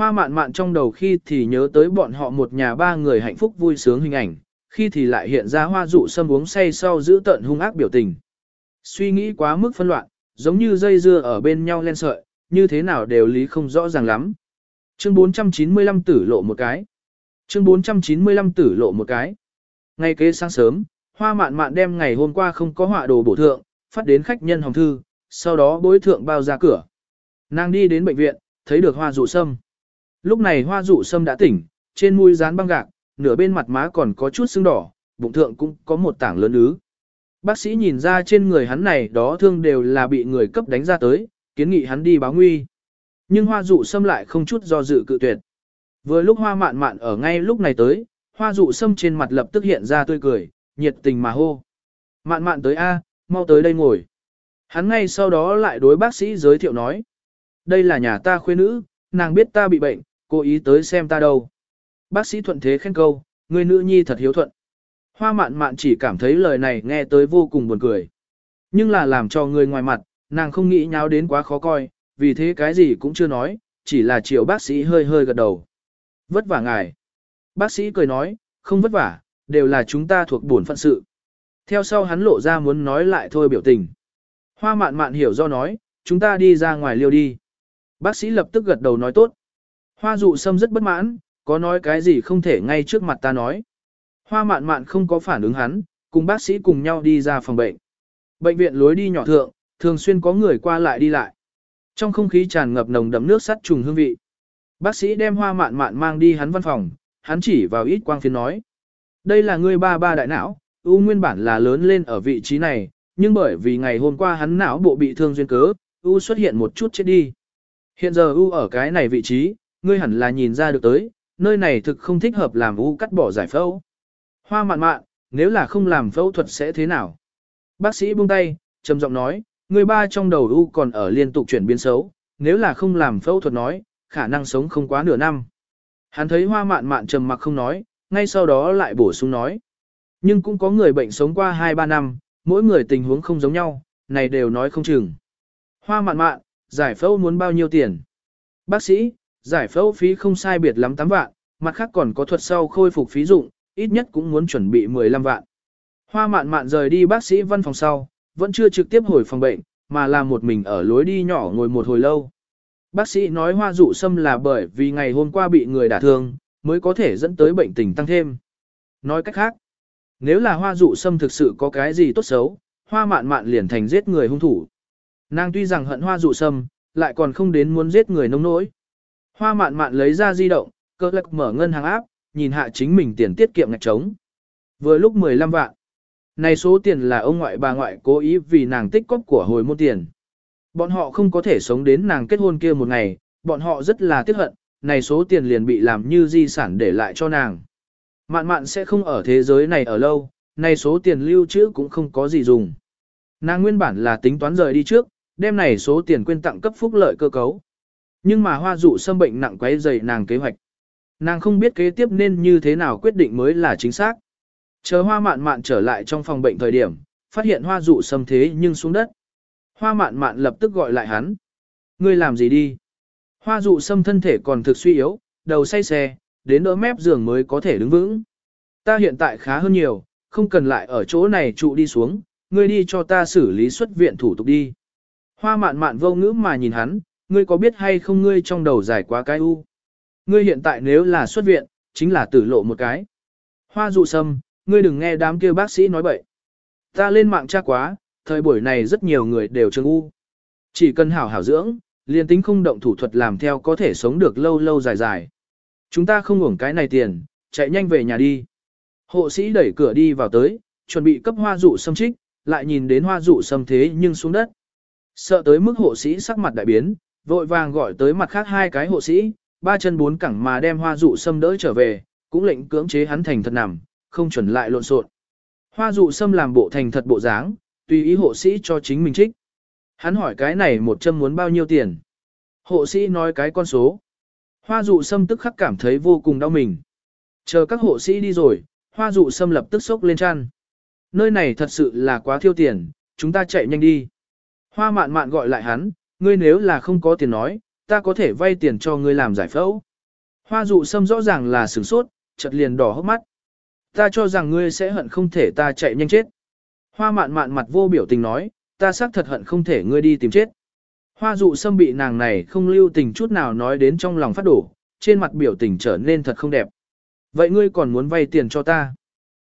Hoa mạn mạn trong đầu khi thì nhớ tới bọn họ một nhà ba người hạnh phúc vui sướng hình ảnh, khi thì lại hiện ra hoa dụ sâm uống say sau giữ tận hung ác biểu tình. Suy nghĩ quá mức phân loạn, giống như dây dưa ở bên nhau len sợi, như thế nào đều lý không rõ ràng lắm. Chương 495 tử lộ một cái. Chương 495 tử lộ một cái. Ngay kế sáng sớm, hoa mạn mạn đem ngày hôm qua không có họa đồ bổ thượng, phát đến khách nhân hồng thư, sau đó bối thượng bao ra cửa. Nàng đi đến bệnh viện, thấy được hoa dụ sâm. Lúc này hoa dụ sâm đã tỉnh, trên mũi dán băng gạc, nửa bên mặt má còn có chút sưng đỏ, bụng thượng cũng có một tảng lớn ứ. Bác sĩ nhìn ra trên người hắn này đó thương đều là bị người cấp đánh ra tới, kiến nghị hắn đi báo nguy. Nhưng hoa dụ sâm lại không chút do dự cự tuyệt. Vừa lúc hoa mạn mạn ở ngay lúc này tới, hoa dụ sâm trên mặt lập tức hiện ra tươi cười, nhiệt tình mà hô. Mạn mạn tới A, mau tới đây ngồi. Hắn ngay sau đó lại đối bác sĩ giới thiệu nói. Đây là nhà ta khuê nữ, nàng biết ta bị bệnh, Cô ý tới xem ta đâu. Bác sĩ thuận thế khen câu, người nữ nhi thật hiếu thuận. Hoa mạn mạn chỉ cảm thấy lời này nghe tới vô cùng buồn cười. Nhưng là làm cho người ngoài mặt, nàng không nghĩ nháo đến quá khó coi, vì thế cái gì cũng chưa nói, chỉ là chiều bác sĩ hơi hơi gật đầu. Vất vả ngài. Bác sĩ cười nói, không vất vả, đều là chúng ta thuộc bổn phận sự. Theo sau hắn lộ ra muốn nói lại thôi biểu tình. Hoa mạn mạn hiểu do nói, chúng ta đi ra ngoài liêu đi. Bác sĩ lập tức gật đầu nói tốt. Hoa dụ sâm rất bất mãn, có nói cái gì không thể ngay trước mặt ta nói. Hoa mạn mạn không có phản ứng hắn, cùng bác sĩ cùng nhau đi ra phòng bệnh. Bệnh viện lối đi nhỏ thượng, thường xuyên có người qua lại đi lại. Trong không khí tràn ngập nồng đậm nước sắt trùng hương vị. Bác sĩ đem hoa mạn mạn mang đi hắn văn phòng, hắn chỉ vào ít quang phiến nói. Đây là người ba ba đại não, U nguyên bản là lớn lên ở vị trí này, nhưng bởi vì ngày hôm qua hắn não bộ bị thương duyên cớ, U xuất hiện một chút chết đi. Hiện giờ U ở cái này vị trí, ngươi hẳn là nhìn ra được tới, nơi này thực không thích hợp làm U cắt bỏ giải phẫu. Hoa mạn mạn, nếu là không làm phẫu thuật sẽ thế nào? Bác sĩ buông tay, trầm giọng nói, người ba trong đầu U còn ở liên tục chuyển biến xấu, nếu là không làm phẫu thuật nói, khả năng sống không quá nửa năm. Hắn thấy hoa mạn mạn trầm mặc không nói, ngay sau đó lại bổ sung nói. Nhưng cũng có người bệnh sống qua 2-3 năm, mỗi người tình huống không giống nhau, này đều nói không chừng. Hoa mạn mạn, giải phẫu muốn bao nhiêu tiền? Bác sĩ, giải phẫu phí không sai biệt lắm 8 vạn, mặt khác còn có thuật sau khôi phục phí dụng, ít nhất cũng muốn chuẩn bị 15 vạn. Hoa mạn mạn rời đi bác sĩ văn phòng sau, vẫn chưa trực tiếp hồi phòng bệnh, mà là một mình ở lối đi nhỏ ngồi một hồi lâu. Bác sĩ nói hoa dụ sâm là bởi vì ngày hôm qua bị người đả thương, mới có thể dẫn tới bệnh tình tăng thêm. Nói cách khác, nếu là hoa dụ sâm thực sự có cái gì tốt xấu, hoa mạn mạn liền thành giết người hung thủ. Nàng tuy rằng hận hoa dụ sâm, lại còn không đến muốn giết người nông nỗi. Hoa mạn mạn lấy ra di động, cơ lạc mở ngân hàng áp, nhìn hạ chính mình tiền tiết kiệm ngạch trống. Vừa lúc 15 vạn. Này số tiền là ông ngoại bà ngoại cố ý vì nàng tích cóp của hồi môn tiền. Bọn họ không có thể sống đến nàng kết hôn kia một ngày, bọn họ rất là tiếc hận, này số tiền liền bị làm như di sản để lại cho nàng. Mạn mạn sẽ không ở thế giới này ở lâu, này số tiền lưu trữ cũng không có gì dùng. Nàng nguyên bản là tính toán rời đi trước, đem này số tiền quên tặng cấp phúc lợi cơ cấu. Nhưng mà hoa dụ xâm bệnh nặng quấy dày nàng kế hoạch. Nàng không biết kế tiếp nên như thế nào quyết định mới là chính xác. Chờ hoa mạn mạn trở lại trong phòng bệnh thời điểm, phát hiện hoa dụ xâm thế nhưng xuống đất. Hoa mạn mạn lập tức gọi lại hắn. Ngươi làm gì đi? Hoa dụ xâm thân thể còn thực suy yếu, đầu say xe, đến đỡ mép giường mới có thể đứng vững. Ta hiện tại khá hơn nhiều, không cần lại ở chỗ này trụ đi xuống, ngươi đi cho ta xử lý xuất viện thủ tục đi. Hoa mạn mạn vô ngữ mà nhìn hắn, ngươi có biết hay không ngươi trong đầu giải quá cái u. Ngươi hiện tại nếu là xuất viện, chính là tử lộ một cái. Hoa dụ sâm, ngươi đừng nghe đám kia bác sĩ nói bậy. Ta lên mạng tra quá, thời buổi này rất nhiều người đều trường u. Chỉ cần hảo hảo dưỡng, liền tính không động thủ thuật làm theo có thể sống được lâu lâu dài dài. Chúng ta không uổng cái này tiền, chạy nhanh về nhà đi. Hộ sĩ đẩy cửa đi vào tới, chuẩn bị cấp hoa dụ sâm trích, lại nhìn đến hoa dụ sâm thế nhưng xuống đất. Sợ tới mức hộ sĩ sắc mặt đại biến, vội vàng gọi tới mặt khác hai cái hộ sĩ, ba chân bốn cẳng mà đem hoa dụ sâm đỡ trở về, cũng lệnh cưỡng chế hắn thành thật nằm, không chuẩn lại lộn xộn. Hoa dụ sâm làm bộ thành thật bộ dáng, tùy ý hộ sĩ cho chính mình trích. Hắn hỏi cái này một châm muốn bao nhiêu tiền. Hộ sĩ nói cái con số. Hoa dụ sâm tức khắc cảm thấy vô cùng đau mình. Chờ các hộ sĩ đi rồi, hoa dụ sâm lập tức sốc lên chăn. Nơi này thật sự là quá thiêu tiền, chúng ta chạy nhanh đi. Hoa mạn mạn gọi lại hắn, ngươi nếu là không có tiền nói, ta có thể vay tiền cho ngươi làm giải phẫu. Hoa dụ sâm rõ ràng là sửng sốt, chợt liền đỏ hốc mắt. Ta cho rằng ngươi sẽ hận không thể ta chạy nhanh chết. Hoa mạn mạn mặt vô biểu tình nói, ta xác thật hận không thể ngươi đi tìm chết. Hoa dụ sâm bị nàng này không lưu tình chút nào nói đến trong lòng phát đổ, trên mặt biểu tình trở nên thật không đẹp. Vậy ngươi còn muốn vay tiền cho ta?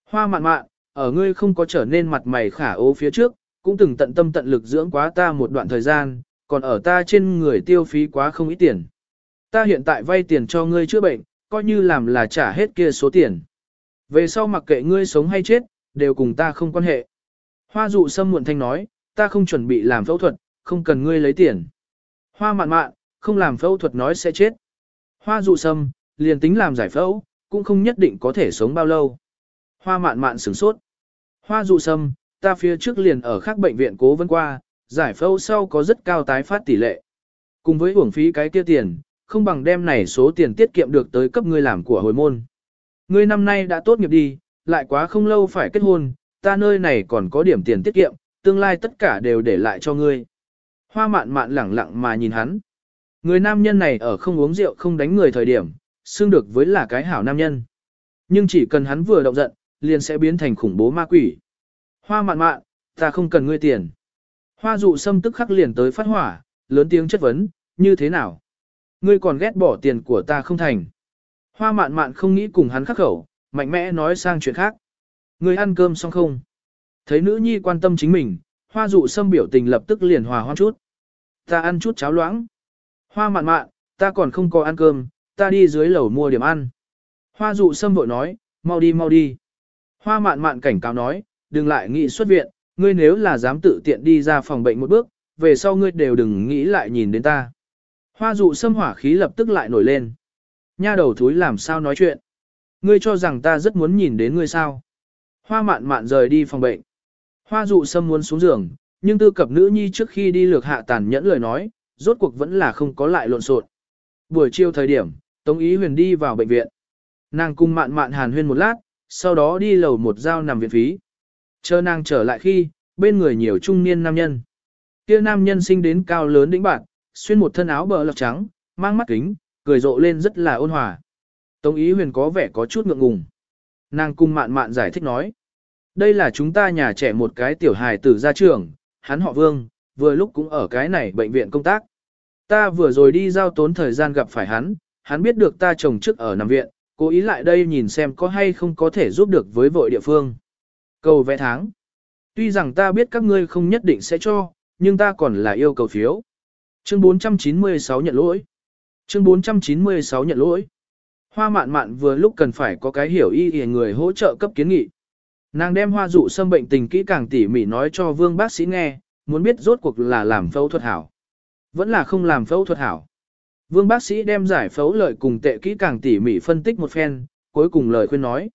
Hoa mạn mạn, ở ngươi không có trở nên mặt mày khả ố phía trước, cũng từng tận tâm tận lực dưỡng quá ta một đoạn thời gian, còn ở ta trên người tiêu phí quá không ít tiền. Ta hiện tại vay tiền cho ngươi chữa bệnh, coi như làm là trả hết kia số tiền. Về sau mặc kệ ngươi sống hay chết, đều cùng ta không quan hệ. Hoa dụ sâm muộn thanh nói, ta không chuẩn bị làm phẫu thuật, không cần ngươi lấy tiền. Hoa mạn mạn, không làm phẫu thuật nói sẽ chết. Hoa dụ sâm, liền tính làm giải phẫu, cũng không nhất định có thể sống bao lâu. Hoa mạn mạn sửng sốt. Hoa dụ sâm, ta phía trước liền ở khác bệnh viện cố vấn qua, giải phẫu sau có rất cao tái phát tỷ lệ. Cùng với uổng phí cái kia tiền, không bằng đem này số tiền tiết kiệm được tới cấp ngươi làm của hồi môn. Ngươi năm nay đã tốt nghiệp đi, lại quá không lâu phải kết hôn, ta nơi này còn có điểm tiền tiết kiệm, tương lai tất cả đều để lại cho ngươi. Hoa mạn mạn lẳng lặng mà nhìn hắn. Người nam nhân này ở không uống rượu không đánh người thời điểm, xương được với là cái hảo nam nhân. Nhưng chỉ cần hắn vừa động giận, liền sẽ biến thành khủng bố ma quỷ. Hoa mạn mạn, ta không cần ngươi tiền. Hoa dụ sâm tức khắc liền tới phát hỏa, lớn tiếng chất vấn, như thế nào? Ngươi còn ghét bỏ tiền của ta không thành. Hoa mạn mạn không nghĩ cùng hắn khắc khẩu, mạnh mẽ nói sang chuyện khác. Ngươi ăn cơm xong không? Thấy nữ nhi quan tâm chính mình, hoa dụ sâm biểu tình lập tức liền hòa hoan chút. Ta ăn chút cháo loãng. Hoa mạn mạn, ta còn không có ăn cơm, ta đi dưới lầu mua điểm ăn. Hoa dụ sâm vội nói, mau đi mau đi. Hoa mạn mạn cảnh cáo nói, đừng lại nghĩ xuất viện, ngươi nếu là dám tự tiện đi ra phòng bệnh một bước, về sau ngươi đều đừng nghĩ lại nhìn đến ta. Hoa dụ xâm hỏa khí lập tức lại nổi lên. Nha đầu thúi làm sao nói chuyện. Ngươi cho rằng ta rất muốn nhìn đến ngươi sao. Hoa mạn mạn rời đi phòng bệnh. Hoa dụ xâm muốn xuống giường, nhưng tư cập nữ nhi trước khi đi lược hạ tàn nhẫn lời nói, rốt cuộc vẫn là không có lại lộn xộn. Buổi chiều thời điểm, Tống Ý Huyền đi vào bệnh viện. Nàng cùng mạn mạn hàn huyên một lát, sau đó đi lầu một dao nằm viện phí. Chờ nàng trở lại khi, bên người nhiều trung niên nam nhân. Kia nam nhân sinh đến cao lớn đĩnh bạn, xuyên một thân áo bờ lọc trắng, mang mắt kính, cười rộ lên rất là ôn hòa. Tống Ý Huyền có vẻ có chút ngượng ngùng. Nàng cung mạn mạn giải thích nói. Đây là chúng ta nhà trẻ một cái tiểu hài tử ra trường, hắn họ Vương, vừa lúc cũng ở cái này bệnh viện công tác. Ta vừa rồi đi giao tốn thời gian gặp phải hắn, hắn biết được ta chồng trước ở nằm viện, cố ý lại đây nhìn xem có hay không có thể giúp được với vội địa phương. Cầu vẽ tháng. Tuy rằng ta biết các ngươi không nhất định sẽ cho, nhưng ta còn là yêu cầu phiếu. Chương 496 nhận lỗi. Chương 496 nhận lỗi. Hoa mạn mạn vừa lúc cần phải có cái hiểu y y người hỗ trợ cấp kiến nghị. Nàng đem hoa dụ xâm bệnh tình kỹ càng tỉ mỉ nói cho vương bác sĩ nghe, muốn biết rốt cuộc là làm phẫu thuật hảo. Vẫn là không làm phẫu thuật hảo. Vương bác sĩ đem giải phẫu lợi cùng tệ kỹ càng tỉ mỉ phân tích một phen, cuối cùng lời khuyên nói.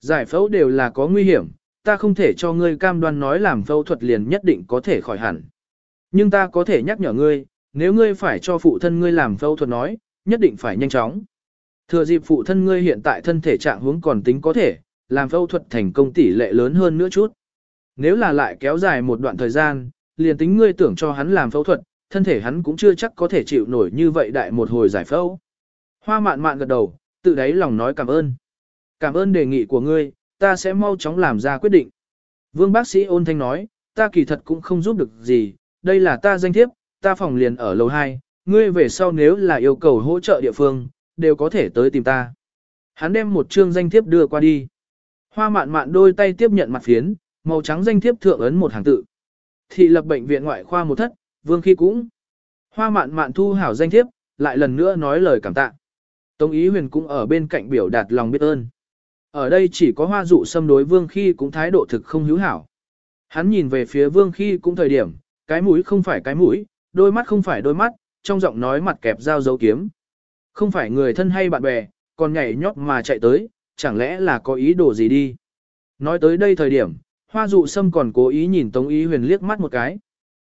Giải phẫu đều là có nguy hiểm, ta không thể cho ngươi cam đoan nói làm phẫu thuật liền nhất định có thể khỏi hẳn. Nhưng ta có thể nhắc nhở ngươi, nếu ngươi phải cho phụ thân ngươi làm phẫu thuật nói, nhất định phải nhanh chóng. Thừa dịp phụ thân ngươi hiện tại thân thể trạng huống còn tính có thể, làm phẫu thuật thành công tỷ lệ lớn hơn nữa chút. Nếu là lại kéo dài một đoạn thời gian, liền tính ngươi tưởng cho hắn làm phẫu thuật, thân thể hắn cũng chưa chắc có thể chịu nổi như vậy đại một hồi giải phẫu. Hoa mạn mạn gật đầu, tự đáy lòng nói cảm ơn. Cảm ơn đề nghị của ngươi, ta sẽ mau chóng làm ra quyết định. Vương bác sĩ ôn thanh nói, ta kỳ thật cũng không giúp được gì, đây là ta danh thiếp, ta phòng liền ở lầu 2, ngươi về sau nếu là yêu cầu hỗ trợ địa phương, đều có thể tới tìm ta. Hắn đem một chương danh thiếp đưa qua đi. Hoa mạn mạn đôi tay tiếp nhận mặt phiến, màu trắng danh thiếp thượng ấn một hàng tự. Thị lập bệnh viện ngoại khoa một thất, vương khi cũng. Hoa mạn mạn thu hảo danh thiếp, lại lần nữa nói lời cảm tạ. Tống ý huyền cũng ở bên cạnh biểu đạt lòng biết ơn. Ở đây chỉ có hoa dụ xâm đối vương khi cũng thái độ thực không hữu hảo. Hắn nhìn về phía vương khi cũng thời điểm, cái mũi không phải cái mũi, đôi mắt không phải đôi mắt, trong giọng nói mặt kẹp dao dấu kiếm. Không phải người thân hay bạn bè, còn nhảy nhót mà chạy tới, chẳng lẽ là có ý đồ gì đi. Nói tới đây thời điểm, hoa dụ sâm còn cố ý nhìn Tống Ý Huyền liếc mắt một cái.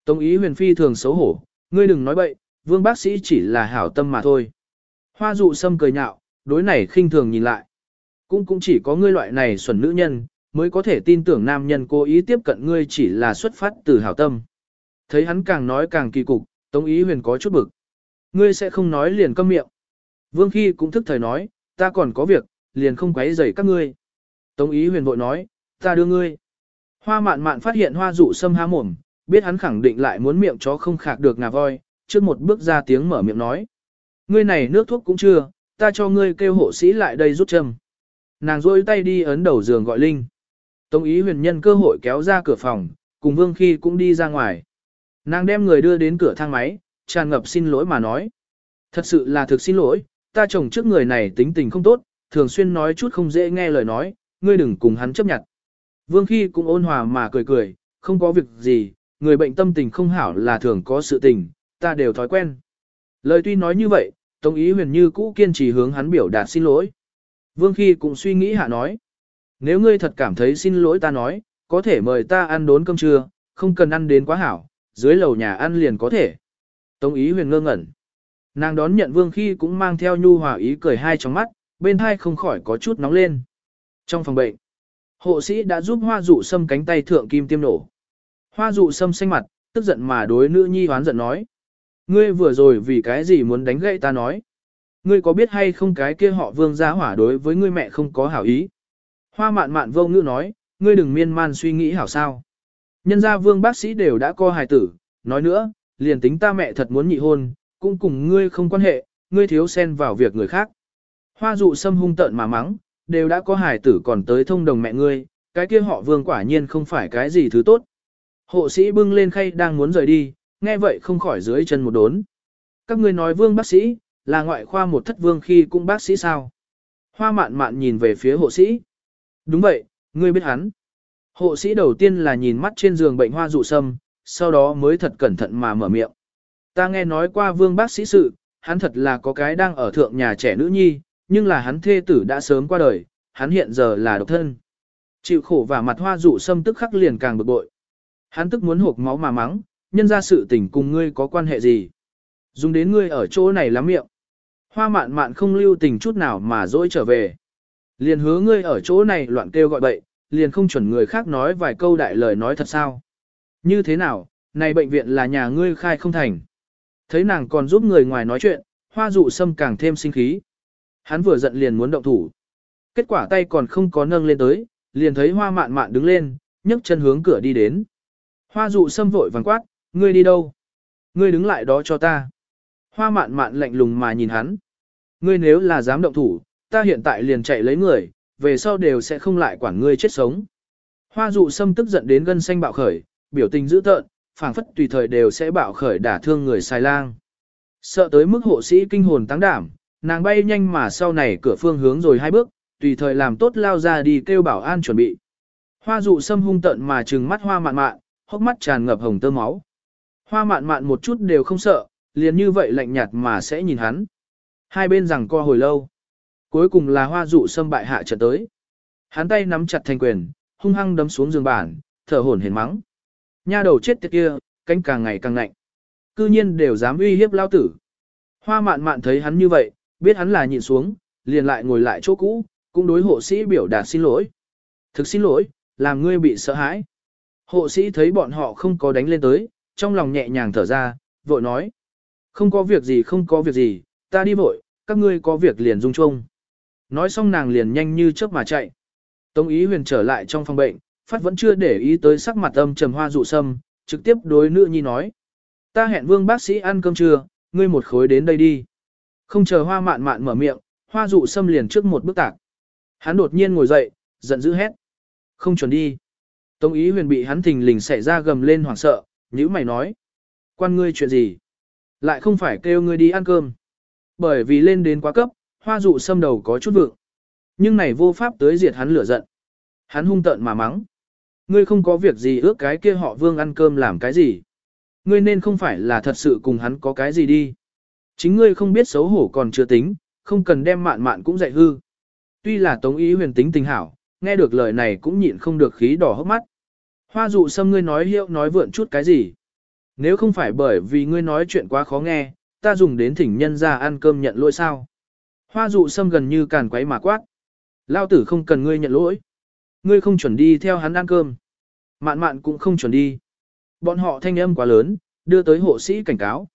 Tống Ý Huyền phi thường xấu hổ, ngươi đừng nói bậy, vương bác sĩ chỉ là hảo tâm mà thôi. Hoa dụ sâm cười nhạo, đối này khinh thường nhìn lại. Cũng cũng chỉ có ngươi loại này xuẩn nữ nhân, mới có thể tin tưởng nam nhân cố ý tiếp cận ngươi chỉ là xuất phát từ hảo tâm. Thấy hắn càng nói càng kỳ cục, Tống Ý Huyền có chút bực. Ngươi sẽ không nói liền câm miệng. Vương Khi cũng thức thời nói, ta còn có việc, liền không quấy rầy các ngươi. Tống ý huyền vội nói, ta đưa ngươi. Hoa mạn mạn phát hiện hoa dụ sâm há mồm, biết hắn khẳng định lại muốn miệng chó không khạc được ngà voi, trước một bước ra tiếng mở miệng nói. Ngươi này nước thuốc cũng chưa, ta cho ngươi kêu hộ sĩ lại đây rút châm. Nàng rôi tay đi ấn đầu giường gọi Linh. Tống ý huyền nhân cơ hội kéo ra cửa phòng, cùng Vương Khi cũng đi ra ngoài. Nàng đem người đưa đến cửa thang máy, tràn ngập xin lỗi mà nói. Thật sự là thực xin lỗi, ta chồng trước người này tính tình không tốt, thường xuyên nói chút không dễ nghe lời nói, ngươi đừng cùng hắn chấp nhận. Vương Khi cũng ôn hòa mà cười cười, không có việc gì, người bệnh tâm tình không hảo là thường có sự tình, ta đều thói quen. Lời tuy nói như vậy, Tống Ý huyền như cũ kiên trì hướng hắn biểu đạt xin lỗi. Vương Khi cũng suy nghĩ hạ nói. Nếu ngươi thật cảm thấy xin lỗi ta nói, có thể mời ta ăn đốn cơm trưa, không cần ăn đến quá hảo, dưới lầu nhà ăn liền có thể. Tống Ý huyền ngơ ngẩn. Nàng đón nhận Vương Khi cũng mang theo nhu hòa ý cười hai trong mắt, bên hai không khỏi có chút nóng lên. Trong phòng bệnh, hộ sĩ đã giúp hoa dụ sâm cánh tay thượng kim tiêm nổ. Hoa dụ sâm xanh mặt, tức giận mà đối nữ nhi hoán giận nói. Ngươi vừa rồi vì cái gì muốn đánh gậy ta nói. Ngươi có biết hay không cái kia họ vương gia hỏa đối với ngươi mẹ không có hảo ý. Hoa mạn mạn vô ngữ nói, ngươi đừng miên man suy nghĩ hảo sao. Nhân gia vương bác sĩ đều đã co hài tử, nói nữa, liền tính ta mẹ thật muốn nhị hôn, cũng cùng ngươi không quan hệ, ngươi thiếu xen vào việc người khác. Hoa dụ sâm hung tợn mà mắng, đều đã có hài tử còn tới thông đồng mẹ ngươi, cái kia họ vương quả nhiên không phải cái gì thứ tốt. Hộ sĩ bưng lên khay đang muốn rời đi, nghe vậy không khỏi dưới chân một đốn. Các ngươi nói vương bác sĩ, là ngoại khoa một thất vương khi cũng bác sĩ sao? Hoa mạn mạn nhìn về phía hộ sĩ. Đúng vậy, ngươi biết hắn. Hộ sĩ đầu tiên là nhìn mắt trên giường bệnh hoa dụ sâm, sau đó mới thật cẩn thận mà mở miệng. Ta nghe nói qua vương bác sĩ sự, hắn thật là có cái đang ở thượng nhà trẻ nữ nhi, nhưng là hắn thê tử đã sớm qua đời, hắn hiện giờ là độc thân. Chịu khổ và mặt hoa dụ sâm tức khắc liền càng bực bội. Hắn tức muốn hộp máu mà mắng, nhân ra sự tình cùng ngươi có quan hệ gì. Dùng đến ngươi ở chỗ này lắm miệng. Hoa mạn mạn không lưu tình chút nào mà dỗi trở về. Liền hứa ngươi ở chỗ này loạn kêu gọi bậy, liền không chuẩn người khác nói vài câu đại lời nói thật sao. Như thế nào, này bệnh viện là nhà ngươi khai không thành. Thấy nàng còn giúp người ngoài nói chuyện, hoa dụ sâm càng thêm sinh khí. Hắn vừa giận liền muốn động thủ. Kết quả tay còn không có nâng lên tới, liền thấy hoa mạn mạn đứng lên, nhấc chân hướng cửa đi đến. Hoa dụ sâm vội vàng quát, ngươi đi đâu? Ngươi đứng lại đó cho ta. Hoa mạn mạn lạnh lùng mà nhìn hắn. Ngươi nếu là dám động thủ, ta hiện tại liền chạy lấy người, về sau đều sẽ không lại quản ngươi chết sống. Hoa dụ sâm tức giận đến gân xanh bạo khởi, biểu tình dữ tợn, phảng phất tùy thời đều sẽ bạo khởi đả thương người sai lang. Sợ tới mức hộ sĩ kinh hồn tăng đảm, nàng bay nhanh mà sau này cửa phương hướng rồi hai bước, tùy thời làm tốt lao ra đi kêu bảo an chuẩn bị. Hoa dụ sâm hung tận mà trừng mắt hoa mạn mạn, hốc mắt tràn ngập hồng tơ máu. Hoa mạn mạn một chút đều không sợ, liền như vậy lạnh nhạt mà sẽ nhìn hắn. Hai bên rằng co hồi lâu. Cuối cùng là hoa dụ xâm bại hạ trận tới. Hắn tay nắm chặt thành quyền, hung hăng đấm xuống giường bản, thở hổn hển mắng. Nha đầu chết tiệt kia, cánh càng ngày càng lạnh. Cư nhiên đều dám uy hiếp lao tử. Hoa mạn mạn thấy hắn như vậy, biết hắn là nhìn xuống, liền lại ngồi lại chỗ cũ, cũng đối hộ sĩ biểu đạt xin lỗi. Thực xin lỗi, làm ngươi bị sợ hãi. Hộ sĩ thấy bọn họ không có đánh lên tới, trong lòng nhẹ nhàng thở ra, vội nói. Không có việc gì không có việc gì, ta đi vội, các ngươi có việc liền dung chung. Nói xong nàng liền nhanh như chớp mà chạy. Tống ý huyền trở lại trong phòng bệnh, phát vẫn chưa để ý tới sắc mặt âm trầm hoa dụ sâm, trực tiếp đối nữ nhi nói. Ta hẹn vương bác sĩ ăn cơm trưa, ngươi một khối đến đây đi. Không chờ hoa mạn mạn mở miệng, hoa dụ sâm liền trước một bước tạc. Hắn đột nhiên ngồi dậy, giận dữ hét. Không chuẩn đi. Tống ý huyền bị hắn thình lình xảy ra gầm lên hoảng sợ, nhữ mày nói. Quan ngươi chuyện gì? Lại không phải kêu ngươi đi ăn cơm. Bởi vì lên đến quá cấp, hoa dụ sâm đầu có chút vượng. Nhưng này vô pháp tới diệt hắn lửa giận. Hắn hung tợn mà mắng. Ngươi không có việc gì ước cái kia họ vương ăn cơm làm cái gì. Ngươi nên không phải là thật sự cùng hắn có cái gì đi. Chính ngươi không biết xấu hổ còn chưa tính, không cần đem mạn mạn cũng dạy hư. Tuy là tống ý huyền tính tình hảo, nghe được lời này cũng nhịn không được khí đỏ hốc mắt. Hoa dụ sâm ngươi nói hiệu nói vượn chút cái gì. Nếu không phải bởi vì ngươi nói chuyện quá khó nghe, ta dùng đến thỉnh nhân ra ăn cơm nhận lỗi sao. Hoa dụ sâm gần như càn quấy mà quát. Lao tử không cần ngươi nhận lỗi. Ngươi không chuẩn đi theo hắn ăn cơm. Mạn mạn cũng không chuẩn đi. Bọn họ thanh âm quá lớn, đưa tới hộ sĩ cảnh cáo.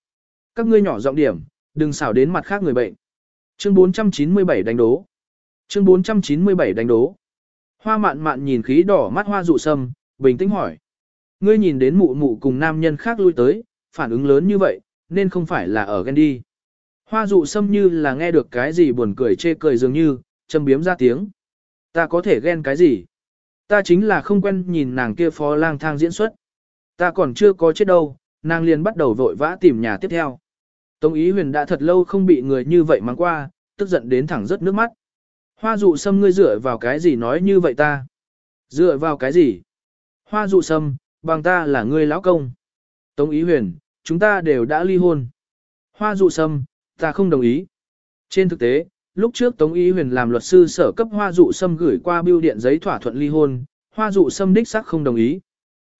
Các ngươi nhỏ giọng điểm, đừng xảo đến mặt khác người bệnh. Chương 497 đánh đố. Chương 497 đánh đố. Hoa mạn mạn nhìn khí đỏ mắt hoa dụ sâm, bình tĩnh hỏi. Ngươi nhìn đến mụ mụ cùng nam nhân khác lui tới, phản ứng lớn như vậy, nên không phải là ở ghen đi. Hoa dụ sâm như là nghe được cái gì buồn cười chê cười dường như, châm biếm ra tiếng. Ta có thể ghen cái gì? Ta chính là không quen nhìn nàng kia phó lang thang diễn xuất. Ta còn chưa có chết đâu, nàng liền bắt đầu vội vã tìm nhà tiếp theo. Tống ý huyền đã thật lâu không bị người như vậy mang qua, tức giận đến thẳng rớt nước mắt. Hoa dụ sâm ngươi dựa vào cái gì nói như vậy ta? Dựa vào cái gì? Hoa dụ sâm, bằng ta là ngươi lão công. Tống ý huyền, chúng ta đều đã ly hôn. Hoa dụ sâm, ta không đồng ý. Trên thực tế, lúc trước Tống ý huyền làm luật sư sở cấp hoa dụ sâm gửi qua bưu điện giấy thỏa thuận ly hôn, hoa dụ sâm đích xác không đồng ý.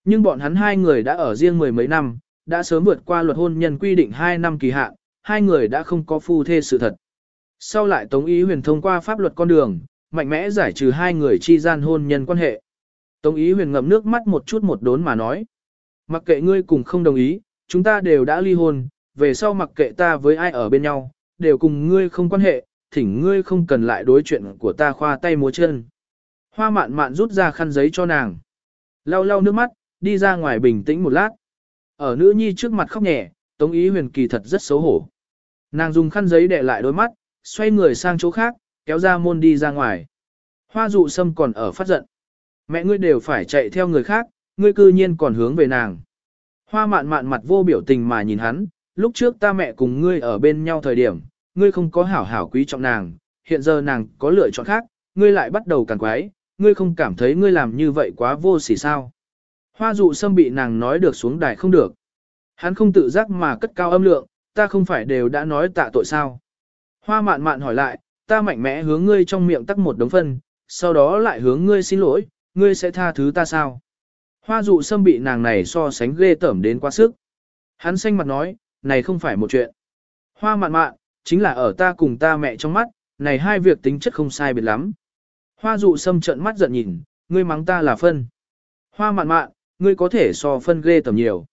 Nhưng bọn hắn hai người đã ở riêng mười mấy năm, đã sớm vượt qua luật hôn nhân quy định 2 năm kỳ hạn, hai người đã không có phu thê sự thật. Sau lại Tống Ý Huyền thông qua pháp luật con đường, mạnh mẽ giải trừ hai người chi gian hôn nhân quan hệ. Tống Ý Huyền ngậm nước mắt một chút một đốn mà nói. Mặc kệ ngươi cùng không đồng ý, chúng ta đều đã ly hôn, về sau mặc kệ ta với ai ở bên nhau, đều cùng ngươi không quan hệ, thỉnh ngươi không cần lại đối chuyện của ta khoa tay múa chân. Hoa mạn mạn rút ra khăn giấy cho nàng. Lau lau nước mắt, đi ra ngoài bình tĩnh một lát. Ở nữ nhi trước mặt khóc nhẹ, Tống Ý Huyền kỳ thật rất xấu hổ. Nàng dùng khăn giấy để lại đôi mắt, xoay người sang chỗ khác, kéo ra môn đi ra ngoài. Hoa dụ sâm còn ở phát giận. Mẹ ngươi đều phải chạy theo người khác, ngươi cư nhiên còn hướng về nàng. Hoa mạn mạn mặt vô biểu tình mà nhìn hắn, lúc trước ta mẹ cùng ngươi ở bên nhau thời điểm, ngươi không có hảo hảo quý trọng nàng, hiện giờ nàng có lựa chọn khác, ngươi lại bắt đầu càng quái, ngươi không cảm thấy ngươi làm như vậy quá vô sỉ sao. Hoa dụ sâm bị nàng nói được xuống đài không được. Hắn không tự giác mà cất cao âm lượng, ta không phải đều đã nói tạ tội sao. Hoa mạn mạn hỏi lại, ta mạnh mẽ hướng ngươi trong miệng tắc một đống phân, sau đó lại hướng ngươi xin lỗi, ngươi sẽ tha thứ ta sao? Hoa dụ sâm bị nàng này so sánh ghê tởm đến quá sức. Hắn xanh mặt nói, này không phải một chuyện. Hoa mạn mạn, chính là ở ta cùng ta mẹ trong mắt, này hai việc tính chất không sai biệt lắm. Hoa dụ sâm trợn mắt giận nhìn, ngươi mắng ta là phân. Hoa mạn mạn, ngươi có thể so phân ghê tởm nhiều.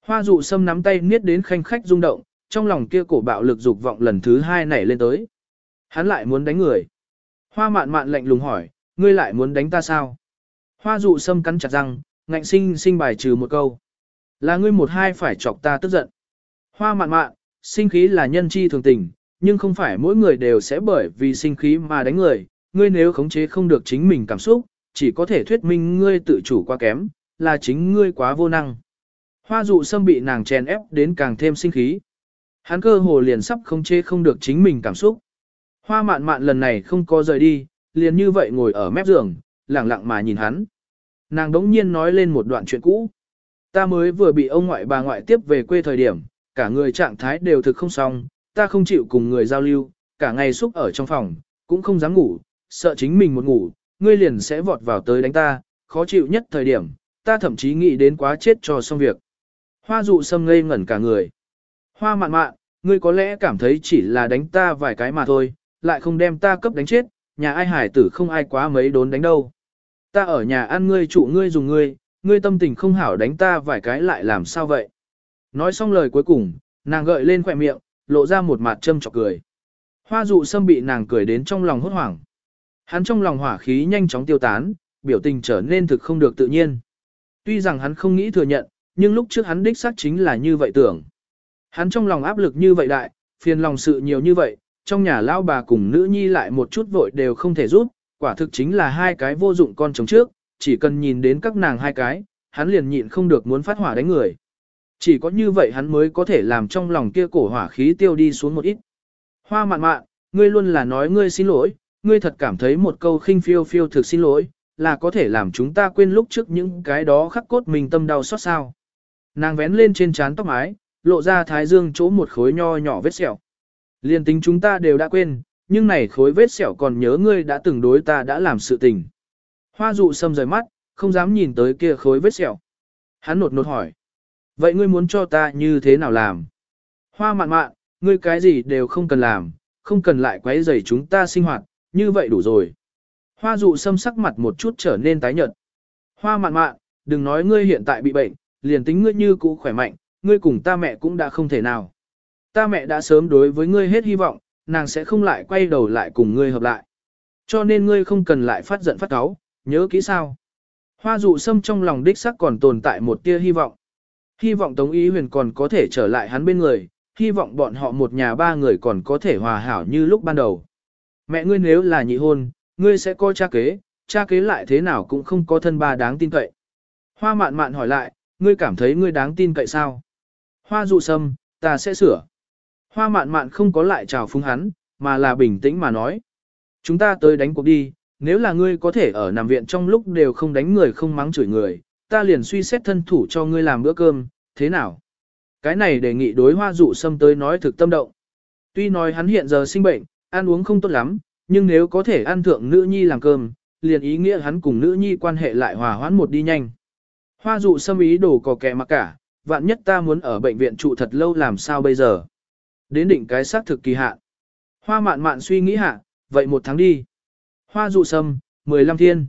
Hoa dụ sâm nắm tay niết đến khanh khách rung động, trong lòng kia cổ bạo lực dục vọng lần thứ hai nảy lên tới. Hắn lại muốn đánh người. Hoa mạn mạn lạnh lùng hỏi, ngươi lại muốn đánh ta sao? Hoa dụ sâm cắn chặt răng, ngạnh sinh sinh bài trừ một câu. Là ngươi một hai phải chọc ta tức giận. Hoa mạn mạn, sinh khí là nhân chi thường tình, nhưng không phải mỗi người đều sẽ bởi vì sinh khí mà đánh người. Ngươi nếu khống chế không được chính mình cảm xúc, chỉ có thể thuyết minh ngươi tự chủ quá kém, là chính ngươi quá vô năng. Hoa dụ sâm bị nàng chèn ép đến càng thêm sinh khí. Hắn cơ hồ liền sắp không chê không được chính mình cảm xúc. Hoa mạn mạn lần này không có rời đi, liền như vậy ngồi ở mép giường, lặng lặng mà nhìn hắn. Nàng đống nhiên nói lên một đoạn chuyện cũ. Ta mới vừa bị ông ngoại bà ngoại tiếp về quê thời điểm, cả người trạng thái đều thực không xong, ta không chịu cùng người giao lưu, cả ngày xúc ở trong phòng, cũng không dám ngủ, sợ chính mình một ngủ, ngươi liền sẽ vọt vào tới đánh ta, khó chịu nhất thời điểm, ta thậm chí nghĩ đến quá chết cho xong việc. Hoa dụ sâm ngây ngẩn cả người. Hoa mạn mạn, ngươi có lẽ cảm thấy chỉ là đánh ta vài cái mà thôi, lại không đem ta cấp đánh chết, nhà ai hải tử không ai quá mấy đốn đánh đâu. Ta ở nhà ăn ngươi trụ ngươi dùng ngươi, ngươi tâm tình không hảo đánh ta vài cái lại làm sao vậy. Nói xong lời cuối cùng, nàng gợi lên khỏe miệng, lộ ra một mặt châm chọc cười. Hoa dụ sâm bị nàng cười đến trong lòng hốt hoảng. Hắn trong lòng hỏa khí nhanh chóng tiêu tán, biểu tình trở nên thực không được tự nhiên. Tuy rằng hắn không nghĩ thừa nhận, nhưng lúc trước hắn đích xác chính là như vậy tưởng. Hắn trong lòng áp lực như vậy đại, phiền lòng sự nhiều như vậy, trong nhà lao bà cùng nữ nhi lại một chút vội đều không thể giúp, quả thực chính là hai cái vô dụng con chồng trước, chỉ cần nhìn đến các nàng hai cái, hắn liền nhịn không được muốn phát hỏa đánh người. Chỉ có như vậy hắn mới có thể làm trong lòng kia cổ hỏa khí tiêu đi xuống một ít. Hoa mạn mạn, ngươi luôn là nói ngươi xin lỗi, ngươi thật cảm thấy một câu khinh phiêu phiêu thực xin lỗi, là có thể làm chúng ta quên lúc trước những cái đó khắc cốt mình tâm đau xót sao. Nàng vén lên trên trán tóc mái, lộ ra thái dương chỗ một khối nho nhỏ vết sẹo. Liên tính chúng ta đều đã quên, nhưng này khối vết sẹo còn nhớ ngươi đã từng đối ta đã làm sự tình. Hoa dụ sâm rời mắt, không dám nhìn tới kia khối vết sẹo. Hắn nột nột hỏi. Vậy ngươi muốn cho ta như thế nào làm? Hoa mạn mạn, ngươi cái gì đều không cần làm, không cần lại quấy rầy chúng ta sinh hoạt, như vậy đủ rồi. Hoa dụ sâm sắc mặt một chút trở nên tái nhợt. Hoa mạn mạn, đừng nói ngươi hiện tại bị bệnh, liền tính ngươi như cũ khỏe mạnh, ngươi cùng ta mẹ cũng đã không thể nào. Ta mẹ đã sớm đối với ngươi hết hy vọng, nàng sẽ không lại quay đầu lại cùng ngươi hợp lại. Cho nên ngươi không cần lại phát giận phát cáu, nhớ kỹ sao. Hoa dụ sâm trong lòng đích sắc còn tồn tại một tia hy vọng. Hy vọng Tống Ý Huyền còn có thể trở lại hắn bên người, hy vọng bọn họ một nhà ba người còn có thể hòa hảo như lúc ban đầu. Mẹ ngươi nếu là nhị hôn, ngươi sẽ coi cha kế, cha kế lại thế nào cũng không có thân ba đáng tin cậy. Hoa mạn mạn hỏi lại, ngươi cảm thấy ngươi đáng tin cậy sao? Hoa dụ sâm, ta sẽ sửa. Hoa mạn mạn không có lại chào phúng hắn, mà là bình tĩnh mà nói. Chúng ta tới đánh cuộc đi, nếu là ngươi có thể ở nằm viện trong lúc đều không đánh người không mắng chửi người, ta liền suy xét thân thủ cho ngươi làm bữa cơm, thế nào? Cái này đề nghị đối hoa dụ sâm tới nói thực tâm động. Tuy nói hắn hiện giờ sinh bệnh, ăn uống không tốt lắm, nhưng nếu có thể ăn thượng nữ nhi làm cơm, liền ý nghĩa hắn cùng nữ nhi quan hệ lại hòa hoãn một đi nhanh. Hoa dụ sâm ý đồ có kẻ mặc cả, vạn nhất ta muốn ở bệnh viện trụ thật lâu làm sao bây giờ. Đến định cái xác thực kỳ hạn. Hoa mạn mạn suy nghĩ hạ, vậy một tháng đi. Hoa dụ sâm, 15 thiên.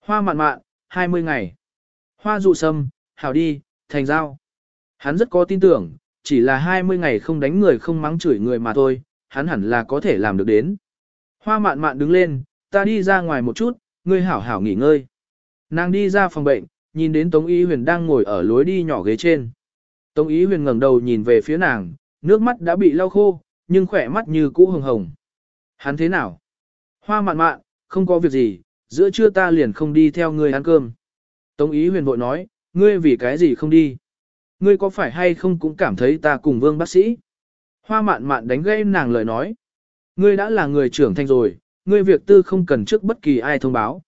Hoa mạn mạn, 20 ngày. Hoa dụ sâm, hảo đi, thành giao. Hắn rất có tin tưởng, chỉ là 20 ngày không đánh người không mắng chửi người mà thôi, hắn hẳn là có thể làm được đến. Hoa mạn mạn đứng lên, ta đi ra ngoài một chút, ngươi hảo hảo nghỉ ngơi. Nàng đi ra phòng bệnh, nhìn đến Tống Ý Huyền đang ngồi ở lối đi nhỏ ghế trên. Tống Ý Huyền ngẩng đầu nhìn về phía nàng, nước mắt đã bị lau khô, nhưng khỏe mắt như cũ hồng hồng. Hắn thế nào? Hoa mạn mạn, không có việc gì, giữa trưa ta liền không đi theo ngươi ăn cơm. Tống Ý Huyền vội nói, ngươi vì cái gì không đi? Ngươi có phải hay không cũng cảm thấy ta cùng vương bác sĩ? Hoa mạn mạn đánh gây nàng lời nói. Ngươi đã là người trưởng thành rồi, ngươi việc tư không cần trước bất kỳ ai thông báo.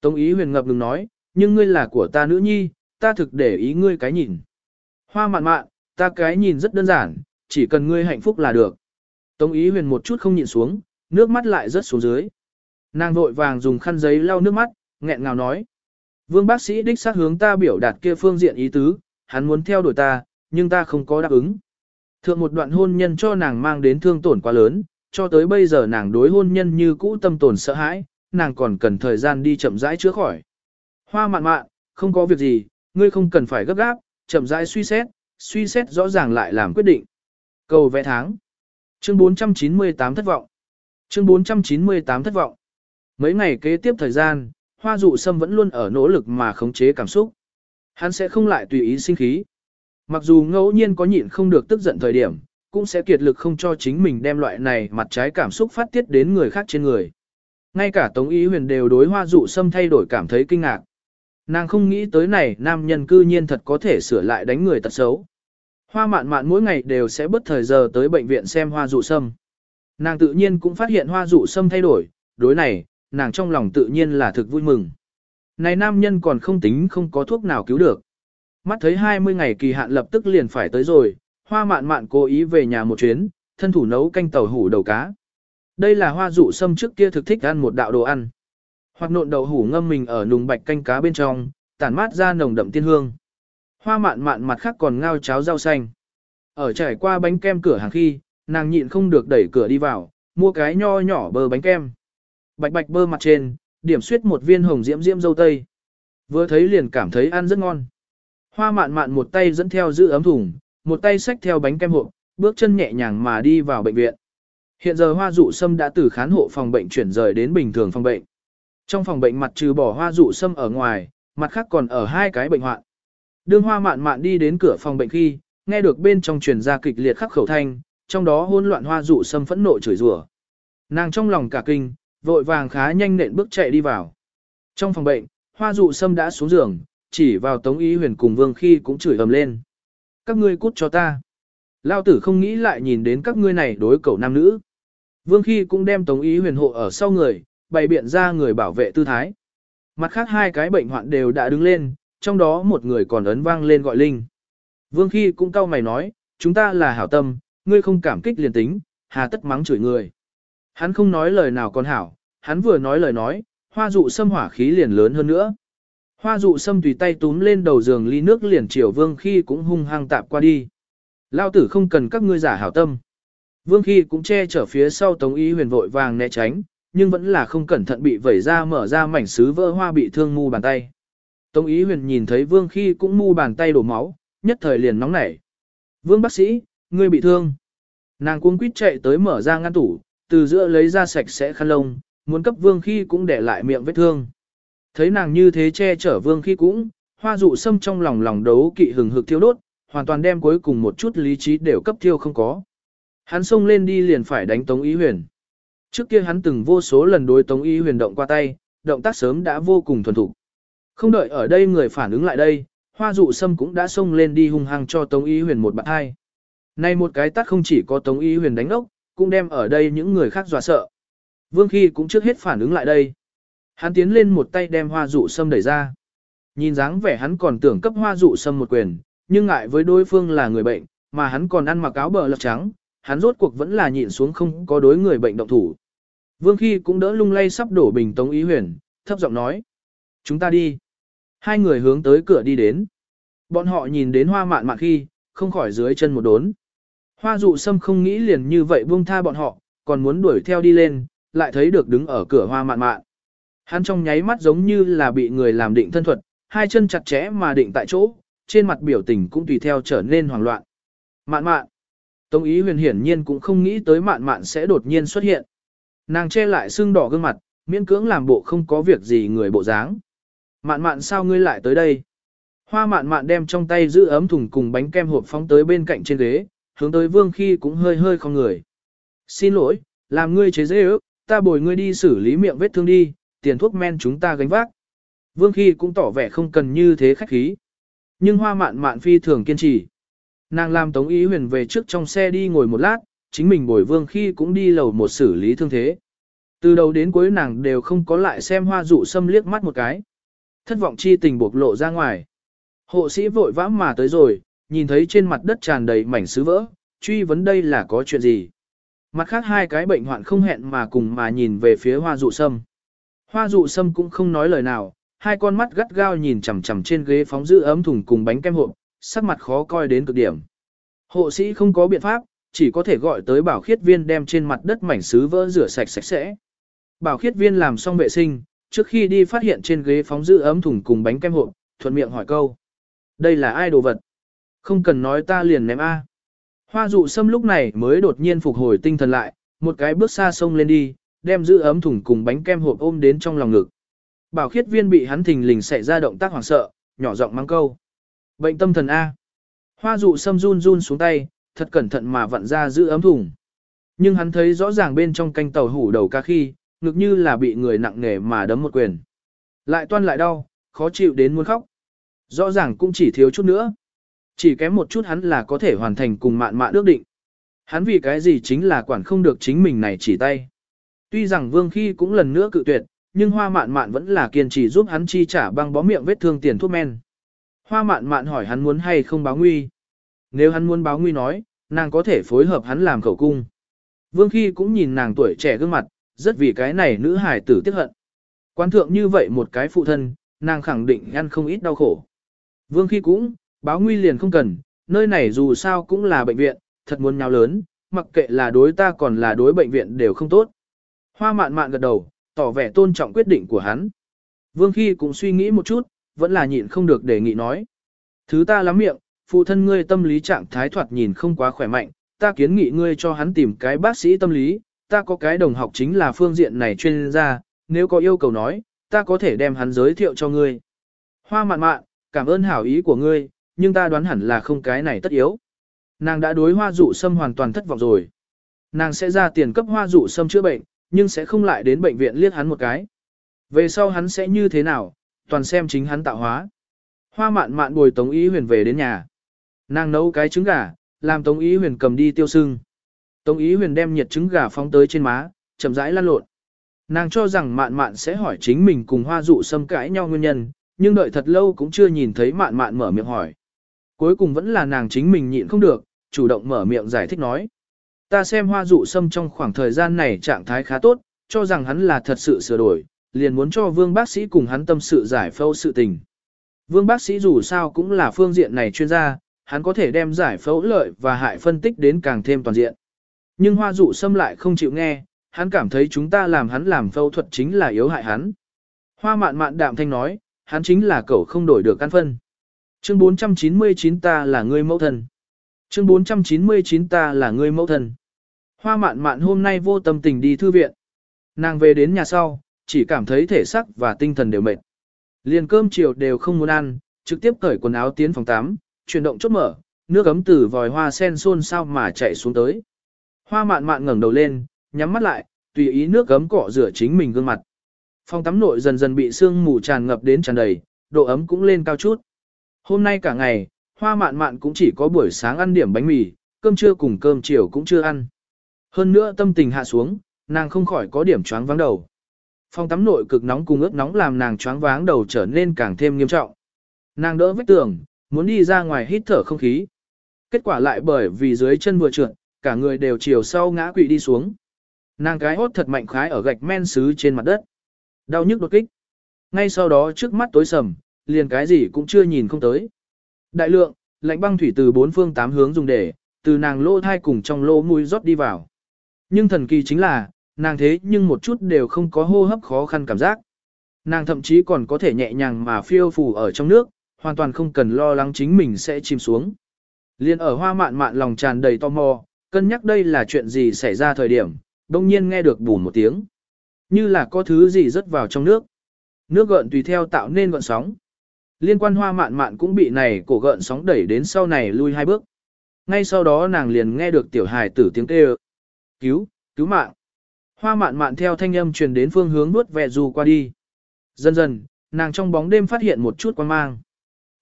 Tống ý huyền ngập ngừng nói, nhưng ngươi là của ta nữ nhi, ta thực để ý ngươi cái nhìn. Hoa mạn mạn, ta cái nhìn rất đơn giản, chỉ cần ngươi hạnh phúc là được. Tống ý huyền một chút không nhịn xuống, nước mắt lại rớt xuống dưới. Nàng vội vàng dùng khăn giấy lau nước mắt, nghẹn ngào nói. Vương bác sĩ đích xác hướng ta biểu đạt kia phương diện ý tứ, hắn muốn theo đuổi ta, nhưng ta không có đáp ứng. Thượng một đoạn hôn nhân cho nàng mang đến thương tổn quá lớn, cho tới bây giờ nàng đối hôn nhân như cũ tâm tổn sợ hãi, nàng còn cần thời gian đi chậm rãi chữa khỏi. Hoa mạn mạn, không có việc gì, ngươi không cần phải gấp gáp, chậm rãi suy xét, suy xét rõ ràng lại làm quyết định. Cầu vẽ tháng. Chương 498 thất vọng. Chương 498 thất vọng. Mấy ngày kế tiếp thời gian, hoa dụ sâm vẫn luôn ở nỗ lực mà khống chế cảm xúc. Hắn sẽ không lại tùy ý sinh khí. Mặc dù ngẫu nhiên có nhịn không được tức giận thời điểm, cũng sẽ kiệt lực không cho chính mình đem loại này mặt trái cảm xúc phát tiết đến người khác trên người. Ngay cả Tống Ý Huyền đều đối hoa dụ sâm thay đổi cảm thấy kinh ngạc. Nàng không nghĩ tới này nam nhân cư nhiên thật có thể sửa lại đánh người tật xấu. Hoa mạn mạn mỗi ngày đều sẽ bất thời giờ tới bệnh viện xem hoa dụ sâm. Nàng tự nhiên cũng phát hiện hoa dụ sâm thay đổi, đối này, nàng trong lòng tự nhiên là thực vui mừng. Này nam nhân còn không tính không có thuốc nào cứu được. Mắt thấy 20 ngày kỳ hạn lập tức liền phải tới rồi, hoa mạn mạn cố ý về nhà một chuyến, thân thủ nấu canh tàu hủ đầu cá. Đây là hoa dụ sâm trước kia thực thích ăn một đạo đồ ăn. Hoặc nộn đậu hủ ngâm mình ở nùng bạch canh cá bên trong, tản mát ra nồng đậm tiên hương. Hoa mạn mạn mặt khác còn ngao cháo rau xanh. Ở trải qua bánh kem cửa hàng khi, nàng nhịn không được đẩy cửa đi vào, mua cái nho nhỏ bơ bánh kem. Bạch bạch bơ mặt trên, điểm suyết một viên hồng diễm diễm dâu tây. Vừa thấy liền cảm thấy ăn rất ngon. Hoa mạn mạn một tay dẫn theo giữ ấm thùng, một tay xách theo bánh kem hộp, bước chân nhẹ nhàng mà đi vào bệnh viện. Hiện giờ hoa dụ sâm đã từ khán hộ phòng bệnh chuyển rời đến bình thường phòng bệnh. Trong phòng bệnh mặt trừ bỏ hoa dụ sâm ở ngoài, mặt khác còn ở hai cái bệnh hoạn. Đương hoa mạn mạn đi đến cửa phòng bệnh khi, nghe được bên trong truyền ra kịch liệt khắc khẩu thanh, trong đó hỗn loạn hoa dụ sâm phẫn nộ chửi rủa. Nàng trong lòng cả kinh, vội vàng khá nhanh nện bước chạy đi vào. Trong phòng bệnh, hoa dụ sâm đã xuống giường, chỉ vào tống ý huyền cùng vương khi cũng chửi ầm lên. Các ngươi cút cho ta. Lao tử không nghĩ lại nhìn đến các ngươi này đối cầu nam nữ. Vương khi cũng đem tống ý huyền hộ ở sau người, bày biện ra người bảo vệ tư thái. Mặt khác hai cái bệnh hoạn đều đã đứng lên, trong đó một người còn ấn vang lên gọi linh. Vương khi cũng cau mày nói, chúng ta là hảo tâm, ngươi không cảm kích liền tính, hà tất mắng chửi người. Hắn không nói lời nào còn hảo, hắn vừa nói lời nói, hoa dụ xâm hỏa khí liền lớn hơn nữa. Hoa dụ xâm tùy tay túm lên đầu giường ly nước liền chiều vương khi cũng hung hăng tạp qua đi. Lao tử không cần các ngươi giả hảo tâm. Vương khi cũng che chở phía sau tống ý huyền vội vàng né tránh, nhưng vẫn là không cẩn thận bị vẩy ra mở ra mảnh sứ vỡ hoa bị thương mu bàn tay. Tống ý huyền nhìn thấy vương khi cũng mu bàn tay đổ máu, nhất thời liền nóng nảy. Vương bác sĩ, ngươi bị thương. Nàng cuống quýt chạy tới mở ra ngăn tủ, từ giữa lấy ra sạch sẽ khăn lông, muốn cấp vương khi cũng để lại miệng vết thương. Thấy nàng như thế che chở vương khi cũng, hoa dụ sâm trong lòng lòng đấu kỵ hừng hực thiêu đốt, hoàn toàn đem cuối cùng một chút lý trí đều cấp thiêu không có. Hắn xông lên đi liền phải đánh Tống Ý Huyền. Trước kia hắn từng vô số lần đối Tống Ý Huyền động qua tay, động tác sớm đã vô cùng thuần thục. Không đợi ở đây người phản ứng lại đây, hoa dụ sâm cũng đã xông lên đi hung hăng cho Tống Y Huyền một bạn hai. Này một cái tắt không chỉ có Tống Y Huyền đánh ốc, cũng đem ở đây những người khác dọa sợ. Vương Khi cũng trước hết phản ứng lại đây. Hắn tiến lên một tay đem hoa dụ sâm đẩy ra. Nhìn dáng vẻ hắn còn tưởng cấp hoa dụ sâm một quyền, nhưng ngại với đối phương là người bệnh, mà hắn còn ăn mặc áo bờ lật trắng, hắn rốt cuộc vẫn là nhịn xuống không có đối người bệnh động thủ. Vương Khi cũng đỡ lung lay sắp đổ bình Tống Ý Huyền, thấp giọng nói. Chúng ta đi. Hai người hướng tới cửa đi đến. Bọn họ nhìn đến hoa mạn mạn khi, không khỏi dưới chân một đốn. Hoa dụ sâm không nghĩ liền như vậy buông tha bọn họ, còn muốn đuổi theo đi lên, lại thấy được đứng ở cửa hoa mạn mạn. Hắn trong nháy mắt giống như là bị người làm định thân thuật, hai chân chặt chẽ mà định tại chỗ, trên mặt biểu tình cũng tùy theo trở nên hoảng loạn. Mạn mạn. Tống ý huyền hiển nhiên cũng không nghĩ tới mạn mạn sẽ đột nhiên xuất hiện. Nàng che lại xương đỏ gương mặt, miễn cưỡng làm bộ không có việc gì người bộ dáng. Mạn mạn sao ngươi lại tới đây? Hoa mạn mạn đem trong tay giữ ấm thùng cùng bánh kem hộp phóng tới bên cạnh trên ghế, hướng tới vương khi cũng hơi hơi không người. Xin lỗi, làm ngươi chế dễ ước, ta bồi ngươi đi xử lý miệng vết thương đi, tiền thuốc men chúng ta gánh vác. Vương khi cũng tỏ vẻ không cần như thế khách khí. Nhưng hoa mạn mạn phi thường kiên trì. Nàng làm tống ý huyền về trước trong xe đi ngồi một lát, chính mình bồi vương khi cũng đi lầu một xử lý thương thế. Từ đầu đến cuối nàng đều không có lại xem hoa dụ xâm liếc mắt một cái. Thất vọng chi tình buộc lộ ra ngoài. Hộ sĩ vội vã mà tới rồi, nhìn thấy trên mặt đất tràn đầy mảnh sứ vỡ, truy vấn đây là có chuyện gì. Mặt khác hai cái bệnh hoạn không hẹn mà cùng mà nhìn về phía hoa dụ sâm. Hoa dụ sâm cũng không nói lời nào, hai con mắt gắt gao nhìn chằm chằm trên ghế phóng giữ ấm thùng cùng bánh kem hộp, sắc mặt khó coi đến cực điểm. Hộ sĩ không có biện pháp, chỉ có thể gọi tới bảo khiết viên đem trên mặt đất mảnh sứ vỡ rửa sạch sạch sẽ. Bảo khiết viên làm xong vệ sinh, trước khi đi phát hiện trên ghế phóng giữ ấm thùng cùng bánh kem hộp, thuận miệng hỏi câu. Đây là ai đồ vật? Không cần nói ta liền ném A. Hoa dụ sâm lúc này mới đột nhiên phục hồi tinh thần lại, một cái bước xa sông lên đi, đem giữ ấm thùng cùng bánh kem hộp ôm đến trong lòng ngực. Bảo khiết viên bị hắn thình lình xảy ra động tác hoảng sợ, nhỏ giọng mang câu. Bệnh tâm thần A. Hoa dụ sâm run run xuống tay, thật cẩn thận mà vặn ra giữ ấm thùng. Nhưng hắn thấy rõ ràng bên trong canh tàu hủ đầu ca khi, ngực như là bị người nặng nề mà đấm một quyền. Lại toan lại đau, khó chịu đến muốn khóc. Rõ ràng cũng chỉ thiếu chút nữa. Chỉ kém một chút hắn là có thể hoàn thành cùng mạn mạn ước định. Hắn vì cái gì chính là quản không được chính mình này chỉ tay. Tuy rằng vương khi cũng lần nữa cự tuyệt, nhưng hoa mạn mạn vẫn là kiên trì giúp hắn chi trả băng bó miệng vết thương tiền thuốc men. Hoa mạn mạn hỏi hắn muốn hay không báo nguy. Nếu hắn muốn báo nguy nói, nàng có thể phối hợp hắn làm khẩu cung. Vương khi cũng nhìn nàng tuổi trẻ gương mặt, rất vì cái này nữ hài tử tiếc hận. Quan thượng như vậy một cái phụ thân, nàng khẳng định ăn không ít đau khổ. Vương khi cũng, báo nguy liền không cần, nơi này dù sao cũng là bệnh viện, thật muốn nhào lớn, mặc kệ là đối ta còn là đối bệnh viện đều không tốt. Hoa mạn mạn gật đầu, tỏ vẻ tôn trọng quyết định của hắn. Vương khi cũng suy nghĩ một chút, vẫn là nhịn không được đề nghị nói. Thứ ta lắm miệng, phụ thân ngươi tâm lý trạng thái thoạt nhìn không quá khỏe mạnh, ta kiến nghị ngươi cho hắn tìm cái bác sĩ tâm lý, ta có cái đồng học chính là phương diện này chuyên gia, nếu có yêu cầu nói, ta có thể đem hắn giới thiệu cho ngươi. Hoa mạn mạn, cảm ơn hảo ý của ngươi, nhưng ta đoán hẳn là không cái này tất yếu. Nàng đã đối hoa dụ sâm hoàn toàn thất vọng rồi. Nàng sẽ ra tiền cấp hoa dụ sâm chữa bệnh, nhưng sẽ không lại đến bệnh viện liếc hắn một cái. Về sau hắn sẽ như thế nào, toàn xem chính hắn tạo hóa. Hoa mạn mạn bồi Tống Ý Huyền về đến nhà. Nàng nấu cái trứng gà, làm Tống Ý Huyền cầm đi tiêu sưng. Tống Ý Huyền đem nhiệt trứng gà phóng tới trên má, chậm rãi lăn lộn. Nàng cho rằng mạn mạn sẽ hỏi chính mình cùng hoa dụ sâm cãi nhau nguyên nhân, nhưng đợi thật lâu cũng chưa nhìn thấy mạn mạn mở miệng hỏi. Cuối cùng vẫn là nàng chính mình nhịn không được, chủ động mở miệng giải thích nói. Ta xem hoa dụ sâm trong khoảng thời gian này trạng thái khá tốt, cho rằng hắn là thật sự sửa đổi, liền muốn cho vương bác sĩ cùng hắn tâm sự giải phẫu sự tình. Vương bác sĩ dù sao cũng là phương diện này chuyên gia, hắn có thể đem giải phẫu lợi và hại phân tích đến càng thêm toàn diện. Nhưng hoa dụ xâm lại không chịu nghe, hắn cảm thấy chúng ta làm hắn làm phẫu thuật chính là yếu hại hắn. Hoa mạn mạn đạm thanh nói, hắn chính là cậu không đổi được căn phân. Chương 499 ta là người mẫu thần. Chương 499 ta là người mẫu thần. Hoa mạn mạn hôm nay vô tâm tình đi thư viện. Nàng về đến nhà sau, chỉ cảm thấy thể xác và tinh thần đều mệt. Liền cơm chiều đều không muốn ăn, trực tiếp cởi quần áo tiến phòng tắm, chuyển động chốt mở, nước ấm từ vòi hoa sen xôn sao mà chạy xuống tới. Hoa mạn mạn ngẩng đầu lên, nhắm mắt lại, tùy ý nước gấm cọ rửa chính mình gương mặt. Phòng tắm nội dần dần bị sương mù tràn ngập đến tràn đầy, độ ấm cũng lên cao chút. Hôm nay cả ngày, hoa mạn mạn cũng chỉ có buổi sáng ăn điểm bánh mì, cơm trưa cùng cơm chiều cũng chưa ăn. Hơn nữa tâm tình hạ xuống, nàng không khỏi có điểm choáng váng đầu. Phòng tắm nội cực nóng cùng ướt nóng làm nàng choáng váng đầu trở nên càng thêm nghiêm trọng. Nàng đỡ vết tường, muốn đi ra ngoài hít thở không khí. Kết quả lại bởi vì dưới chân vừa trượt, cả người đều chiều sau ngã quỵ đi xuống. Nàng cái hốt thật mạnh khái ở gạch men sứ trên mặt đất. Đau nhức đột kích. Ngay sau đó trước mắt tối sầm, liền cái gì cũng chưa nhìn không tới. Đại lượng, lạnh băng thủy từ bốn phương tám hướng dùng để, từ nàng lô thai cùng trong lô mũi rót đi vào. Nhưng thần kỳ chính là, nàng thế nhưng một chút đều không có hô hấp khó khăn cảm giác. Nàng thậm chí còn có thể nhẹ nhàng mà phiêu phù ở trong nước, hoàn toàn không cần lo lắng chính mình sẽ chìm xuống. Liên ở hoa mạn mạn lòng tràn đầy tò mò, cân nhắc đây là chuyện gì xảy ra thời điểm, đông nhiên nghe được bùn một tiếng. Như là có thứ gì rớt vào trong nước. Nước gợn tùy theo tạo nên gợn sóng. Liên quan hoa mạn mạn cũng bị này cổ gợn sóng đẩy đến sau này lui hai bước. Ngay sau đó nàng liền nghe được tiểu hài tử tiếng kêu. Cứu, cứu mạng. Hoa mạn mạn theo thanh âm truyền đến phương hướng nuốt vẹ dù qua đi. Dần dần, nàng trong bóng đêm phát hiện một chút quang mang.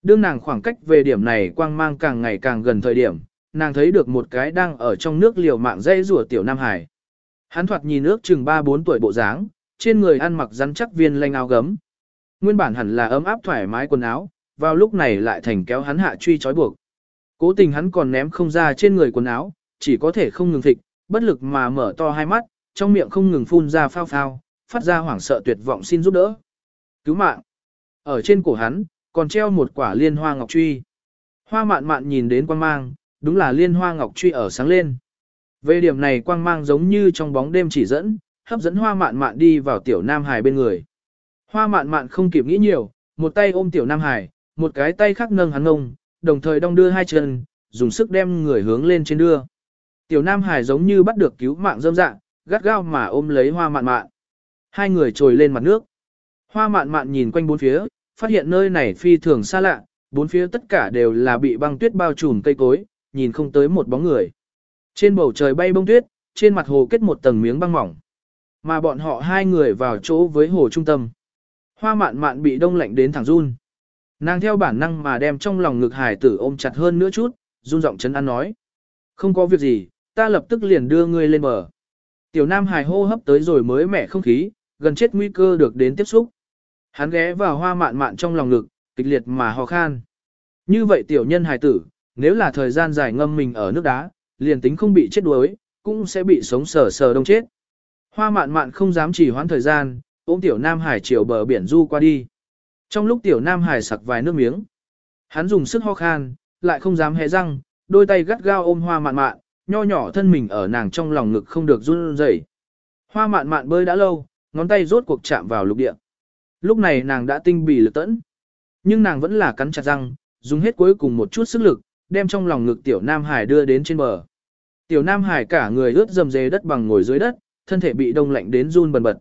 Đương nàng khoảng cách về điểm này quang mang càng ngày càng gần thời điểm, nàng thấy được một cái đang ở trong nước liều mạng dây rùa tiểu Nam Hải. Hắn thoạt nhìn ước chừng 3-4 tuổi bộ dáng, trên người ăn mặc rắn chắc viên lanh áo gấm. Nguyên bản hẳn là ấm áp thoải mái quần áo, vào lúc này lại thành kéo hắn hạ truy trói buộc. Cố tình hắn còn ném không ra trên người quần áo, chỉ có thể không ngừng thịt, bất lực mà mở to hai mắt, trong miệng không ngừng phun ra phao phao, phát ra hoảng sợ tuyệt vọng xin giúp đỡ. Cứu mạng! Ở trên cổ hắn, còn treo một quả liên hoa ngọc truy. Hoa mạn mạn nhìn đến quan mang, đúng là liên hoa ngọc truy ở sáng lên. Về điểm này quang mang giống như trong bóng đêm chỉ dẫn, hấp dẫn hoa mạn mạn đi vào tiểu nam hải bên người. Hoa mạn mạn không kịp nghĩ nhiều, một tay ôm tiểu nam hải, một cái tay khác nâng hắn ngông, đồng thời đong đưa hai chân, dùng sức đem người hướng lên trên đưa. Tiểu nam hải giống như bắt được cứu mạng dâm dạng, gắt gao mà ôm lấy hoa mạn mạn. Hai người trồi lên mặt nước. Hoa mạn mạn nhìn quanh bốn phía, phát hiện nơi này phi thường xa lạ, bốn phía tất cả đều là bị băng tuyết bao trùm cây cối, nhìn không tới một bóng người. Trên bầu trời bay bông tuyết, trên mặt hồ kết một tầng miếng băng mỏng. Mà bọn họ hai người vào chỗ với hồ trung tâm. Hoa mạn mạn bị đông lạnh đến thẳng run. Nàng theo bản năng mà đem trong lòng ngực hải tử ôm chặt hơn nữa chút, run giọng chấn an nói. Không có việc gì, ta lập tức liền đưa ngươi lên bờ. Tiểu nam Hải hô hấp tới rồi mới mẻ không khí, gần chết nguy cơ được đến tiếp xúc. Hắn ghé vào hoa mạn mạn trong lòng ngực, kịch liệt mà ho khan. Như vậy tiểu nhân Hải tử, nếu là thời gian dài ngâm mình ở nước đá, liền tính không bị chết đuối, cũng sẽ bị sống sờ sờ đông chết. Hoa mạn mạn không dám chỉ hoãn thời gian, ôm tiểu nam hải chiều bờ biển du qua đi. Trong lúc tiểu nam hải sặc vài nước miếng, hắn dùng sức ho khan, lại không dám hé răng, đôi tay gắt gao ôm hoa mạn mạn, nho nhỏ thân mình ở nàng trong lòng ngực không được run rẩy. Hoa mạn mạn bơi đã lâu, ngón tay rốt cuộc chạm vào lục địa. Lúc này nàng đã tinh bì lực tẫn. Nhưng nàng vẫn là cắn chặt răng, dùng hết cuối cùng một chút sức lực, đem trong lòng ngực tiểu Nam Hải đưa đến trên bờ. Tiểu Nam Hải cả người ướt dầm dề đất bằng ngồi dưới đất, thân thể bị đông lạnh đến run bần bật.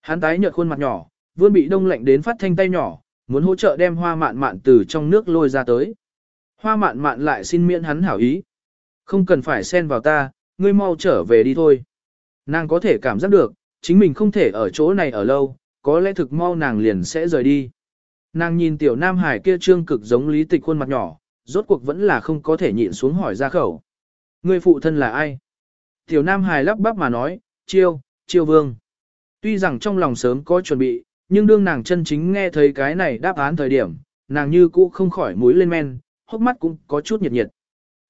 Hắn tái nhợt khuôn mặt nhỏ, vươn bị đông lạnh đến phát thanh tay nhỏ, muốn hỗ trợ đem hoa mạn mạn từ trong nước lôi ra tới. Hoa mạn mạn lại xin miễn hắn hảo ý. Không cần phải xen vào ta, ngươi mau trở về đi thôi. Nàng có thể cảm giác được, chính mình không thể ở chỗ này ở lâu, có lẽ thực mau nàng liền sẽ rời đi. Nàng nhìn tiểu nam hải kia trương cực giống lý tịch khuôn mặt nhỏ, rốt cuộc vẫn là không có thể nhịn xuống hỏi ra khẩu. Người phụ thân là ai? Tiểu nam hải lắp bắp mà nói, chiêu, chiêu vương. Tuy rằng trong lòng sớm có chuẩn bị, nhưng đương nàng chân chính nghe thấy cái này đáp án thời điểm, nàng như cũ không khỏi mũi lên men, hốc mắt cũng có chút nhiệt nhiệt.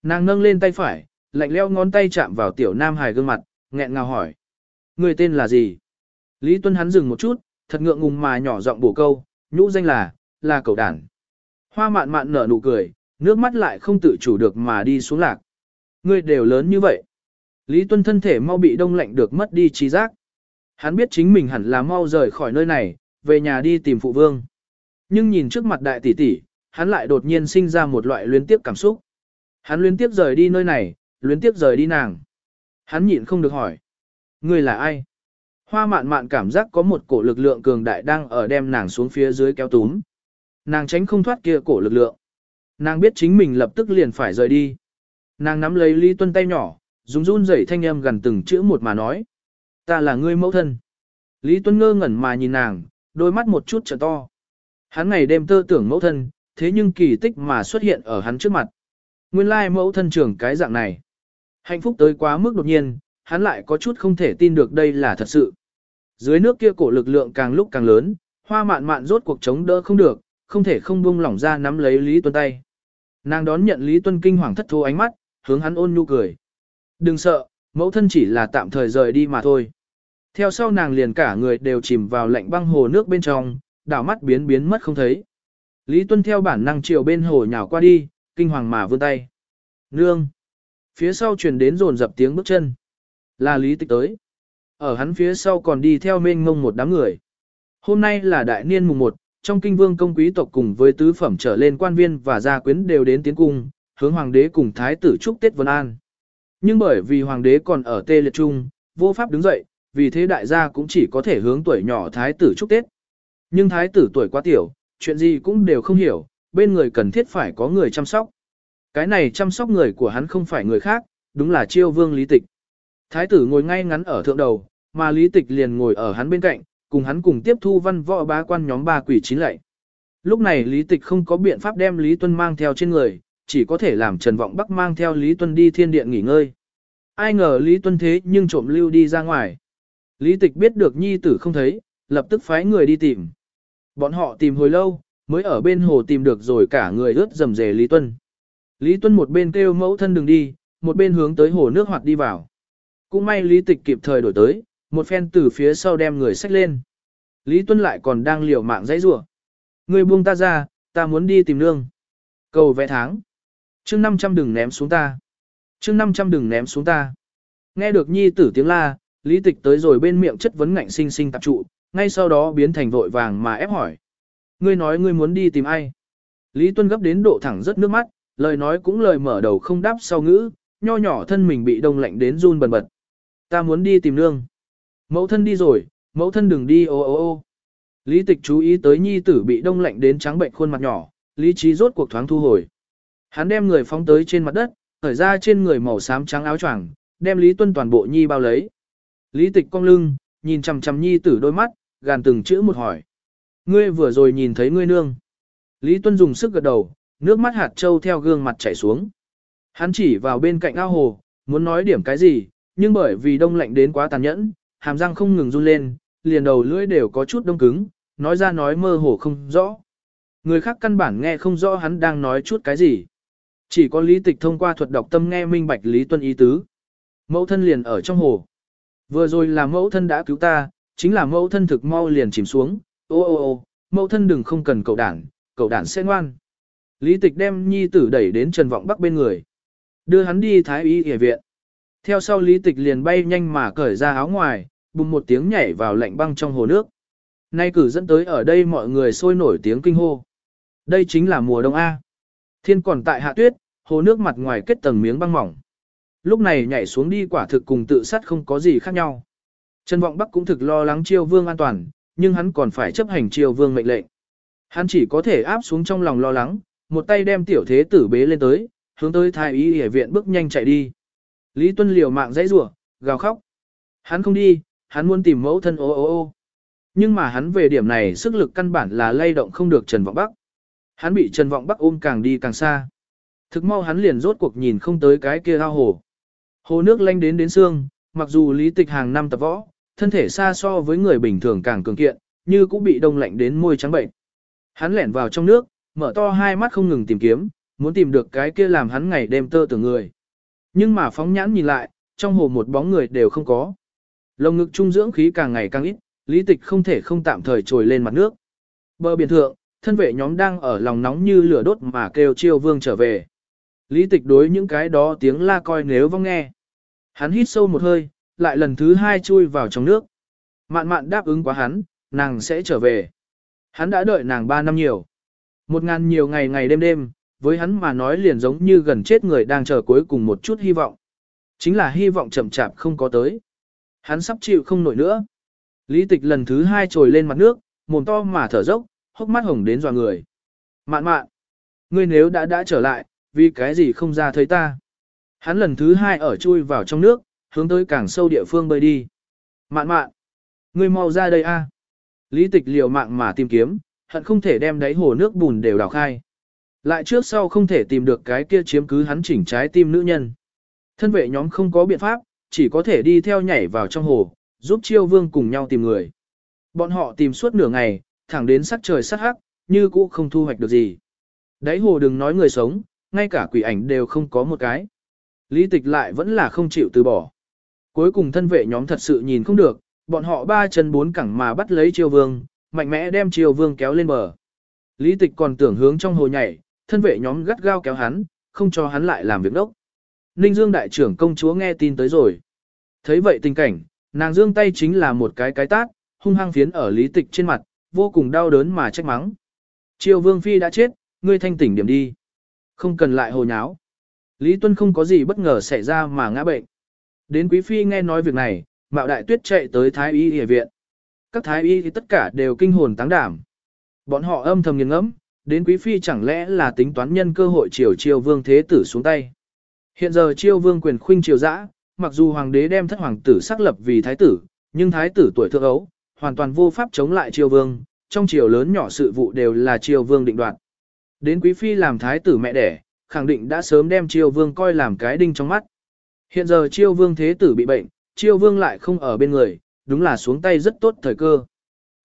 Nàng nâng lên tay phải, lạnh leo ngón tay chạm vào tiểu nam hải gương mặt, nghẹn ngào hỏi. Người tên là gì? Lý Tuân hắn dừng một chút, thật ngượng ngùng mà nhỏ giọng bổ câu, nhũ danh là, là cầu Đản. Hoa mạn mạn nở nụ cười, nước mắt lại không tự chủ được mà đi xuống lạc. Ngươi đều lớn như vậy. Lý Tuân thân thể mau bị đông lạnh được mất đi trí giác. Hắn biết chính mình hẳn là mau rời khỏi nơi này, về nhà đi tìm phụ vương. Nhưng nhìn trước mặt đại tỷ tỷ, hắn lại đột nhiên sinh ra một loại luyến tiếp cảm xúc. Hắn luyến tiếp rời đi nơi này, luyến tiếp rời đi nàng. Hắn nhịn không được hỏi. người là ai? Hoa mạn mạn cảm giác có một cổ lực lượng cường đại đang ở đem nàng xuống phía dưới kéo túm. Nàng tránh không thoát kia cổ lực lượng. Nàng biết chính mình lập tức liền phải rời đi. Nàng nắm lấy Lý Tuân tay nhỏ, dùng run rẩy thanh âm gần từng chữ một mà nói. Ta là ngươi mẫu thân. Lý Tuân ngơ ngẩn mà nhìn nàng, đôi mắt một chút trở to. Hắn ngày đêm tơ tưởng mẫu thân, thế nhưng kỳ tích mà xuất hiện ở hắn trước mặt. Nguyên lai mẫu thân trưởng cái dạng này. Hạnh phúc tới quá mức đột nhiên, hắn lại có chút không thể tin được đây là thật sự. Dưới nước kia cổ lực lượng càng lúc càng lớn, hoa mạn mạn rốt cuộc chống đỡ không được, không thể không buông lỏng ra nắm lấy Lý Tuân tay. Nàng đón nhận Lý Tuân kinh hoàng thất thố ánh mắt, hướng hắn ôn nhu cười. Đừng sợ, mẫu thân chỉ là tạm thời rời đi mà thôi. Theo sau nàng liền cả người đều chìm vào lạnh băng hồ nước bên trong, đảo mắt biến biến mất không thấy. Lý Tuân theo bản năng chiều bên hồ nhào qua đi, kinh hoàng mà vươn tay. Nương! Phía sau truyền đến rồn dập tiếng bước chân. Là Lý Tịch tới. Ở hắn phía sau còn đi theo mênh ngông một đám người. Hôm nay là đại niên mùng 1, trong kinh vương công quý tộc cùng với tứ phẩm trở lên quan viên và gia quyến đều đến tiến cung, hướng hoàng đế cùng thái tử chúc Tết Vân An. Nhưng bởi vì hoàng đế còn ở tê liệt trung, vô pháp đứng dậy, vì thế đại gia cũng chỉ có thể hướng tuổi nhỏ thái tử chúc Tết. Nhưng thái tử tuổi quá tiểu, chuyện gì cũng đều không hiểu, bên người cần thiết phải có người chăm sóc. Cái này chăm sóc người của hắn không phải người khác, đúng là chiêu vương lý tịch. Thái tử ngồi ngay ngắn ở thượng đầu, mà lý tịch liền ngồi ở hắn bên cạnh, cùng hắn cùng tiếp thu văn võ bá quan nhóm ba quỷ chín lệ. Lúc này lý tịch không có biện pháp đem Lý Tuân mang theo trên người, chỉ có thể làm Trần Vọng Bắc mang theo Lý Tuân đi thiên điện nghỉ ngơi. Ai ngờ Lý Tuân thế nhưng trộm lưu đi ra ngoài. Lý tịch biết được nhi tử không thấy, lập tức phái người đi tìm. Bọn họ tìm hồi lâu, mới ở bên hồ tìm được rồi cả người ướt dầm dề Lý Tuân. Lý Tuân một bên kêu mẫu thân đừng đi, một bên hướng tới hồ nước hoạt đi vào. Cũng may Lý Tịch kịp thời đổi tới, một phen từ phía sau đem người xách lên. Lý Tuân lại còn đang liều mạng dãy rủa. Người buông ta ra, ta muốn đi tìm nương. Cầu vẽ tháng. chương 500 đừng ném xuống ta. chương 500 đừng ném xuống ta. Nghe được nhi tử tiếng la, Lý Tịch tới rồi bên miệng chất vấn ngạnh sinh sinh tập trụ, ngay sau đó biến thành vội vàng mà ép hỏi. Ngươi nói ngươi muốn đi tìm ai? Lý Tuân gấp đến độ thẳng rất nước mắt, lời nói cũng lời mở đầu không đáp sau ngữ, nho nhỏ thân mình bị đông lạnh đến run bần bật. Ta muốn đi tìm nương. Mẫu thân đi rồi, mẫu thân đừng đi ô ô ô. Lý tịch chú ý tới nhi tử bị đông lạnh đến trắng bệnh khuôn mặt nhỏ, lý trí rốt cuộc thoáng thu hồi. Hắn đem người phóng tới trên mặt đất, thở ra trên người màu xám trắng áo choàng, đem Lý Tuân toàn bộ nhi bao lấy. Lý tịch cong lưng, nhìn chằm chằm nhi tử đôi mắt, gàn từng chữ một hỏi. Ngươi vừa rồi nhìn thấy ngươi nương. Lý Tuân dùng sức gật đầu, nước mắt hạt trâu theo gương mặt chảy xuống. Hắn chỉ vào bên cạnh ao hồ, muốn nói điểm cái gì, nhưng bởi vì đông lạnh đến quá tàn nhẫn, hàm răng không ngừng run lên, liền đầu lưỡi đều có chút đông cứng, nói ra nói mơ hồ không rõ. Người khác căn bản nghe không rõ hắn đang nói chút cái gì. Chỉ có lý tịch thông qua thuật đọc tâm nghe minh bạch lý tuân ý tứ. Mẫu thân liền ở trong hồ. Vừa rồi là mẫu thân đã cứu ta, chính là mẫu thân thực mau liền chìm xuống. Ô ô ô, mẫu thân đừng không cần cậu đản, cậu đản sẽ ngoan. Lý tịch đem nhi tử đẩy đến Trần Vọng Bắc bên người. Đưa hắn đi thái y y viện. Theo sau lý tịch liền bay nhanh mà cởi ra áo ngoài, bùng một tiếng nhảy vào lạnh băng trong hồ nước. Nay cử dẫn tới ở đây mọi người sôi nổi tiếng kinh hô. Đây chính là mùa đông A. Thiên còn tại hạ tuyết, hồ nước mặt ngoài kết tầng miếng băng mỏng. Lúc này nhảy xuống đi quả thực cùng tự sát không có gì khác nhau. Trần Vọng Bắc cũng thực lo lắng triều vương an toàn, nhưng hắn còn phải chấp hành triều vương mệnh lệnh. Hắn chỉ có thể áp xuống trong lòng lo lắng, một tay đem tiểu thế tử bế lên tới, hướng tới thái y y viện bước nhanh chạy đi. Lý Tuân liều mạng dãy rủa, gào khóc. Hắn không đi, hắn muốn tìm mẫu thân ô ô ô. Nhưng mà hắn về điểm này sức lực căn bản là lay động không được Trần Vọng Bắc. Hắn bị Trần Vọng Bắc ôm càng đi càng xa. Thực mau hắn liền rốt cuộc nhìn không tới cái kia ao hồ. Hồ nước lanh đến đến xương, mặc dù lý tịch hàng năm tập võ, thân thể xa so với người bình thường càng cường kiện, như cũng bị đông lạnh đến môi trắng bệnh. Hắn lẻn vào trong nước, mở to hai mắt không ngừng tìm kiếm, muốn tìm được cái kia làm hắn ngày đêm tơ tưởng người. Nhưng mà phóng nhãn nhìn lại, trong hồ một bóng người đều không có. Lồng ngực trung dưỡng khí càng ngày càng ít, lý tịch không thể không tạm thời trồi lên mặt nước. Bờ biển thượng, thân vệ nhóm đang ở lòng nóng như lửa đốt mà kêu chiêu vương trở về. Lý tịch đối những cái đó tiếng la coi nếu vong nghe. Hắn hít sâu một hơi, lại lần thứ hai chui vào trong nước. Mạn mạn đáp ứng quá hắn, nàng sẽ trở về. Hắn đã đợi nàng ba năm nhiều. Một ngàn nhiều ngày ngày đêm đêm, với hắn mà nói liền giống như gần chết người đang chờ cuối cùng một chút hy vọng. Chính là hy vọng chậm chạp không có tới. Hắn sắp chịu không nổi nữa. Lý tịch lần thứ hai trồi lên mặt nước, mồm to mà thở dốc, hốc mắt hồng đến dò người. Mạn mạn, ngươi nếu đã đã trở lại, vì cái gì không ra thấy ta. Hắn lần thứ hai ở chui vào trong nước, hướng tới càng sâu địa phương bơi đi. Mạn mạn, ngươi mau ra đây a. Lý tịch liều mạng mà tìm kiếm, hận không thể đem đáy hồ nước bùn đều đào khai. Lại trước sau không thể tìm được cái kia chiếm cứ hắn chỉnh trái tim nữ nhân. Thân vệ nhóm không có biện pháp, chỉ có thể đi theo nhảy vào trong hồ, giúp chiêu vương cùng nhau tìm người. Bọn họ tìm suốt nửa ngày, thẳng đến sắc trời sắc hắc, như cũ không thu hoạch được gì. Đáy hồ đừng nói người sống, ngay cả quỷ ảnh đều không có một cái. Lý tịch lại vẫn là không chịu từ bỏ. Cuối cùng thân vệ nhóm thật sự nhìn không được, bọn họ ba chân bốn cẳng mà bắt lấy triều vương, mạnh mẽ đem triều vương kéo lên bờ. Lý tịch còn tưởng hướng trong hồ nhảy, thân vệ nhóm gắt gao kéo hắn, không cho hắn lại làm việc đốc. Ninh Dương đại trưởng công chúa nghe tin tới rồi. Thấy vậy tình cảnh, nàng dương tay chính là một cái cái tát, hung hăng phiến ở lý tịch trên mặt, vô cùng đau đớn mà trách mắng. Triều vương phi đã chết, ngươi thanh tỉnh điểm đi. Không cần lại hồ nháo. Lý Tuân không có gì bất ngờ xảy ra mà ngã bệnh. Đến quý phi nghe nói việc này, mạo đại tuyết chạy tới thái y y viện. Các thái y thì tất cả đều kinh hồn táng đảm. Bọn họ âm thầm nghiêng ngẫm, đến quý phi chẳng lẽ là tính toán nhân cơ hội triều triều vương thế tử xuống tay. Hiện giờ chiêu vương quyền khuynh triều dã, mặc dù hoàng đế đem thất hoàng tử xác lập vì thái tử, nhưng thái tử tuổi thượng ấu, hoàn toàn vô pháp chống lại triều vương, trong triều lớn nhỏ sự vụ đều là triều vương định đoạt. Đến quý phi làm thái tử mẹ đẻ, khẳng định đã sớm đem triều vương coi làm cái đinh trong mắt. Hiện giờ triều vương thế tử bị bệnh, triều vương lại không ở bên người, đúng là xuống tay rất tốt thời cơ.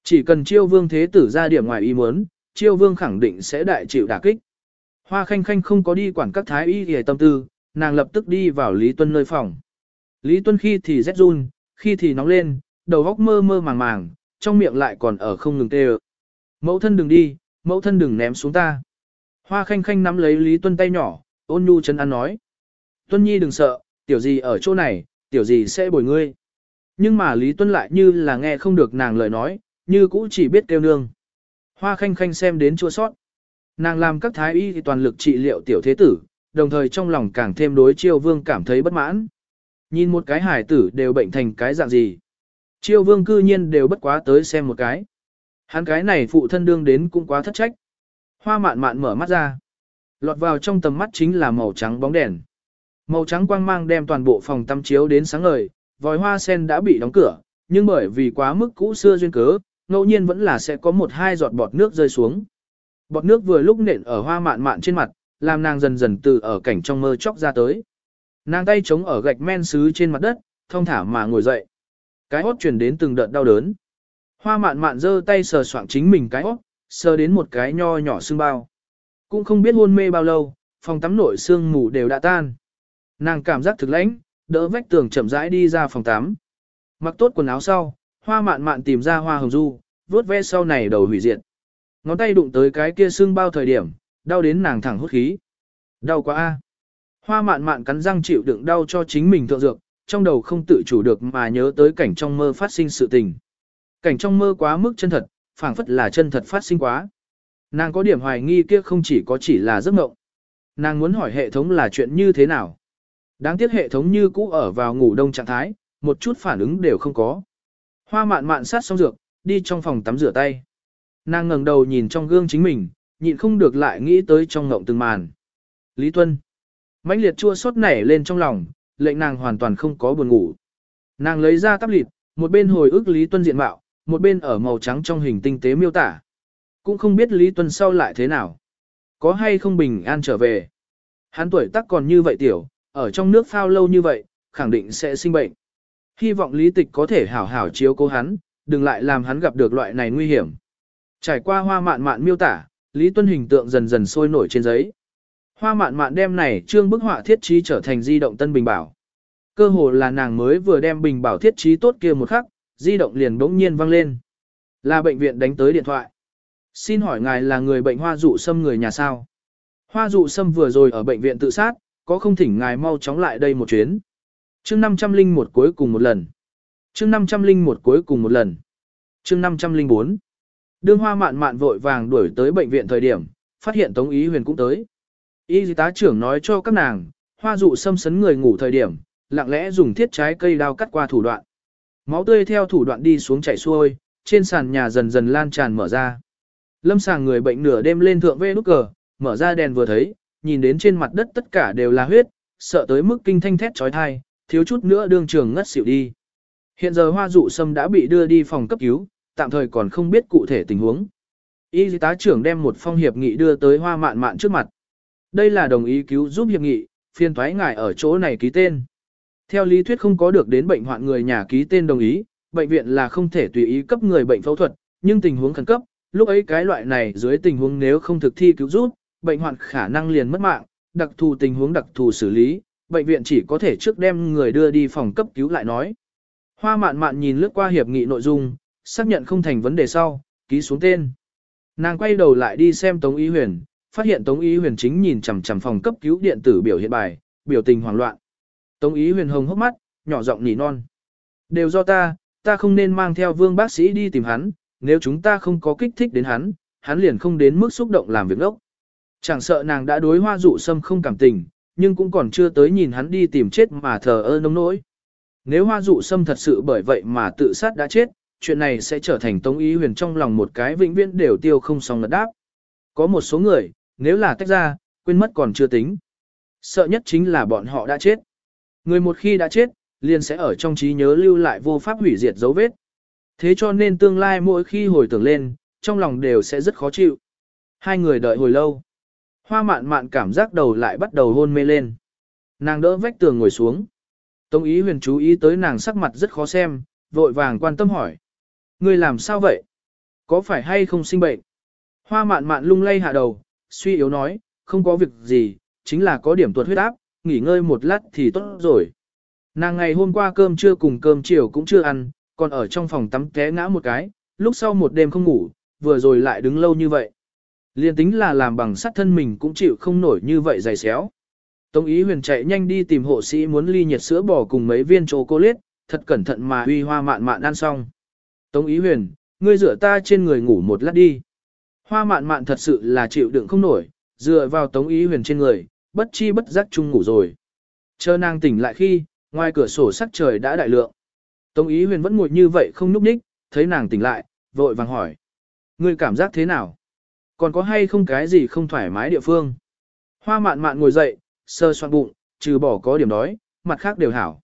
Chỉ cần triều vương thế tử ra điểm ngoài ý muốn, triều vương khẳng định sẽ đại chịu đả kích. Hoa khanh khanh không có đi quản các thái y hề tâm tư, nàng lập tức đi vào Lý Tuân nơi phòng. Lý Tuân khi thì rét run, khi thì nóng lên, đầu góc mơ mơ màng màng, trong miệng lại còn ở không ngừng tê Mẫu thân đừng đi, mẫu thân đừng ném xuống ta. Hoa khanh khanh nắm lấy Lý Tuân tay nhỏ, ôn nhu chân ăn nói. Tuân nhi đừng sợ, tiểu gì ở chỗ này, tiểu gì sẽ bồi ngươi. Nhưng mà Lý Tuân lại như là nghe không được nàng lời nói, như cũ chỉ biết kêu nương. Hoa khanh khanh xem đến chua sót. Nàng làm các thái y thì toàn lực trị liệu tiểu thế tử, đồng thời trong lòng càng thêm đối chiêu vương cảm thấy bất mãn. Nhìn một cái hải tử đều bệnh thành cái dạng gì. Chiêu vương cư nhiên đều bất quá tới xem một cái. Hắn cái này phụ thân đương đến cũng quá thất trách. Hoa mạn mạn mở mắt ra. Lọt vào trong tầm mắt chính là màu trắng bóng đèn. Màu trắng quang mang đem toàn bộ phòng tắm chiếu đến sáng ngời, vòi hoa sen đã bị đóng cửa, nhưng bởi vì quá mức cũ xưa duyên cớ, ngẫu nhiên vẫn là sẽ có một hai giọt bọt nước rơi xuống. Bọt nước vừa lúc nện ở hoa mạn mạn trên mặt, làm nàng dần dần từ ở cảnh trong mơ chóc ra tới. Nàng tay chống ở gạch men sứ trên mặt đất, thông thả mà ngồi dậy. Cái hốt truyền đến từng đợt đau đớn. Hoa mạn mạn giơ tay sờ soạng chính mình cái hốt, sờ đến một cái nho nhỏ xương bao. Cũng không biết hôn mê bao lâu, phòng tắm nội xương mù đều đã tan. Nàng cảm giác thực lãnh, đỡ vách tường chậm rãi đi ra phòng tắm. Mặc tốt quần áo sau, hoa mạn mạn tìm ra hoa hồng du, vuốt ve sau này đầu hủy diệt. Ngón tay đụng tới cái kia xương bao thời điểm, đau đến nàng thẳng hốt khí. Đau quá a. Hoa mạn mạn cắn răng chịu đựng đau cho chính mình thượng dược, trong đầu không tự chủ được mà nhớ tới cảnh trong mơ phát sinh sự tình. Cảnh trong mơ quá mức chân thật, phảng phất là chân thật phát sinh quá. Nàng có điểm hoài nghi kia không chỉ có chỉ là giấc mộng. Nàng muốn hỏi hệ thống là chuyện như thế nào. Đáng tiếc hệ thống như cũ ở vào ngủ đông trạng thái, một chút phản ứng đều không có. Hoa mạn mạn sát xong dược, đi trong phòng tắm rửa tay. Nàng ngẩng đầu nhìn trong gương chính mình, nhịn không được lại nghĩ tới trong ngộng từng màn. Lý Tuân. mãnh liệt chua xót nảy lên trong lòng, lệnh nàng hoàn toàn không có buồn ngủ. Nàng lấy ra tắp lịt, một bên hồi ức Lý Tuân diện mạo, một bên ở màu trắng trong hình tinh tế miêu tả. Cũng không biết Lý Tuân sau lại thế nào. Có hay không bình an trở về. Hắn tuổi tác còn như vậy tiểu, ở trong nước phao lâu như vậy, khẳng định sẽ sinh bệnh. Hy vọng lý tịch có thể hảo hảo chiếu cố hắn, đừng lại làm hắn gặp được loại này nguy hiểm. Trải qua hoa mạn mạn miêu tả, Lý Tuân hình tượng dần dần sôi nổi trên giấy. Hoa mạn mạn đem này trương bức họa thiết trí trở thành di động tân bình bảo. Cơ hồ là nàng mới vừa đem bình bảo thiết trí tốt kia một khắc, di động liền bỗng nhiên vang lên. Là bệnh viện đánh tới điện thoại. Xin hỏi ngài là người bệnh hoa dụ sâm người nhà sao? Hoa dụ sâm vừa rồi ở bệnh viện tự sát, có không thỉnh ngài mau chóng lại đây một chuyến. chương 501 cuối cùng một lần. chương 501 cuối cùng một lần. chương 504. Đương hoa mạn mạn vội vàng đuổi tới bệnh viện thời điểm, phát hiện Tống Ý Huyền cũng tới. Y tá trưởng nói cho các nàng, hoa dụ xâm sấn người ngủ thời điểm, lặng lẽ dùng thiết trái cây đao cắt qua thủ đoạn. Máu tươi theo thủ đoạn đi xuống chảy xuôi, trên sàn nhà dần dần lan tràn mở ra. Lâm sàng người bệnh nửa đêm lên thượng vê nút cờ, mở ra đèn vừa thấy, nhìn đến trên mặt đất tất cả đều là huyết, sợ tới mức kinh thanh thét trói thai, thiếu chút nữa đương trường ngất xỉu đi. Hiện giờ hoa dụ sâm đã bị đưa đi phòng cấp cứu, tạm thời còn không biết cụ thể tình huống. Y tá trưởng đem một phong hiệp nghị đưa tới hoa mạn mạn trước mặt. Đây là đồng ý cứu giúp hiệp nghị, phiên thoái ngài ở chỗ này ký tên. Theo lý thuyết không có được đến bệnh hoạn người nhà ký tên đồng ý, bệnh viện là không thể tùy ý cấp người bệnh phẫu thuật, nhưng tình huống khẩn cấp, lúc ấy cái loại này dưới tình huống nếu không thực thi cứu giúp, bệnh hoạn khả năng liền mất mạng, đặc thù tình huống đặc thù xử lý, bệnh viện chỉ có thể trước đem người đưa đi phòng cấp cứu lại nói. Hoa mạn mạn nhìn lướt qua hiệp nghị nội dung, xác nhận không thành vấn đề sau, ký xuống tên. Nàng quay đầu lại đi xem Tống Ý Huyền, phát hiện Tống Ý Huyền chính nhìn chằm chằm phòng cấp cứu điện tử biểu hiện bài, biểu tình hoảng loạn. Tống Ý Huyền hồng hốc mắt, nhỏ giọng nỉ non. Đều do ta, ta không nên mang theo vương bác sĩ đi tìm hắn, nếu chúng ta không có kích thích đến hắn, hắn liền không đến mức xúc động làm việc ốc. Chẳng sợ nàng đã đối hoa dụ sâm không cảm tình, nhưng cũng còn chưa tới nhìn hắn đi tìm chết mà thờ ơ nông nỗi. Nếu hoa dụ sâm thật sự bởi vậy mà tự sát đã chết, chuyện này sẽ trở thành tống ý huyền trong lòng một cái vĩnh viễn đều tiêu không xong lật đáp. Có một số người, nếu là tách ra, quên mất còn chưa tính. Sợ nhất chính là bọn họ đã chết. Người một khi đã chết, liền sẽ ở trong trí nhớ lưu lại vô pháp hủy diệt dấu vết. Thế cho nên tương lai mỗi khi hồi tưởng lên, trong lòng đều sẽ rất khó chịu. Hai người đợi hồi lâu. Hoa mạn mạn cảm giác đầu lại bắt đầu hôn mê lên. Nàng đỡ vách tường ngồi xuống. Tống ý huyền chú ý tới nàng sắc mặt rất khó xem, vội vàng quan tâm hỏi. Ngươi làm sao vậy? Có phải hay không sinh bệnh? Hoa mạn mạn lung lay hạ đầu, suy yếu nói, không có việc gì, chính là có điểm tuột huyết áp, nghỉ ngơi một lát thì tốt rồi. Nàng ngày hôm qua cơm trưa cùng cơm chiều cũng chưa ăn, còn ở trong phòng tắm té ngã một cái, lúc sau một đêm không ngủ, vừa rồi lại đứng lâu như vậy. Liên tính là làm bằng sắt thân mình cũng chịu không nổi như vậy dày xéo. Tống ý huyền chạy nhanh đi tìm hộ sĩ muốn ly nhiệt sữa bò cùng mấy viên chocolate, thật cẩn thận mà huy hoa mạn mạn ăn xong. Tống ý huyền, ngươi rửa ta trên người ngủ một lát đi. Hoa mạn mạn thật sự là chịu đựng không nổi, dựa vào tống ý huyền trên người, bất chi bất giác chung ngủ rồi. Chờ nàng tỉnh lại khi, ngoài cửa sổ sắc trời đã đại lượng. Tống ý huyền vẫn ngồi như vậy không nhúc nhích, thấy nàng tỉnh lại, vội vàng hỏi. Ngươi cảm giác thế nào? Còn có hay không cái gì không thoải mái địa phương? Hoa mạn mạn ngồi dậy, sơ soạn bụng, trừ bỏ có điểm đói, mặt khác đều hảo.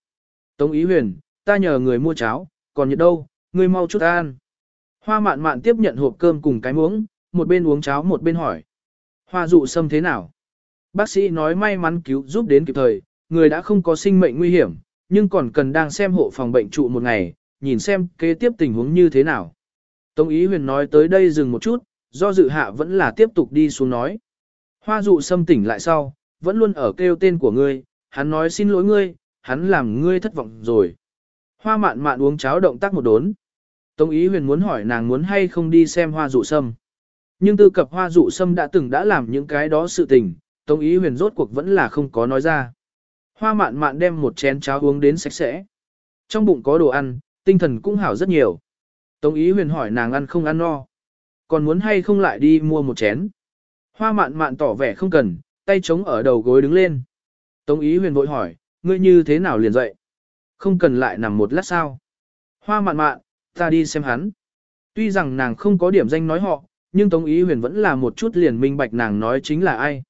Tống ý huyền, ta nhờ người mua cháo, còn nhiệt đâu, ngươi mau chút ăn. Hoa mạn mạn tiếp nhận hộp cơm cùng cái muỗng, một bên uống cháo một bên hỏi. Hoa dụ sâm thế nào? Bác sĩ nói may mắn cứu giúp đến kịp thời, người đã không có sinh mệnh nguy hiểm, nhưng còn cần đang xem hộ phòng bệnh trụ một ngày, nhìn xem kế tiếp tình huống như thế nào. Tống ý huyền nói tới đây dừng một chút, do dự hạ vẫn là tiếp tục đi xuống nói. Hoa dụ sâm tỉnh lại sau, vẫn luôn ở kêu tên của ngươi, hắn nói xin lỗi ngươi, hắn làm ngươi thất vọng rồi. Hoa mạn mạn uống cháo động tác một đốn. Tống ý huyền muốn hỏi nàng muốn hay không đi xem hoa dụ sâm. Nhưng tư cập hoa dụ sâm đã từng đã làm những cái đó sự tình, Tống ý huyền rốt cuộc vẫn là không có nói ra. Hoa mạn mạn đem một chén cháo uống đến sạch sẽ. Trong bụng có đồ ăn, tinh thần cũng hảo rất nhiều. Tống ý huyền hỏi nàng ăn không ăn no. Còn muốn hay không lại đi mua một chén. Hoa mạn mạn tỏ vẻ không cần, tay chống ở đầu gối đứng lên. Tống ý huyền vội hỏi, ngươi như thế nào liền dậy? Không cần lại nằm một lát sao? Hoa mạn mạn, ta đi xem hắn. Tuy rằng nàng không có điểm danh nói họ, nhưng Tống ý huyền vẫn là một chút liền minh bạch nàng nói chính là ai.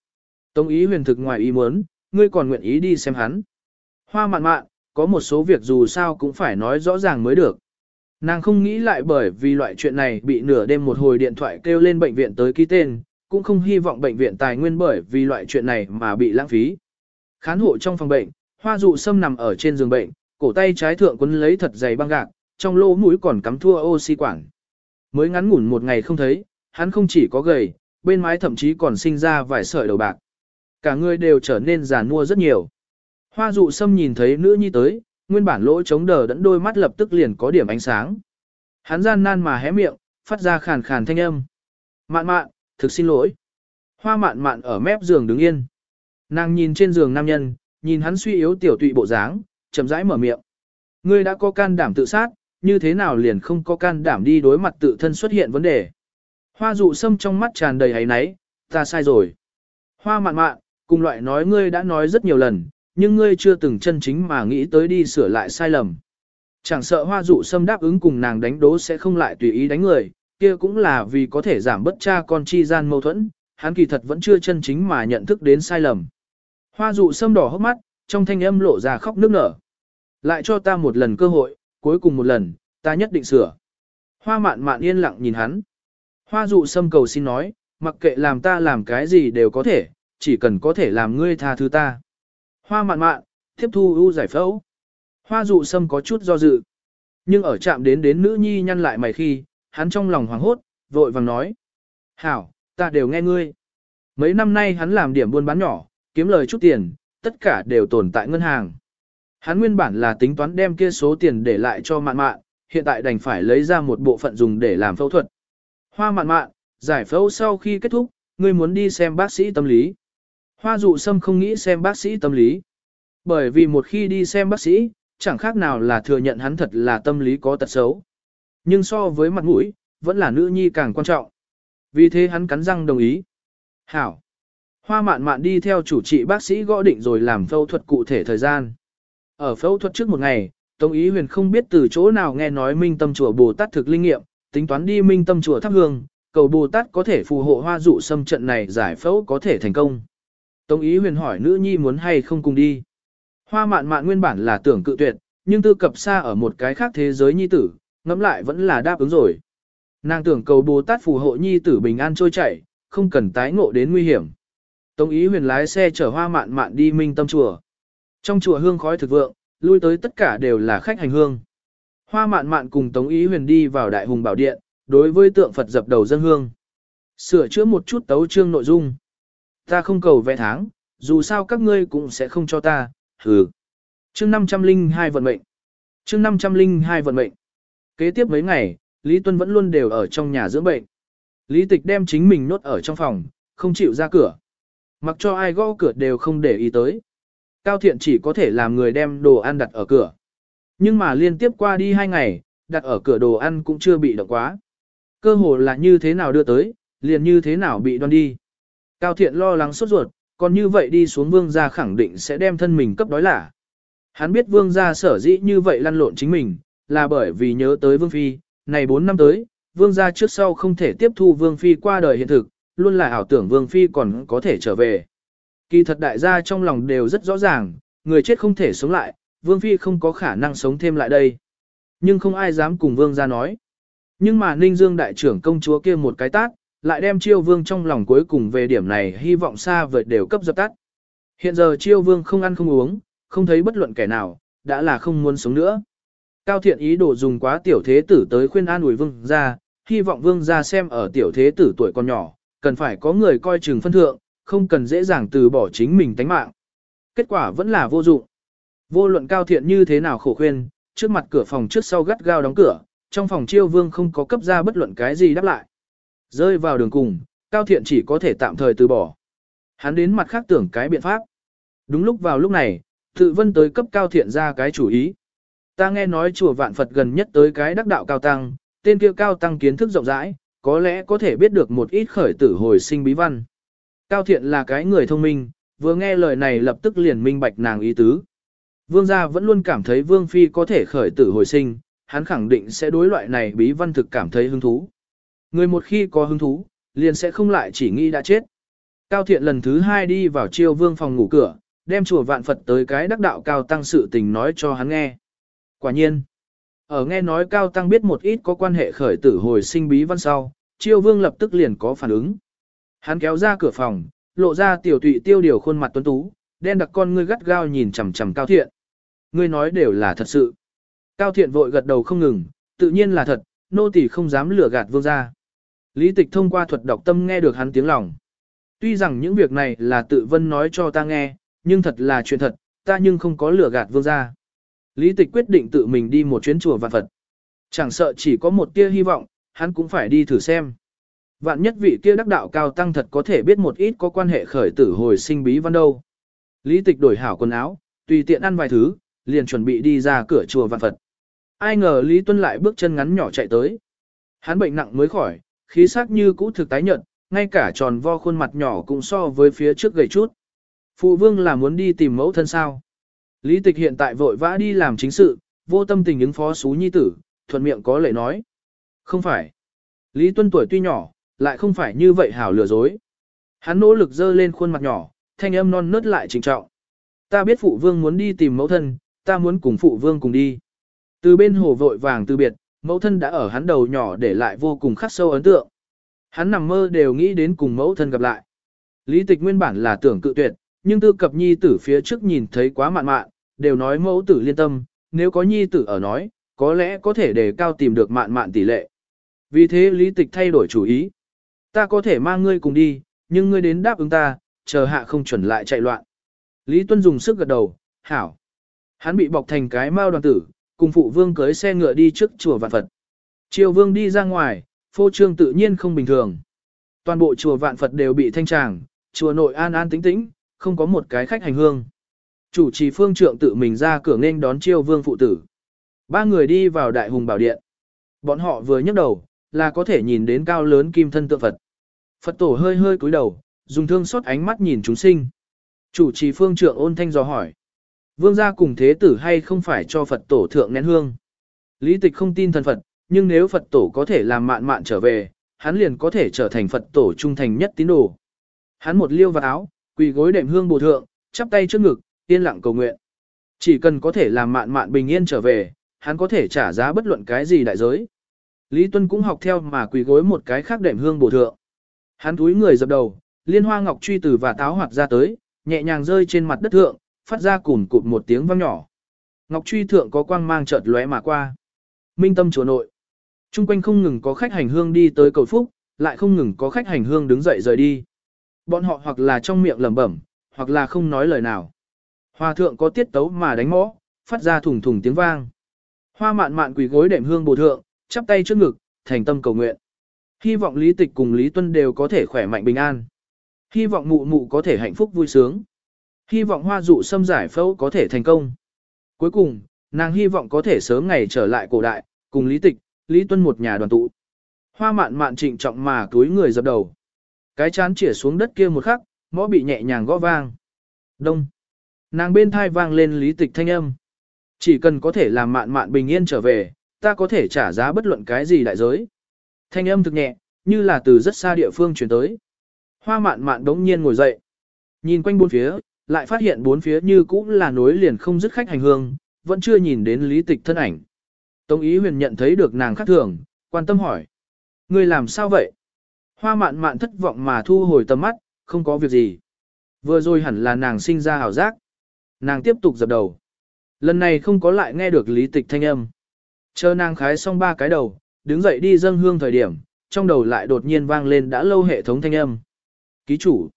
Tống ý huyền thực ngoài ý muốn, ngươi còn nguyện ý đi xem hắn. Hoa mạn mạn, có một số việc dù sao cũng phải nói rõ ràng mới được. Nàng không nghĩ lại bởi vì loại chuyện này bị nửa đêm một hồi điện thoại kêu lên bệnh viện tới ký tên, cũng không hy vọng bệnh viện tài nguyên bởi vì loại chuyện này mà bị lãng phí. Khán hộ trong phòng bệnh, hoa dụ sâm nằm ở trên giường bệnh, cổ tay trái thượng quấn lấy thật dày băng gạc, trong lỗ mũi còn cắm thua oxy quản. Mới ngắn ngủn một ngày không thấy, hắn không chỉ có gầy, bên mái thậm chí còn sinh ra vài sợi đầu bạc. Cả người đều trở nên già nua rất nhiều. Hoa dụ sâm nhìn thấy nữ nhi tới, nguyên bản lỗ chống đờ đẫn đôi mắt lập tức liền có điểm ánh sáng. Hắn gian nan mà hé miệng, phát ra khàn khàn thanh âm. Mạn mạn, thực xin lỗi. Hoa mạn mạn ở mép giường đứng yên. Nàng nhìn trên giường nam nhân, nhìn hắn suy yếu tiểu tụy bộ dáng, chậm rãi mở miệng. Ngươi đã có can đảm tự sát, như thế nào liền không có can đảm đi đối mặt tự thân xuất hiện vấn đề. Hoa dụ sâm trong mắt tràn đầy hấy náy, ta sai rồi. Hoa mạn mạn, cùng loại nói ngươi đã nói rất nhiều lần, nhưng ngươi chưa từng chân chính mà nghĩ tới đi sửa lại sai lầm. Chẳng sợ hoa dụ sâm đáp ứng cùng nàng đánh đố sẽ không lại tùy ý đánh người, kia cũng là vì có thể giảm bất cha con chi gian mâu thuẫn, hắn kỳ thật vẫn chưa chân chính mà nhận thức đến sai lầm. Hoa dụ sâm đỏ hốc mắt, trong thanh âm lộ ra khóc nước nở. Lại cho ta một lần cơ hội, cuối cùng một lần, ta nhất định sửa. Hoa mạn mạn yên lặng nhìn hắn. Hoa dụ sâm cầu xin nói, mặc kệ làm ta làm cái gì đều có thể, chỉ cần có thể làm ngươi tha thứ ta. Hoa mạn mạn, tiếp thu ưu giải phẫu. Hoa dụ sâm có chút do dự. Nhưng ở chạm đến đến nữ nhi nhăn lại mày khi, hắn trong lòng hoảng hốt, vội vàng nói. Hảo, ta đều nghe ngươi. Mấy năm nay hắn làm điểm buôn bán nhỏ, kiếm lời chút tiền, tất cả đều tồn tại ngân hàng. Hắn nguyên bản là tính toán đem kia số tiền để lại cho mạn mạn, hiện tại đành phải lấy ra một bộ phận dùng để làm phẫu thuật. Hoa mạn mạn, giải phẫu sau khi kết thúc, ngươi muốn đi xem bác sĩ tâm lý. Hoa dụ sâm không nghĩ xem bác sĩ tâm lý. Bởi vì một khi đi xem bác sĩ, chẳng khác nào là thừa nhận hắn thật là tâm lý có tật xấu. Nhưng so với mặt mũi, vẫn là nữ nhi càng quan trọng. Vì thế hắn cắn răng đồng ý. Hảo. Hoa mạn mạn đi theo chủ trị bác sĩ gõ định rồi làm phẫu thuật cụ thể thời gian. Ở phẫu thuật trước một ngày, Tống Ý Huyền không biết từ chỗ nào nghe nói Minh Tâm Chùa Bồ Tát thực linh nghiệm, tính toán đi Minh Tâm Chùa thắp hương, cầu Bồ Tát có thể phù hộ hoa dụ xâm trận này giải phẫu có thể thành công. Tống Ý Huyền hỏi nữ nhi muốn hay không cùng đi. Hoa mạn mạn nguyên bản là tưởng cự tuyệt, nhưng tư cập xa ở một cái khác thế giới nhi tử, ngẫm lại vẫn là đáp ứng rồi. Nàng tưởng cầu Bồ Tát phù hộ nhi tử bình an trôi chảy, không cần tái ngộ đến nguy hiểm. Tống ý huyền lái xe chở hoa mạn mạn đi minh tâm chùa. Trong chùa hương khói thực vượng, lui tới tất cả đều là khách hành hương. Hoa mạn mạn cùng Tống ý huyền đi vào đại hùng bảo điện, đối với tượng Phật dập đầu dân hương. Sửa chữa một chút tấu trương nội dung. Ta không cầu vẽ tháng, dù sao các ngươi cũng sẽ không cho ta, hừ. Chương 502 vận mệnh. Chương 502 vận mệnh. Kế tiếp mấy ngày, Lý Tuân vẫn luôn đều ở trong nhà dưỡng bệnh. Lý Tịch đem chính mình nốt ở trong phòng, không chịu ra cửa. Mặc cho ai gõ cửa đều không để ý tới. Cao Thiện chỉ có thể làm người đem đồ ăn đặt ở cửa. Nhưng mà liên tiếp qua đi hai ngày, đặt ở cửa đồ ăn cũng chưa bị động quá. Cơ hồ là như thế nào đưa tới, liền như thế nào bị đoan đi. Cao Thiện lo lắng sốt ruột, còn như vậy đi xuống vương gia khẳng định sẽ đem thân mình cấp đói lả. Hắn biết vương gia sở dĩ như vậy lăn lộn chính mình, là bởi vì nhớ tới vương phi, này 4 năm tới, vương gia trước sau không thể tiếp thu vương phi qua đời hiện thực, luôn là ảo tưởng vương phi còn có thể trở về. Kỳ thật đại gia trong lòng đều rất rõ ràng, người chết không thể sống lại, vương phi không có khả năng sống thêm lại đây. Nhưng không ai dám cùng vương gia nói. Nhưng mà Ninh Dương đại trưởng công chúa kia một cái tát, lại đem chiêu vương trong lòng cuối cùng về điểm này hy vọng xa vời đều cấp dập tắt. Hiện giờ chiêu vương không ăn không uống, không thấy bất luận kẻ nào, đã là không muốn sống nữa. Cao thiện ý đồ dùng quá tiểu thế tử tới khuyên an ủi vương gia, hy vọng vương gia xem ở tiểu thế tử tuổi còn nhỏ, cần phải có người coi chừng phân thượng, không cần dễ dàng từ bỏ chính mình tánh mạng. Kết quả vẫn là vô dụng. Vô luận cao thiện như thế nào khổ khuyên, trước mặt cửa phòng trước sau gắt gao đóng cửa, trong phòng chiêu vương không có cấp ra bất luận cái gì đáp lại. Rơi vào đường cùng, cao thiện chỉ có thể tạm thời từ bỏ. Hắn đến mặt khác tưởng cái biện pháp. Đúng lúc vào lúc này, tự vân tới cấp cao thiện ra cái chủ ý. Ta nghe nói chùa vạn Phật gần nhất tới cái đắc đạo cao tăng, tên kia cao tăng kiến thức rộng rãi, có lẽ có thể biết được một ít khởi tử hồi sinh bí văn. Cao thiện là cái người thông minh, vừa nghe lời này lập tức liền minh bạch nàng ý tứ. Vương gia vẫn luôn cảm thấy Vương Phi có thể khởi tử hồi sinh, hắn khẳng định sẽ đối loại này bí văn thực cảm thấy hứng thú. Người một khi có hứng thú, liền sẽ không lại chỉ nghĩ đã chết. Cao thiện lần thứ hai đi vào chiêu vương phòng ngủ cửa, đem chùa vạn Phật tới cái đắc đạo cao tăng sự tình nói cho hắn nghe. Quả nhiên, ở nghe nói Cao Tăng biết một ít có quan hệ khởi tử hồi sinh bí văn sau, Chiêu Vương lập tức liền có phản ứng. Hắn kéo ra cửa phòng, lộ ra tiểu tụy tiêu điều khuôn mặt tuấn tú, đen đặc con ngươi gắt gao nhìn chằm chằm Cao Thiện. Ngươi nói đều là thật sự. Cao Thiện vội gật đầu không ngừng, tự nhiên là thật, nô tỳ không dám lừa gạt vương gia. Lý Tịch thông qua thuật đọc tâm nghe được hắn tiếng lòng. Tuy rằng những việc này là tự vân nói cho ta nghe, nhưng thật là chuyện thật, ta nhưng không có lừa gạt vương gia. Lý Tịch quyết định tự mình đi một chuyến chùa vạn Phật. Chẳng sợ chỉ có một tia hy vọng, hắn cũng phải đi thử xem. Vạn nhất vị kia đắc đạo cao tăng thật có thể biết một ít có quan hệ khởi tử hồi sinh bí văn đâu. Lý Tịch đổi hảo quần áo, tùy tiện ăn vài thứ, liền chuẩn bị đi ra cửa chùa vạn Phật. Ai ngờ Lý Tuân lại bước chân ngắn nhỏ chạy tới. Hắn bệnh nặng mới khỏi, khí sắc như cũ thực tái nhợt, ngay cả tròn vo khuôn mặt nhỏ cũng so với phía trước gầy chút. Phụ vương là muốn đi tìm mẫu thân sao. Lý tịch hiện tại vội vã đi làm chính sự, vô tâm tình ứng phó xú nhi tử, thuận miệng có lệ nói. Không phải. Lý tuân tuổi tuy nhỏ, lại không phải như vậy hảo lừa dối. Hắn nỗ lực dơ lên khuôn mặt nhỏ, thanh âm non nớt lại trình trọng. Ta biết phụ vương muốn đi tìm mẫu thân, ta muốn cùng phụ vương cùng đi. Từ bên hồ vội vàng từ biệt, mẫu thân đã ở hắn đầu nhỏ để lại vô cùng khắc sâu ấn tượng. Hắn nằm mơ đều nghĩ đến cùng mẫu thân gặp lại. Lý tịch nguyên bản là tưởng cự tuyệt, nhưng tư cập nhi tử phía trước nhìn thấy quá mạn mạn, đều nói mẫu tử liên tâm, nếu có nhi tử ở nói, có lẽ có thể đề cao tìm được mạn mạn tỷ lệ. Vì thế lý tịch thay đổi chủ ý. Ta có thể mang ngươi cùng đi, nhưng ngươi đến đáp ứng ta, chờ hạ không chuẩn lại chạy loạn. Lý Tuân dùng sức gật đầu, hảo. Hắn bị bọc thành cái mao đoàn tử, cùng phụ vương cưới xe ngựa đi trước chùa vạn Phật. Triều vương đi ra ngoài, phô trương tự nhiên không bình thường. Toàn bộ chùa vạn Phật đều bị thanh tràng, chùa nội an an tĩnh tĩnh, không có một cái khách hành hương. Chủ trì phương trượng tự mình ra cửa nghênh đón triều vương phụ tử. Ba người đi vào đại hùng bảo điện. Bọn họ vừa nhấc đầu, là có thể nhìn đến cao lớn kim thân tượng Phật. Phật tổ hơi hơi cúi đầu, dùng thương xót ánh mắt nhìn chúng sinh. Chủ trì phương trượng ôn thanh dò hỏi. Vương gia cùng thế tử hay không phải cho Phật tổ thượng nén hương. Lý tịch không tin thần Phật, nhưng nếu Phật tổ có thể làm mạn mạn trở về, hắn liền có thể trở thành Phật tổ trung thành nhất tín đồ. Hắn một liêu vào áo, quỳ gối đệm hương bồ thượng, chắp tay trước ngực, yên lặng cầu nguyện. Chỉ cần có thể làm mạn mạn bình yên trở về, hắn có thể trả giá bất luận cái gì đại giới. Lý Tuân cũng học theo mà quỳ gối một cái khác đệm hương bổ thượng. Hắn túi người dập đầu, liên hoa ngọc truy từ và táo hoạt ra tới, nhẹ nhàng rơi trên mặt đất thượng, phát ra cùn cụt một tiếng vang nhỏ. Ngọc truy thượng có quang mang chợt lóe mà qua. Minh tâm chùa nội. Trung quanh không ngừng có khách hành hương đi tới cầu phúc, lại không ngừng có khách hành hương đứng dậy rời đi. Bọn họ hoặc là trong miệng lẩm bẩm, hoặc là không nói lời nào. Hoa thượng có tiết tấu mà đánh mõ, phát ra thùng thùng tiếng vang. Hoa mạn mạn quỳ gối đệm hương bồ thượng, chắp tay trước ngực, thành tâm cầu nguyện. Hy vọng Lý Tịch cùng Lý Tuân đều có thể khỏe mạnh bình an. Hy vọng mụ mụ có thể hạnh phúc vui sướng. Hy vọng hoa dụ xâm giải phẫu có thể thành công. Cuối cùng, nàng hy vọng có thể sớm ngày trở lại cổ đại, cùng Lý Tịch, Lý Tuân một nhà đoàn tụ. Hoa mạn mạn trịnh trọng mà túi người dập đầu. Cái chán chỉa xuống đất kia một khắc, mõ bị nhẹ nhàng gõ vang. Đông. Nàng bên thai vang lên Lý Tịch thanh âm. Chỉ cần có thể làm mạn mạn bình yên trở về, ta có thể trả giá bất luận cái gì đại giới. Thanh âm thực nhẹ, như là từ rất xa địa phương chuyển tới. Hoa mạn mạn đống nhiên ngồi dậy. Nhìn quanh bốn phía, lại phát hiện bốn phía như cũng là nối liền không dứt khách hành hương, vẫn chưa nhìn đến lý tịch thân ảnh. Tống ý huyền nhận thấy được nàng khác thường, quan tâm hỏi. Người làm sao vậy? Hoa mạn mạn thất vọng mà thu hồi tầm mắt, không có việc gì. Vừa rồi hẳn là nàng sinh ra hảo giác. Nàng tiếp tục dập đầu. Lần này không có lại nghe được lý tịch thanh âm. Chờ nàng khái xong ba cái đầu, đứng dậy đi dâng hương thời điểm, trong đầu lại đột nhiên vang lên đã lâu hệ thống thanh âm. Ký chủ.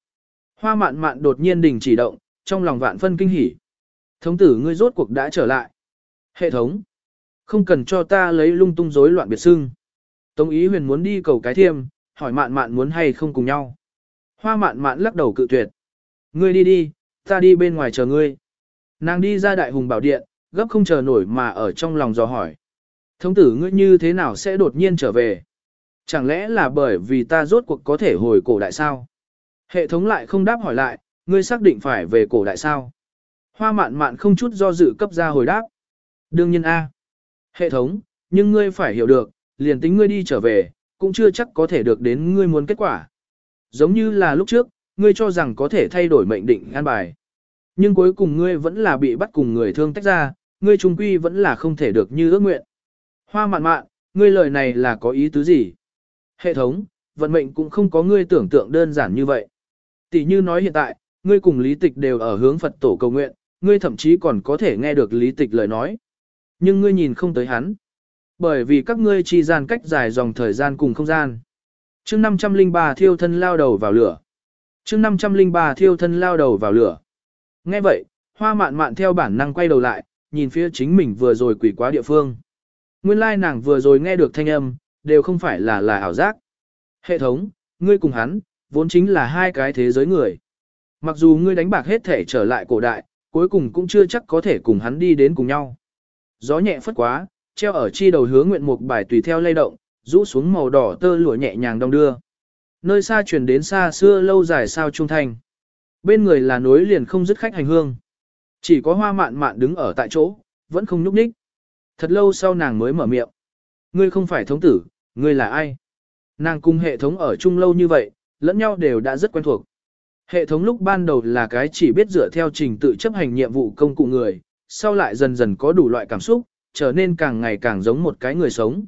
Hoa mạn mạn đột nhiên đình chỉ động, trong lòng vạn phân kinh hỉ. Thống tử ngươi rốt cuộc đã trở lại. Hệ thống. Không cần cho ta lấy lung tung rối loạn biệt xưng. Tống ý huyền muốn đi cầu cái thiêm, hỏi mạn mạn muốn hay không cùng nhau. Hoa mạn mạn lắc đầu cự tuyệt. Ngươi đi đi, ta đi bên ngoài chờ ngươi. Nàng đi ra đại hùng bảo điện, gấp không chờ nổi mà ở trong lòng dò hỏi. Thống tử ngươi như thế nào sẽ đột nhiên trở về? Chẳng lẽ là bởi vì ta rốt cuộc có thể hồi cổ đại sao? Hệ thống lại không đáp hỏi lại, ngươi xác định phải về cổ đại sao? Hoa mạn mạn không chút do dự cấp ra hồi đáp. Đương nhiên A. Hệ thống, nhưng ngươi phải hiểu được, liền tính ngươi đi trở về, cũng chưa chắc có thể được đến ngươi muốn kết quả. Giống như là lúc trước, ngươi cho rằng có thể thay đổi mệnh định an bài. Nhưng cuối cùng ngươi vẫn là bị bắt cùng người thương tách ra, ngươi trung quy vẫn là không thể được như ước nguyện. Hoa mạn mạn, ngươi lời này là có ý tứ gì? Hệ thống, vận mệnh cũng không có ngươi tưởng tượng đơn giản như vậy. Tỷ như nói hiện tại, ngươi cùng lý tịch đều ở hướng Phật tổ cầu nguyện, ngươi thậm chí còn có thể nghe được lý tịch lời nói. Nhưng ngươi nhìn không tới hắn. Bởi vì các ngươi chi gian cách dài dòng thời gian cùng không gian. chương 503 thiêu thân lao đầu vào lửa. chương 503 thiêu thân lao đầu vào lửa. Nghe vậy, hoa mạn mạn theo bản năng quay đầu lại, nhìn phía chính mình vừa rồi quỷ quá địa phương. Nguyên lai nàng vừa rồi nghe được thanh âm, đều không phải là là ảo giác. Hệ thống, ngươi cùng hắn, vốn chính là hai cái thế giới người. Mặc dù ngươi đánh bạc hết thể trở lại cổ đại, cuối cùng cũng chưa chắc có thể cùng hắn đi đến cùng nhau. Gió nhẹ phất quá, treo ở chi đầu hướng nguyện một bài tùy theo lay động, rũ xuống màu đỏ tơ lụa nhẹ nhàng đong đưa. Nơi xa truyền đến xa xưa lâu dài sao trung thành. bên người là núi liền không dứt khách hành hương. Chỉ có hoa mạn mạn đứng ở tại chỗ, vẫn không nhúc nhích. Thật lâu sau nàng mới mở miệng. Ngươi không phải thống tử, ngươi là ai? Nàng cùng hệ thống ở chung lâu như vậy, lẫn nhau đều đã rất quen thuộc. Hệ thống lúc ban đầu là cái chỉ biết dựa theo trình tự chấp hành nhiệm vụ công cụ người, sau lại dần dần có đủ loại cảm xúc, trở nên càng ngày càng giống một cái người sống.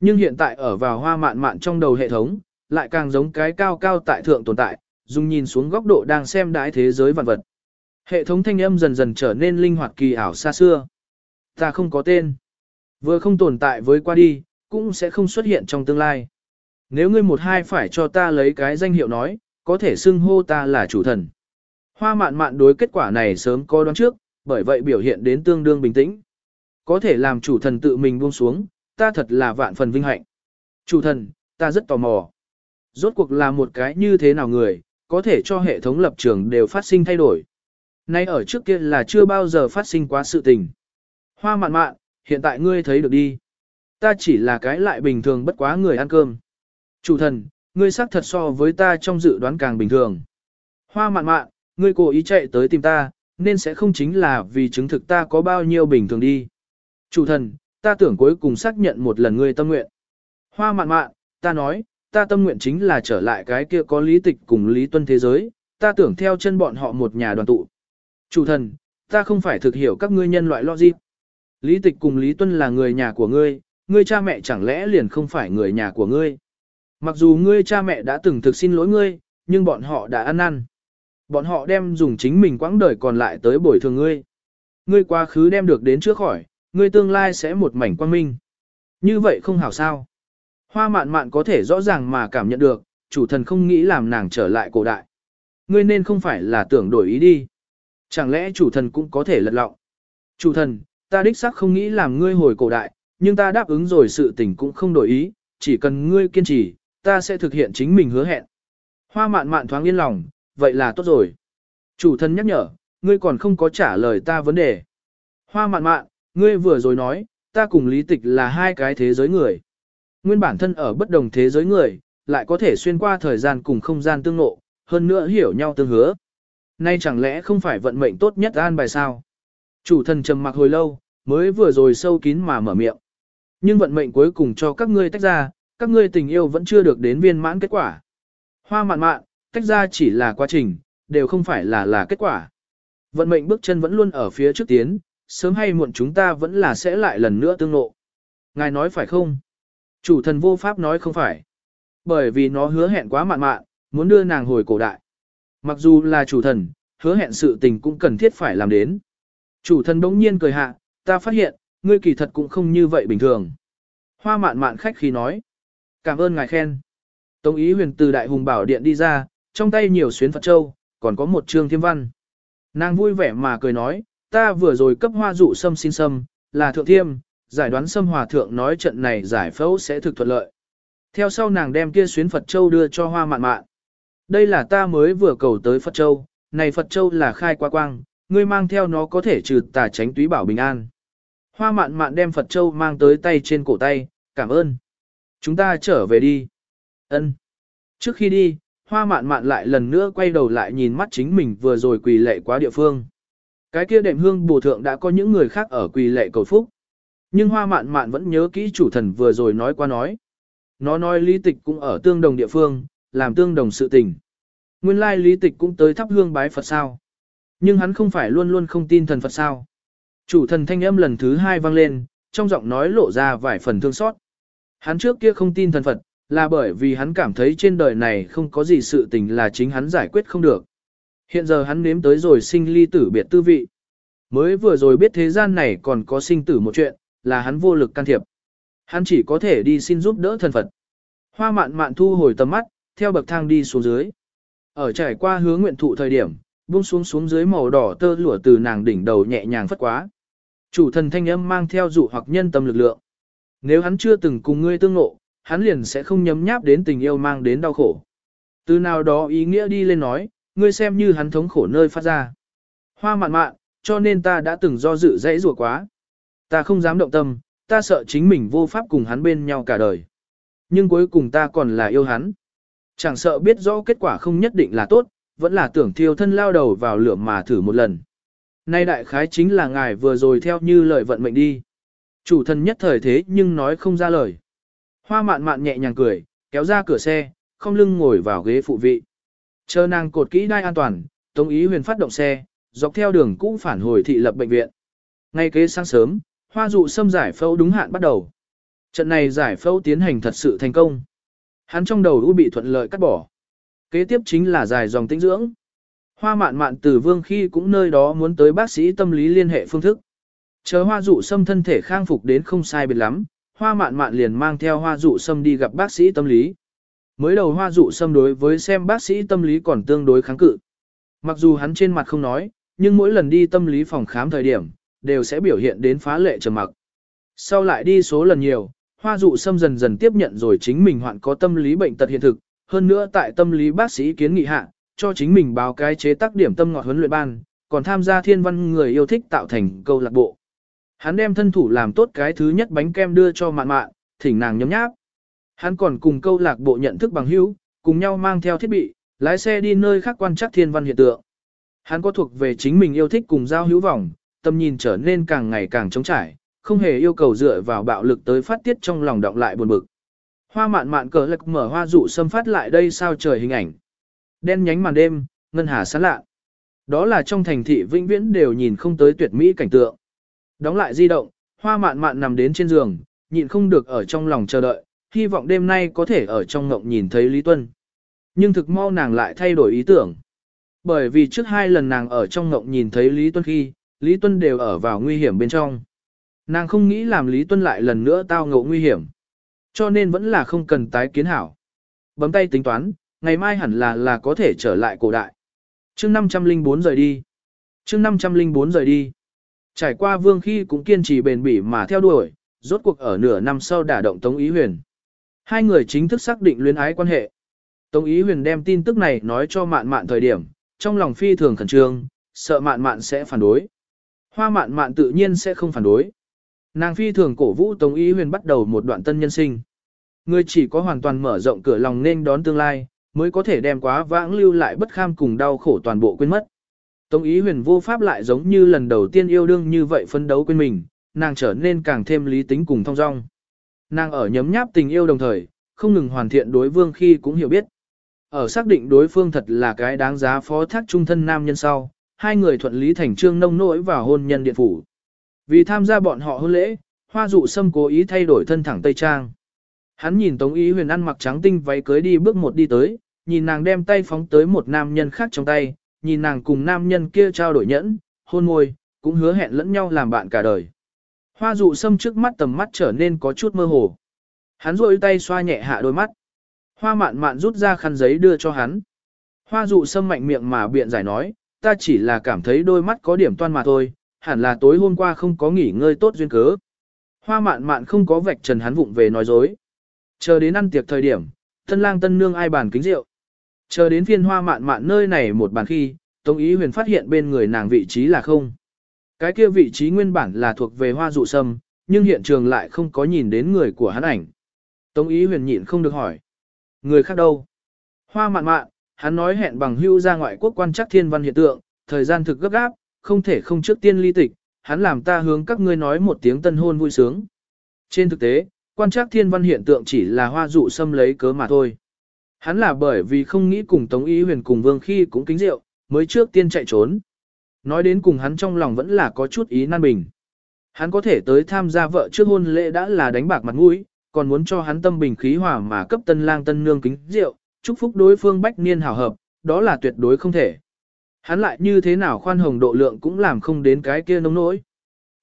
Nhưng hiện tại ở vào hoa mạn mạn trong đầu hệ thống, lại càng giống cái cao cao tại thượng tồn tại, dùng nhìn xuống góc độ đang xem đái thế giới vạn vật. Hệ thống thanh âm dần dần trở nên linh hoạt kỳ ảo xa xưa. Ta không có tên. Vừa không tồn tại với qua đi, cũng sẽ không xuất hiện trong tương lai. Nếu ngươi một hai phải cho ta lấy cái danh hiệu nói, có thể xưng hô ta là chủ thần. Hoa mạn mạn đối kết quả này sớm có đoán trước, bởi vậy biểu hiện đến tương đương bình tĩnh. Có thể làm chủ thần tự mình buông xuống, ta thật là vạn phần vinh hạnh. Chủ thần, ta rất tò mò. Rốt cuộc là một cái như thế nào người, có thể cho hệ thống lập trường đều phát sinh thay đổi. Nay ở trước kia là chưa bao giờ phát sinh quá sự tình. Hoa mạn mạn, hiện tại ngươi thấy được đi. Ta chỉ là cái lại bình thường bất quá người ăn cơm. Chủ thần, ngươi xác thật so với ta trong dự đoán càng bình thường. Hoa mạn mạn, ngươi cố ý chạy tới tìm ta, nên sẽ không chính là vì chứng thực ta có bao nhiêu bình thường đi. Chủ thần, ta tưởng cuối cùng xác nhận một lần ngươi tâm nguyện. Hoa mạn mạn, ta nói, ta tâm nguyện chính là trở lại cái kia có lý tịch cùng lý tuân thế giới, ta tưởng theo chân bọn họ một nhà đoàn tụ. Chủ thần, ta không phải thực hiểu các ngươi nhân loại logic. Lý tịch cùng lý tuân là người nhà của ngươi, ngươi cha mẹ chẳng lẽ liền không phải người nhà của ngươi. Mặc dù ngươi cha mẹ đã từng thực xin lỗi ngươi, nhưng bọn họ đã ăn năn. Bọn họ đem dùng chính mình quãng đời còn lại tới bồi thường ngươi. Ngươi quá khứ đem được đến trước khỏi, ngươi tương lai sẽ một mảnh quang minh. Như vậy không hảo sao. Hoa mạn mạn có thể rõ ràng mà cảm nhận được, chủ thần không nghĩ làm nàng trở lại cổ đại. Ngươi nên không phải là tưởng đổi ý đi. Chẳng lẽ chủ thần cũng có thể lật lọng? Chủ thần, ta đích xác không nghĩ làm ngươi hồi cổ đại, nhưng ta đáp ứng rồi sự tình cũng không đổi ý, chỉ cần ngươi kiên trì, ta sẽ thực hiện chính mình hứa hẹn. Hoa mạn mạn thoáng yên lòng, vậy là tốt rồi. Chủ thân nhắc nhở, ngươi còn không có trả lời ta vấn đề. Hoa mạn mạn, ngươi vừa rồi nói, ta cùng lý tịch là hai cái thế giới người. Nguyên bản thân ở bất đồng thế giới người, lại có thể xuyên qua thời gian cùng không gian tương ngộ, hơn nữa hiểu nhau tương hứa. Nay chẳng lẽ không phải vận mệnh tốt nhất an bài sao? Chủ thần trầm mặc hồi lâu, mới vừa rồi sâu kín mà mở miệng. Nhưng vận mệnh cuối cùng cho các ngươi tách ra, các ngươi tình yêu vẫn chưa được đến viên mãn kết quả. Hoa mạn mạn, tách ra chỉ là quá trình, đều không phải là là kết quả. Vận mệnh bước chân vẫn luôn ở phía trước tiến, sớm hay muộn chúng ta vẫn là sẽ lại lần nữa tương lộ. Ngài nói phải không? Chủ thần vô pháp nói không phải. Bởi vì nó hứa hẹn quá mạn mạn, muốn đưa nàng hồi cổ đại. Mặc dù là chủ thần, hứa hẹn sự tình cũng cần thiết phải làm đến. Chủ thần đống nhiên cười hạ, ta phát hiện, ngươi kỳ thật cũng không như vậy bình thường. Hoa mạn mạn khách khi nói. Cảm ơn ngài khen. Tống ý huyền từ đại hùng bảo điện đi ra, trong tay nhiều xuyến Phật Châu, còn có một trương thiêm văn. Nàng vui vẻ mà cười nói, ta vừa rồi cấp hoa dụ sâm xin sâm, là thượng thiêm, giải đoán sâm hòa thượng nói trận này giải phẫu sẽ thực thuận lợi. Theo sau nàng đem kia xuyến Phật Châu đưa cho hoa mạn mạn. Đây là ta mới vừa cầu tới Phật Châu, này Phật Châu là khai qua quang, ngươi mang theo nó có thể trừ tà tránh túy bảo bình an. Hoa mạn mạn đem Phật Châu mang tới tay trên cổ tay, cảm ơn. Chúng ta trở về đi. Ân. Trước khi đi, hoa mạn mạn lại lần nữa quay đầu lại nhìn mắt chính mình vừa rồi quỳ lệ quá địa phương. Cái kia đệm hương bổ thượng đã có những người khác ở quỳ lệ cầu phúc. Nhưng hoa mạn mạn vẫn nhớ kỹ chủ thần vừa rồi nói qua nói. Nó nói lý tịch cũng ở tương đồng địa phương, làm tương đồng sự tình. Nguyên lai lý tịch cũng tới thắp hương bái Phật sao. Nhưng hắn không phải luôn luôn không tin thần Phật sao. Chủ thần thanh âm lần thứ hai vang lên, trong giọng nói lộ ra vài phần thương xót. Hắn trước kia không tin thần Phật, là bởi vì hắn cảm thấy trên đời này không có gì sự tình là chính hắn giải quyết không được. Hiện giờ hắn nếm tới rồi sinh ly tử biệt tư vị. Mới vừa rồi biết thế gian này còn có sinh tử một chuyện, là hắn vô lực can thiệp. Hắn chỉ có thể đi xin giúp đỡ thần Phật. Hoa mạn mạn thu hồi tầm mắt, theo bậc thang đi xuống dưới. Ở trải qua hướng nguyện thụ thời điểm, buông xuống xuống dưới màu đỏ tơ lụa từ nàng đỉnh đầu nhẹ nhàng phất quá. Chủ thần thanh âm mang theo dụ hoặc nhân tâm lực lượng. Nếu hắn chưa từng cùng ngươi tương ngộ, hắn liền sẽ không nhấm nháp đến tình yêu mang đến đau khổ. Từ nào đó ý nghĩa đi lên nói, ngươi xem như hắn thống khổ nơi phát ra. Hoa mạn mạn, cho nên ta đã từng do dự dãy rủa quá. Ta không dám động tâm, ta sợ chính mình vô pháp cùng hắn bên nhau cả đời. Nhưng cuối cùng ta còn là yêu hắn. Chẳng sợ biết rõ kết quả không nhất định là tốt, vẫn là tưởng thiêu thân lao đầu vào lửa mà thử một lần. Nay đại khái chính là ngài vừa rồi theo như lời vận mệnh đi. Chủ thần nhất thời thế nhưng nói không ra lời. Hoa mạn mạn nhẹ nhàng cười, kéo ra cửa xe, không lưng ngồi vào ghế phụ vị. Chờ nàng cột kỹ đai an toàn, Tống Ý Huyền phát động xe, dọc theo đường cũ phản hồi thị lập bệnh viện. Ngay kế sáng sớm, hoa dụ xâm giải phẫu đúng hạn bắt đầu. Trận này giải phẫu tiến hành thật sự thành công. Hắn trong đầu u bị thuận lợi cắt bỏ. Kế tiếp chính là dài dòng tĩnh dưỡng. Hoa mạn mạn từ vương khi cũng nơi đó muốn tới bác sĩ tâm lý liên hệ phương thức. Chờ hoa dụ Sâm thân thể khang phục đến không sai biệt lắm, hoa mạn mạn liền mang theo hoa dụ Sâm đi gặp bác sĩ tâm lý. Mới đầu hoa dụ Sâm đối với xem bác sĩ tâm lý còn tương đối kháng cự. Mặc dù hắn trên mặt không nói, nhưng mỗi lần đi tâm lý phòng khám thời điểm, đều sẽ biểu hiện đến phá lệ trầm mặc. Sau lại đi số lần nhiều, hoa dụ Sâm dần dần tiếp nhận rồi chính mình hoạn có tâm lý bệnh tật hiện thực, hơn nữa tại tâm lý bác sĩ kiến nghị hạ, cho chính mình báo cái chế tác điểm tâm ngọt huấn luyện ban, còn tham gia thiên văn người yêu thích tạo thành câu lạc bộ. Hắn đem thân thủ làm tốt cái thứ nhất bánh kem đưa cho mạn mạn, thỉnh nàng nhấm nháp. Hắn còn cùng câu lạc bộ nhận thức bằng hữu, cùng nhau mang theo thiết bị, lái xe đi nơi khác quan trắc thiên văn hiện tượng. Hắn có thuộc về chính mình yêu thích cùng giao hữu vọng, tâm nhìn trở nên càng ngày càng trống trải, không hề yêu cầu dựa vào bạo lực tới phát tiết trong lòng động lại buồn bực. Hoa mạn mạn cờ lực mở hoa dụ xâm phát lại đây sao trời hình ảnh. Đen nhánh màn đêm, ngân hà sáng lạ. Đó là trong thành thị vĩnh viễn đều nhìn không tới tuyệt mỹ cảnh tượng. Đóng lại di động, hoa mạn mạn nằm đến trên giường, nhịn không được ở trong lòng chờ đợi, hy vọng đêm nay có thể ở trong ngộng nhìn thấy Lý Tuân. Nhưng thực mau nàng lại thay đổi ý tưởng. Bởi vì trước hai lần nàng ở trong ngộng nhìn thấy Lý Tuân khi, Lý Tuân đều ở vào nguy hiểm bên trong. Nàng không nghĩ làm Lý Tuân lại lần nữa tao ngộ nguy hiểm. Cho nên vẫn là không cần tái kiến hảo. Bấm tay tính toán, ngày mai hẳn là là có thể trở lại cổ đại. chương 504 rời đi. chương 504 rời đi. Trải qua vương khi cũng kiên trì bền bỉ mà theo đuổi, rốt cuộc ở nửa năm sau đả động Tống Ý Huyền. Hai người chính thức xác định luyến ái quan hệ. Tống Ý Huyền đem tin tức này nói cho mạn mạn thời điểm, trong lòng phi thường khẩn trương, sợ mạn mạn sẽ phản đối. Hoa mạn mạn tự nhiên sẽ không phản đối. Nàng phi thường cổ vũ Tống Ý Huyền bắt đầu một đoạn tân nhân sinh. Người chỉ có hoàn toàn mở rộng cửa lòng nên đón tương lai, mới có thể đem quá vãng lưu lại bất kham cùng đau khổ toàn bộ quên mất. Tống Ý Huyền vô pháp lại giống như lần đầu tiên yêu đương như vậy phấn đấu quên mình, nàng trở nên càng thêm lý tính cùng thong dong. Nàng ở nhấm nháp tình yêu đồng thời, không ngừng hoàn thiện đối vương khi cũng hiểu biết. Ở xác định đối phương thật là cái đáng giá phó thác trung thân nam nhân sau, hai người thuận lý thành trương nông nỗi vào hôn nhân điện phủ. Vì tham gia bọn họ hôn lễ, hoa dụ sâm cố ý thay đổi thân thẳng Tây Trang. Hắn nhìn Tống Ý Huyền ăn mặc trắng tinh váy cưới đi bước một đi tới, nhìn nàng đem tay phóng tới một nam nhân khác trong tay, nhìn nàng cùng nam nhân kia trao đổi nhẫn, hôn môi, cũng hứa hẹn lẫn nhau làm bạn cả đời. Hoa dụ sâm trước mắt tầm mắt trở nên có chút mơ hồ. Hắn rôi tay xoa nhẹ hạ đôi mắt. Hoa mạn mạn rút ra khăn giấy đưa cho hắn. Hoa dụ sâm mạnh miệng mà biện giải nói, ta chỉ là cảm thấy đôi mắt có điểm toan mà thôi, hẳn là tối hôm qua không có nghỉ ngơi tốt duyên cớ. Hoa mạn mạn không có vạch trần hắn vụng về nói dối. Chờ đến ăn tiệc thời điểm, tân lang tân nương ai bàn kính rượu. Chờ đến phiên hoa mạn mạn nơi này một bàn khi, Tống Ý Huyền phát hiện bên người nàng vị trí là không. Cái kia vị trí nguyên bản là thuộc về hoa dụ sâm, nhưng hiện trường lại không có nhìn đến người của hắn ảnh. Tống Ý Huyền nhịn không được hỏi. Người khác đâu? Hoa mạn mạn, hắn nói hẹn bằng hưu ra ngoại quốc quan chắc thiên văn hiện tượng, thời gian thực gấp gáp, không thể không trước tiên ly tịch, hắn làm ta hướng các ngươi nói một tiếng tân hôn vui sướng. Trên thực tế, quan trắc thiên văn hiện tượng chỉ là hoa dụ xâm lấy cớ mà thôi. Hắn là bởi vì không nghĩ cùng Tống Ý Huyền cùng Vương khi cũng kính rượu, mới trước tiên chạy trốn. Nói đến cùng hắn trong lòng vẫn là có chút ý nan bình. Hắn có thể tới tham gia vợ trước hôn lễ đã là đánh bạc mặt mũi, còn muốn cho hắn tâm bình khí hòa mà cấp tân lang tân nương kính rượu, chúc phúc đối phương bách niên hảo hợp, đó là tuyệt đối không thể. Hắn lại như thế nào khoan hồng độ lượng cũng làm không đến cái kia nông nỗi.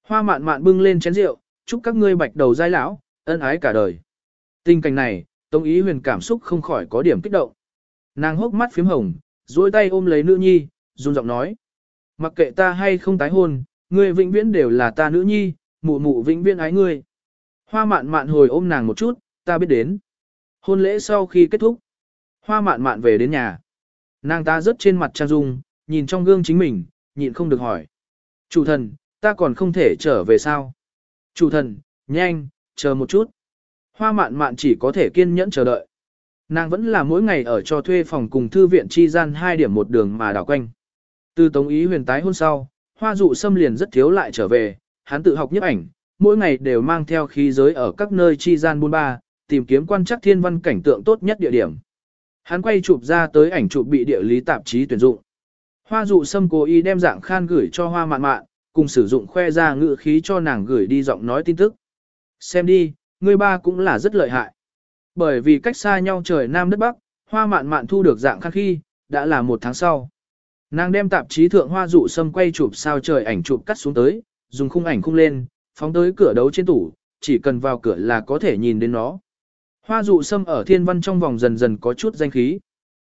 Hoa mạn mạn bưng lên chén rượu, chúc các ngươi bạch đầu giai lão, ân ái cả đời. Tình cảnh này, Tống Ý Huyền cảm xúc không khỏi có điểm kích động. Nàng hốc mắt phím hồng, duỗi tay ôm lấy nữ nhi, run giọng nói. Mặc kệ ta hay không tái hôn, ngươi vĩnh viễn đều là ta nữ nhi, mụ mụ vĩnh viễn ái ngươi. Hoa mạn mạn hồi ôm nàng một chút, ta biết đến. Hôn lễ sau khi kết thúc, hoa mạn mạn về đến nhà. Nàng ta rớt trên mặt trang dung, nhìn trong gương chính mình, nhịn không được hỏi. Chủ thần, ta còn không thể trở về sao? Chủ thần, nhanh, chờ một chút. Hoa mạn mạn chỉ có thể kiên nhẫn chờ đợi. Nàng vẫn là mỗi ngày ở cho thuê phòng cùng thư viện chi gian hai điểm một đường mà đảo quanh. Từ Tống Ý huyền tái hôn sau, hoa dụ xâm liền rất thiếu lại trở về, hắn tự học nhiếp ảnh, mỗi ngày đều mang theo khí giới ở các nơi chi gian buôn ba, tìm kiếm quan chắc thiên văn cảnh tượng tốt nhất địa điểm. Hắn quay chụp ra tới ảnh chụp bị địa lý tạp chí tuyển dụng. Hoa dụ sâm cố ý đem dạng khan gửi cho hoa mạn mạn, cùng sử dụng khoe ra ngự khí cho nàng gửi đi giọng nói tin tức. Xem đi, người ba cũng là rất lợi hại. Bởi vì cách xa nhau trời Nam đất Bắc, hoa mạn mạn thu được dạng khăn khi, đã là một tháng sau. Nàng đem tạp chí thượng hoa dụ sâm quay chụp sao trời ảnh chụp cắt xuống tới, dùng khung ảnh khung lên, phóng tới cửa đấu trên tủ, chỉ cần vào cửa là có thể nhìn đến nó. Hoa dụ sâm ở thiên văn trong vòng dần dần có chút danh khí.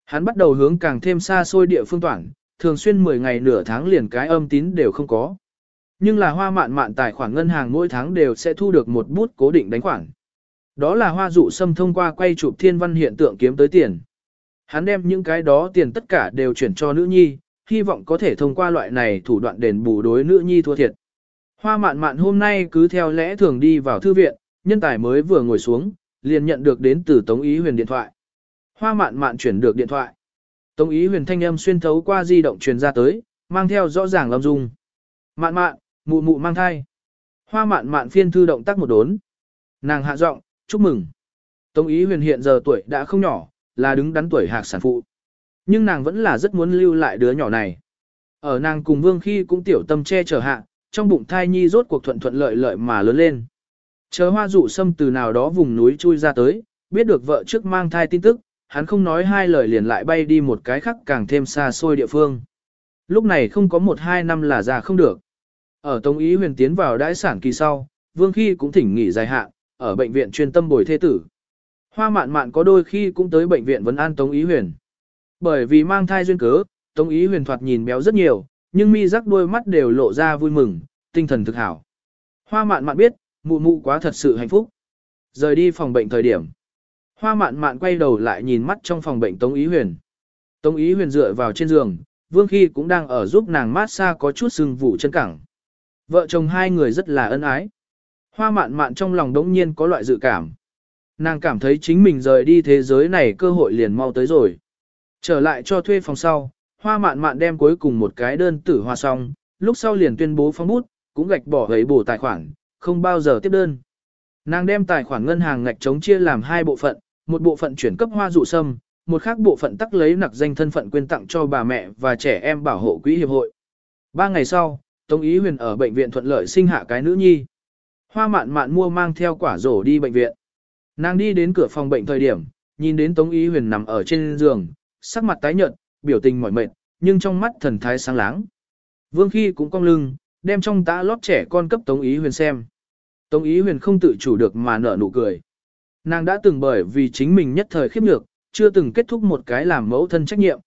Hắn bắt đầu hướng càng thêm xa xôi địa phương toản, thường xuyên 10 ngày nửa tháng liền cái âm tín đều không có. Nhưng là hoa mạn mạn tài khoản ngân hàng mỗi tháng đều sẽ thu được một bút cố định đánh khoản. Đó là hoa dụ sâm thông qua quay chụp thiên văn hiện tượng kiếm tới tiền. Hắn đem những cái đó tiền tất cả đều chuyển cho nữ nhi, hy vọng có thể thông qua loại này thủ đoạn đền bù đối nữ nhi thua thiệt. Hoa mạn mạn hôm nay cứ theo lẽ thường đi vào thư viện, nhân tài mới vừa ngồi xuống, liền nhận được đến từ Tống Ý Huyền điện thoại. Hoa mạn mạn chuyển được điện thoại. Tống Ý Huyền thanh âm xuyên thấu qua di động truyền ra tới, mang theo rõ ràng lâm dung. Mạn mạn, mụ mụ mang thai. Hoa mạn mạn phiên thư động tác một đốn. Nàng hạ giọng, chúc mừng. Tống Ý Huyền hiện giờ tuổi đã không nhỏ, là đứng đắn tuổi hạc sản phụ. Nhưng nàng vẫn là rất muốn lưu lại đứa nhỏ này. Ở nàng cùng vương khi cũng tiểu tâm che chở hạ, trong bụng thai nhi rốt cuộc thuận thuận lợi lợi mà lớn lên. Chờ hoa dụ sâm từ nào đó vùng núi chui ra tới, biết được vợ trước mang thai tin tức, hắn không nói hai lời liền lại bay đi một cái khác càng thêm xa xôi địa phương. Lúc này không có một hai năm là già không được. Ở Tống Ý huyền tiến vào đãi sản kỳ sau, Vương Khi cũng thỉnh nghỉ dài hạn, ở bệnh viện chuyên tâm bồi thê tử. Hoa mạn mạn có đôi khi cũng tới bệnh viện vấn an Tống Ý huyền. Bởi vì mang thai duyên cớ, Tống Ý huyền thoạt nhìn béo rất nhiều, nhưng mi rắc đôi mắt đều lộ ra vui mừng, tinh thần thực hảo. Hoa mạn mạn biết, mụ mụ quá thật sự hạnh phúc. Rời đi phòng bệnh thời điểm. Hoa mạn mạn quay đầu lại nhìn mắt trong phòng bệnh Tống Ý Huyền. Tống Ý Huyền dựa vào trên giường, Vương Khi cũng đang ở giúp nàng mát xa có chút sưng vụ chân cẳng. Vợ chồng hai người rất là ân ái. Hoa mạn mạn trong lòng đống nhiên có loại dự cảm. Nàng cảm thấy chính mình rời đi thế giới này cơ hội liền mau tới rồi. Trở lại cho thuê phòng sau, hoa mạn mạn đem cuối cùng một cái đơn tử hoa xong, lúc sau liền tuyên bố phong bút, cũng gạch bỏ ấy bổ tài khoản, không bao giờ tiếp đơn. Nàng đem tài khoản ngân hàng ngạch chống chia làm hai bộ phận, một bộ phận chuyển cấp hoa dụ sâm, một khác bộ phận tắc lấy nặc danh thân phận quyên tặng cho bà mẹ và trẻ em bảo hộ quỹ hiệp hội. Ba ngày sau, Tống Ý Huyền ở bệnh viện thuận lợi sinh hạ cái nữ nhi. Hoa mạn mạn mua mang theo quả rổ đi bệnh viện. Nàng đi đến cửa phòng bệnh thời điểm, nhìn đến Tống Ý Huyền nằm ở trên giường, sắc mặt tái nhợt, biểu tình mỏi mệt, nhưng trong mắt thần thái sáng láng. Vương Khi cũng cong lưng, đem trong tã lót trẻ con cấp Tống Ý Huyền xem. Tống Ý Huyền không tự chủ được mà nở nụ cười. Nàng đã từng bởi vì chính mình nhất thời khiếp nhược, chưa từng kết thúc một cái làm mẫu thân trách nhiệm.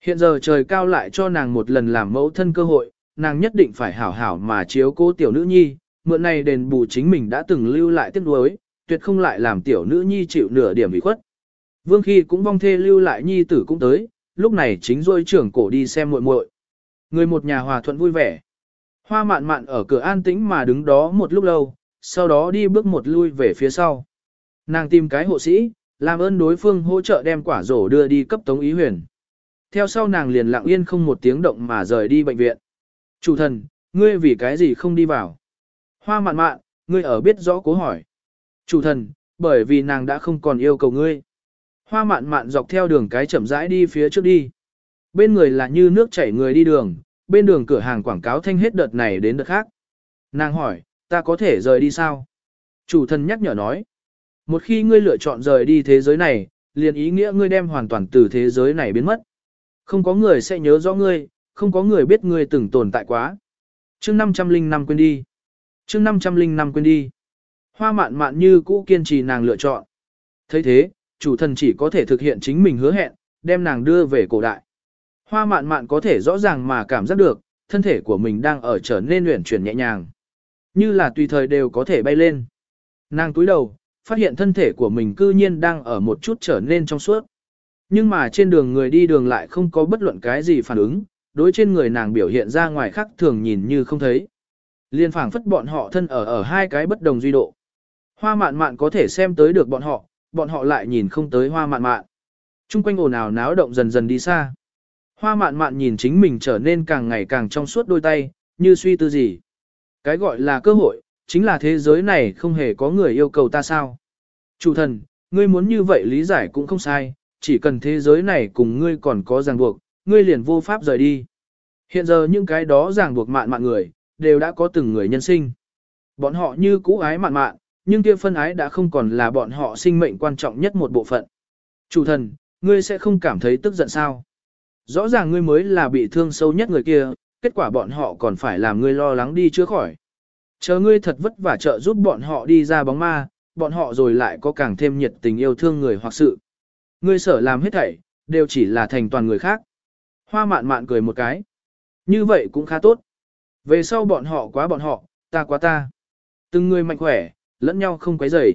Hiện giờ trời cao lại cho nàng một lần làm mẫu thân cơ hội, nàng nhất định phải hảo hảo mà chiếu cố tiểu nữ nhi, mượn này đền bù chính mình đã từng lưu lại tiếc nuối, tuyệt không lại làm tiểu nữ nhi chịu nửa điểm ủy khuất. Vương Khi cũng vong thê lưu lại nhi tử cũng tới, lúc này chính rôi trưởng cổ đi xem muội muội. Người một nhà hòa thuận vui vẻ. Hoa mạn mạn ở cửa an tĩnh mà đứng đó một lúc lâu, sau đó đi bước một lui về phía sau. Nàng tìm cái hộ sĩ, làm ơn đối phương hỗ trợ đem quả rổ đưa đi cấp tống ý huyền. Theo sau nàng liền lặng yên không một tiếng động mà rời đi bệnh viện. Chủ thần, ngươi vì cái gì không đi vào? Hoa mạn mạn, ngươi ở biết rõ cố hỏi. Chủ thần, bởi vì nàng đã không còn yêu cầu ngươi. Hoa mạn mạn dọc theo đường cái chậm rãi đi phía trước đi. Bên người là như nước chảy người đi đường, bên đường cửa hàng quảng cáo thanh hết đợt này đến đợt khác. Nàng hỏi, ta có thể rời đi sao? Chủ thần nhắc nhở nói. Một khi ngươi lựa chọn rời đi thế giới này, liền ý nghĩa ngươi đem hoàn toàn từ thế giới này biến mất. Không có người sẽ nhớ rõ ngươi, không có người biết ngươi từng tồn tại quá. chương 505 quên đi. chương 505 quên đi. Hoa mạn mạn như cũ kiên trì nàng lựa chọn. thấy thế, chủ thần chỉ có thể thực hiện chính mình hứa hẹn, đem nàng đưa về cổ đại. Hoa mạn mạn có thể rõ ràng mà cảm giác được, thân thể của mình đang ở trở nên luyện chuyển nhẹ nhàng. Như là tùy thời đều có thể bay lên. Nàng túi đầu, phát hiện thân thể của mình cư nhiên đang ở một chút trở nên trong suốt. Nhưng mà trên đường người đi đường lại không có bất luận cái gì phản ứng, đối trên người nàng biểu hiện ra ngoài khác thường nhìn như không thấy. Liên phảng phất bọn họ thân ở ở hai cái bất đồng duy độ. Hoa mạn mạn có thể xem tới được bọn họ, bọn họ lại nhìn không tới hoa mạn mạn. Trung quanh ồn ào náo động dần dần đi xa. Hoa mạn mạn nhìn chính mình trở nên càng ngày càng trong suốt đôi tay, như suy tư gì. Cái gọi là cơ hội, chính là thế giới này không hề có người yêu cầu ta sao. Chủ thần, ngươi muốn như vậy lý giải cũng không sai, chỉ cần thế giới này cùng ngươi còn có ràng buộc, ngươi liền vô pháp rời đi. Hiện giờ những cái đó ràng buộc mạn mạn người, đều đã có từng người nhân sinh. Bọn họ như cũ ái mạn mạn, nhưng kia phân ái đã không còn là bọn họ sinh mệnh quan trọng nhất một bộ phận. Chủ thần, ngươi sẽ không cảm thấy tức giận sao? Rõ ràng ngươi mới là bị thương sâu nhất người kia, kết quả bọn họ còn phải làm ngươi lo lắng đi chữa khỏi. Chờ ngươi thật vất vả trợ giúp bọn họ đi ra bóng ma, bọn họ rồi lại có càng thêm nhiệt tình yêu thương người hoặc sự. Ngươi sở làm hết thảy, đều chỉ là thành toàn người khác. Hoa mạn mạn cười một cái. Như vậy cũng khá tốt. Về sau bọn họ quá bọn họ, ta quá ta. Từng người mạnh khỏe, lẫn nhau không quấy rầy.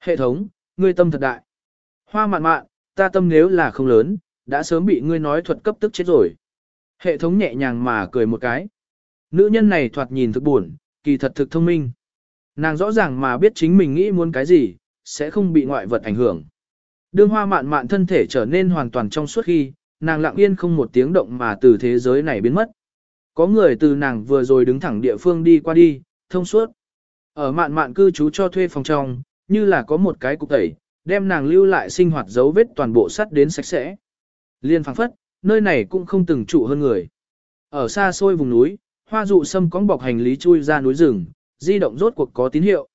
Hệ thống, ngươi tâm thật đại. Hoa mạn mạn, ta tâm nếu là không lớn, đã sớm bị ngươi nói thuật cấp tức chết rồi. Hệ thống nhẹ nhàng mà cười một cái. Nữ nhân này thoạt nhìn thực buồn, kỳ thật thực thông minh. Nàng rõ ràng mà biết chính mình nghĩ muốn cái gì, sẽ không bị ngoại vật ảnh hưởng. Đương hoa mạn mạn thân thể trở nên hoàn toàn trong suốt khi, nàng lặng yên không một tiếng động mà từ thế giới này biến mất. Có người từ nàng vừa rồi đứng thẳng địa phương đi qua đi, thông suốt. Ở mạn mạn cư trú cho thuê phòng trong, như là có một cái cục tẩy, đem nàng lưu lại sinh hoạt dấu vết toàn bộ sắt đến sạch sẽ. Liên phảng phất, nơi này cũng không từng trụ hơn người. Ở xa xôi vùng núi, hoa dụ sâm cóng bọc hành lý chui ra núi rừng, di động rốt cuộc có tín hiệu.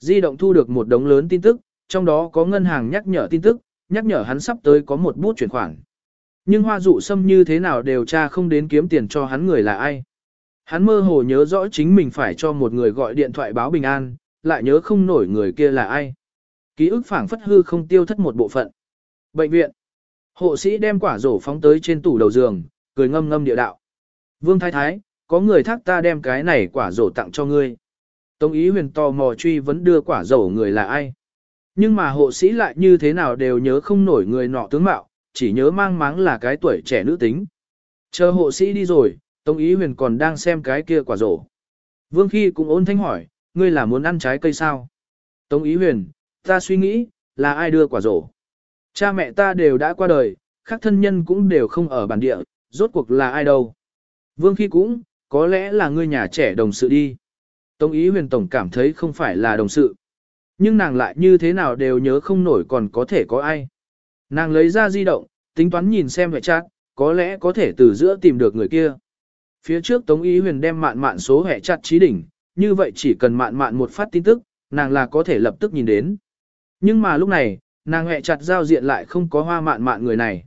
Di động thu được một đống lớn tin tức, trong đó có ngân hàng nhắc nhở tin tức, nhắc nhở hắn sắp tới có một bút chuyển khoản. Nhưng hoa dụ sâm như thế nào đều tra không đến kiếm tiền cho hắn người là ai. Hắn mơ hồ nhớ rõ chính mình phải cho một người gọi điện thoại báo bình an, lại nhớ không nổi người kia là ai. Ký ức phảng phất hư không tiêu thất một bộ phận. Bệnh viện. Hộ sĩ đem quả rổ phóng tới trên tủ đầu giường, cười ngâm ngâm địa đạo. Vương Thái Thái, có người thác ta đem cái này quả rổ tặng cho ngươi. Tống ý huyền tò mò truy vấn đưa quả rổ người là ai. Nhưng mà hộ sĩ lại như thế nào đều nhớ không nổi người nọ tướng mạo, chỉ nhớ mang máng là cái tuổi trẻ nữ tính. Chờ hộ sĩ đi rồi, Tống ý huyền còn đang xem cái kia quả rổ. Vương Khi cũng ôn thanh hỏi, ngươi là muốn ăn trái cây sao? Tống ý huyền, ta suy nghĩ, là ai đưa quả rổ? Cha mẹ ta đều đã qua đời, các thân nhân cũng đều không ở bản địa, rốt cuộc là ai đâu. Vương Khi cũng, có lẽ là ngươi nhà trẻ đồng sự đi. Tống ý huyền tổng cảm thấy không phải là đồng sự. Nhưng nàng lại như thế nào đều nhớ không nổi còn có thể có ai. Nàng lấy ra di động, tính toán nhìn xem hệ chat, có lẽ có thể từ giữa tìm được người kia. Phía trước Tống Ý Huyền đem mạn mạn số hệ chặt trí đỉnh, như vậy chỉ cần mạn mạn một phát tin tức, nàng là có thể lập tức nhìn đến. Nhưng mà lúc này, nàng hệ chặt giao diện lại không có hoa mạn mạn người này.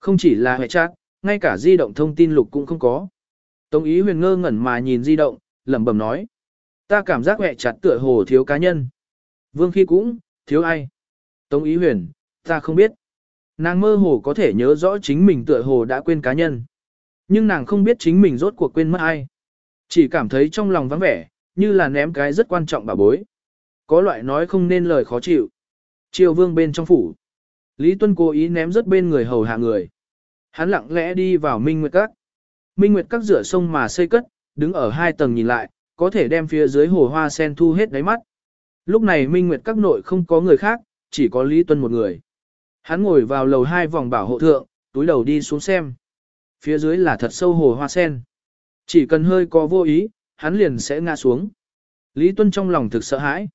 Không chỉ là hệ chặt, ngay cả di động thông tin lục cũng không có. Tống Ý Huyền ngơ ngẩn mà nhìn di động, lẩm bẩm nói. Ta cảm giác hệ chặt tựa hồ thiếu cá nhân. Vương Khi cũng, thiếu ai. Tống Ý Huyền, ta không biết. Nàng mơ hồ có thể nhớ rõ chính mình tựa hồ đã quên cá nhân. Nhưng nàng không biết chính mình rốt cuộc quên mất ai. Chỉ cảm thấy trong lòng vắng vẻ, như là ném cái rất quan trọng bà bối. Có loại nói không nên lời khó chịu. Triều vương bên trong phủ. Lý Tuân cố ý ném rất bên người hầu hạ người. Hắn lặng lẽ đi vào Minh Nguyệt Các. Minh Nguyệt Các rửa sông mà xây cất, đứng ở hai tầng nhìn lại, có thể đem phía dưới hồ hoa sen thu hết đáy mắt. Lúc này Minh Nguyệt Các nội không có người khác, chỉ có Lý Tuân một người. Hắn ngồi vào lầu hai vòng bảo hộ thượng, túi đầu đi xuống xem. Phía dưới là thật sâu hồ hoa sen. Chỉ cần hơi có vô ý, hắn liền sẽ ngã xuống. Lý Tuân trong lòng thực sợ hãi.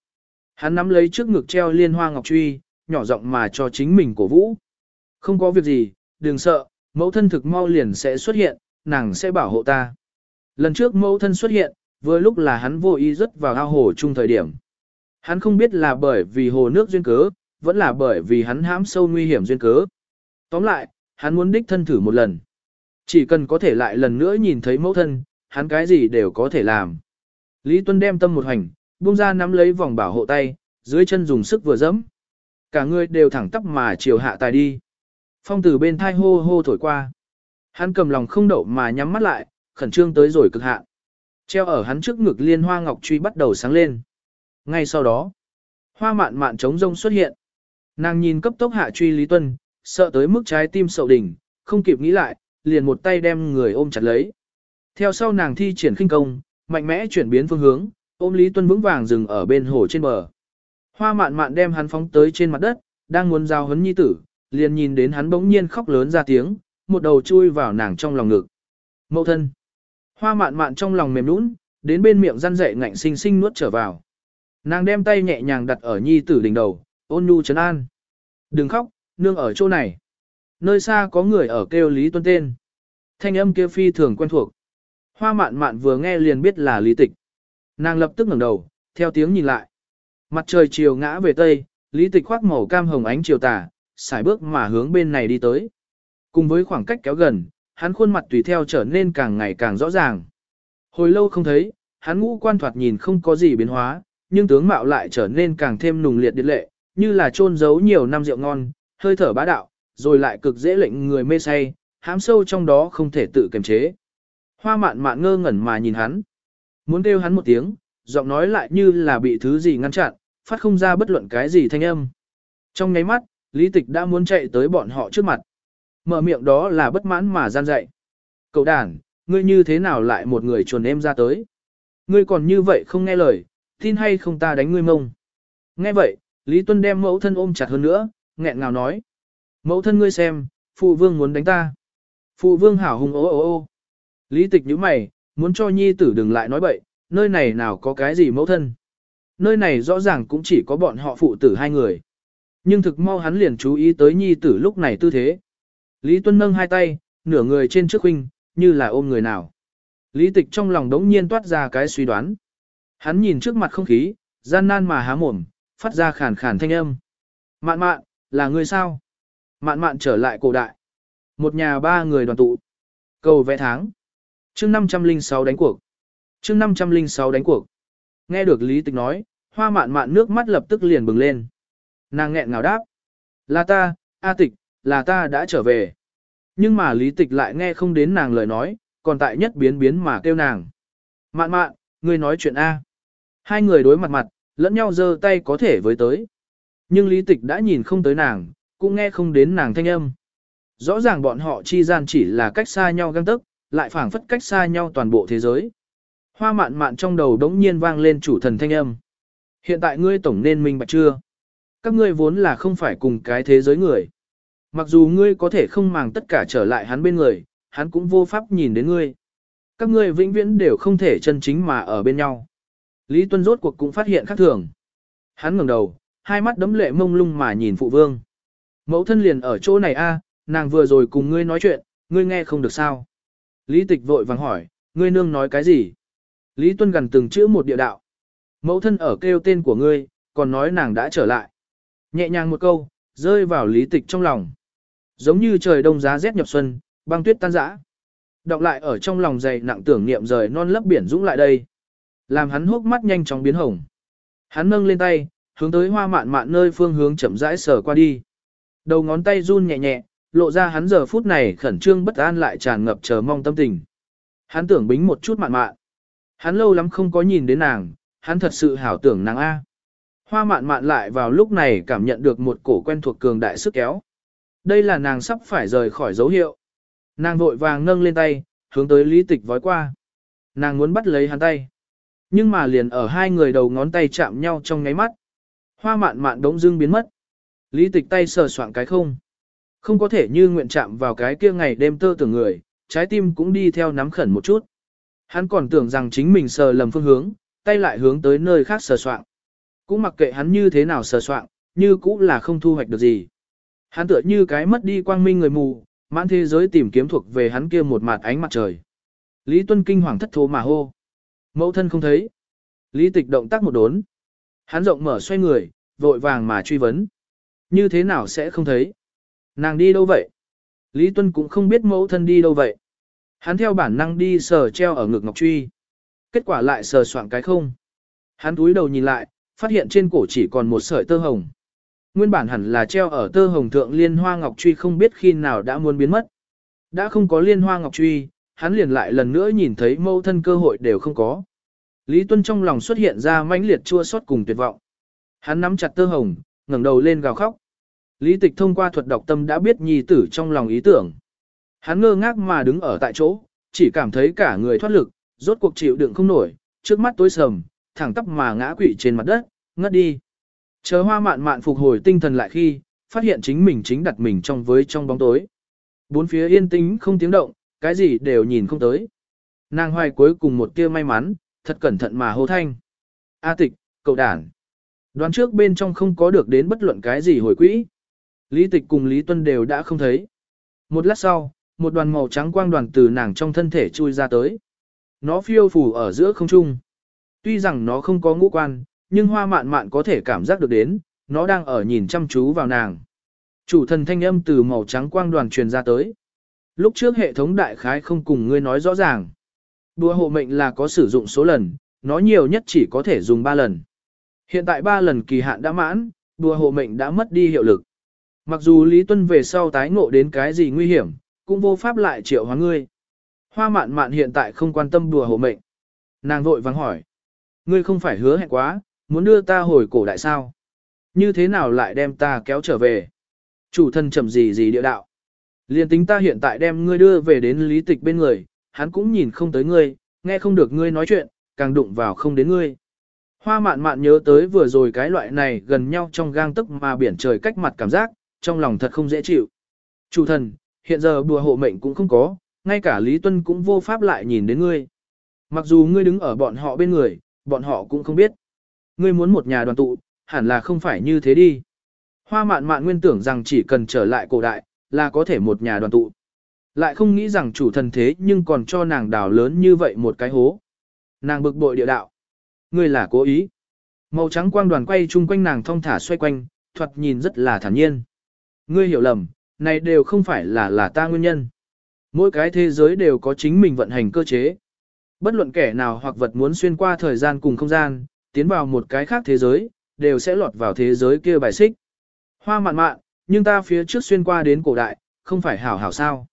Hắn nắm lấy trước ngực treo liên hoa ngọc truy, nhỏ giọng mà cho chính mình cổ vũ. Không có việc gì, đừng sợ, mẫu thân thực mau liền sẽ xuất hiện, nàng sẽ bảo hộ ta. Lần trước mẫu thân xuất hiện, vừa lúc là hắn vô ý rớt vào ao hồ chung thời điểm. Hắn không biết là bởi vì hồ nước duyên cớ, vẫn là bởi vì hắn hãm sâu nguy hiểm duyên cớ. Tóm lại, hắn muốn đích thân thử một lần. Chỉ cần có thể lại lần nữa nhìn thấy mẫu thân, hắn cái gì đều có thể làm. Lý Tuân đem tâm một hành, buông ra nắm lấy vòng bảo hộ tay, dưới chân dùng sức vừa dẫm. Cả người đều thẳng tắp mà chiều hạ tài đi. Phong từ bên thai hô hô thổi qua. Hắn cầm lòng không đậu mà nhắm mắt lại, khẩn trương tới rồi cực hạn. Treo ở hắn trước ngực liên hoa ngọc truy bắt đầu sáng lên. Ngay sau đó, hoa mạn mạn trống rông xuất hiện. Nàng nhìn cấp tốc hạ truy Lý Tuân, sợ tới mức trái tim sậu đỉnh, không kịp nghĩ lại, liền một tay đem người ôm chặt lấy. Theo sau nàng thi triển khinh công, mạnh mẽ chuyển biến phương hướng, ôm Lý Tuân vững vàng dừng ở bên hồ trên bờ. Hoa mạn mạn đem hắn phóng tới trên mặt đất, đang muốn giao hấn nhi tử, liền nhìn đến hắn bỗng nhiên khóc lớn ra tiếng, một đầu chui vào nàng trong lòng ngực. Mậu thân. Hoa mạn mạn trong lòng mềm nũng, đến bên miệng răn dậy ngạnh sinh sinh nuốt trở vào. Nàng đem tay nhẹ nhàng đặt ở nhi tử đỉnh đầu, ôn nhu trấn an. Đừng khóc, nương ở chỗ này. Nơi xa có người ở kêu Lý Tuân tên. Thanh âm kêu phi thường quen thuộc. Hoa mạn mạn vừa nghe liền biết là Lý Tịch. Nàng lập tức ngẩng đầu, theo tiếng nhìn lại. Mặt trời chiều ngã về tây, Lý Tịch khoác màu cam hồng ánh chiều tà, xài bước mà hướng bên này đi tới. Cùng với khoảng cách kéo gần, hắn khuôn mặt tùy theo trở nên càng ngày càng rõ ràng. Hồi lâu không thấy, hắn ngũ quan thoạt nhìn không có gì biến hóa, nhưng tướng mạo lại trở nên càng thêm nùng liệt điệt lệ, như là trôn giấu nhiều năm rượu ngon, hơi thở bá đạo, rồi lại cực dễ lệnh người mê say, hám sâu trong đó không thể tự kiềm chế. Hoa mạn mạn ngơ ngẩn mà nhìn hắn. Muốn kêu hắn một tiếng, giọng nói lại như là bị thứ gì ngăn chặn, phát không ra bất luận cái gì thanh âm. Trong nháy mắt, lý tịch đã muốn chạy tới bọn họ trước mặt. Mở miệng đó là bất mãn mà gian dạy. Cậu đàn, ngươi như thế nào lại một người chuồn em ra tới? Ngươi còn như vậy không nghe lời, tin hay không ta đánh ngươi mông? Nghe vậy, Lý Tuân đem mẫu thân ôm chặt hơn nữa, nghẹn ngào nói. Mẫu thân ngươi xem, phụ vương muốn đánh ta. Phụ vương hảo hùng ô ô ô. Lý tịch nhíu mày, muốn cho nhi tử đừng lại nói bậy, nơi này nào có cái gì mẫu thân. Nơi này rõ ràng cũng chỉ có bọn họ phụ tử hai người. Nhưng thực mau hắn liền chú ý tới nhi tử lúc này tư thế. Lý Tuân nâng hai tay, nửa người trên trước huynh, như là ôm người nào. Lý tịch trong lòng đống nhiên toát ra cái suy đoán. Hắn nhìn trước mặt không khí, gian nan mà há mồm, phát ra khàn khàn thanh âm. Mạn mạn, là người sao? Mạn mạn trở lại cổ đại. Một nhà ba người đoàn tụ. Cầu vẽ tháng. chương 506 đánh cuộc. chương 506 đánh cuộc. Nghe được Lý Tịch nói, hoa mạn mạn nước mắt lập tức liền bừng lên. Nàng nghẹn ngào đáp. Là ta, A Tịch, là ta đã trở về. Nhưng mà Lý Tịch lại nghe không đến nàng lời nói, còn tại nhất biến biến mà kêu nàng. Mạn mạn, ngươi nói chuyện A. Hai người đối mặt mặt, lẫn nhau giơ tay có thể với tới. Nhưng Lý Tịch đã nhìn không tới nàng, cũng nghe không đến nàng thanh âm. Rõ ràng bọn họ chi gian chỉ là cách xa nhau găng tức, lại phảng phất cách xa nhau toàn bộ thế giới. Hoa mạn mạn trong đầu đống nhiên vang lên chủ thần thanh âm. Hiện tại ngươi tổng nên minh bạch chưa? Các ngươi vốn là không phải cùng cái thế giới người. Mặc dù ngươi có thể không màng tất cả trở lại hắn bên người, hắn cũng vô pháp nhìn đến ngươi. Các ngươi vĩnh viễn đều không thể chân chính mà ở bên nhau. Lý Tuân rốt cuộc cũng phát hiện khác thường. Hắn ngẩng đầu, hai mắt đấm lệ mông lung mà nhìn phụ vương. Mẫu thân liền ở chỗ này a, nàng vừa rồi cùng ngươi nói chuyện, ngươi nghe không được sao. Lý tịch vội vàng hỏi, ngươi nương nói cái gì? Lý Tuân gần từng chữ một địa đạo. Mẫu thân ở kêu tên của ngươi, còn nói nàng đã trở lại. Nhẹ nhàng một câu, rơi vào lý tịch trong lòng. Giống như trời đông giá rét nhập xuân, băng tuyết tan rã. Đọc lại ở trong lòng dày nặng tưởng niệm rời non lấp biển dũng lại đây. Làm hắn hốc mắt nhanh chóng biến hồng. Hắn nâng lên tay, hướng tới hoa mạn mạn nơi phương hướng chậm rãi sờ qua đi. Đầu ngón tay run nhẹ nhẹ, lộ ra hắn giờ phút này khẩn trương bất an lại tràn ngập chờ mong tâm tình. Hắn tưởng bính một chút mạn mạn. Hắn lâu lắm không có nhìn đến nàng, hắn thật sự hảo tưởng nàng A. Hoa mạn mạn lại vào lúc này cảm nhận được một cổ quen thuộc cường đại sức kéo. Đây là nàng sắp phải rời khỏi dấu hiệu. Nàng vội vàng nâng lên tay, hướng tới lý tịch vói qua. Nàng muốn bắt lấy hắn tay. Nhưng mà liền ở hai người đầu ngón tay chạm nhau trong ngáy mắt. Hoa mạn mạn đống dưng biến mất. Lý tịch tay sờ soạn cái không. Không có thể như nguyện chạm vào cái kia ngày đêm tơ tưởng người, trái tim cũng đi theo nắm khẩn một chút. Hắn còn tưởng rằng chính mình sờ lầm phương hướng, tay lại hướng tới nơi khác sờ soạn. Cũng mặc kệ hắn như thế nào sờ soạn, như cũng là không thu hoạch được gì. Hắn tựa như cái mất đi quang minh người mù, mãn thế giới tìm kiếm thuộc về hắn kia một mặt ánh mặt trời. Lý Tuân kinh hoàng thất thố mà hô. Mẫu thân không thấy. Lý tịch động tác một đốn. Hắn rộng mở xoay người, vội vàng mà truy vấn. Như thế nào sẽ không thấy? Nàng đi đâu vậy? Lý Tuân cũng không biết mẫu thân đi đâu vậy. Hắn theo bản năng đi sờ treo ở ngực Ngọc Truy. Kết quả lại sờ soạn cái không. Hắn túi đầu nhìn lại, phát hiện trên cổ chỉ còn một sợi tơ hồng. Nguyên bản hẳn là treo ở tơ hồng thượng liên hoa Ngọc Truy không biết khi nào đã muốn biến mất. Đã không có liên hoa Ngọc Truy, hắn liền lại lần nữa nhìn thấy mâu thân cơ hội đều không có. Lý Tuân trong lòng xuất hiện ra mãnh liệt chua xót cùng tuyệt vọng. Hắn nắm chặt tơ hồng, ngẩng đầu lên gào khóc. Lý Tịch thông qua thuật đọc tâm đã biết nhi tử trong lòng ý tưởng. Hắn ngơ ngác mà đứng ở tại chỗ, chỉ cảm thấy cả người thoát lực, rốt cuộc chịu đựng không nổi, trước mắt tối sầm, thẳng tắp mà ngã quỵ trên mặt đất, ngất đi. Chờ hoa mạn mạn phục hồi tinh thần lại khi, phát hiện chính mình chính đặt mình trong với trong bóng tối. Bốn phía yên tĩnh không tiếng động, cái gì đều nhìn không tới. Nàng hoài cuối cùng một tia may mắn, thật cẩn thận mà hô thanh. A tịch, cậu đản. Đoán trước bên trong không có được đến bất luận cái gì hồi quỹ. Lý tịch cùng Lý Tuân đều đã không thấy. Một lát sau, một đoàn màu trắng quang đoàn từ nàng trong thân thể chui ra tới. Nó phiêu phù ở giữa không trung. Tuy rằng nó không có ngũ quan, nhưng hoa mạn mạn có thể cảm giác được đến, nó đang ở nhìn chăm chú vào nàng. Chủ thần thanh âm từ màu trắng quang đoàn truyền ra tới. Lúc trước hệ thống đại khái không cùng ngươi nói rõ ràng. Đùa hộ mệnh là có sử dụng số lần, nó nhiều nhất chỉ có thể dùng 3 lần. Hiện tại 3 lần kỳ hạn đã mãn, đùa hộ mệnh đã mất đi hiệu lực. Mặc dù Lý Tuân về sau tái ngộ đến cái gì nguy hiểm, cũng vô pháp lại triệu hóa ngươi. Hoa mạn mạn hiện tại không quan tâm đùa hộ mệnh. Nàng vội vắng hỏi. Ngươi không phải hứa hẹn quá, muốn đưa ta hồi cổ đại sao? Như thế nào lại đem ta kéo trở về? Chủ thân chậm gì gì địa đạo. Liên tính ta hiện tại đem ngươi đưa về đến lý tịch bên người, hắn cũng nhìn không tới ngươi, nghe không được ngươi nói chuyện, càng đụng vào không đến ngươi. Hoa mạn mạn nhớ tới vừa rồi cái loại này gần nhau trong gang tức mà biển trời cách mặt cảm giác, trong lòng thật không dễ chịu. Chủ thần, hiện giờ bùa hộ mệnh cũng không có, ngay cả Lý Tuân cũng vô pháp lại nhìn đến ngươi. Mặc dù ngươi đứng ở bọn họ bên người, bọn họ cũng không biết. Ngươi muốn một nhà đoàn tụ, hẳn là không phải như thế đi. Hoa mạn mạn nguyên tưởng rằng chỉ cần trở lại cổ đại, là có thể một nhà đoàn tụ. Lại không nghĩ rằng chủ thần thế nhưng còn cho nàng đào lớn như vậy một cái hố. Nàng bực bội địa đạo. Ngươi là cố ý. Màu trắng quang đoàn quay chung quanh nàng thong thả xoay quanh, thoạt nhìn rất là thản nhiên. Ngươi hiểu lầm, này đều không phải là là ta nguyên nhân. Mỗi cái thế giới đều có chính mình vận hành cơ chế. Bất luận kẻ nào hoặc vật muốn xuyên qua thời gian cùng không gian, tiến vào một cái khác thế giới, đều sẽ lọt vào thế giới kia bài xích. Hoa mạn mạn, nhưng ta phía trước xuyên qua đến cổ đại, không phải hảo hảo sao.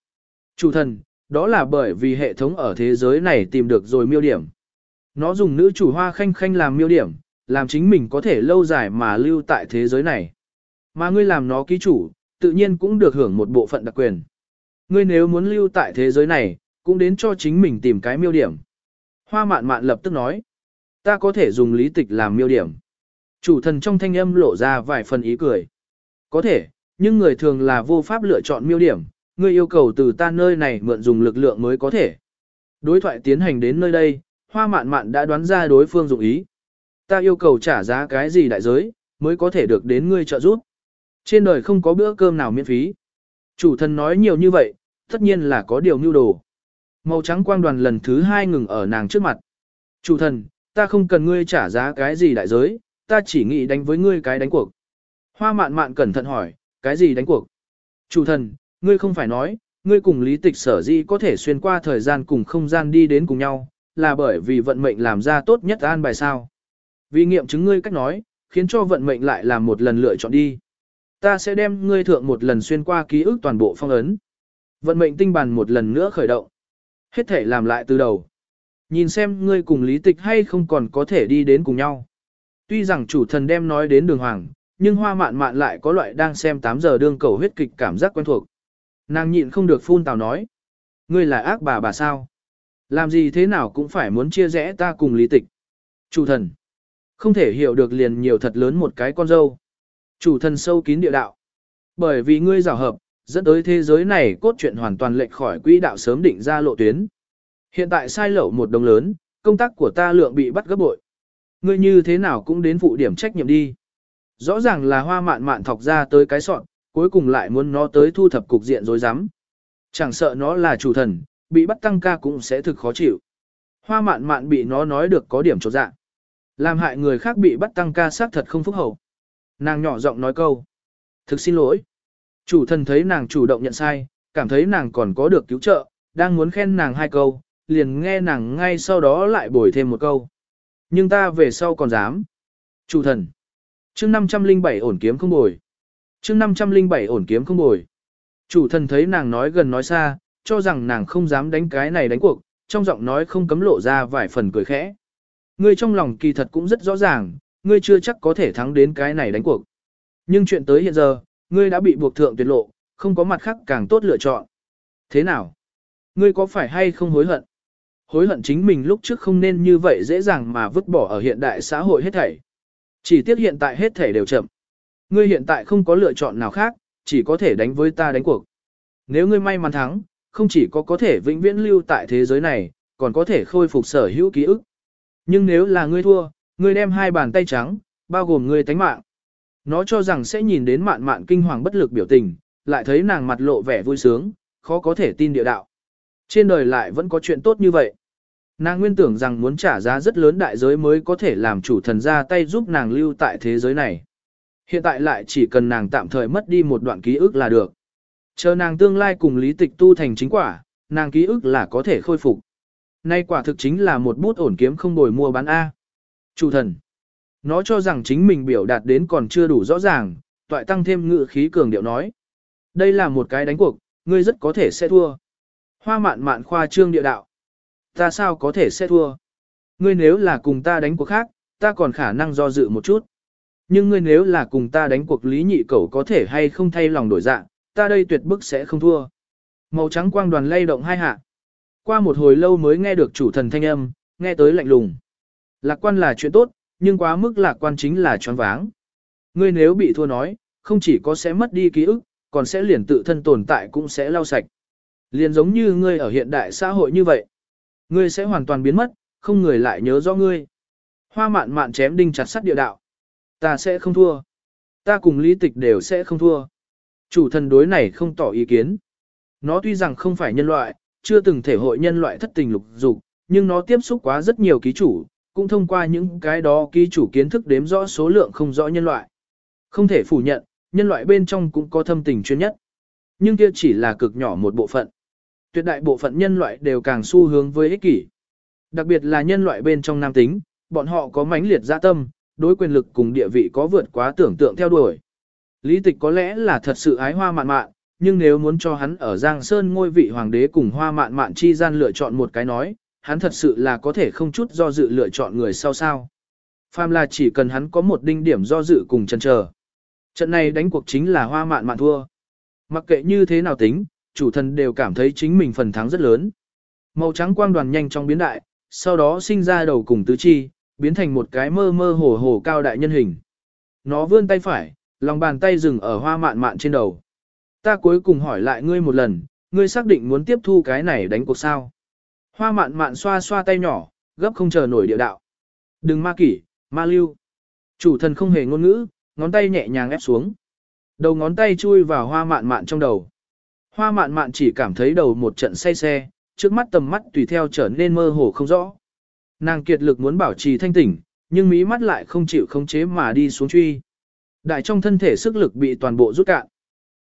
Chủ thần, đó là bởi vì hệ thống ở thế giới này tìm được rồi miêu điểm. Nó dùng nữ chủ hoa khanh khanh làm miêu điểm, làm chính mình có thể lâu dài mà lưu tại thế giới này. Mà ngươi làm nó ký chủ, tự nhiên cũng được hưởng một bộ phận đặc quyền. Ngươi nếu muốn lưu tại thế giới này, cũng đến cho chính mình tìm cái miêu điểm. Hoa mạn mạn lập tức nói, ta có thể dùng lý tịch làm miêu điểm. Chủ thần trong thanh âm lộ ra vài phần ý cười. Có thể, nhưng người thường là vô pháp lựa chọn miêu điểm, ngươi yêu cầu từ ta nơi này mượn dùng lực lượng mới có thể. Đối thoại tiến hành đến nơi đây, hoa mạn mạn đã đoán ra đối phương dụng ý. Ta yêu cầu trả giá cái gì đại giới, mới có thể được đến ngươi trợ giúp. Trên đời không có bữa cơm nào miễn phí. Chủ thần nói nhiều như vậy, tất nhiên là có điều mưu đồ. Màu trắng quang đoàn lần thứ hai ngừng ở nàng trước mặt. Chủ thần, ta không cần ngươi trả giá cái gì đại giới, ta chỉ nghĩ đánh với ngươi cái đánh cuộc. Hoa mạn mạn cẩn thận hỏi, cái gì đánh cuộc? Chủ thần, ngươi không phải nói, ngươi cùng lý tịch sở di có thể xuyên qua thời gian cùng không gian đi đến cùng nhau, là bởi vì vận mệnh làm ra tốt nhất an bài sao. Vì nghiệm chứng ngươi cách nói, khiến cho vận mệnh lại làm một lần lựa chọn đi. Ta sẽ đem ngươi thượng một lần xuyên qua ký ức toàn bộ phong ấn. Vận mệnh tinh bàn một lần nữa khởi động. Hết thể làm lại từ đầu. Nhìn xem ngươi cùng lý tịch hay không còn có thể đi đến cùng nhau. Tuy rằng chủ thần đem nói đến đường hoàng, nhưng hoa mạn mạn lại có loại đang xem 8 giờ đương cầu huyết kịch cảm giác quen thuộc. Nàng nhịn không được phun tào nói. Ngươi là ác bà bà sao? Làm gì thế nào cũng phải muốn chia rẽ ta cùng lý tịch. Chủ thần. Không thể hiểu được liền nhiều thật lớn một cái con dâu. Chủ thần sâu kín địa đạo. Bởi vì ngươi rào hợp, dẫn tới thế giới này cốt truyện hoàn toàn lệch khỏi quỹ đạo sớm định ra lộ tuyến. Hiện tại sai lậu một đồng lớn, công tác của ta lượng bị bắt gấp bội. Ngươi như thế nào cũng đến phụ điểm trách nhiệm đi. Rõ ràng là hoa mạn mạn thọc ra tới cái sọn, cuối cùng lại muốn nó tới thu thập cục diện rối rắm. Chẳng sợ nó là chủ thần, bị bắt tăng ca cũng sẽ thực khó chịu. Hoa mạn mạn bị nó nói được có điểm chỗ dạng. Làm hại người khác bị bắt tăng ca xác thật không phúc hậu. Nàng nhỏ giọng nói câu. Thực xin lỗi. Chủ thần thấy nàng chủ động nhận sai, cảm thấy nàng còn có được cứu trợ, đang muốn khen nàng hai câu, liền nghe nàng ngay sau đó lại bồi thêm một câu. Nhưng ta về sau còn dám. Chủ thần chương 507 ổn kiếm không bồi. chương 507 ổn kiếm không bồi. Chủ thần thấy nàng nói gần nói xa, cho rằng nàng không dám đánh cái này đánh cuộc, trong giọng nói không cấm lộ ra vài phần cười khẽ. Ngươi trong lòng kỳ thật cũng rất rõ ràng, ngươi chưa chắc có thể thắng đến cái này đánh cuộc. Nhưng chuyện tới hiện giờ, ngươi đã bị buộc thượng tuyệt lộ, không có mặt khác càng tốt lựa chọn. Thế nào? Ngươi có phải hay không hối hận? Hối hận chính mình lúc trước không nên như vậy dễ dàng mà vứt bỏ ở hiện đại xã hội hết thảy. Chỉ tiếc hiện tại hết thể đều chậm. ngươi hiện tại không có lựa chọn nào khác, chỉ có thể đánh với ta đánh cuộc. Nếu ngươi may mắn thắng, không chỉ có có thể vĩnh viễn lưu tại thế giới này, còn có thể khôi phục sở hữu ký ức. Nhưng nếu là ngươi thua, ngươi đem hai bàn tay trắng, bao gồm ngươi tánh mạng. Nó cho rằng sẽ nhìn đến mạn mạn kinh hoàng bất lực biểu tình, lại thấy nàng mặt lộ vẻ vui sướng, khó có thể tin địa đạo. Trên đời lại vẫn có chuyện tốt như vậy. Nàng nguyên tưởng rằng muốn trả giá rất lớn đại giới mới có thể làm chủ thần ra tay giúp nàng lưu tại thế giới này. Hiện tại lại chỉ cần nàng tạm thời mất đi một đoạn ký ức là được. Chờ nàng tương lai cùng lý tịch tu thành chính quả, nàng ký ức là có thể khôi phục. Nay quả thực chính là một bút ổn kiếm không đổi mua bán A. Chủ thần. Nó cho rằng chính mình biểu đạt đến còn chưa đủ rõ ràng, toại tăng thêm ngự khí cường điệu nói. Đây là một cái đánh cuộc, ngươi rất có thể sẽ thua. Hoa mạn mạn khoa trương địa đạo. Ta sao có thể sẽ thua? Ngươi nếu là cùng ta đánh cuộc khác, ta còn khả năng do dự một chút. Nhưng ngươi nếu là cùng ta đánh cuộc lý nhị cẩu có thể hay không thay lòng đổi dạng, ta đây tuyệt bức sẽ không thua. Màu trắng quang đoàn lay động hai hạ. Qua một hồi lâu mới nghe được chủ thần thanh âm, nghe tới lạnh lùng. Lạc quan là chuyện tốt, nhưng quá mức lạc quan chính là choáng váng. Ngươi nếu bị thua nói, không chỉ có sẽ mất đi ký ức, còn sẽ liền tự thân tồn tại cũng sẽ lau sạch. Liền giống như ngươi ở hiện đại xã hội như vậy. Ngươi sẽ hoàn toàn biến mất, không người lại nhớ rõ ngươi. Hoa mạn mạn chém đinh chặt sắt địa đạo. Ta sẽ không thua. Ta cùng lý tịch đều sẽ không thua. Chủ thần đối này không tỏ ý kiến. Nó tuy rằng không phải nhân loại, chưa từng thể hội nhân loại thất tình lục dục, nhưng nó tiếp xúc quá rất nhiều ký chủ, cũng thông qua những cái đó ký chủ kiến thức đếm rõ số lượng không rõ nhân loại. Không thể phủ nhận, nhân loại bên trong cũng có thâm tình chuyên nhất. Nhưng kia chỉ là cực nhỏ một bộ phận. Tuyệt đại bộ phận nhân loại đều càng xu hướng với ích kỷ. Đặc biệt là nhân loại bên trong nam tính, bọn họ có mãnh liệt dạ tâm, đối quyền lực cùng địa vị có vượt quá tưởng tượng theo đuổi. Lý tịch có lẽ là thật sự ái hoa mạn mạn, nhưng nếu muốn cho hắn ở Giang Sơn ngôi vị hoàng đế cùng hoa mạn mạn chi gian lựa chọn một cái nói, hắn thật sự là có thể không chút do dự lựa chọn người sau sao. Phàm là chỉ cần hắn có một đinh điểm do dự cùng chân chờ. Trận này đánh cuộc chính là hoa mạn mạn thua. Mặc kệ như thế nào tính, chủ thần đều cảm thấy chính mình phần thắng rất lớn. Màu trắng quang đoàn nhanh trong biến đại, sau đó sinh ra đầu cùng tứ chi, biến thành một cái mơ mơ hồ hồ cao đại nhân hình. Nó vươn tay phải, lòng bàn tay dừng ở hoa mạn mạn trên đầu. Ta cuối cùng hỏi lại ngươi một lần, ngươi xác định muốn tiếp thu cái này đánh cuộc sao. Hoa mạn mạn xoa xoa tay nhỏ, gấp không chờ nổi địa đạo. Đừng ma kỷ, ma lưu. Chủ thần không hề ngôn ngữ, ngón tay nhẹ nhàng ép xuống. Đầu ngón tay chui vào hoa mạn mạn trong đầu. Hoa mạn mạn chỉ cảm thấy đầu một trận say xe, trước mắt tầm mắt tùy theo trở nên mơ hồ không rõ. Nàng kiệt lực muốn bảo trì thanh tỉnh, nhưng mí mắt lại không chịu khống chế mà đi xuống truy. Đại trong thân thể sức lực bị toàn bộ rút cạn.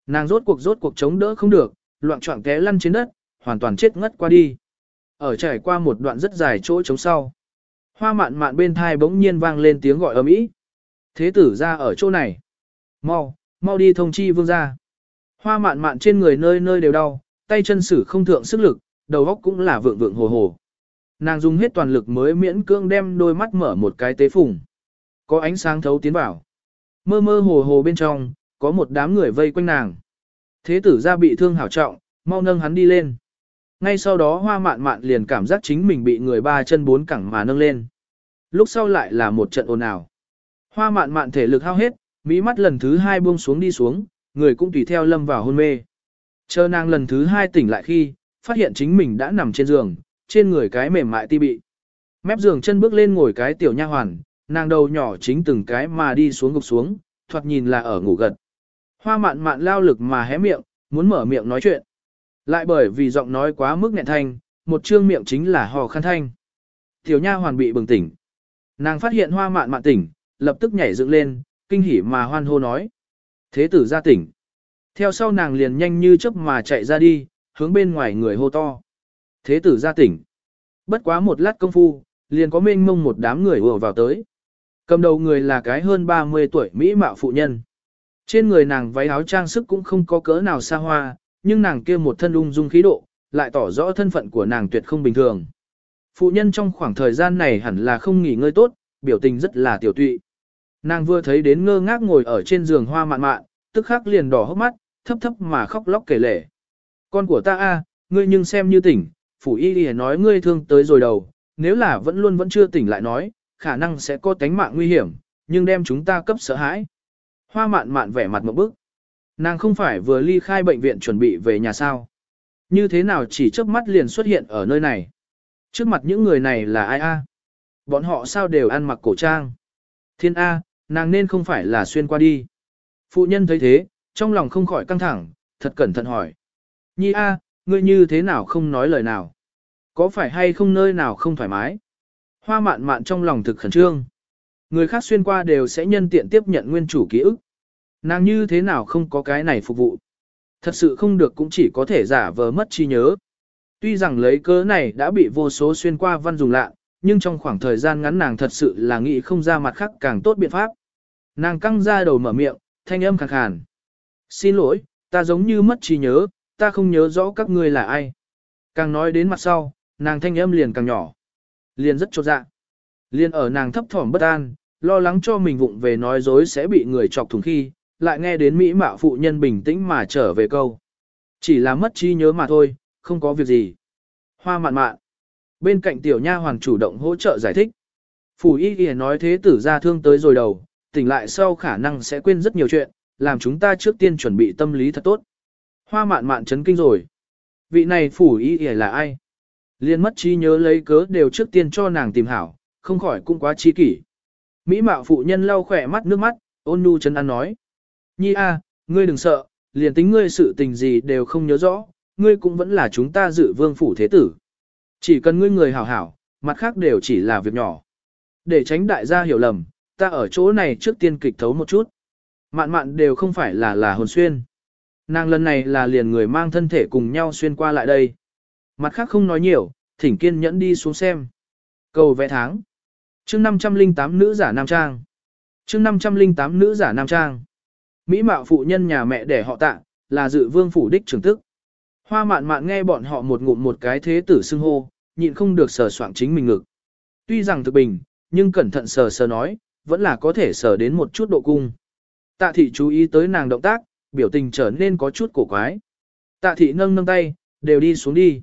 Nàng rốt cuộc rốt cuộc chống đỡ không được, loạn choạng té lăn trên đất, hoàn toàn chết ngất qua đi. Ở trải qua một đoạn rất dài chỗ chống sau. Hoa mạn mạn bên thai bỗng nhiên vang lên tiếng gọi ầm ĩ. Thế tử ra ở chỗ này. Mau, mau đi thông chi vương ra. Hoa mạn mạn trên người nơi nơi đều đau, tay chân sử không thượng sức lực, đầu óc cũng là vượng vượng hồ hồ. Nàng dùng hết toàn lực mới miễn cưỡng đem đôi mắt mở một cái tế phùng. Có ánh sáng thấu tiến vào. Mơ mơ hồ hồ bên trong, có một đám người vây quanh nàng. Thế tử ra bị thương hảo trọng, mau nâng hắn đi lên. Ngay sau đó hoa mạn mạn liền cảm giác chính mình bị người ba chân bốn cẳng mà nâng lên. Lúc sau lại là một trận ồn ào. Hoa mạn mạn thể lực hao hết, mỹ mắt lần thứ hai buông xuống đi xuống, người cũng tùy theo lâm vào hôn mê. Chờ nàng lần thứ hai tỉnh lại khi, phát hiện chính mình đã nằm trên giường, trên người cái mềm mại ti bị. Mép giường chân bước lên ngồi cái tiểu nha hoàn, nàng đầu nhỏ chính từng cái mà đi xuống gục xuống, thoạt nhìn là ở ngủ gật. Hoa mạn mạn lao lực mà hé miệng, muốn mở miệng nói chuyện. Lại bởi vì giọng nói quá mức nghẹn thanh, một trương miệng chính là hò khăn thanh. Tiểu nha hoàn bị bừng tỉnh. Nàng phát hiện hoa mạn mạn tỉnh, lập tức nhảy dựng lên, kinh hỉ mà hoan hô nói. Thế tử ra tỉnh. Theo sau nàng liền nhanh như chớp mà chạy ra đi, hướng bên ngoài người hô to. Thế tử ra tỉnh. Bất quá một lát công phu, liền có mênh mông một đám người ùa vào tới. Cầm đầu người là cái hơn 30 tuổi Mỹ mạo phụ nhân. Trên người nàng váy áo trang sức cũng không có cỡ nào xa hoa, nhưng nàng kia một thân ung dung khí độ, lại tỏ rõ thân phận của nàng tuyệt không bình thường. Phụ nhân trong khoảng thời gian này hẳn là không nghỉ ngơi tốt, biểu tình rất là tiểu tụy. Nàng vừa thấy đến ngơ ngác ngồi ở trên giường hoa mạn mạn, tức khắc liền đỏ hốc mắt, thấp thấp mà khóc lóc kể lể. Con của ta a, ngươi nhưng xem như tỉnh, phủ y y nói ngươi thương tới rồi đầu, nếu là vẫn luôn vẫn chưa tỉnh lại nói, khả năng sẽ có tánh mạng nguy hiểm, nhưng đem chúng ta cấp sợ hãi. Hoa mạn mạn vẻ mặt một bức. Nàng không phải vừa ly khai bệnh viện chuẩn bị về nhà sao. Như thế nào chỉ chớp mắt liền xuất hiện ở nơi này. Trước mặt những người này là ai a? Bọn họ sao đều ăn mặc cổ trang. Thiên A, nàng nên không phải là xuyên qua đi. Phụ nhân thấy thế, trong lòng không khỏi căng thẳng, thật cẩn thận hỏi. Nhi A, ngươi như thế nào không nói lời nào? Có phải hay không nơi nào không thoải mái? Hoa mạn mạn trong lòng thực khẩn trương. Người khác xuyên qua đều sẽ nhân tiện tiếp nhận nguyên chủ ký ức. Nàng như thế nào không có cái này phục vụ. Thật sự không được cũng chỉ có thể giả vờ mất trí nhớ. Tuy rằng lấy cớ này đã bị vô số xuyên qua văn dùng lạ, nhưng trong khoảng thời gian ngắn nàng thật sự là nghĩ không ra mặt khác càng tốt biện pháp. Nàng căng ra đầu mở miệng, thanh âm khàn khàn. Xin lỗi, ta giống như mất trí nhớ, ta không nhớ rõ các ngươi là ai. Càng nói đến mặt sau, nàng thanh âm liền càng nhỏ. Liền rất chột dạ. Liền ở nàng thấp thỏm bất an, lo lắng cho mình vụng về nói dối sẽ bị người chọc thùng khi, lại nghe đến Mỹ mạo phụ nhân bình tĩnh mà trở về câu. Chỉ là mất trí nhớ mà thôi, không có việc gì. Hoa mạn mạn. Bên cạnh tiểu nha hoàng chủ động hỗ trợ giải thích. Phủ y kìa nói thế tử ra thương tới rồi đầu, tỉnh lại sau khả năng sẽ quên rất nhiều chuyện, làm chúng ta trước tiên chuẩn bị tâm lý thật tốt. Hoa mạn mạn chấn kinh rồi. Vị này phủ ý ỉa là ai? Liên mất trí nhớ lấy cớ đều trước tiên cho nàng tìm hảo, không khỏi cũng quá chi kỷ. Mỹ mạo phụ nhân lau khỏe mắt nước mắt, ôn nhu chấn an nói. Nhi a, ngươi đừng sợ, liền tính ngươi sự tình gì đều không nhớ rõ, ngươi cũng vẫn là chúng ta dự vương phủ thế tử. Chỉ cần ngươi người hảo hảo, mặt khác đều chỉ là việc nhỏ. Để tránh đại gia hiểu lầm, ta ở chỗ này trước tiên kịch thấu một chút. Mạn mạn đều không phải là là hồn xuyên. Nàng lần này là liền người mang thân thể cùng nhau xuyên qua lại đây. Mặt khác không nói nhiều, thỉnh kiên nhẫn đi xuống xem. Cầu vẽ tháng. chương 508 nữ giả nam trang. chương 508 nữ giả nam trang. Mỹ mạo phụ nhân nhà mẹ để họ tạ, là dự vương phủ đích trưởng tức. Hoa mạn mạn nghe bọn họ một ngụm một cái thế tử xưng hô, nhịn không được sờ soạng chính mình ngực. Tuy rằng thực bình, nhưng cẩn thận sờ sờ nói, vẫn là có thể sở đến một chút độ cung. Tạ thị chú ý tới nàng động tác, biểu tình trở nên có chút cổ quái. Tạ thị nâng nâng tay, đều đi xuống đi.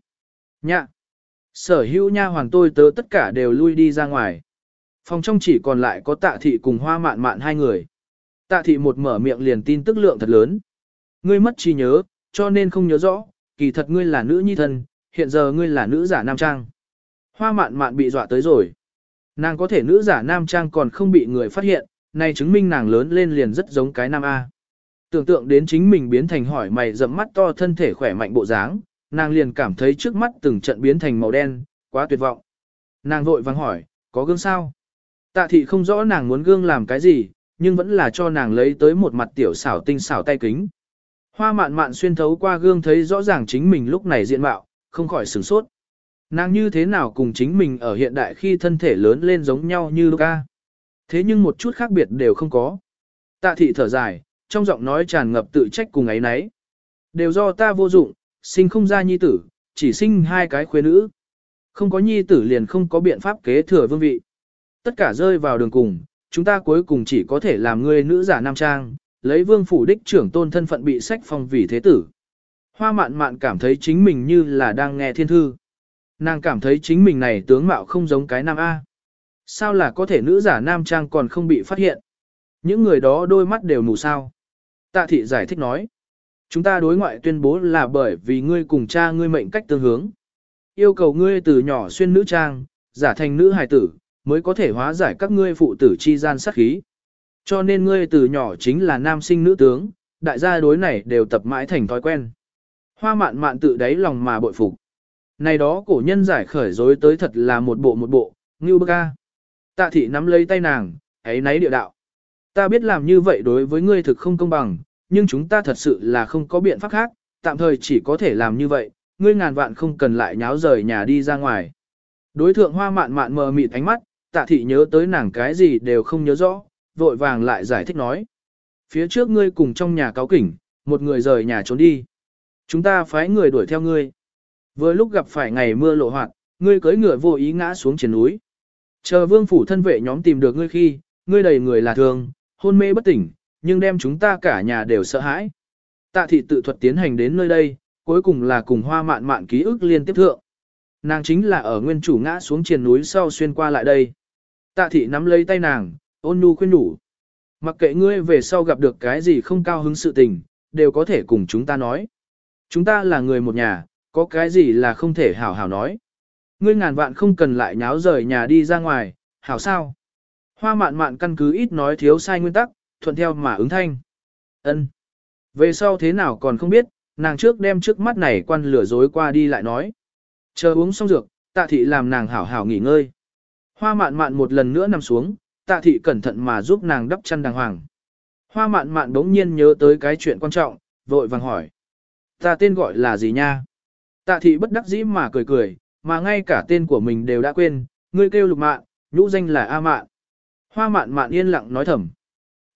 Nhạ. Sở hữu nha hoàng tôi tớ tất cả đều lui đi ra ngoài. Phòng trong chỉ còn lại có tạ thị cùng hoa mạn mạn hai người. Tạ thị một mở miệng liền tin tức lượng thật lớn. Ngươi mất trí nhớ, cho nên không nhớ rõ, kỳ thật ngươi là nữ nhi thân, hiện giờ ngươi là nữ giả nam trang. Hoa mạn mạn bị dọa tới rồi. Nàng có thể nữ giả nam trang còn không bị người phát hiện, này chứng minh nàng lớn lên liền rất giống cái nam A. Tưởng tượng đến chính mình biến thành hỏi mày rậm mắt to thân thể khỏe mạnh bộ dáng, nàng liền cảm thấy trước mắt từng trận biến thành màu đen, quá tuyệt vọng. Nàng vội vàng hỏi, có gương sao? Tạ thị không rõ nàng muốn gương làm cái gì, nhưng vẫn là cho nàng lấy tới một mặt tiểu xảo tinh xảo tay kính. Hoa mạn mạn xuyên thấu qua gương thấy rõ ràng chính mình lúc này diện mạo, không khỏi sửng sốt. Nàng như thế nào cùng chính mình ở hiện đại khi thân thể lớn lên giống nhau như Luca. Thế nhưng một chút khác biệt đều không có. Tạ thị thở dài, trong giọng nói tràn ngập tự trách cùng ấy nấy. Đều do ta vô dụng, sinh không ra nhi tử, chỉ sinh hai cái khuê nữ. Không có nhi tử liền không có biện pháp kế thừa vương vị. Tất cả rơi vào đường cùng, chúng ta cuối cùng chỉ có thể làm người nữ giả nam trang, lấy vương phủ đích trưởng tôn thân phận bị sách phong vì thế tử. Hoa mạn mạn cảm thấy chính mình như là đang nghe thiên thư. Nàng cảm thấy chính mình này tướng mạo không giống cái nam A. Sao là có thể nữ giả nam trang còn không bị phát hiện? Những người đó đôi mắt đều mù sao. Tạ thị giải thích nói. Chúng ta đối ngoại tuyên bố là bởi vì ngươi cùng cha ngươi mệnh cách tương hướng. Yêu cầu ngươi từ nhỏ xuyên nữ trang, giả thành nữ hài tử, mới có thể hóa giải các ngươi phụ tử chi gian sát khí. Cho nên ngươi từ nhỏ chính là nam sinh nữ tướng, đại gia đối này đều tập mãi thành thói quen. Hoa mạn mạn tự đáy lòng mà bội phục. Này đó cổ nhân giải khởi dối tới thật là một bộ một bộ, ngưu bơ ca. Tạ thị nắm lấy tay nàng, ấy nấy địa đạo. Ta biết làm như vậy đối với ngươi thực không công bằng, nhưng chúng ta thật sự là không có biện pháp khác, tạm thời chỉ có thể làm như vậy, ngươi ngàn vạn không cần lại nháo rời nhà đi ra ngoài. Đối thượng hoa mạn mạn mờ mịt ánh mắt, tạ thị nhớ tới nàng cái gì đều không nhớ rõ, vội vàng lại giải thích nói. Phía trước ngươi cùng trong nhà cáo kỉnh, một người rời nhà trốn đi. Chúng ta phái người đuổi theo ngươi. Vừa lúc gặp phải ngày mưa lộ hoạt, ngươi cưỡi ngựa vô ý ngã xuống trên núi. Chờ vương phủ thân vệ nhóm tìm được ngươi khi, ngươi đầy người là thương, hôn mê bất tỉnh, nhưng đem chúng ta cả nhà đều sợ hãi. Tạ thị tự thuật tiến hành đến nơi đây, cuối cùng là cùng hoa mạn mạn ký ức liên tiếp thượng. Nàng chính là ở nguyên chủ ngã xuống trên núi sau xuyên qua lại đây. Tạ thị nắm lấy tay nàng, ôn nhu khuyên nhủ. Mặc kệ ngươi về sau gặp được cái gì không cao hứng sự tình, đều có thể cùng chúng ta nói. Chúng ta là người một nhà, có cái gì là không thể hảo hảo nói. Ngươi ngàn vạn không cần lại nháo rời nhà đi ra ngoài, hảo sao. Hoa mạn mạn căn cứ ít nói thiếu sai nguyên tắc, thuận theo mà ứng thanh. ân Về sau thế nào còn không biết, nàng trước đem trước mắt này quan lửa dối qua đi lại nói. Chờ uống xong dược, tạ thị làm nàng hảo hảo nghỉ ngơi. Hoa mạn mạn một lần nữa nằm xuống, tạ thị cẩn thận mà giúp nàng đắp chăn đàng hoàng. Hoa mạn mạn đống nhiên nhớ tới cái chuyện quan trọng, vội vàng hỏi. Ta tên gọi là gì nha? Tạ thị bất đắc dĩ mà cười cười, mà ngay cả tên của mình đều đã quên, ngươi kêu lục mạn, nhũ danh là A mạn. Hoa mạn mạn yên lặng nói thầm.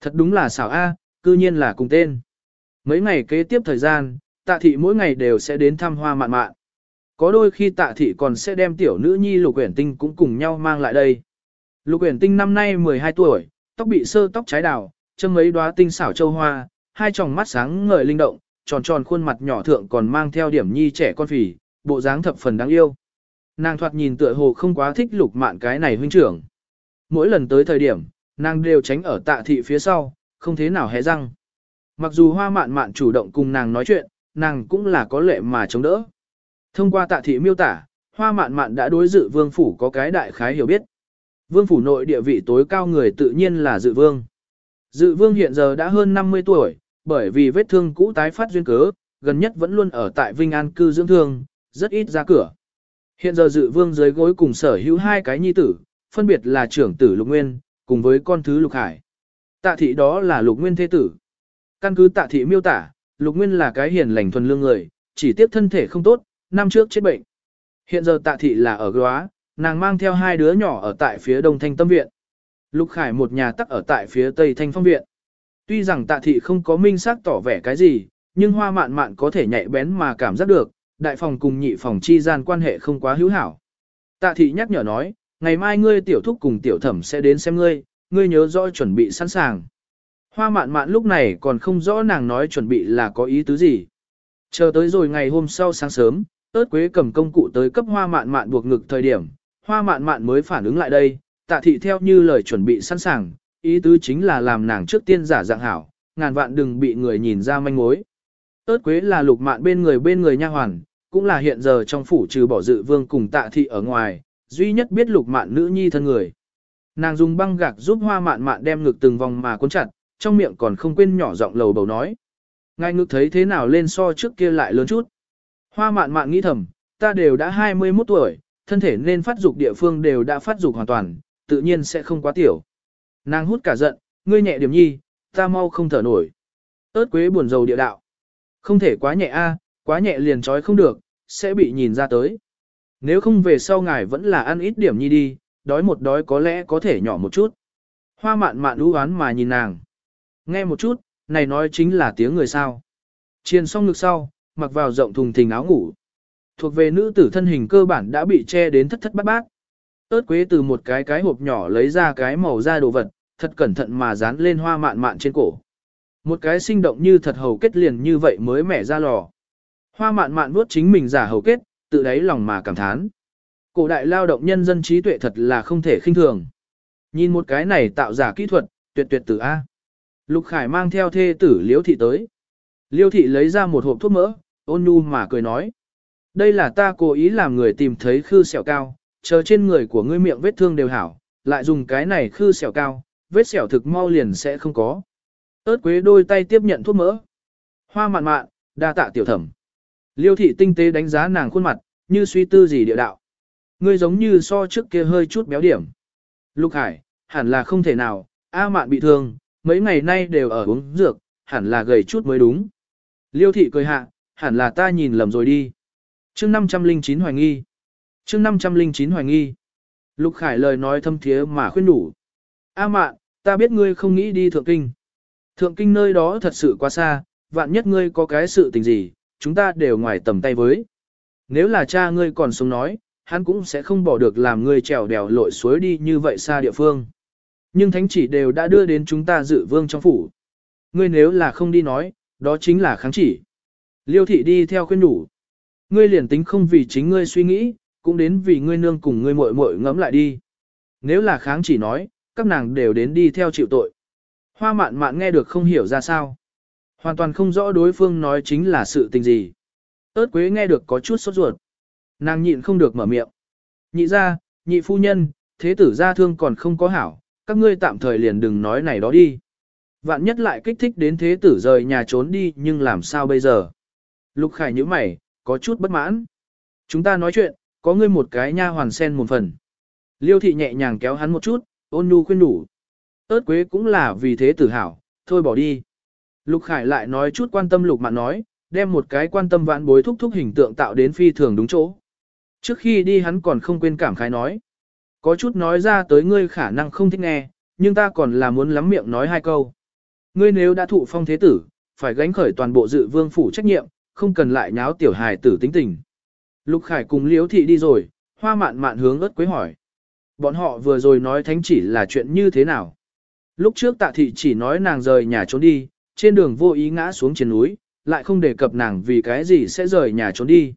Thật đúng là xảo A, cư nhiên là cùng tên. Mấy ngày kế tiếp thời gian, tạ thị mỗi ngày đều sẽ đến thăm hoa mạn mạn. Có đôi khi tạ thị còn sẽ đem tiểu nữ nhi lục quyển tinh cũng cùng nhau mang lại đây. Lục quyển tinh năm nay 12 tuổi, tóc bị sơ tóc trái đào, chân mấy đóa tinh xảo châu hoa, hai tròng mắt sáng ngời linh động, tròn tròn khuôn mặt nhỏ thượng còn mang theo điểm nhi trẻ con phì, bộ dáng thập phần đáng yêu. Nàng thoạt nhìn tựa hồ không quá thích lục mạn cái này huynh trưởng. Mỗi lần tới thời điểm, nàng đều tránh ở tạ thị phía sau, không thế nào hé răng. Mặc dù hoa mạn mạn chủ động cùng nàng nói chuyện, nàng cũng là có lệ mà chống đỡ. Thông qua tạ thị miêu tả, hoa mạn mạn đã đối dự vương phủ có cái đại khái hiểu biết. Vương phủ nội địa vị tối cao người tự nhiên là dự vương. Dự vương hiện giờ đã hơn 50 tuổi, bởi vì vết thương cũ tái phát duyên cớ, gần nhất vẫn luôn ở tại Vinh An cư dưỡng thương, rất ít ra cửa. Hiện giờ dự vương dưới gối cùng sở hữu hai cái nhi tử, phân biệt là trưởng tử Lục Nguyên, cùng với con thứ Lục Hải. Tạ thị đó là Lục Nguyên thế tử. Căn cứ tạ thị miêu tả, Lục Nguyên là cái hiền lành thuần lương người, chỉ tiếp thân thể không tốt, năm trước chết bệnh. Hiện giờ tạ thị là ở góa, nàng mang theo hai đứa nhỏ ở tại phía đông thanh tâm viện. Lục Khải một nhà tắc ở tại phía tây thanh phong viện. Tuy rằng tạ thị không có minh xác tỏ vẻ cái gì, nhưng hoa mạn mạn có thể nhạy bén mà cảm giác được, đại phòng cùng nhị phòng chi gian quan hệ không quá hữu hảo. Tạ thị nhắc nhở nói, ngày mai ngươi tiểu thúc cùng tiểu thẩm sẽ đến xem ngươi, ngươi nhớ rõ chuẩn bị sẵn sàng. Hoa mạn mạn lúc này còn không rõ nàng nói chuẩn bị là có ý tứ gì. Chờ tới rồi ngày hôm sau sáng sớm, ớt quế cầm công cụ tới cấp hoa mạn mạn buộc ngực thời điểm, hoa mạn mạn mới phản ứng lại đây, tạ thị theo như lời chuẩn bị sẵn sàng, ý tứ chính là làm nàng trước tiên giả dạng hảo, ngàn vạn đừng bị người nhìn ra manh mối. Ơt quế là lục mạn bên người bên người nha hoàn, cũng là hiện giờ trong phủ trừ bỏ dự vương cùng tạ thị ở ngoài, duy nhất biết lục mạn nữ nhi thân người. Nàng dùng băng gạc giúp hoa mạn mạn đem ngực từng vòng mà cuốn chặt, trong miệng còn không quên nhỏ giọng lầu bầu nói. Ngài ngực thấy thế nào lên so trước kia lại lớn chút. Hoa mạn mạn nghĩ thầm, ta đều đã 21 tuổi, thân thể nên phát dục địa phương đều đã phát dục hoàn toàn, tự nhiên sẽ không quá tiểu. Nàng hút cả giận, ngươi nhẹ điểm nhi, ta mau không thở nổi. ớt quế buồn rầu địa đạo. Không thể quá nhẹ a, quá nhẹ liền trói không được, sẽ bị nhìn ra tới. Nếu không về sau ngài vẫn là ăn ít điểm nhi đi, đói một đói có lẽ có thể nhỏ một chút. Hoa mạn mạn ú oán mà nhìn nàng. Nghe một chút, này nói chính là tiếng người sao. Chiền xong ngực sau, mặc vào rộng thùng thình áo ngủ. Thuộc về nữ tử thân hình cơ bản đã bị che đến thất thất bát bát ớt quế từ một cái cái hộp nhỏ lấy ra cái màu da đồ vật, thật cẩn thận mà dán lên hoa mạn mạn trên cổ. Một cái sinh động như thật hầu kết liền như vậy mới mẻ ra lò. Hoa mạn mạn vuốt chính mình giả hầu kết, tự đáy lòng mà cảm thán. Cổ đại lao động nhân dân trí tuệ thật là không thể khinh thường. Nhìn một cái này tạo giả kỹ thuật, tuyệt tuyệt tử A. Lục Khải mang theo thê tử Liễu Thị tới. Liêu Thị lấy ra một hộp thuốc mỡ, ôn nhu mà cười nói. Đây là ta cố ý làm người tìm thấy khư sẹo cao, chờ trên người của ngươi miệng vết thương đều hảo, lại dùng cái này khư sẹo cao, vết sẹo thực mau liền sẽ không có. Ơt quế đôi tay tiếp nhận thuốc mỡ. Hoa mạn mạn, đa tạ tiểu thẩm. Liêu thị tinh tế đánh giá nàng khuôn mặt, như suy tư gì địa đạo. Ngươi giống như so trước kia hơi chút béo điểm. Lục Hải, hẳn là không thể nào, A mạn bị thương, mấy ngày nay đều ở uống dược, hẳn là gầy chút mới đúng. Liêu thị cười hạ, hẳn là ta nhìn lầm rồi đi. chương 509 hoài nghi chương 509 hoài nghi. Lục Khải lời nói thâm thiế mà khuyên đủ. A mạn, ta biết ngươi không nghĩ đi thượng kinh. Thượng kinh nơi đó thật sự quá xa, vạn nhất ngươi có cái sự tình gì, chúng ta đều ngoài tầm tay với. Nếu là cha ngươi còn sống nói, hắn cũng sẽ không bỏ được làm ngươi trèo đèo lội suối đi như vậy xa địa phương. Nhưng thánh chỉ đều đã đưa đến chúng ta dự vương trong phủ. Ngươi nếu là không đi nói, đó chính là kháng chỉ. Liêu thị đi theo khuyên đủ. Ngươi liền tính không vì chính ngươi suy nghĩ, cũng đến vì ngươi nương cùng ngươi muội muội ngẫm lại đi. Nếu là kháng chỉ nói, các nàng đều đến đi theo chịu tội. Hoa mạn mạn nghe được không hiểu ra sao. Hoàn toàn không rõ đối phương nói chính là sự tình gì. ớt quế nghe được có chút sốt ruột. Nàng nhịn không được mở miệng. Nhị ra, nhị phu nhân, thế tử gia thương còn không có hảo, các ngươi tạm thời liền đừng nói này đó đi. Vạn nhất lại kích thích đến thế tử rời nhà trốn đi nhưng làm sao bây giờ? Lục Khải nhíu mày, có chút bất mãn. Chúng ta nói chuyện, có ngươi một cái nha hoàn sen một phần. Liêu thị nhẹ nhàng kéo hắn một chút, ôn nhu khuyên đủ. Ơt quế cũng là vì thế tử hảo, thôi bỏ đi. Lục Khải lại nói chút quan tâm lục mạn nói, đem một cái quan tâm vãn bối thúc thúc hình tượng tạo đến phi thường đúng chỗ. Trước khi đi hắn còn không quên cảm khái nói. Có chút nói ra tới ngươi khả năng không thích nghe, nhưng ta còn là muốn lắm miệng nói hai câu. Ngươi nếu đã thụ phong thế tử, phải gánh khởi toàn bộ dự vương phủ trách nhiệm, không cần lại nháo tiểu hài tử tính tình. Lục Khải cùng Liễu thị đi rồi, hoa mạn mạn hướng ớt quế hỏi. Bọn họ vừa rồi nói thánh chỉ là chuyện như thế nào? Lúc trước tạ thị chỉ nói nàng rời nhà trốn đi, trên đường vô ý ngã xuống trên núi, lại không đề cập nàng vì cái gì sẽ rời nhà trốn đi.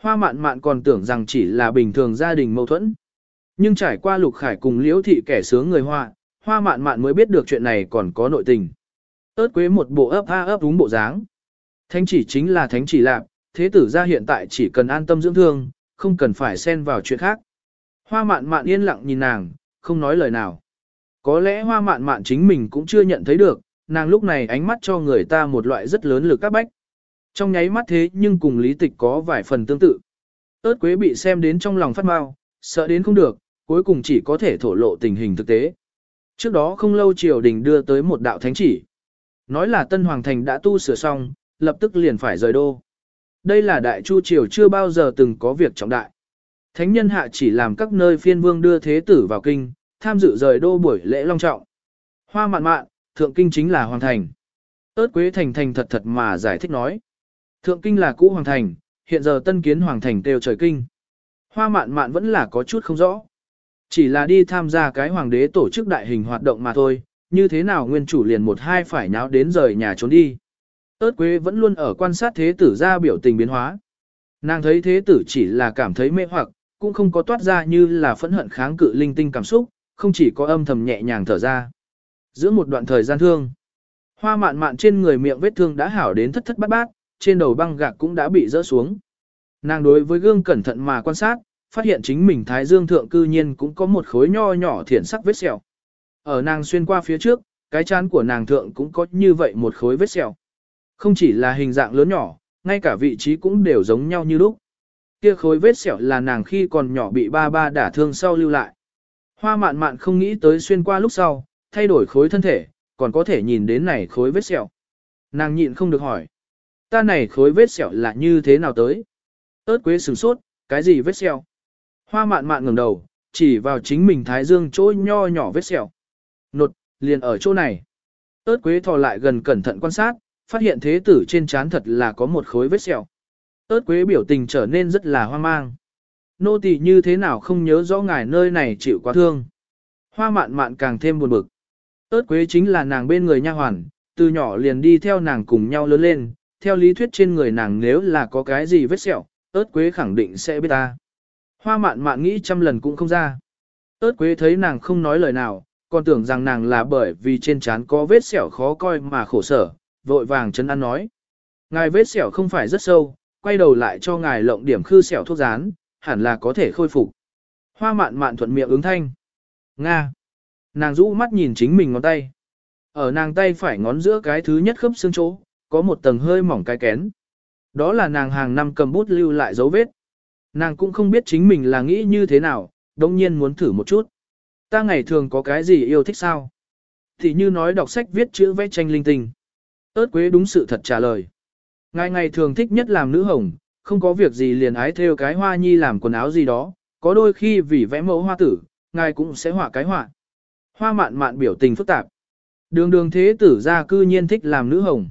Hoa mạn mạn còn tưởng rằng chỉ là bình thường gia đình mâu thuẫn. Nhưng trải qua lục khải cùng liễu thị kẻ sướng người hoa, hoa mạn mạn mới biết được chuyện này còn có nội tình. ớt quế một bộ ấp a ấp đúng bộ dáng. Thánh chỉ chính là thánh chỉ lạp, thế tử ra hiện tại chỉ cần an tâm dưỡng thương, không cần phải xen vào chuyện khác. Hoa mạn mạn yên lặng nhìn nàng, không nói lời nào. Có lẽ hoa mạn mạn chính mình cũng chưa nhận thấy được, nàng lúc này ánh mắt cho người ta một loại rất lớn lực các bách. Trong nháy mắt thế nhưng cùng lý tịch có vài phần tương tự. ớt quế bị xem đến trong lòng phát mau, sợ đến không được, cuối cùng chỉ có thể thổ lộ tình hình thực tế. Trước đó không lâu triều đình đưa tới một đạo thánh chỉ. Nói là Tân Hoàng Thành đã tu sửa xong, lập tức liền phải rời đô. Đây là đại chu triều chưa bao giờ từng có việc trọng đại. Thánh nhân hạ chỉ làm các nơi phiên vương đưa thế tử vào kinh, tham dự rời đô buổi lễ long trọng. Hoa mạn mạn, thượng kinh chính là hoàng thành. ớt quế thành thành thật thật mà giải thích nói. Thượng kinh là cũ hoàng thành, hiện giờ tân kiến hoàng thành đều trời kinh. Hoa mạn mạn vẫn là có chút không rõ. Chỉ là đi tham gia cái hoàng đế tổ chức đại hình hoạt động mà thôi, như thế nào nguyên chủ liền một hai phải nháo đến rời nhà trốn đi ớt quế vẫn luôn ở quan sát thế tử ra biểu tình biến hóa. Nàng thấy thế tử chỉ là cảm thấy mê hoặc, cũng không có toát ra như là phẫn hận kháng cự linh tinh cảm xúc, không chỉ có âm thầm nhẹ nhàng thở ra. Giữa một đoạn thời gian thương, hoa mạn mạn trên người miệng vết thương đã hảo đến thất thất bát bát, trên đầu băng gạc cũng đã bị rỡ xuống. Nàng đối với gương cẩn thận mà quan sát, phát hiện chính mình thái dương thượng cư nhiên cũng có một khối nho nhỏ thiển sắc vết sẹo. Ở nàng xuyên qua phía trước, cái chán của nàng thượng cũng có như vậy một khối vết sẹo. Không chỉ là hình dạng lớn nhỏ, ngay cả vị trí cũng đều giống nhau như lúc. Kia khối vết sẹo là nàng khi còn nhỏ bị ba ba đả thương sau lưu lại. Hoa mạn mạn không nghĩ tới xuyên qua lúc sau, thay đổi khối thân thể, còn có thể nhìn đến này khối vết sẹo. Nàng nhịn không được hỏi. Ta này khối vết sẹo là như thế nào tới? ớt quế sửng sốt, cái gì vết sẹo? Hoa mạn mạn ngẩng đầu, chỉ vào chính mình thái dương chỗ nho nhỏ vết sẹo. Nột, liền ở chỗ này. ớt quế thò lại gần cẩn thận quan sát, phát hiện thế tử trên trán thật là có một khối vết sẹo. ớt quế biểu tình trở nên rất là hoang mang. Nô tỳ như thế nào không nhớ rõ ngài nơi này chịu quá thương. Hoa mạn mạn càng thêm buồn bực. ớt quế chính là nàng bên người nha hoàn, từ nhỏ liền đi theo nàng cùng nhau lớn lên, theo lý thuyết trên người nàng nếu là có cái gì vết sẹo, ớt quế khẳng định sẽ biết ta. Hoa mạn mạn nghĩ trăm lần cũng không ra. ớt quế thấy nàng không nói lời nào, còn tưởng rằng nàng là bởi vì trên trán có vết sẹo khó coi mà khổ sở, vội vàng chấn ăn nói. Ngài vết sẹo không phải rất sâu, quay đầu lại cho ngài lộng điểm khư sẹo thuốc rán, hẳn là có thể khôi phục. Hoa mạn mạn thuận miệng ứng thanh. Nga. Nàng rũ mắt nhìn chính mình ngón tay. Ở nàng tay phải ngón giữa cái thứ nhất khớp xương chỗ, có một tầng hơi mỏng cái kén. Đó là nàng hàng năm cầm bút lưu lại dấu vết. Nàng cũng không biết chính mình là nghĩ như thế nào, đồng nhiên muốn thử một chút. Ta ngày thường có cái gì yêu thích sao? Thì như nói đọc sách viết chữ vẽ tranh linh tinh ớt quế đúng sự thật trả lời. Ngài ngày thường thích nhất làm nữ hồng, không có việc gì liền ái theo cái hoa nhi làm quần áo gì đó, có đôi khi vì vẽ mẫu hoa tử, ngài cũng sẽ họa cái họa. Hoa mạn mạn biểu tình phức tạp. Đường đường thế tử ra cư nhiên thích làm nữ hồng.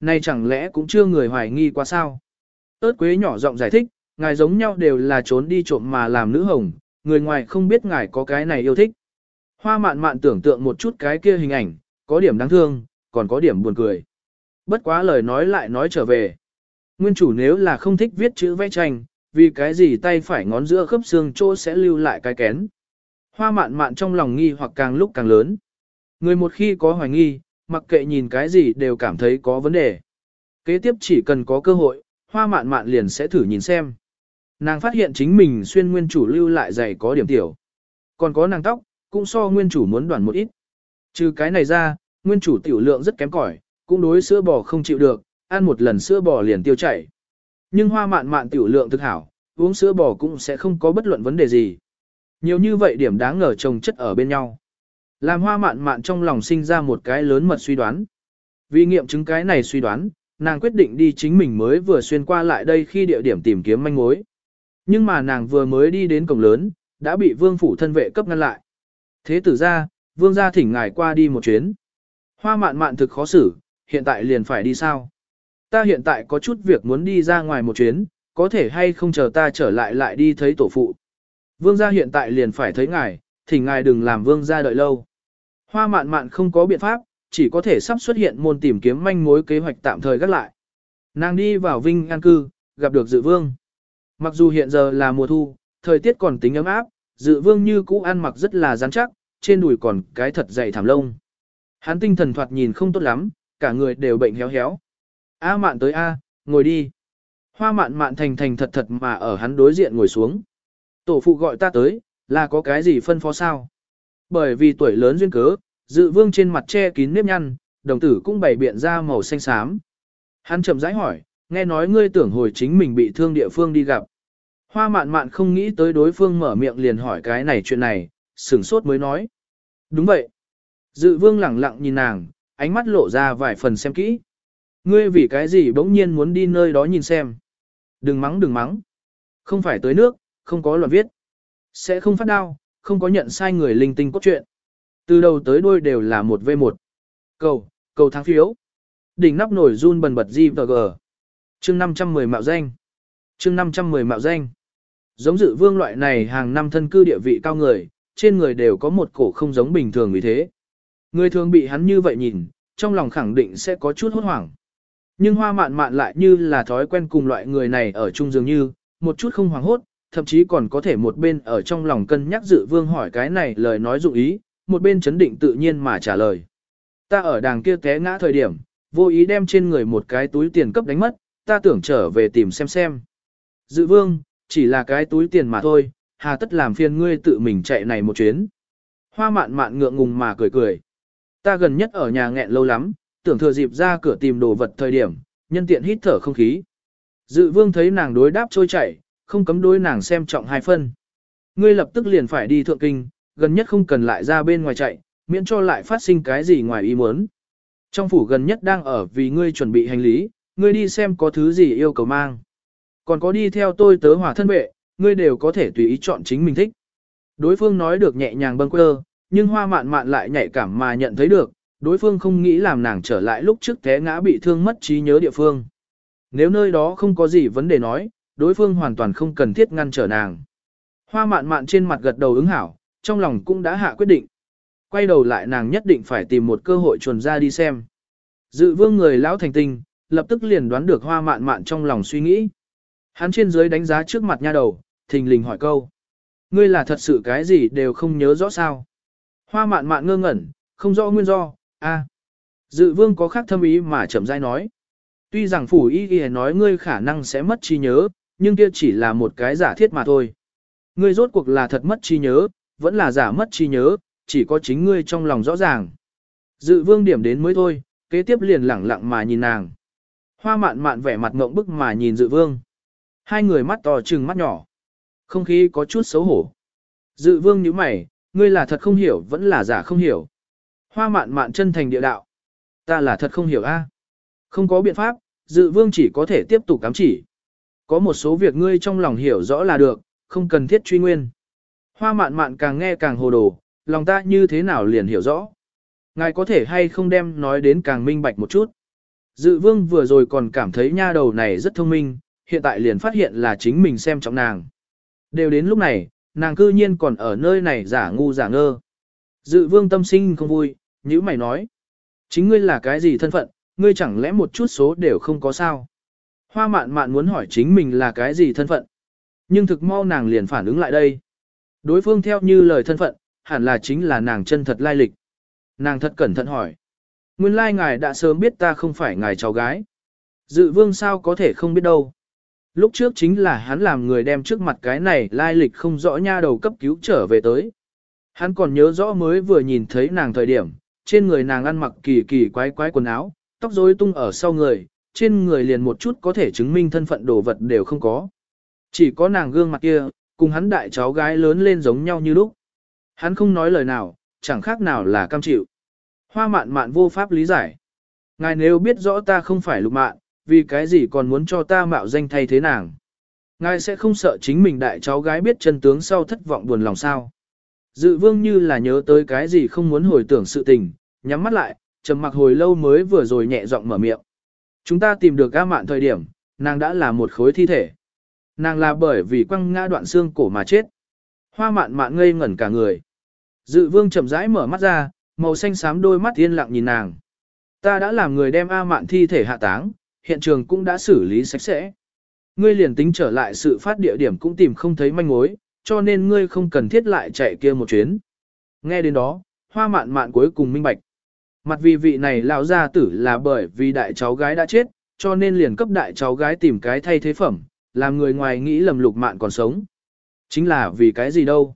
Này chẳng lẽ cũng chưa người hoài nghi quá sao? ớt quế nhỏ giọng giải thích, ngài giống nhau đều là trốn đi trộm mà làm nữ hồng, người ngoài không biết ngài có cái này yêu thích. Hoa mạn mạn tưởng tượng một chút cái kia hình ảnh, có điểm đáng thương, còn có điểm buồn cười. Bất quá lời nói lại nói trở về. Nguyên chủ nếu là không thích viết chữ vẽ tranh, vì cái gì tay phải ngón giữa khớp xương chỗ sẽ lưu lại cái kén. Hoa mạn mạn trong lòng nghi hoặc càng lúc càng lớn. Người một khi có hoài nghi, mặc kệ nhìn cái gì đều cảm thấy có vấn đề. Kế tiếp chỉ cần có cơ hội, hoa mạn mạn liền sẽ thử nhìn xem. Nàng phát hiện chính mình xuyên nguyên chủ lưu lại giày có điểm tiểu. Còn có nàng tóc, cũng so nguyên chủ muốn đoàn một ít. Trừ cái này ra, nguyên chủ tiểu lượng rất kém cỏi, cũng đối sữa bò không chịu được, ăn một lần sữa bò liền tiêu chảy. Nhưng hoa mạn mạn tiểu lượng thực hảo, uống sữa bò cũng sẽ không có bất luận vấn đề gì. Nhiều như vậy điểm đáng ngờ chồng chất ở bên nhau. Làm hoa mạn mạn trong lòng sinh ra một cái lớn mật suy đoán. Vì nghiệm chứng cái này suy đoán, nàng quyết định đi chính mình mới vừa xuyên qua lại đây khi địa điểm tìm kiếm manh mối. Nhưng mà nàng vừa mới đi đến cổng lớn, đã bị vương phủ thân vệ cấp ngăn lại. Thế tử ra, vương gia thỉnh ngài qua đi một chuyến. Hoa mạn mạn thực khó xử, hiện tại liền phải đi sao? Ta hiện tại có chút việc muốn đi ra ngoài một chuyến, có thể hay không chờ ta trở lại lại đi thấy tổ phụ. Vương gia hiện tại liền phải thấy ngài, thỉnh ngài đừng làm vương gia đợi lâu. Hoa mạn mạn không có biện pháp, chỉ có thể sắp xuất hiện môn tìm kiếm manh mối kế hoạch tạm thời gác lại. Nàng đi vào Vinh An Cư, gặp được dự vương. Mặc dù hiện giờ là mùa thu, thời tiết còn tính ấm áp, dự vương như cũ ăn mặc rất là rắn chắc, trên đùi còn cái thật dày thảm lông. Hắn tinh thần thoạt nhìn không tốt lắm, cả người đều bệnh héo héo. A mạn tới A, ngồi đi. Hoa mạn mạn thành thành thật thật mà ở hắn đối diện ngồi xuống. Tổ phụ gọi ta tới, là có cái gì phân phó sao? Bởi vì tuổi lớn duyên cớ, dự vương trên mặt che kín nếp nhăn, đồng tử cũng bày biện ra màu xanh xám. Hắn chậm rãi hỏi, nghe nói ngươi tưởng hồi chính mình bị thương địa phương đi gặp. Hoa mạn mạn không nghĩ tới đối phương mở miệng liền hỏi cái này chuyện này, sửng sốt mới nói. Đúng vậy. Dự vương lẳng lặng nhìn nàng, ánh mắt lộ ra vài phần xem kỹ. Ngươi vì cái gì bỗng nhiên muốn đi nơi đó nhìn xem. Đừng mắng đừng mắng. Không phải tới nước, không có loạn viết. Sẽ không phát đau, không có nhận sai người linh tinh cốt truyện. Từ đầu tới đuôi đều là một v 1 Cầu, cầu thắng phiếu. Đỉnh nắp nổi run bần bật GVG. Chương 510 mạo danh. Chương 510 mạo danh. Giống dự vương loại này hàng năm thân cư địa vị cao người, trên người đều có một cổ không giống bình thường vì thế. Người thường bị hắn như vậy nhìn, trong lòng khẳng định sẽ có chút hốt hoảng. Nhưng hoa mạn mạn lại như là thói quen cùng loại người này ở chung dường như, một chút không hoảng hốt, thậm chí còn có thể một bên ở trong lòng cân nhắc dự vương hỏi cái này lời nói dụng ý, một bên chấn định tự nhiên mà trả lời. Ta ở đàng kia té ngã thời điểm, vô ý đem trên người một cái túi tiền cấp đánh mất, ta tưởng trở về tìm xem xem. Dự vương, chỉ là cái túi tiền mà thôi, hà tất làm phiền ngươi tự mình chạy này một chuyến. Hoa mạn mạn ngượng ngùng mà cười cười. Ta gần nhất ở nhà nghẹn lâu lắm, tưởng thừa dịp ra cửa tìm đồ vật thời điểm, nhân tiện hít thở không khí. Dự vương thấy nàng đối đáp trôi chảy, không cấm đối nàng xem trọng hai phân. Ngươi lập tức liền phải đi thượng kinh, gần nhất không cần lại ra bên ngoài chạy, miễn cho lại phát sinh cái gì ngoài ý muốn. Trong phủ gần nhất đang ở vì ngươi chuẩn bị hành lý, ngươi đi xem có thứ gì yêu cầu mang. Còn có đi theo tôi tớ hỏa thân vệ, ngươi đều có thể tùy ý chọn chính mình thích. Đối phương nói được nhẹ nhàng bâng quơ, nhưng hoa mạn mạn lại nhạy cảm mà nhận thấy được, đối phương không nghĩ làm nàng trở lại lúc trước té ngã bị thương mất trí nhớ địa phương. Nếu nơi đó không có gì vấn đề nói, đối phương hoàn toàn không cần thiết ngăn trở nàng. Hoa mạn mạn trên mặt gật đầu ứng hảo, trong lòng cũng đã hạ quyết định. Quay đầu lại nàng nhất định phải tìm một cơ hội chuồn ra đi xem. Dự vương người lão thành tinh, lập tức liền đoán được hoa mạn mạn trong lòng suy nghĩ. Hắn trên dưới đánh giá trước mặt nha đầu, thình lình hỏi câu. Ngươi là thật sự cái gì đều không nhớ rõ sao. Hoa mạn mạn ngơ ngẩn, không rõ nguyên do, a. Dự vương có khác thâm ý mà chậm rãi nói. Tuy rằng phủ y ghi nói ngươi khả năng sẽ mất trí nhớ, nhưng kia chỉ là một cái giả thiết mà thôi. Ngươi rốt cuộc là thật mất trí nhớ, vẫn là giả mất trí nhớ, chỉ có chính ngươi trong lòng rõ ràng. Dự vương điểm đến mới thôi, kế tiếp liền lẳng lặng mà nhìn nàng. Hoa mạn mạn vẻ mặt ngộng bức mà nhìn dự vương. Hai người mắt to trừng mắt nhỏ. Không khí có chút xấu hổ. Dự vương như mày, ngươi là thật không hiểu vẫn là giả không hiểu. Hoa mạn mạn chân thành địa đạo. Ta là thật không hiểu a. Không có biện pháp, dự vương chỉ có thể tiếp tục cám chỉ. Có một số việc ngươi trong lòng hiểu rõ là được, không cần thiết truy nguyên. Hoa mạn mạn càng nghe càng hồ đồ, lòng ta như thế nào liền hiểu rõ. Ngài có thể hay không đem nói đến càng minh bạch một chút. Dự vương vừa rồi còn cảm thấy nha đầu này rất thông minh, hiện tại liền phát hiện là chính mình xem trọng nàng. Đều đến lúc này, nàng cư nhiên còn ở nơi này giả ngu giả ngơ. Dự vương tâm sinh không vui, như mày nói. Chính ngươi là cái gì thân phận, ngươi chẳng lẽ một chút số đều không có sao. Hoa mạn mạn muốn hỏi chính mình là cái gì thân phận. Nhưng thực mau nàng liền phản ứng lại đây. Đối phương theo như lời thân phận, hẳn là chính là nàng chân thật lai lịch. nàng thật cẩn thận hỏi. Nguyên lai ngài đã sớm biết ta không phải ngài cháu gái. Dự vương sao có thể không biết đâu. Lúc trước chính là hắn làm người đem trước mặt cái này lai lịch không rõ nha đầu cấp cứu trở về tới. Hắn còn nhớ rõ mới vừa nhìn thấy nàng thời điểm, trên người nàng ăn mặc kỳ kỳ quái quái quần áo, tóc rối tung ở sau người, trên người liền một chút có thể chứng minh thân phận đồ vật đều không có. Chỉ có nàng gương mặt kia, cùng hắn đại cháu gái lớn lên giống nhau như lúc. Hắn không nói lời nào, chẳng khác nào là cam chịu. Hoa mạn mạn vô pháp lý giải. Ngài nếu biết rõ ta không phải lục mạn, vì cái gì còn muốn cho ta mạo danh thay thế nàng. Ngài sẽ không sợ chính mình đại cháu gái biết chân tướng sau thất vọng buồn lòng sao. Dự vương như là nhớ tới cái gì không muốn hồi tưởng sự tình, nhắm mắt lại, trầm mặc hồi lâu mới vừa rồi nhẹ giọng mở miệng. Chúng ta tìm được A mạn thời điểm, nàng đã là một khối thi thể. Nàng là bởi vì quăng ngã đoạn xương cổ mà chết. Hoa mạn mạn ngây ngẩn cả người. Dự vương chậm rãi mở mắt ra, màu xanh xám đôi mắt yên lặng nhìn nàng. Ta đã làm người đem A mạn thi thể hạ táng, hiện trường cũng đã xử lý sạch sẽ. Ngươi liền tính trở lại sự phát địa điểm cũng tìm không thấy manh mối, cho nên ngươi không cần thiết lại chạy kia một chuyến. Nghe đến đó, hoa mạn mạn cuối cùng minh bạch. Mặt vì vị này lão gia tử là bởi vì đại cháu gái đã chết, cho nên liền cấp đại cháu gái tìm cái thay thế phẩm, làm người ngoài nghĩ lầm lục mạn còn sống. Chính là vì cái gì đâu?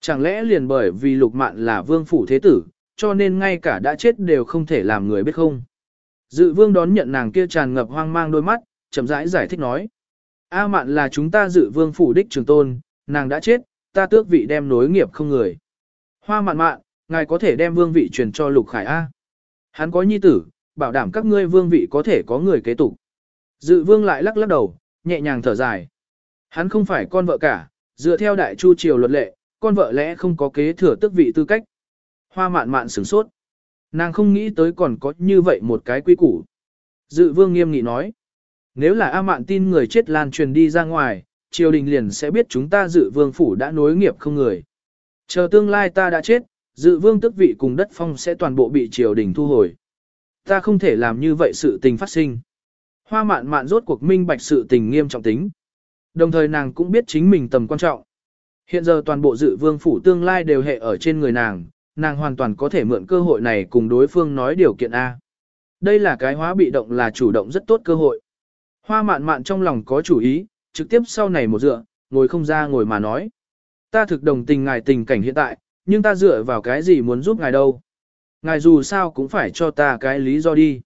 Chẳng lẽ liền bởi vì lục mạn là vương phủ thế tử, cho nên ngay cả đã chết đều không thể làm người biết không? Dự vương đón nhận nàng kia tràn ngập hoang mang đôi mắt, chậm rãi giải thích nói. A mạn là chúng ta dự vương phủ đích trường tôn, nàng đã chết, ta tước vị đem nối nghiệp không người. Hoa mạn mạn, ngài có thể đem vương vị truyền cho lục khải A. Hắn có nhi tử, bảo đảm các ngươi vương vị có thể có người kế tục. Dự vương lại lắc lắc đầu, nhẹ nhàng thở dài. Hắn không phải con vợ cả, dựa theo đại chu triều luật lệ, con vợ lẽ không có kế thừa tước vị tư cách. Hoa mạn mạn sửng sốt. Nàng không nghĩ tới còn có như vậy một cái quy củ. Dự vương nghiêm nghị nói. Nếu là A mạn tin người chết lan truyền đi ra ngoài, triều đình liền sẽ biết chúng ta dự vương phủ đã nối nghiệp không người. Chờ tương lai ta đã chết, dự vương tức vị cùng đất phong sẽ toàn bộ bị triều đình thu hồi. Ta không thể làm như vậy sự tình phát sinh. Hoa mạn mạn rốt cuộc minh bạch sự tình nghiêm trọng tính. Đồng thời nàng cũng biết chính mình tầm quan trọng. Hiện giờ toàn bộ dự vương phủ tương lai đều hệ ở trên người nàng, nàng hoàn toàn có thể mượn cơ hội này cùng đối phương nói điều kiện A. Đây là cái hóa bị động là chủ động rất tốt cơ hội. Hoa mạn mạn trong lòng có chủ ý, trực tiếp sau này một dựa, ngồi không ra ngồi mà nói. Ta thực đồng tình ngài tình cảnh hiện tại, nhưng ta dựa vào cái gì muốn giúp ngài đâu. Ngài dù sao cũng phải cho ta cái lý do đi.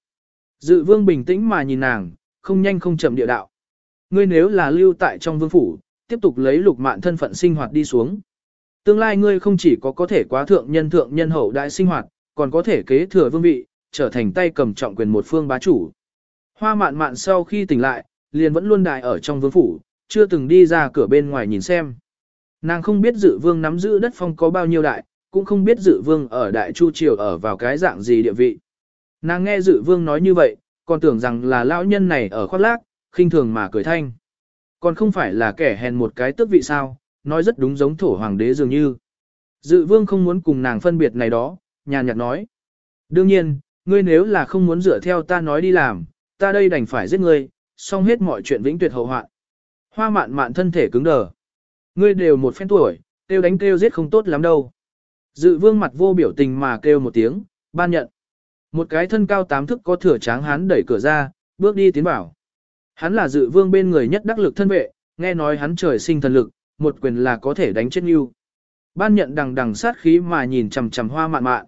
Dự vương bình tĩnh mà nhìn nàng, không nhanh không chậm địa đạo. Ngươi nếu là lưu tại trong vương phủ, tiếp tục lấy lục mạn thân phận sinh hoạt đi xuống. Tương lai ngươi không chỉ có có thể quá thượng nhân thượng nhân hậu đại sinh hoạt, còn có thể kế thừa vương vị, trở thành tay cầm trọng quyền một phương bá chủ. Hoa mạn mạn sau khi tỉnh lại, liền vẫn luôn đại ở trong vương phủ, chưa từng đi ra cửa bên ngoài nhìn xem. Nàng không biết dự vương nắm giữ đất phong có bao nhiêu đại, cũng không biết dự vương ở đại chu triều ở vào cái dạng gì địa vị. Nàng nghe dự vương nói như vậy, còn tưởng rằng là lão nhân này ở khoác lác, khinh thường mà cười thanh. Còn không phải là kẻ hèn một cái tước vị sao, nói rất đúng giống thổ hoàng đế dường như. Dự vương không muốn cùng nàng phân biệt này đó, nhàn nhạt nói. Đương nhiên, ngươi nếu là không muốn dựa theo ta nói đi làm, ta đây đành phải giết ngươi, xong hết mọi chuyện vĩnh tuyệt hậu hoạn. Hoa mạn mạn thân thể cứng đờ. Ngươi đều một phen tuổi, kêu đánh kêu giết không tốt lắm đâu. Dự vương mặt vô biểu tình mà kêu một tiếng, ban nhận. Một cái thân cao tám thức có thừa tráng hắn đẩy cửa ra, bước đi tiến bảo. Hắn là dự vương bên người nhất đắc lực thân vệ, nghe nói hắn trời sinh thần lực, một quyền là có thể đánh chết như. Ban nhận đằng đằng sát khí mà nhìn chằm chằm hoa mạn mạn.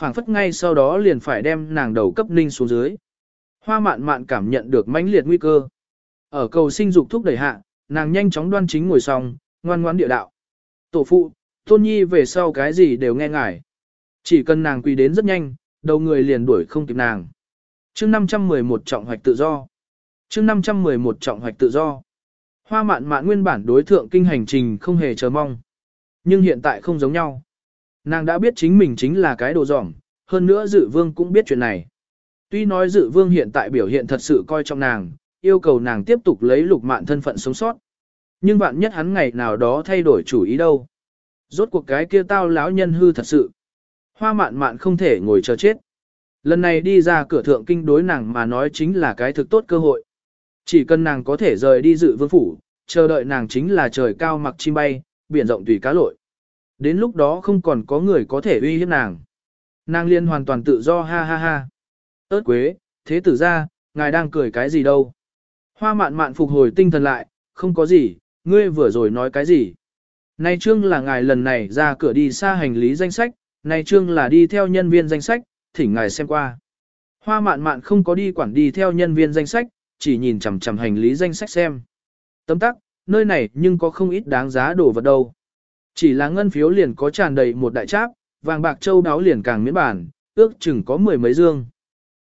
phảng phất ngay sau đó liền phải đem nàng đầu cấp ninh xuống dưới. Hoa mạn mạn cảm nhận được mãnh liệt nguy cơ. Ở cầu sinh dục thúc đẩy hạ, nàng nhanh chóng đoan chính ngồi xong, ngoan ngoãn địa đạo. Tổ phụ, tôn nhi về sau cái gì đều nghe ngài. Chỉ cần nàng quỳ đến rất nhanh, đầu người liền đuổi không kịp nàng. chương 511 trọng hoạch tự do. chương 511 trọng hoạch tự do. Hoa mạn mạn nguyên bản đối thượng kinh hành trình không hề chờ mong. Nhưng hiện tại không giống nhau. Nàng đã biết chính mình chính là cái đồ dỏng, hơn nữa dự vương cũng biết chuyện này. Tuy nói dự vương hiện tại biểu hiện thật sự coi trọng nàng, yêu cầu nàng tiếp tục lấy lục mạn thân phận sống sót. Nhưng bạn nhất hắn ngày nào đó thay đổi chủ ý đâu. Rốt cuộc cái kia tao lão nhân hư thật sự. Hoa mạn mạn không thể ngồi chờ chết. Lần này đi ra cửa thượng kinh đối nàng mà nói chính là cái thực tốt cơ hội. Chỉ cần nàng có thể rời đi dự vương phủ, chờ đợi nàng chính là trời cao mặc chim bay, biển rộng tùy cá lội. Đến lúc đó không còn có người có thể uy hiếp nàng. Nàng liên hoàn toàn tự do ha ha ha. Ơt quế, thế tử ra, ngài đang cười cái gì đâu. Hoa mạn mạn phục hồi tinh thần lại, không có gì, ngươi vừa rồi nói cái gì. Nay trương là ngài lần này ra cửa đi xa hành lý danh sách, nay trương là đi theo nhân viên danh sách, thỉnh ngài xem qua. Hoa mạn mạn không có đi quản đi theo nhân viên danh sách, chỉ nhìn chằm chằm hành lý danh sách xem. Tấm tắc, nơi này nhưng có không ít đáng giá đồ vật đâu. Chỉ là ngân phiếu liền có tràn đầy một đại tráp, vàng bạc châu đáo liền càng miễn bản, ước chừng có mười mấy dương.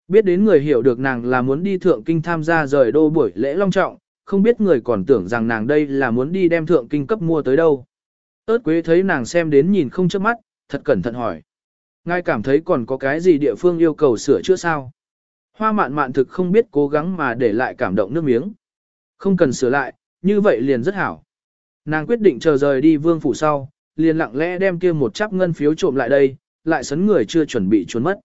Biết đến người hiểu được nàng là muốn đi thượng kinh tham gia rời đô buổi lễ long trọng, không biết người còn tưởng rằng nàng đây là muốn đi đem thượng kinh cấp mua tới đâu. Ơt quế thấy nàng xem đến nhìn không chớp mắt, thật cẩn thận hỏi. Ngài cảm thấy còn có cái gì địa phương yêu cầu sửa chữa sao? Hoa mạn mạn thực không biết cố gắng mà để lại cảm động nước miếng. Không cần sửa lại, như vậy liền rất hảo. Nàng quyết định chờ rời đi vương phủ sau, liền lặng lẽ đem kia một chắp ngân phiếu trộm lại đây, lại sấn người chưa chuẩn bị trốn mất.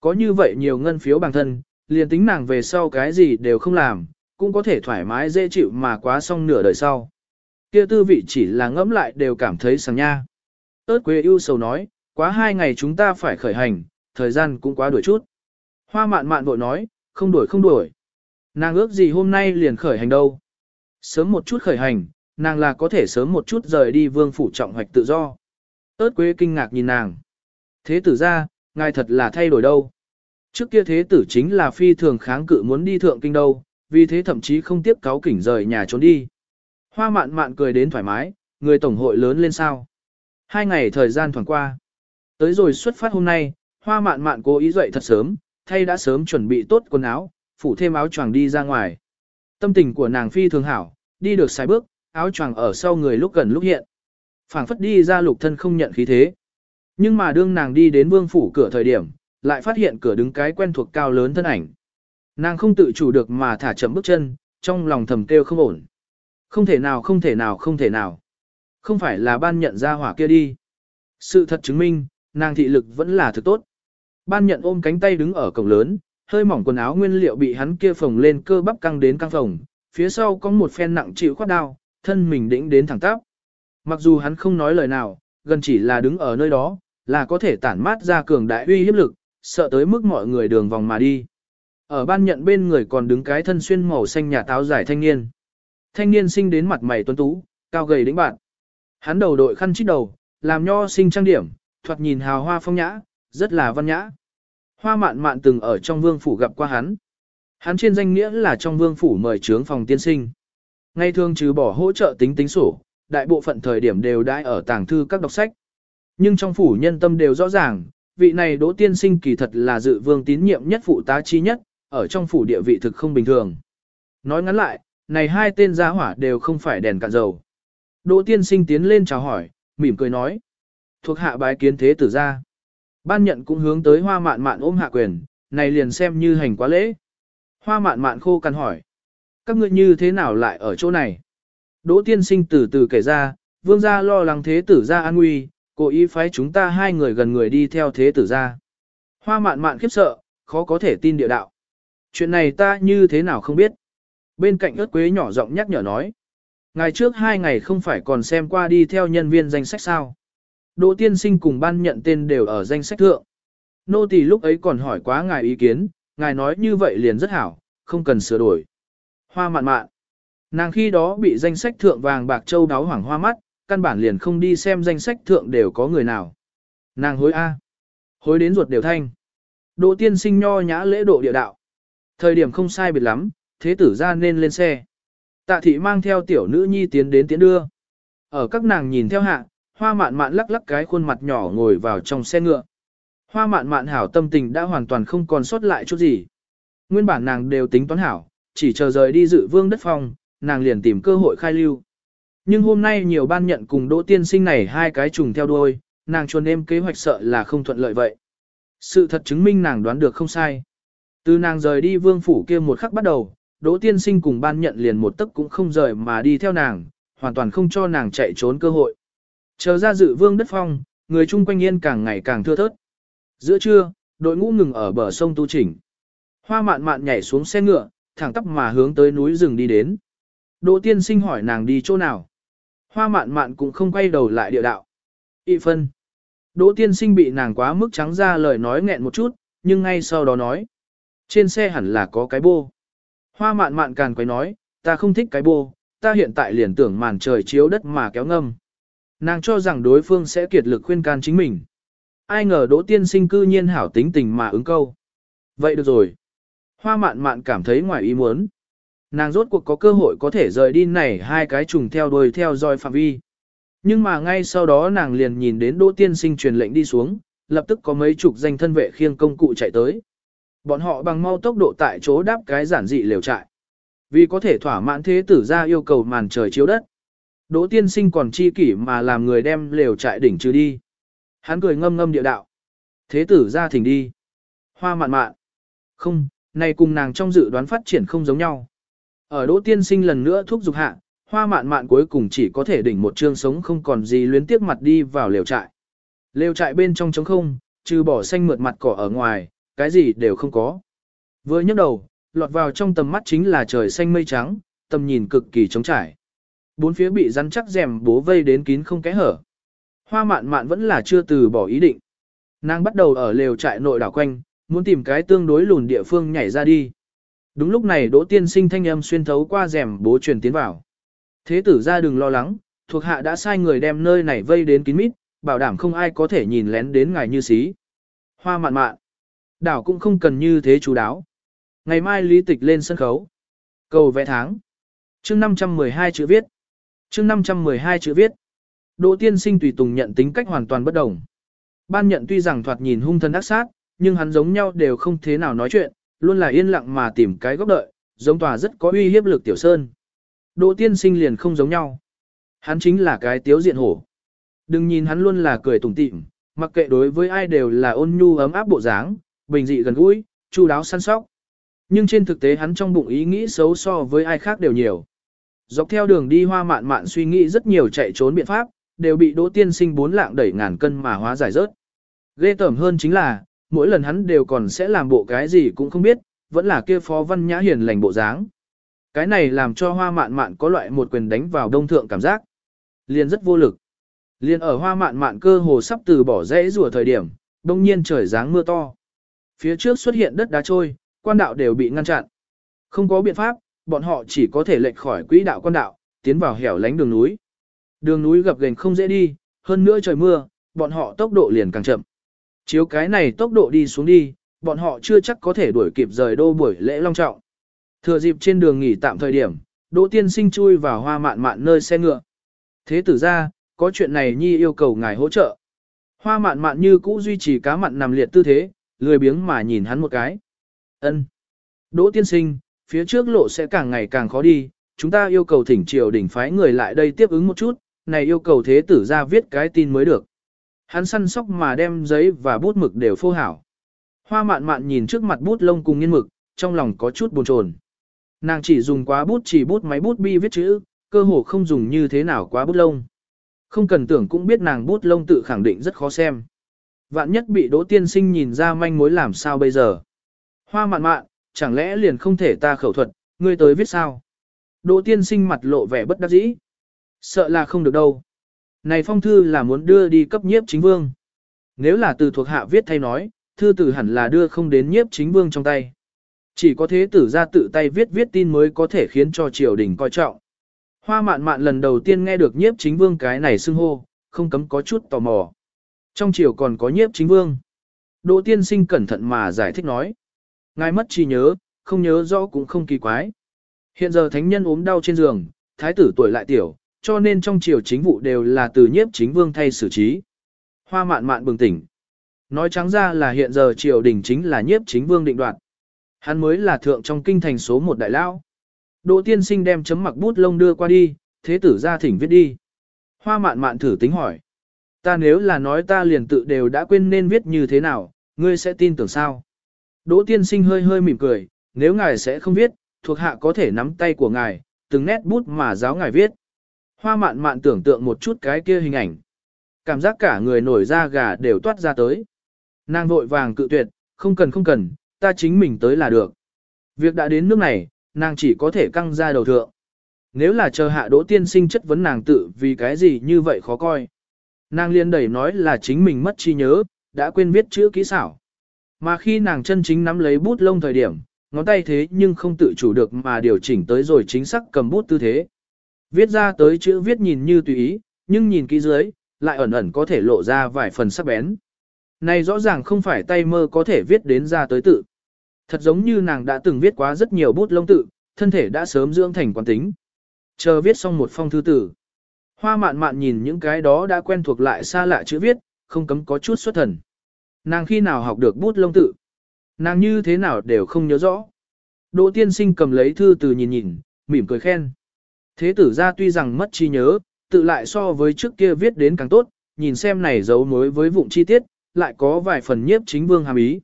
Có như vậy nhiều ngân phiếu bằng thân, liền tính nàng về sau cái gì đều không làm, cũng có thể thoải mái dễ chịu mà quá xong nửa đời sau. Kia tư vị chỉ là ngẫm lại đều cảm thấy sáng nha. Ơt quê ưu sầu nói, quá hai ngày chúng ta phải khởi hành, thời gian cũng quá đuổi chút. Hoa mạn mạn vội nói, không đuổi không đuổi. Nàng ước gì hôm nay liền khởi hành đâu. Sớm một chút khởi hành, nàng là có thể sớm một chút rời đi vương phủ trọng hoạch tự do. Ơt quế kinh ngạc nhìn nàng. Thế tử ra, ngài thật là thay đổi đâu. Trước kia thế tử chính là phi thường kháng cự muốn đi thượng kinh đâu, vì thế thậm chí không tiếp cáo kỉnh rời nhà trốn đi. Hoa mạn mạn cười đến thoải mái, người tổng hội lớn lên sao. Hai ngày thời gian thoảng qua. Tới rồi xuất phát hôm nay, hoa mạn mạn cố ý dậy thật sớm, thay đã sớm chuẩn bị tốt quần áo, phủ thêm áo choàng đi ra ngoài. Tâm tình của nàng phi thường hảo, đi được sai bước, áo choàng ở sau người lúc gần lúc hiện. phảng phất đi ra lục thân không nhận khí thế. Nhưng mà đương nàng đi đến vương phủ cửa thời điểm, lại phát hiện cửa đứng cái quen thuộc cao lớn thân ảnh. Nàng không tự chủ được mà thả chậm bước chân, trong lòng thầm kêu không ổn. Không thể nào không thể nào không thể nào. Không phải là ban nhận ra hỏa kia đi. Sự thật chứng minh, nàng thị lực vẫn là thực tốt. Ban nhận ôm cánh tay đứng ở cổng lớn, hơi mỏng quần áo nguyên liệu bị hắn kia phồng lên cơ bắp căng đến căng phồng, phía sau có một phen nặng chịu khoát đao, thân mình đĩnh đến thẳng tắp. Mặc dù hắn không nói lời nào, gần chỉ là đứng ở nơi đó, là có thể tản mát ra cường đại uy hiếp lực, sợ tới mức mọi người đường vòng mà đi. Ở ban nhận bên người còn đứng cái thân xuyên màu xanh nhà táo dài thanh niên. Thanh niên sinh đến mặt mày tuấn tú, cao gầy đĩnh bạn. Hắn đầu đội khăn chít đầu, làm nho sinh trang điểm, thoạt nhìn hào hoa phong nhã, rất là văn nhã. Hoa mạn mạn từng ở trong vương phủ gặp qua hắn. Hắn trên danh nghĩa là trong vương phủ mời trướng phòng tiên sinh. Ngay thường trừ bỏ hỗ trợ tính tính sổ, đại bộ phận thời điểm đều đãi ở tàng thư các đọc sách. Nhưng trong phủ nhân tâm đều rõ ràng, vị này đỗ tiên sinh kỳ thật là dự vương tín nhiệm nhất phụ tá chi nhất, ở trong phủ địa vị thực không bình thường. Nói ngắn lại, này hai tên gia hỏa đều không phải đèn cạn dầu. Đỗ tiên sinh tiến lên chào hỏi, mỉm cười nói. Thuộc hạ bái kiến thế tử gia. Ban nhận cũng hướng tới hoa mạn mạn ôm hạ quyền, này liền xem như hành quá lễ. Hoa mạn mạn khô cằn hỏi. Các ngươi như thế nào lại ở chỗ này? Đỗ tiên sinh từ từ kể ra, vương gia lo lắng thế tử gia an nguy, cố ý phái chúng ta hai người gần người đi theo thế tử gia. Hoa mạn mạn khiếp sợ, khó có thể tin địa đạo. Chuyện này ta như thế nào không biết. Bên cạnh ớt quế nhỏ giọng nhắc nhở nói. Ngày trước hai ngày không phải còn xem qua đi theo nhân viên danh sách sao. Đỗ tiên sinh cùng ban nhận tên đều ở danh sách thượng. Nô tỳ lúc ấy còn hỏi quá ngài ý kiến, ngài nói như vậy liền rất hảo, không cần sửa đổi. Hoa mạn mạn. Nàng khi đó bị danh sách thượng vàng bạc châu đáo hoảng hoa mắt, căn bản liền không đi xem danh sách thượng đều có người nào. Nàng hối A. Hối đến ruột đều thanh. Đỗ tiên sinh nho nhã lễ độ địa đạo. Thời điểm không sai biệt lắm, thế tử ra nên lên xe. Tạ thị mang theo tiểu nữ nhi tiến đến tiến đưa. Ở các nàng nhìn theo hạ, hoa mạn mạn lắc lắc cái khuôn mặt nhỏ ngồi vào trong xe ngựa. Hoa mạn mạn hảo tâm tình đã hoàn toàn không còn sót lại chút gì. Nguyên bản nàng đều tính toán hảo, chỉ chờ rời đi dự vương đất phong, nàng liền tìm cơ hội khai lưu. Nhưng hôm nay nhiều ban nhận cùng đỗ tiên sinh này hai cái trùng theo đuôi, nàng chuồn em kế hoạch sợ là không thuận lợi vậy. Sự thật chứng minh nàng đoán được không sai. Từ nàng rời đi vương phủ kia một khắc bắt đầu, đỗ tiên sinh cùng ban nhận liền một tấc cũng không rời mà đi theo nàng, hoàn toàn không cho nàng chạy trốn cơ hội. Chờ ra dự vương đất phong, người chung quanh yên càng ngày càng thưa thớt. Giữa trưa, đội ngũ ngừng ở bờ sông tu chỉnh. Hoa mạn mạn nhảy xuống xe ngựa, thẳng tắp mà hướng tới núi rừng đi đến. Đỗ tiên sinh hỏi nàng đi chỗ nào. Hoa mạn mạn cũng không quay đầu lại địa đạo. Ị phân. Đỗ tiên sinh bị nàng quá mức trắng ra lời nói nghẹn một chút, nhưng ngay sau đó nói. Trên xe hẳn là có cái bô. Hoa mạn mạn càn quay nói, ta không thích cái bô, ta hiện tại liền tưởng màn trời chiếu đất mà kéo ngâm. Nàng cho rằng đối phương sẽ kiệt lực khuyên can chính mình. Ai ngờ đỗ tiên sinh cư nhiên hảo tính tình mà ứng câu. Vậy được rồi. Hoa mạn mạn cảm thấy ngoài ý muốn. Nàng rốt cuộc có cơ hội có thể rời đi này hai cái trùng theo đuôi theo dõi phạm vi. Nhưng mà ngay sau đó nàng liền nhìn đến đỗ tiên sinh truyền lệnh đi xuống, lập tức có mấy chục danh thân vệ khiêng công cụ chạy tới. Bọn họ bằng mau tốc độ tại chỗ đáp cái giản dị lều trại. Vì có thể thỏa mãn thế tử ra yêu cầu màn trời chiếu đất. Đỗ tiên sinh còn chi kỷ mà làm người đem lều trại đỉnh trừ đi. Hắn cười ngâm ngâm địa đạo. Thế tử ra thỉnh đi. Hoa mạn mạn. Không, này cùng nàng trong dự đoán phát triển không giống nhau. Ở đỗ tiên sinh lần nữa thúc giục hạ, hoa mạn mạn cuối cùng chỉ có thể đỉnh một chương sống không còn gì luyến tiếc mặt đi vào lều trại. Lều trại bên trong trống không, trừ bỏ xanh mượt mặt cỏ ở ngoài, cái gì đều không có. Vừa nhấc đầu, lọt vào trong tầm mắt chính là trời xanh mây trắng, tầm nhìn cực kỳ trống trải. Bốn phía bị rắn chắc rèm bố vây đến kín không kẽ hở. Hoa mạn mạn vẫn là chưa từ bỏ ý định. Nàng bắt đầu ở lều trại nội đảo quanh, muốn tìm cái tương đối lùn địa phương nhảy ra đi. Đúng lúc này Đỗ Tiên Sinh thanh âm xuyên thấu qua rèm bố truyền tiến vào. Thế tử ra đừng lo lắng, thuộc hạ đã sai người đem nơi này vây đến kín mít, bảo đảm không ai có thể nhìn lén đến ngài như xí. Hoa mạn mạn. Đảo cũng không cần như thế chú đáo. Ngày mai lý tịch lên sân khấu. Cầu vẽ tháng. chương 512 chữ viết chương 512 chữ viết. Đỗ tiên sinh tùy tùng nhận tính cách hoàn toàn bất đồng. Ban nhận tuy rằng thoạt nhìn hung thân ác sát, nhưng hắn giống nhau đều không thế nào nói chuyện, luôn là yên lặng mà tìm cái góc đợi, giống tòa rất có uy hiếp lực tiểu sơn. Đỗ tiên sinh liền không giống nhau. Hắn chính là cái tiếu diện hổ. Đừng nhìn hắn luôn là cười tủm tỉm, mặc kệ đối với ai đều là ôn nhu ấm áp bộ dáng, bình dị gần gũi, chu đáo săn sóc. Nhưng trên thực tế hắn trong bụng ý nghĩ xấu so với ai khác đều nhiều. Dọc theo đường đi hoa mạn mạn suy nghĩ rất nhiều chạy trốn biện pháp, đều bị đỗ tiên sinh bốn lạng đẩy ngàn cân mà hóa giải rớt. Ghê tởm hơn chính là, mỗi lần hắn đều còn sẽ làm bộ cái gì cũng không biết, vẫn là kia phó văn nhã hiền lành bộ dáng. Cái này làm cho hoa mạn mạn có loại một quyền đánh vào đông thượng cảm giác. Liền rất vô lực. Liền ở hoa mạn mạn cơ hồ sắp từ bỏ rễ rùa thời điểm, đông nhiên trời giáng mưa to. Phía trước xuất hiện đất đá trôi, quan đạo đều bị ngăn chặn. Không có biện pháp, bọn họ chỉ có thể lệch khỏi quỹ đạo quan đạo, tiến vào hẻo lánh đường núi. Đường núi gập ghềnh không dễ đi, hơn nữa trời mưa, bọn họ tốc độ liền càng chậm. Chiếu cái này tốc độ đi xuống đi, bọn họ chưa chắc có thể đuổi kịp rời đô buổi lễ long trọng. Thừa dịp trên đường nghỉ tạm thời điểm, Đỗ Tiên Sinh chui vào hoa mạn mạn nơi xe ngựa. Thế tử ra, có chuyện này Nhi yêu cầu ngài hỗ trợ. Hoa mạn mạn như cũ duy trì cá mặn nằm liệt tư thế, lười biếng mà nhìn hắn một cái. Ân. Đỗ Tiên Sinh, phía trước lộ sẽ càng ngày càng khó đi, chúng ta yêu cầu thỉnh triều đỉnh phái người lại đây tiếp ứng một chút, này yêu cầu thế tử ra viết cái tin mới được. Hắn săn sóc mà đem giấy và bút mực đều phô hảo. Hoa mạn mạn nhìn trước mặt bút lông cùng nghiên mực, trong lòng có chút buồn chồn. Nàng chỉ dùng quá bút chỉ bút máy bút bi viết chữ, cơ hồ không dùng như thế nào quá bút lông. Không cần tưởng cũng biết nàng bút lông tự khẳng định rất khó xem. Vạn nhất bị đỗ tiên sinh nhìn ra manh mối làm sao bây giờ. Hoa mạn mạn, chẳng lẽ liền không thể ta khẩu thuật, ngươi tới viết sao? Đỗ tiên sinh mặt lộ vẻ bất đắc dĩ. Sợ là không được đâu. Này phong thư là muốn đưa đi cấp nhiếp chính vương. Nếu là từ thuộc hạ viết thay nói, thư tử hẳn là đưa không đến nhiếp chính vương trong tay. Chỉ có thế tử ra tự tay viết viết tin mới có thể khiến cho triều đình coi trọng. Hoa mạn mạn lần đầu tiên nghe được nhiếp chính vương cái này xưng hô, không cấm có chút tò mò. Trong triều còn có nhiếp chính vương. Đỗ tiên sinh cẩn thận mà giải thích nói. Ngài mất trí nhớ, không nhớ rõ cũng không kỳ quái. Hiện giờ thánh nhân ốm đau trên giường, thái tử tuổi lại tiểu, cho nên trong triều chính vụ đều là từ nhiếp chính vương thay xử trí. Hoa mạn mạn bừng tỉnh. Nói trắng ra là hiện giờ triều đình chính là nhiếp chính vương định đoạt. Hắn mới là thượng trong kinh thành số một đại lao. Đỗ tiên sinh đem chấm mặc bút lông đưa qua đi, thế tử ra thỉnh viết đi. Hoa mạn mạn thử tính hỏi. Ta nếu là nói ta liền tự đều đã quên nên viết như thế nào, ngươi sẽ tin tưởng sao? Đỗ tiên sinh hơi hơi mỉm cười, nếu ngài sẽ không viết, thuộc hạ có thể nắm tay của ngài, từng nét bút mà giáo ngài viết. Hoa mạn mạn tưởng tượng một chút cái kia hình ảnh. Cảm giác cả người nổi da gà đều toát ra tới. Nàng vội vàng cự tuyệt, không cần không cần, ta chính mình tới là được. Việc đã đến nước này, nàng chỉ có thể căng ra đầu thượng. Nếu là chờ hạ đỗ tiên sinh chất vấn nàng tự vì cái gì như vậy khó coi. Nàng liên đẩy nói là chính mình mất trí nhớ, đã quên viết chữ kỹ xảo. Mà khi nàng chân chính nắm lấy bút lông thời điểm, ngón tay thế nhưng không tự chủ được mà điều chỉnh tới rồi chính xác cầm bút tư thế. Viết ra tới chữ viết nhìn như tùy ý, nhưng nhìn kỹ dưới, lại ẩn ẩn có thể lộ ra vài phần sắc bén. Này rõ ràng không phải tay mơ có thể viết đến ra tới tự. Thật giống như nàng đã từng viết quá rất nhiều bút lông tự, thân thể đã sớm dưỡng thành quán tính. Chờ viết xong một phong thư tử. Hoa mạn mạn nhìn những cái đó đã quen thuộc lại xa lạ chữ viết, không cấm có chút xuất thần. Nàng khi nào học được bút lông tự? Nàng như thế nào đều không nhớ rõ. Đỗ tiên sinh cầm lấy thư từ nhìn nhìn, mỉm cười khen. Thế tử ra tuy rằng mất trí nhớ, tự lại so với trước kia viết đến càng tốt, nhìn xem này giấu mối với vụng chi tiết, lại có vài phần nhiếp chính vương hàm ý.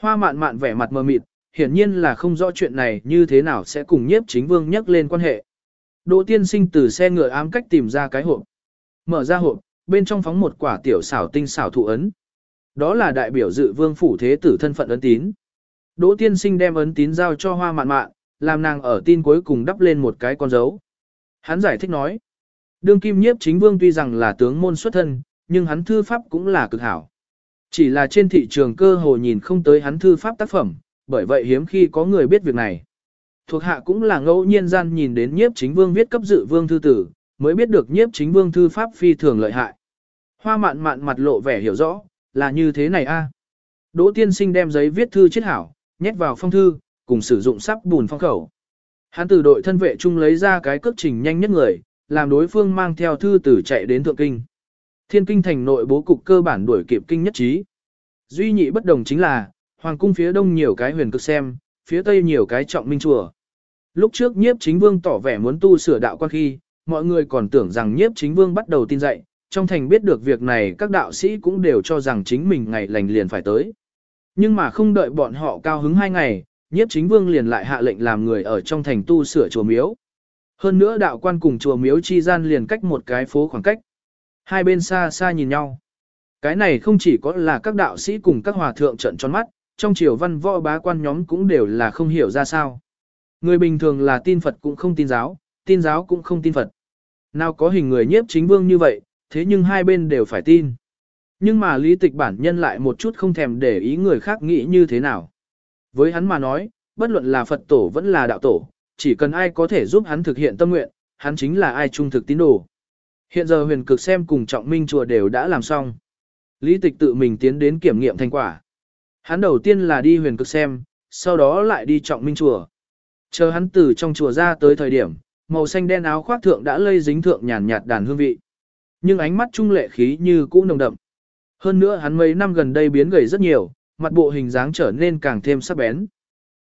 Hoa mạn mạn vẻ mặt mờ mịt, hiển nhiên là không rõ chuyện này như thế nào sẽ cùng nhiếp chính vương nhắc lên quan hệ. Đỗ tiên sinh từ xe ngựa ám cách tìm ra cái hộp. Mở ra hộp, bên trong phóng một quả tiểu xảo tinh xảo thụ ấn. Đó là đại biểu dự vương phủ thế tử thân phận ấn tín. Đỗ tiên sinh đem ấn tín giao cho hoa mạn mạn, làm nàng ở tin cuối cùng đắp lên một cái con dấu. Hắn giải thích nói, đương kim nhiếp chính vương tuy rằng là tướng môn xuất thân, nhưng hắn thư pháp cũng là cực hảo. Chỉ là trên thị trường cơ hồ nhìn không tới hắn thư pháp tác phẩm, bởi vậy hiếm khi có người biết việc này. Thuộc hạ cũng là ngẫu nhiên gian nhìn đến nhiếp chính vương viết cấp dự vương thư tử, mới biết được nhiếp chính vương thư pháp phi thường lợi hại. Hoa mạn mạn mặt lộ vẻ hiểu rõ, là như thế này a. Đỗ tiên sinh đem giấy viết thư chết hảo, nhét vào phong thư, cùng sử dụng sắp bùn phong khẩu. Hắn từ đội thân vệ chung lấy ra cái cước trình nhanh nhất người, làm đối phương mang theo thư tử chạy đến thượng kinh. Thiên kinh thành nội bố cục cơ bản đuổi kịp kinh nhất trí. Duy nhị bất đồng chính là, hoàng cung phía đông nhiều cái huyền cực xem, phía tây nhiều cái trọng minh chùa. Lúc trước nhiếp chính vương tỏ vẻ muốn tu sửa đạo quan khi, mọi người còn tưởng rằng nhiếp chính vương bắt đầu tin dạy, trong thành biết được việc này các đạo sĩ cũng đều cho rằng chính mình ngày lành liền phải tới. Nhưng mà không đợi bọn họ cao hứng hai ngày, nhiếp chính vương liền lại hạ lệnh làm người ở trong thành tu sửa chùa miếu. Hơn nữa đạo quan cùng chùa miếu chi gian liền cách một cái phố khoảng cách. Hai bên xa xa nhìn nhau. Cái này không chỉ có là các đạo sĩ cùng các hòa thượng trận tròn mắt, trong triều văn võ bá quan nhóm cũng đều là không hiểu ra sao. Người bình thường là tin Phật cũng không tin giáo, tin giáo cũng không tin Phật. Nào có hình người nhiếp chính vương như vậy, thế nhưng hai bên đều phải tin. Nhưng mà lý tịch bản nhân lại một chút không thèm để ý người khác nghĩ như thế nào. Với hắn mà nói, bất luận là Phật tổ vẫn là đạo tổ, chỉ cần ai có thể giúp hắn thực hiện tâm nguyện, hắn chính là ai trung thực tín đồ. Hiện giờ huyền cực xem cùng trọng minh chùa đều đã làm xong. Lý tịch tự mình tiến đến kiểm nghiệm thành quả. Hắn đầu tiên là đi huyền cực xem, sau đó lại đi trọng minh chùa. Chờ hắn từ trong chùa ra tới thời điểm, màu xanh đen áo khoác thượng đã lây dính thượng nhàn nhạt đàn hương vị. Nhưng ánh mắt trung lệ khí như cũ nồng đậm. Hơn nữa hắn mấy năm gần đây biến gầy rất nhiều, mặt bộ hình dáng trở nên càng thêm sắc bén.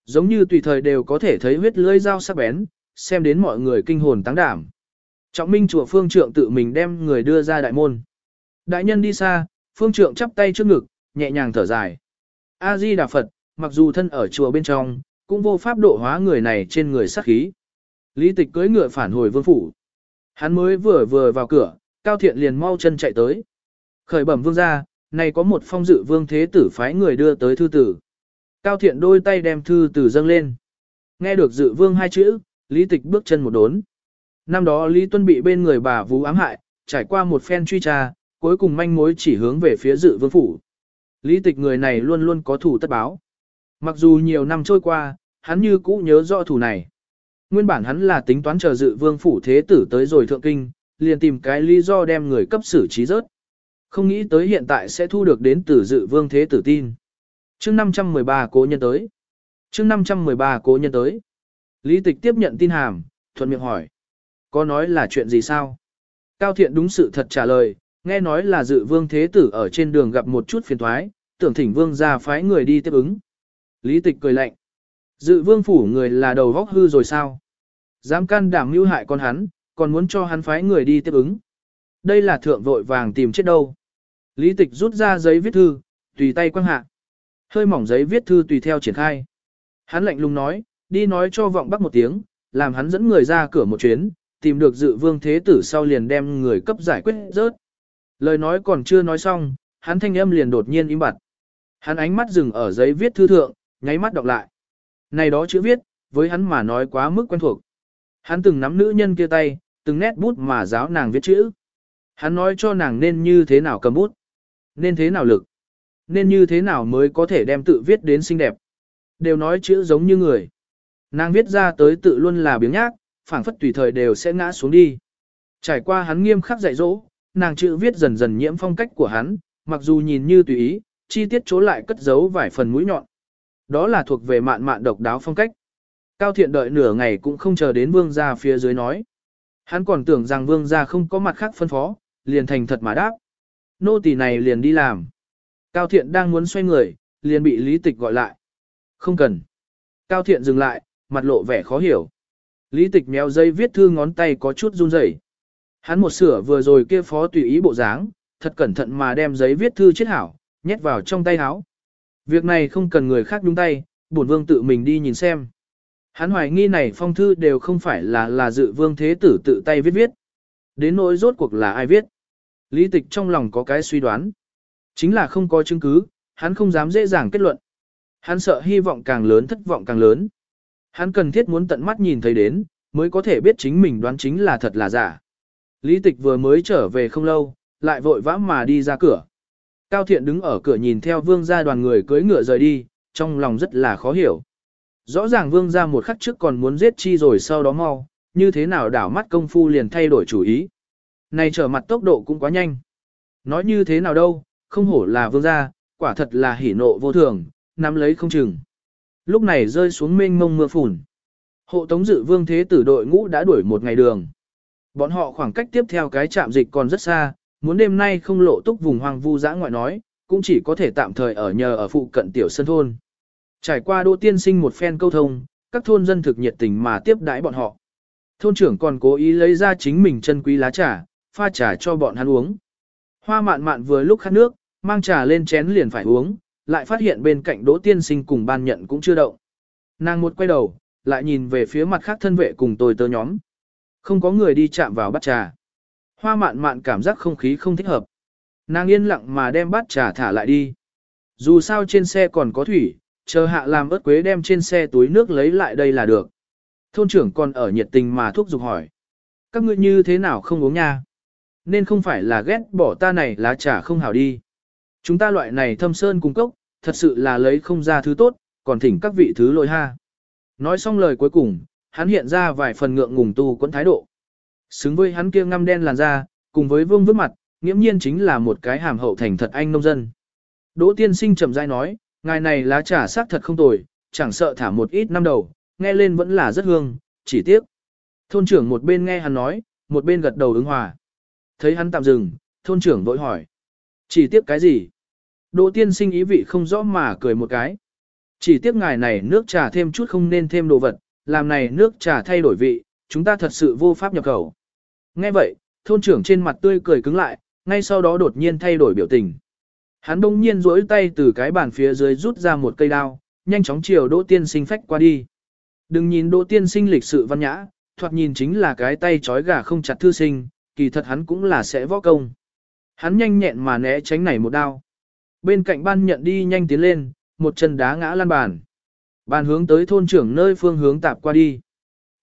Giống như tùy thời đều có thể thấy huyết lưỡi dao sắc bén, xem đến mọi người kinh hồn táng đảm. Trọng minh chùa phương trượng tự mình đem người đưa ra đại môn. Đại nhân đi xa, phương trượng chắp tay trước ngực, nhẹ nhàng thở dài. A-di Đà Phật, mặc dù thân ở chùa bên trong, cũng vô pháp độ hóa người này trên người sát khí. Lý tịch cưỡi ngựa phản hồi vương phủ. Hắn mới vừa vừa vào cửa, Cao Thiện liền mau chân chạy tới. Khởi bẩm vương ra, này có một phong dự vương thế tử phái người đưa tới thư tử. Cao Thiện đôi tay đem thư tử dâng lên. Nghe được dự vương hai chữ, Lý tịch bước chân một đốn. Năm đó Lý Tuân bị bên người bà vú ám hại, trải qua một phen truy tra, cuối cùng manh mối chỉ hướng về phía dự vương phủ. Lý tịch người này luôn luôn có thủ tất báo. Mặc dù nhiều năm trôi qua, hắn như cũ nhớ rõ thủ này. Nguyên bản hắn là tính toán chờ dự vương phủ thế tử tới rồi thượng kinh, liền tìm cái lý do đem người cấp xử trí rớt. Không nghĩ tới hiện tại sẽ thu được đến từ dự vương thế tử tin. chương 513 cố nhân tới. chương 513 cố nhân tới. Lý tịch tiếp nhận tin hàm, thuận miệng hỏi. Có nói là chuyện gì sao? Cao thiện đúng sự thật trả lời, nghe nói là dự vương thế tử ở trên đường gặp một chút phiền thoái, tưởng thỉnh vương ra phái người đi tiếp ứng. Lý tịch cười lạnh. Dự vương phủ người là đầu vóc hư rồi sao? Dám can đảm mưu hại con hắn, còn muốn cho hắn phái người đi tiếp ứng. Đây là thượng vội vàng tìm chết đâu. Lý tịch rút ra giấy viết thư, tùy tay quăng hạ. Hơi mỏng giấy viết thư tùy theo triển khai. Hắn lạnh lùng nói, đi nói cho vọng bắc một tiếng, làm hắn dẫn người ra cửa một chuyến, tìm được dự vương thế tử sau liền đem người cấp giải quyết rớt. Lời nói còn chưa nói xong, hắn thanh âm liền đột nhiên im bặt. Hắn ánh mắt dừng ở giấy viết thư thượng, nháy mắt đọc lại. Này đó chữ viết, với hắn mà nói quá mức quen thuộc. Hắn từng nắm nữ nhân kia tay, từng nét bút mà giáo nàng viết chữ. Hắn nói cho nàng nên như thế nào cầm bút, nên thế nào lực, nên như thế nào mới có thể đem tự viết đến xinh đẹp. Đều nói chữ giống như người. Nàng viết ra tới tự luôn là biếng nhác, phảng phất tùy thời đều sẽ ngã xuống đi. Trải qua hắn nghiêm khắc dạy dỗ, nàng chữ viết dần dần nhiễm phong cách của hắn, mặc dù nhìn như tùy ý, chi tiết chỗ lại cất giấu vài phần mũi nhọn. Đó là thuộc về mạn mạn độc đáo phong cách. Cao thiện đợi nửa ngày cũng không chờ đến vương gia phía dưới nói. Hắn còn tưởng rằng vương gia không có mặt khác phân phó, liền thành thật mà đáp. Nô tỳ này liền đi làm. Cao thiện đang muốn xoay người, liền bị lý tịch gọi lại. Không cần. Cao thiện dừng lại, mặt lộ vẻ khó hiểu. Lý tịch méo dây viết thư ngón tay có chút run rẩy. Hắn một sửa vừa rồi kia phó tùy ý bộ dáng, thật cẩn thận mà đem giấy viết thư chết hảo, nhét vào trong tay áo. Việc này không cần người khác nhúng tay, bổn vương tự mình đi nhìn xem. Hắn hoài nghi này phong thư đều không phải là là dự vương thế tử tự tay viết viết. Đến nỗi rốt cuộc là ai viết. Lý tịch trong lòng có cái suy đoán. Chính là không có chứng cứ, hắn không dám dễ dàng kết luận. Hắn sợ hy vọng càng lớn thất vọng càng lớn. Hắn cần thiết muốn tận mắt nhìn thấy đến, mới có thể biết chính mình đoán chính là thật là giả. Lý tịch vừa mới trở về không lâu, lại vội vã mà đi ra cửa. Cao thiện đứng ở cửa nhìn theo vương gia đoàn người cưỡi ngựa rời đi, trong lòng rất là khó hiểu. Rõ ràng vương gia một khắc trước còn muốn giết chi rồi sau đó mau, như thế nào đảo mắt công phu liền thay đổi chủ ý. Này trở mặt tốc độ cũng quá nhanh. Nói như thế nào đâu, không hổ là vương gia, quả thật là hỉ nộ vô thường, nắm lấy không chừng. Lúc này rơi xuống mênh mông mưa phùn. Hộ tống dự vương thế tử đội ngũ đã đuổi một ngày đường. Bọn họ khoảng cách tiếp theo cái trạm dịch còn rất xa, muốn đêm nay không lộ túc vùng hoang vu dã ngoại nói, cũng chỉ có thể tạm thời ở nhờ ở phụ cận tiểu sân thôn. Trải qua Đỗ tiên sinh một phen câu thông, các thôn dân thực nhiệt tình mà tiếp đãi bọn họ. Thôn trưởng còn cố ý lấy ra chính mình chân quý lá trà, pha trà cho bọn hắn uống. Hoa mạn mạn vừa lúc khát nước, mang trà lên chén liền phải uống, lại phát hiện bên cạnh đỗ tiên sinh cùng ban nhận cũng chưa động. Nàng một quay đầu, lại nhìn về phía mặt khác thân vệ cùng tôi tớ nhóm. Không có người đi chạm vào bát trà. Hoa mạn mạn cảm giác không khí không thích hợp. Nàng yên lặng mà đem bát trà thả lại đi. Dù sao trên xe còn có thủy, chờ hạ làm ớt quế đem trên xe túi nước lấy lại đây là được. Thôn trưởng còn ở nhiệt tình mà thúc giục hỏi. Các ngươi như thế nào không uống nha? Nên không phải là ghét bỏ ta này lá trà không hảo đi. Chúng ta loại này thâm sơn cung cốc, thật sự là lấy không ra thứ tốt, còn thỉnh các vị thứ lỗi ha. Nói xong lời cuối cùng, hắn hiện ra vài phần ngượng ngùng tu quẫn thái độ. Xứng với hắn kia ngăm đen làn da, cùng với vương vước mặt, nghiễm nhiên chính là một cái hàm hậu thành thật anh nông dân. Đỗ tiên sinh chậm rãi nói, ngài này lá trà sắc thật không tồi, chẳng sợ thả một ít năm đầu, nghe lên vẫn là rất hương, chỉ tiếc. Thôn trưởng một bên nghe hắn nói, một bên gật đầu ứng hòa. Thấy hắn tạm dừng, thôn trưởng vội hỏi. Chỉ tiếc cái gì? Đỗ tiên sinh ý vị không rõ mà cười một cái. Chỉ tiếc ngài này nước trà thêm chút không nên thêm đồ vật, làm này nước trà thay đổi vị, chúng ta thật sự vô pháp nhập khẩu. Nghe vậy, thôn trưởng trên mặt tươi cười cứng lại, ngay sau đó đột nhiên thay đổi biểu tình. Hắn đông nhiên duỗi tay từ cái bàn phía dưới rút ra một cây đao, nhanh chóng chiều đỗ tiên sinh phách qua đi. Đừng nhìn đỗ tiên sinh lịch sự văn nhã, thoạt nhìn chính là cái tay trói gà không chặt thư sinh, kỳ thật hắn cũng là sẽ võ công. Hắn nhanh nhẹn mà né tránh này một đao. Bên cạnh ban nhận đi nhanh tiến lên, một chân đá ngã lan bàn. Bàn hướng tới thôn trưởng nơi phương hướng tạp qua đi.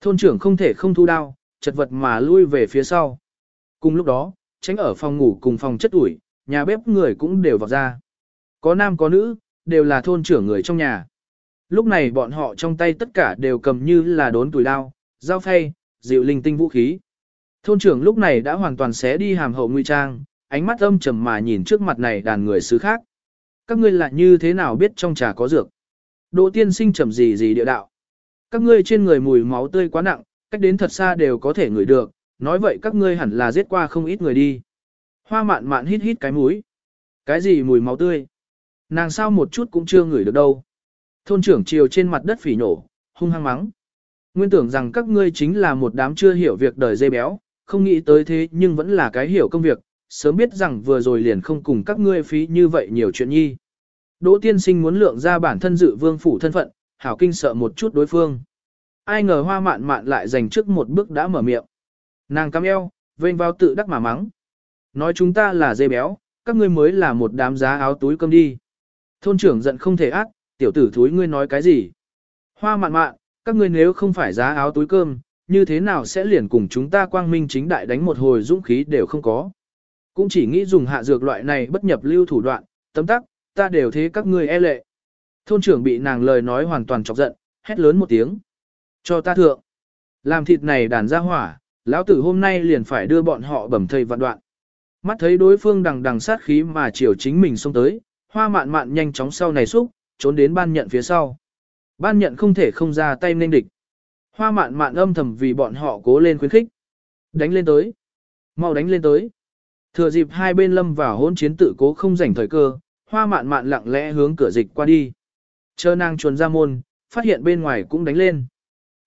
Thôn trưởng không thể không thu đao, chật vật mà lui về phía sau. Cùng lúc đó, tránh ở phòng ngủ cùng phòng chất ủi, nhà bếp người cũng đều vào ra. Có nam có nữ, đều là thôn trưởng người trong nhà. Lúc này bọn họ trong tay tất cả đều cầm như là đốn tuổi đao, dao phay, dịu linh tinh vũ khí. Thôn trưởng lúc này đã hoàn toàn xé đi hàm hậu nguy trang, ánh mắt âm trầm mà nhìn trước mặt này đàn người xứ khác. Các ngươi lại như thế nào biết trong trà có dược? Đỗ tiên sinh trầm gì gì địa đạo. Các ngươi trên người mùi máu tươi quá nặng, cách đến thật xa đều có thể ngửi được, nói vậy các ngươi hẳn là giết qua không ít người đi. Hoa mạn mạn hít hít cái mũi. Cái gì mùi máu tươi? Nàng sao một chút cũng chưa ngửi được đâu. Thôn trưởng chiều trên mặt đất phỉ nổ, hung hăng mắng. Nguyên tưởng rằng các ngươi chính là một đám chưa hiểu việc đời dây béo, không nghĩ tới thế nhưng vẫn là cái hiểu công việc, sớm biết rằng vừa rồi liền không cùng các ngươi phí như vậy nhiều chuyện nhi. Đỗ tiên sinh muốn lượng ra bản thân dự vương phủ thân phận, hảo kinh sợ một chút đối phương. Ai ngờ hoa mạn mạn lại dành trước một bước đã mở miệng. Nàng cắm eo, vênh vào tự đắc mà mắng. Nói chúng ta là dây béo, các ngươi mới là một đám giá áo túi cơm đi. Thôn trưởng giận không thể ác, tiểu tử thúi ngươi nói cái gì. Hoa mạn mạn, các ngươi nếu không phải giá áo túi cơm, như thế nào sẽ liền cùng chúng ta quang minh chính đại đánh một hồi dũng khí đều không có. Cũng chỉ nghĩ dùng hạ dược loại này bất nhập lưu thủ đoạn, tấm tắc, ta đều thế các ngươi e lệ. Thôn trưởng bị nàng lời nói hoàn toàn chọc giận, hét lớn một tiếng. Cho ta thượng. Làm thịt này đàn ra hỏa, lão tử hôm nay liền phải đưa bọn họ bẩm thây vạn đoạn. Mắt thấy đối phương đằng đằng sát khí mà chiều chính mình xông tới, hoa mạn mạn nhanh chóng sau này xúc, trốn đến ban nhận phía sau. Ban nhận không thể không ra tay nên địch. Hoa mạn mạn âm thầm vì bọn họ cố lên khuyến khích. Đánh lên tới. mau đánh lên tới. Thừa dịp hai bên lâm vào hỗn chiến tự cố không rảnh thời cơ, hoa mạn mạn lặng lẽ hướng cửa dịch qua đi. Chờ nàng chuồn ra môn, phát hiện bên ngoài cũng đánh lên.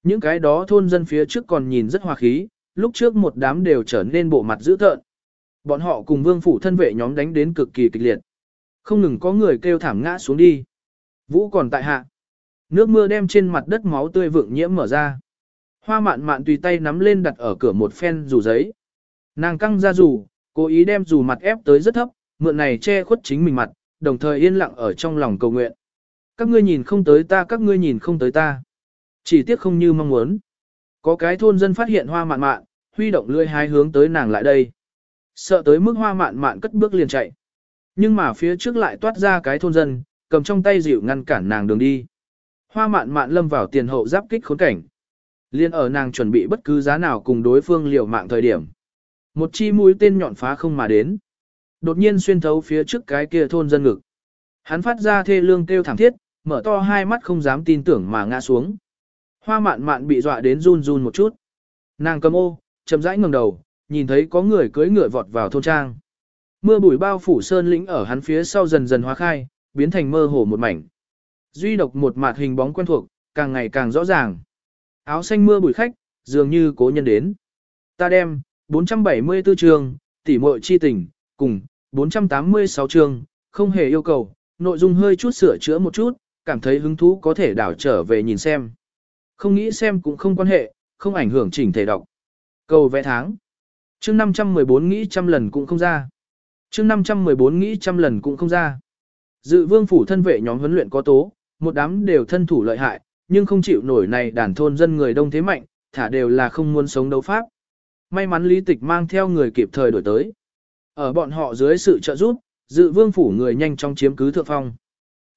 Những cái đó thôn dân phía trước còn nhìn rất hòa khí, lúc trước một đám đều trở nên bộ mặt dữ tợn. Bọn họ cùng vương phủ thân vệ nhóm đánh đến cực kỳ kịch liệt. Không ngừng có người kêu thảm ngã xuống đi. Vũ còn tại hạ. Nước mưa đem trên mặt đất máu tươi vượng nhiễm mở ra. Hoa mạn mạn tùy tay nắm lên đặt ở cửa một phen dù giấy. Nàng căng ra dù, cố ý đem dù mặt ép tới rất thấp, mượn này che khuất chính mình mặt, đồng thời yên lặng ở trong lòng cầu nguyện. Các ngươi nhìn không tới ta, các ngươi nhìn không tới ta. Chỉ tiếc không như mong muốn. Có cái thôn dân phát hiện hoa mạn mạn, huy động lưỡi hai hướng tới nàng lại đây. Sợ tới mức hoa mạn mạn cất bước liền chạy. Nhưng mà phía trước lại toát ra cái thôn dân, cầm trong tay dịu ngăn cản nàng đường đi. Hoa mạn mạn lâm vào tiền hậu giáp kích khốn cảnh. Liên ở nàng chuẩn bị bất cứ giá nào cùng đối phương liều mạng thời điểm. Một chi mũi tên nhọn phá không mà đến. Đột nhiên xuyên thấu phía trước cái kia thôn dân ngực. Hắn phát ra thê lương kêu thảm thiết, mở to hai mắt không dám tin tưởng mà ngã xuống. Hoa mạn mạn bị dọa đến run run một chút. Nàng cầm ô, chậm rãi ngẩng đầu, nhìn thấy có người cưỡi ngựa vọt vào thôn trang. Mưa bụi bao phủ sơn lĩnh ở hắn phía sau dần dần hóa khai, biến thành mơ hồ một mảnh. Duy độc một mặt hình bóng quen thuộc, càng ngày càng rõ ràng. Áo xanh mưa bụi khách, dường như cố nhân đến. Ta đem, 474 chương, tỉ muội chi tình, cùng, 486 chương, không hề yêu cầu, nội dung hơi chút sửa chữa một chút, cảm thấy hứng thú có thể đảo trở về nhìn xem. Không nghĩ xem cũng không quan hệ, không ảnh hưởng chỉnh thể đọc. Cầu vẽ tháng. Chương 514 nghĩ trăm lần cũng không ra. Chương 514 nghĩ trăm lần cũng không ra. Dự vương phủ thân vệ nhóm huấn luyện có tố, một đám đều thân thủ lợi hại, nhưng không chịu nổi này đàn thôn dân người đông thế mạnh, thả đều là không muốn sống đấu pháp. May mắn lý tịch mang theo người kịp thời đổi tới. Ở bọn họ dưới sự trợ giúp, dự vương phủ người nhanh chóng chiếm cứ thượng phong.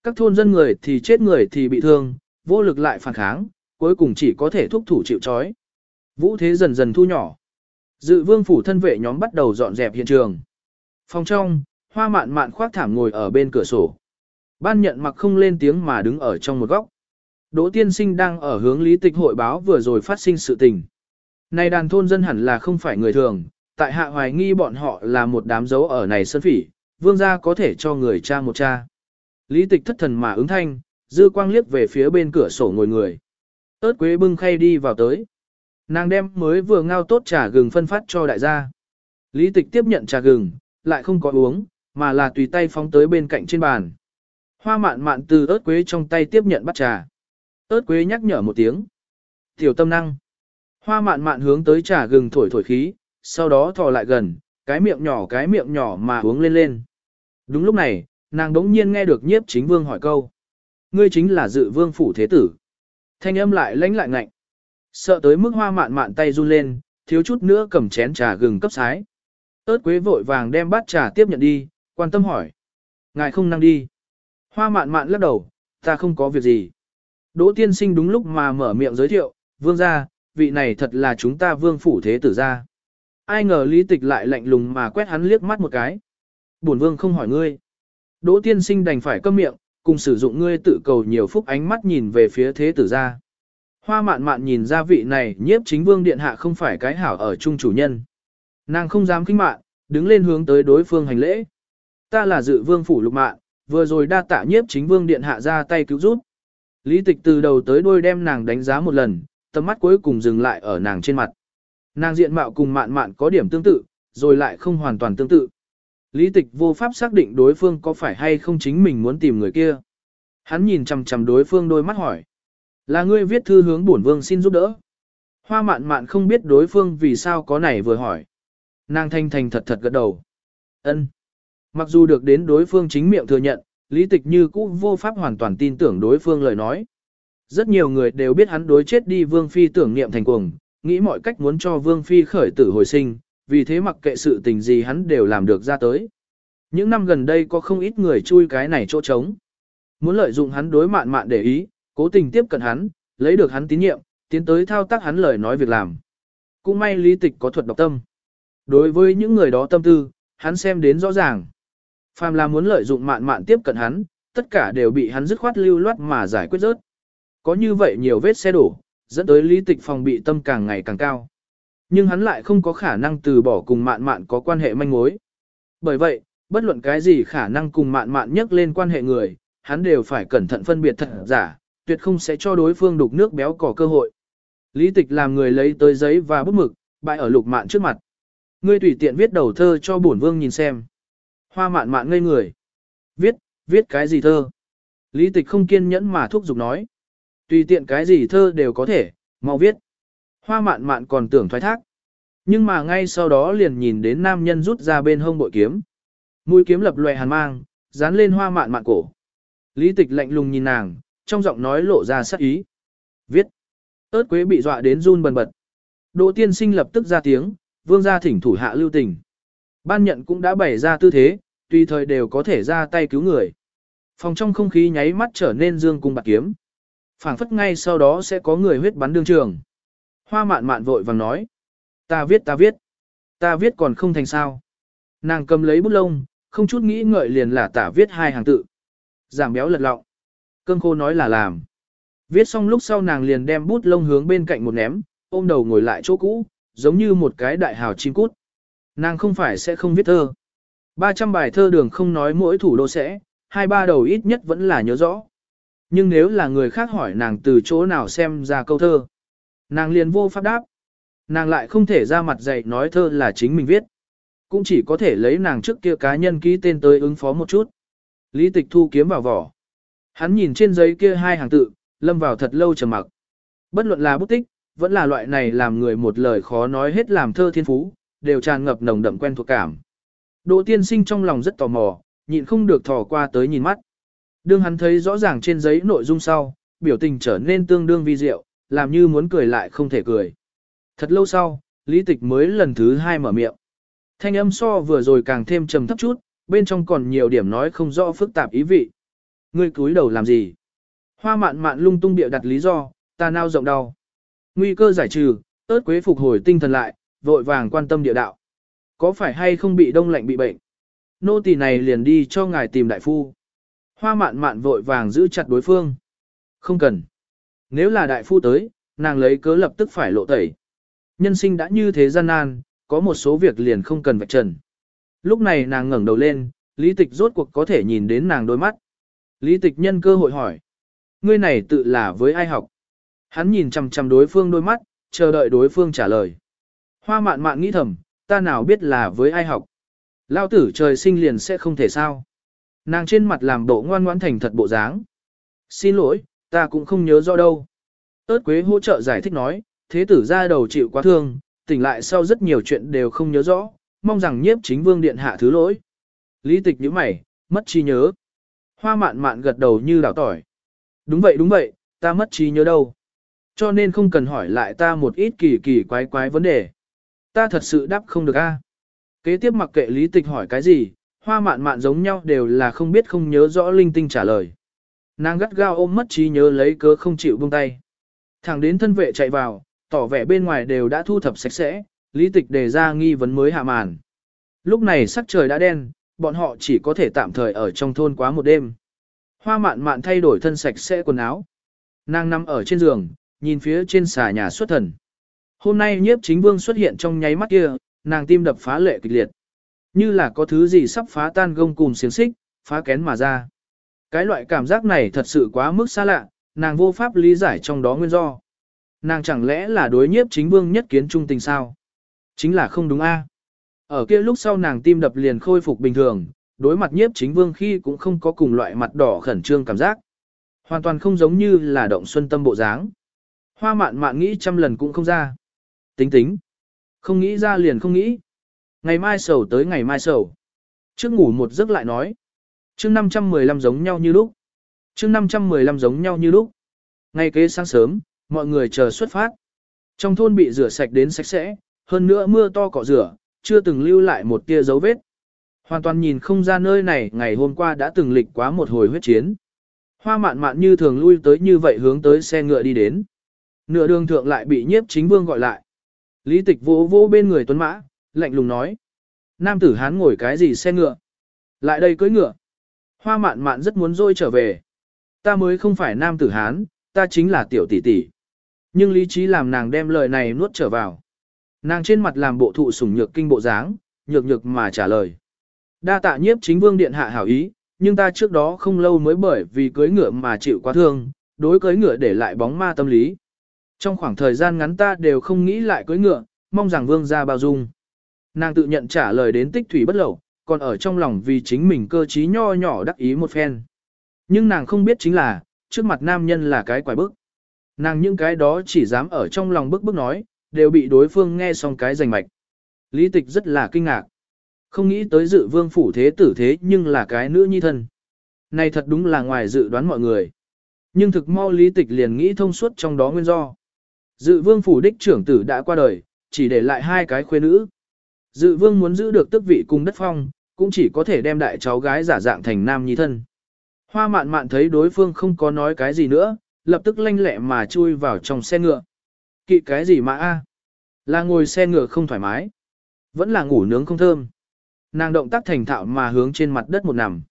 Các thôn dân người thì chết người thì bị thương, vô lực lại phản kháng, cuối cùng chỉ có thể thúc thủ chịu trói. Vũ thế dần dần thu nhỏ. Dự vương phủ thân vệ nhóm bắt đầu dọn dẹp hiện trường. Phòng trong, hoa mạn mạn khoác thảm ngồi ở bên cửa sổ. Ban nhận mặc không lên tiếng mà đứng ở trong một góc. Đỗ tiên sinh đang ở hướng lý tịch hội báo vừa rồi phát sinh sự tình. Này đàn thôn dân hẳn là không phải người thường, tại hạ hoài nghi bọn họ là một đám dấu ở này sơn phỉ, vương gia có thể cho người cha một cha. Lý tịch thất thần mà ứng thanh, dư quang liếc về phía bên cửa sổ ngồi người. ớt quế bưng khay đi vào tới. Nàng đem mới vừa ngao tốt trà gừng phân phát cho đại gia. Lý tịch tiếp nhận trà gừng, lại không có uống, mà là tùy tay phóng tới bên cạnh trên bàn. Hoa mạn mạn từ ớt quế trong tay tiếp nhận bắt trà. ớt quế nhắc nhở một tiếng. Tiểu tâm năng. Hoa mạn mạn hướng tới trà gừng thổi thổi khí, sau đó thò lại gần, cái miệng nhỏ cái miệng nhỏ mà uống lên lên. Đúng lúc này, nàng đống nhiên nghe được nhiếp chính vương hỏi câu. Ngươi chính là dự vương phủ thế tử. Thanh âm lại lãnh lại ngạnh. Sợ tới mức hoa mạn mạn tay run lên, thiếu chút nữa cầm chén trà gừng cấp sái. ớt quế vội vàng đem bát trà tiếp nhận đi, quan tâm hỏi. Ngài không năng đi. Hoa mạn mạn lắc đầu, ta không có việc gì. Đỗ tiên sinh đúng lúc mà mở miệng giới thiệu, vương gia, vị này thật là chúng ta vương phủ thế tử gia. Ai ngờ lý tịch lại lạnh lùng mà quét hắn liếc mắt một cái. Bổn vương không hỏi ngươi. Đỗ tiên sinh đành phải câm miệng, cùng sử dụng ngươi tự cầu nhiều phúc ánh mắt nhìn về phía thế tử gia. Hoa mạn mạn nhìn ra vị này nhiếp chính vương điện hạ không phải cái hảo ở chung chủ nhân. Nàng không dám kinh mạn, đứng lên hướng tới đối phương hành lễ. Ta là dự vương phủ lục mạn, vừa rồi đa tạ nhiếp chính vương điện hạ ra tay cứu giúp. Lý tịch từ đầu tới đôi đem nàng đánh giá một lần, tầm mắt cuối cùng dừng lại ở nàng trên mặt. Nàng diện mạo cùng mạn mạn có điểm tương tự, rồi lại không hoàn toàn tương tự. Lý tịch vô pháp xác định đối phương có phải hay không chính mình muốn tìm người kia. Hắn nhìn chằm chằm đối phương đôi mắt hỏi. Là ngươi viết thư hướng bổn vương xin giúp đỡ. Hoa mạn mạn không biết đối phương vì sao có này vừa hỏi. Nàng thanh thành thật thật gật đầu. ân Mặc dù được đến đối phương chính miệng thừa nhận, lý tịch như cũ vô pháp hoàn toàn tin tưởng đối phương lời nói. Rất nhiều người đều biết hắn đối chết đi vương phi tưởng niệm thành cuồng, nghĩ mọi cách muốn cho vương phi khởi tử hồi sinh, vì thế mặc kệ sự tình gì hắn đều làm được ra tới. Những năm gần đây có không ít người chui cái này chỗ trống. Muốn lợi dụng hắn đối mạn mạn để ý, cố tình tiếp cận hắn, lấy được hắn tín nhiệm, tiến tới thao tác hắn lời nói việc làm. Cũng may lý tịch có thuật độc tâm. Đối với những người đó tâm tư, hắn xem đến rõ ràng. Phàm là muốn lợi dụng mạn mạn tiếp cận hắn, tất cả đều bị hắn dứt khoát lưu loát mà giải quyết rớt. Có như vậy nhiều vết xe đổ, dẫn tới lý tịch phòng bị tâm càng ngày càng cao. Nhưng hắn lại không có khả năng từ bỏ cùng mạn mạn có quan hệ manh mối. Bởi vậy, bất luận cái gì khả năng cùng mạn mạn nhắc lên quan hệ người, hắn đều phải cẩn thận phân biệt thật giả, tuyệt không sẽ cho đối phương đục nước béo cỏ cơ hội. Lý tịch làm người lấy tới giấy và bút mực, bại ở lục mạn trước mặt. Ngươi tùy tiện viết đầu thơ cho bổn vương nhìn xem. Hoa mạn mạn ngây người. Viết, viết cái gì thơ? Lý tịch không kiên nhẫn mà thúc giục nói. Tùy tiện cái gì thơ đều có thể, mau viết. Hoa mạn mạn còn tưởng thoái thác. Nhưng mà ngay sau đó liền nhìn đến nam nhân rút ra bên hông bội kiếm. Mũi kiếm lập loè hàn mang, dán lên hoa mạn mạn cổ. Lý tịch lạnh lùng nhìn nàng, trong giọng nói lộ ra sắc ý. Viết. ớt quế bị dọa đến run bần bật. Đỗ tiên sinh lập tức ra tiếng, vương gia thỉnh thủ hạ lưu tình. Ban nhận cũng đã bày ra tư thế, tùy thời đều có thể ra tay cứu người. Phòng trong không khí nháy mắt trở nên dương cung bạc kiếm. phảng phất ngay sau đó sẽ có người huyết bắn đương trường. Hoa mạn mạn vội vàng nói. Ta viết ta viết. Ta viết còn không thành sao. Nàng cầm lấy bút lông, không chút nghĩ ngợi liền là tả viết hai hàng tự. Giảm béo lật lọng. Cơm khô nói là làm. Viết xong lúc sau nàng liền đem bút lông hướng bên cạnh một ném, ôm đầu ngồi lại chỗ cũ, giống như một cái đại hào chim cút. Nàng không phải sẽ không viết thơ. 300 bài thơ đường không nói mỗi thủ đô sẽ, hai ba đầu ít nhất vẫn là nhớ rõ. Nhưng nếu là người khác hỏi nàng từ chỗ nào xem ra câu thơ, nàng liền vô pháp đáp. Nàng lại không thể ra mặt dạy nói thơ là chính mình viết. Cũng chỉ có thể lấy nàng trước kia cá nhân ký tên tới ứng phó một chút. Lý tịch thu kiếm vào vỏ. Hắn nhìn trên giấy kia hai hàng tự, lâm vào thật lâu trầm mặc. Bất luận là bút tích, vẫn là loại này làm người một lời khó nói hết làm thơ thiên phú, đều tràn ngập nồng đậm quen thuộc cảm. Đỗ tiên sinh trong lòng rất tò mò, nhịn không được thò qua tới nhìn mắt. Đương hắn thấy rõ ràng trên giấy nội dung sau, biểu tình trở nên tương đương vi diệu, làm như muốn cười lại không thể cười. Thật lâu sau, lý tịch mới lần thứ hai mở miệng. Thanh âm so vừa rồi càng thêm trầm thấp chút, bên trong còn nhiều điểm nói không rõ phức tạp ý vị. Ngươi cúi đầu làm gì? Hoa mạn mạn lung tung bịa đặt lý do, ta nao rộng đau. Nguy cơ giải trừ, ớt quế phục hồi tinh thần lại, vội vàng quan tâm địa đạo. Có phải hay không bị đông lạnh bị bệnh? Nô tỳ này liền đi cho ngài tìm đại phu. Hoa mạn mạn vội vàng giữ chặt đối phương. Không cần. Nếu là đại phu tới, nàng lấy cớ lập tức phải lộ tẩy. Nhân sinh đã như thế gian nan, có một số việc liền không cần vạch trần. Lúc này nàng ngẩng đầu lên, lý tịch rốt cuộc có thể nhìn đến nàng đôi mắt. Lý tịch nhân cơ hội hỏi. Ngươi này tự là với ai học? Hắn nhìn chằm chằm đối phương đôi mắt, chờ đợi đối phương trả lời. Hoa mạn mạn nghĩ thầm, ta nào biết là với ai học. Lao tử trời sinh liền sẽ không thể sao. Nàng trên mặt làm bộ ngoan ngoãn thành thật bộ dáng. Xin lỗi, ta cũng không nhớ rõ đâu. Ơt quế hỗ trợ giải thích nói, thế tử ra đầu chịu quá thương, tỉnh lại sau rất nhiều chuyện đều không nhớ rõ, mong rằng nhiếp chính vương điện hạ thứ lỗi. Lý tịch nhíu mày, mất trí nhớ. Hoa mạn mạn gật đầu như đảo tỏi. Đúng vậy đúng vậy, ta mất trí nhớ đâu. Cho nên không cần hỏi lại ta một ít kỳ kỳ quái quái vấn đề. Ta thật sự đáp không được a. Kế tiếp mặc kệ lý tịch hỏi cái gì, hoa mạn mạn giống nhau đều là không biết không nhớ rõ linh tinh trả lời. Nàng gắt gao ôm mất trí nhớ lấy cớ không chịu buông tay. Thẳng đến thân vệ chạy vào, tỏ vẻ bên ngoài đều đã thu thập sạch sẽ, lý tịch đề ra nghi vấn mới hạ màn. Lúc này sắc trời đã đen, bọn họ chỉ có thể tạm thời ở trong thôn quá một đêm. Hoa mạn mạn thay đổi thân sạch sẽ quần áo. Nàng nằm ở trên giường, nhìn phía trên xà nhà xuất thần. Hôm nay nhiếp chính vương xuất hiện trong nháy mắt kia, nàng tim đập phá lệ kịch liệt. Như là có thứ gì sắp phá tan gông cùng xiềng xích, phá kén mà ra. Cái loại cảm giác này thật sự quá mức xa lạ, nàng vô pháp lý giải trong đó nguyên do. Nàng chẳng lẽ là đối nhiếp chính vương nhất kiến trung tình sao? Chính là không đúng a. Ở kia lúc sau nàng tim đập liền khôi phục bình thường, đối mặt nhiếp chính vương khi cũng không có cùng loại mặt đỏ khẩn trương cảm giác. Hoàn toàn không giống như là động xuân tâm bộ dáng. Hoa mạn mạn nghĩ trăm lần cũng không ra. Tính tính. Không nghĩ ra liền không nghĩ. Ngày mai sầu tới ngày mai sầu. Trước ngủ một giấc lại nói. chương 515 giống nhau như lúc. chương 515 giống nhau như lúc. Ngày kế sáng sớm, mọi người chờ xuất phát. Trong thôn bị rửa sạch đến sạch sẽ, hơn nữa mưa to cọ rửa, chưa từng lưu lại một tia dấu vết. Hoàn toàn nhìn không ra nơi này ngày hôm qua đã từng lịch quá một hồi huyết chiến. Hoa mạn mạn như thường lui tới như vậy hướng tới xe ngựa đi đến. Nửa đường thượng lại bị nhiếp chính vương gọi lại. Lý tịch vô vô bên người tuấn mã, lạnh lùng nói. Nam tử hán ngồi cái gì xe ngựa? Lại đây cưỡi ngựa. Hoa mạn mạn rất muốn dôi trở về. Ta mới không phải nam tử hán, ta chính là tiểu tỷ tỷ. Nhưng lý trí làm nàng đem lời này nuốt trở vào. Nàng trên mặt làm bộ thụ sủng nhược kinh bộ dáng, nhược nhược mà trả lời. Đa tạ nhiếp chính vương điện hạ hảo ý, nhưng ta trước đó không lâu mới bởi vì cưới ngựa mà chịu quá thương, đối cưới ngựa để lại bóng ma tâm lý. Trong khoảng thời gian ngắn ta đều không nghĩ lại cưới ngựa, mong rằng vương gia bao dung. Nàng tự nhận trả lời đến tích thủy bất lậu, còn ở trong lòng vì chính mình cơ trí nho nhỏ đắc ý một phen. Nhưng nàng không biết chính là, trước mặt nam nhân là cái quái bức. Nàng những cái đó chỉ dám ở trong lòng bức bức nói, đều bị đối phương nghe xong cái rành mạch. Lý tịch rất là kinh ngạc. Không nghĩ tới dự vương phủ thế tử thế nhưng là cái nữ nhi thân. Này thật đúng là ngoài dự đoán mọi người. Nhưng thực mau lý tịch liền nghĩ thông suốt trong đó nguyên do. Dự vương phủ đích trưởng tử đã qua đời, chỉ để lại hai cái khuê nữ. Dự vương muốn giữ được tước vị cùng đất phong, cũng chỉ có thể đem đại cháu gái giả dạng thành nam nhi thân. Hoa mạn mạn thấy đối phương không có nói cái gì nữa, lập tức lanh lẹ mà chui vào trong xe ngựa. Kỵ cái gì mà a? Là ngồi xe ngựa không thoải mái. Vẫn là ngủ nướng không thơm. Nàng động tác thành thạo mà hướng trên mặt đất một nằm.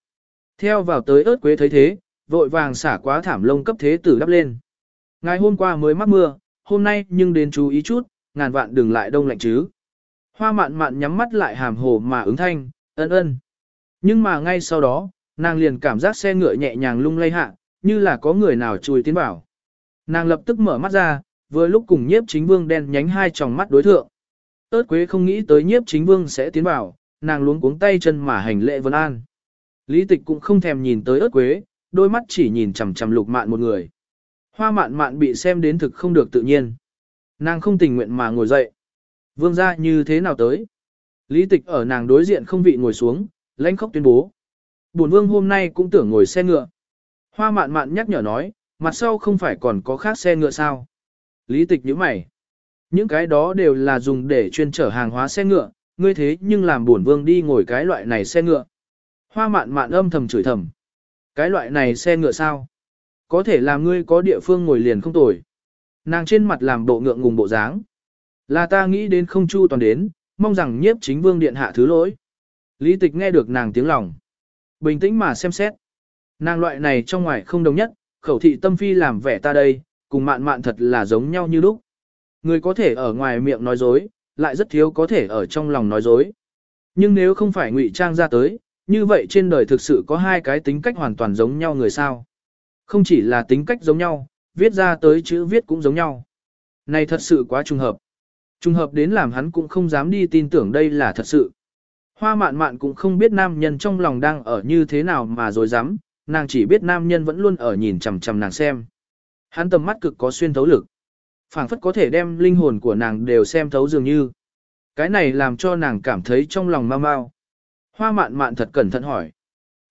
Theo vào tới ớt quế thấy thế, vội vàng xả quá thảm lông cấp thế tử đắp lên. Ngày hôm qua mới mắc mưa, hôm nay nhưng đến chú ý chút, ngàn vạn đừng lại đông lạnh chứ. Hoa mạn mạn nhắm mắt lại hàm hồ mà ứng thanh, ân ân. Nhưng mà ngay sau đó, nàng liền cảm giác xe ngựa nhẹ nhàng lung lay hạ, như là có người nào chui tiến vào. Nàng lập tức mở mắt ra, vừa lúc cùng nhiếp chính vương đen nhánh hai tròng mắt đối thượng. Ơt quế không nghĩ tới nhiếp chính vương sẽ tiến vào, nàng luống cuống tay chân mà hành lễ vân an. Lý tịch cũng không thèm nhìn tới ớt quế, đôi mắt chỉ nhìn chằm chằm lục mạn một người. Hoa mạn mạn bị xem đến thực không được tự nhiên. Nàng không tình nguyện mà ngồi dậy. Vương ra như thế nào tới? Lý tịch ở nàng đối diện không vị ngồi xuống, lãnh khóc tuyên bố. Bổn vương hôm nay cũng tưởng ngồi xe ngựa. Hoa mạn mạn nhắc nhở nói, mặt sau không phải còn có khác xe ngựa sao? Lý tịch nhíu mày. Những cái đó đều là dùng để chuyên chở hàng hóa xe ngựa, ngươi thế nhưng làm bổn vương đi ngồi cái loại này xe ngựa. Hoa mạn mạn âm thầm chửi thầm. Cái loại này xe ngựa sao? Có thể làm ngươi có địa phương ngồi liền không tồi. Nàng trên mặt làm bộ ngượng ngùng bộ dáng. Là ta nghĩ đến không chu toàn đến, mong rằng nhiếp chính vương điện hạ thứ lỗi. Lý tịch nghe được nàng tiếng lòng. Bình tĩnh mà xem xét. Nàng loại này trong ngoài không đồng nhất, khẩu thị tâm phi làm vẻ ta đây, cùng mạn mạn thật là giống nhau như lúc. Người có thể ở ngoài miệng nói dối, lại rất thiếu có thể ở trong lòng nói dối. Nhưng nếu không phải ngụy trang ra tới, như vậy trên đời thực sự có hai cái tính cách hoàn toàn giống nhau người sao. Không chỉ là tính cách giống nhau, viết ra tới chữ viết cũng giống nhau. Này thật sự quá trùng hợp. Trùng hợp đến làm hắn cũng không dám đi tin tưởng đây là thật sự. Hoa mạn mạn cũng không biết nam nhân trong lòng đang ở như thế nào mà rồi dám, nàng chỉ biết nam nhân vẫn luôn ở nhìn chằm chằm nàng xem. Hắn tầm mắt cực có xuyên thấu lực. phảng phất có thể đem linh hồn của nàng đều xem thấu dường như. Cái này làm cho nàng cảm thấy trong lòng mau mau. Hoa mạn mạn thật cẩn thận hỏi.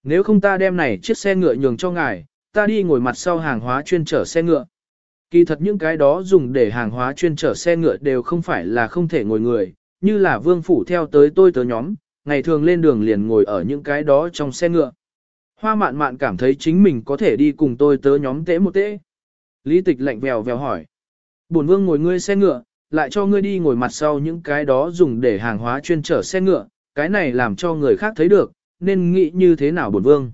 Nếu không ta đem này chiếc xe ngựa nhường cho ngài, ta đi ngồi mặt sau hàng hóa chuyên chở xe ngựa. Kỳ thật những cái đó dùng để hàng hóa chuyên chở xe ngựa đều không phải là không thể ngồi người, như là vương phủ theo tới tôi tớ nhóm, ngày thường lên đường liền ngồi ở những cái đó trong xe ngựa. Hoa mạn mạn cảm thấy chính mình có thể đi cùng tôi tớ nhóm tễ một tễ. Lý tịch lạnh vèo vèo hỏi. Bổn vương ngồi ngươi xe ngựa, lại cho ngươi đi ngồi mặt sau những cái đó dùng để hàng hóa chuyên chở xe ngựa, cái này làm cho người khác thấy được, nên nghĩ như thế nào bổn vương.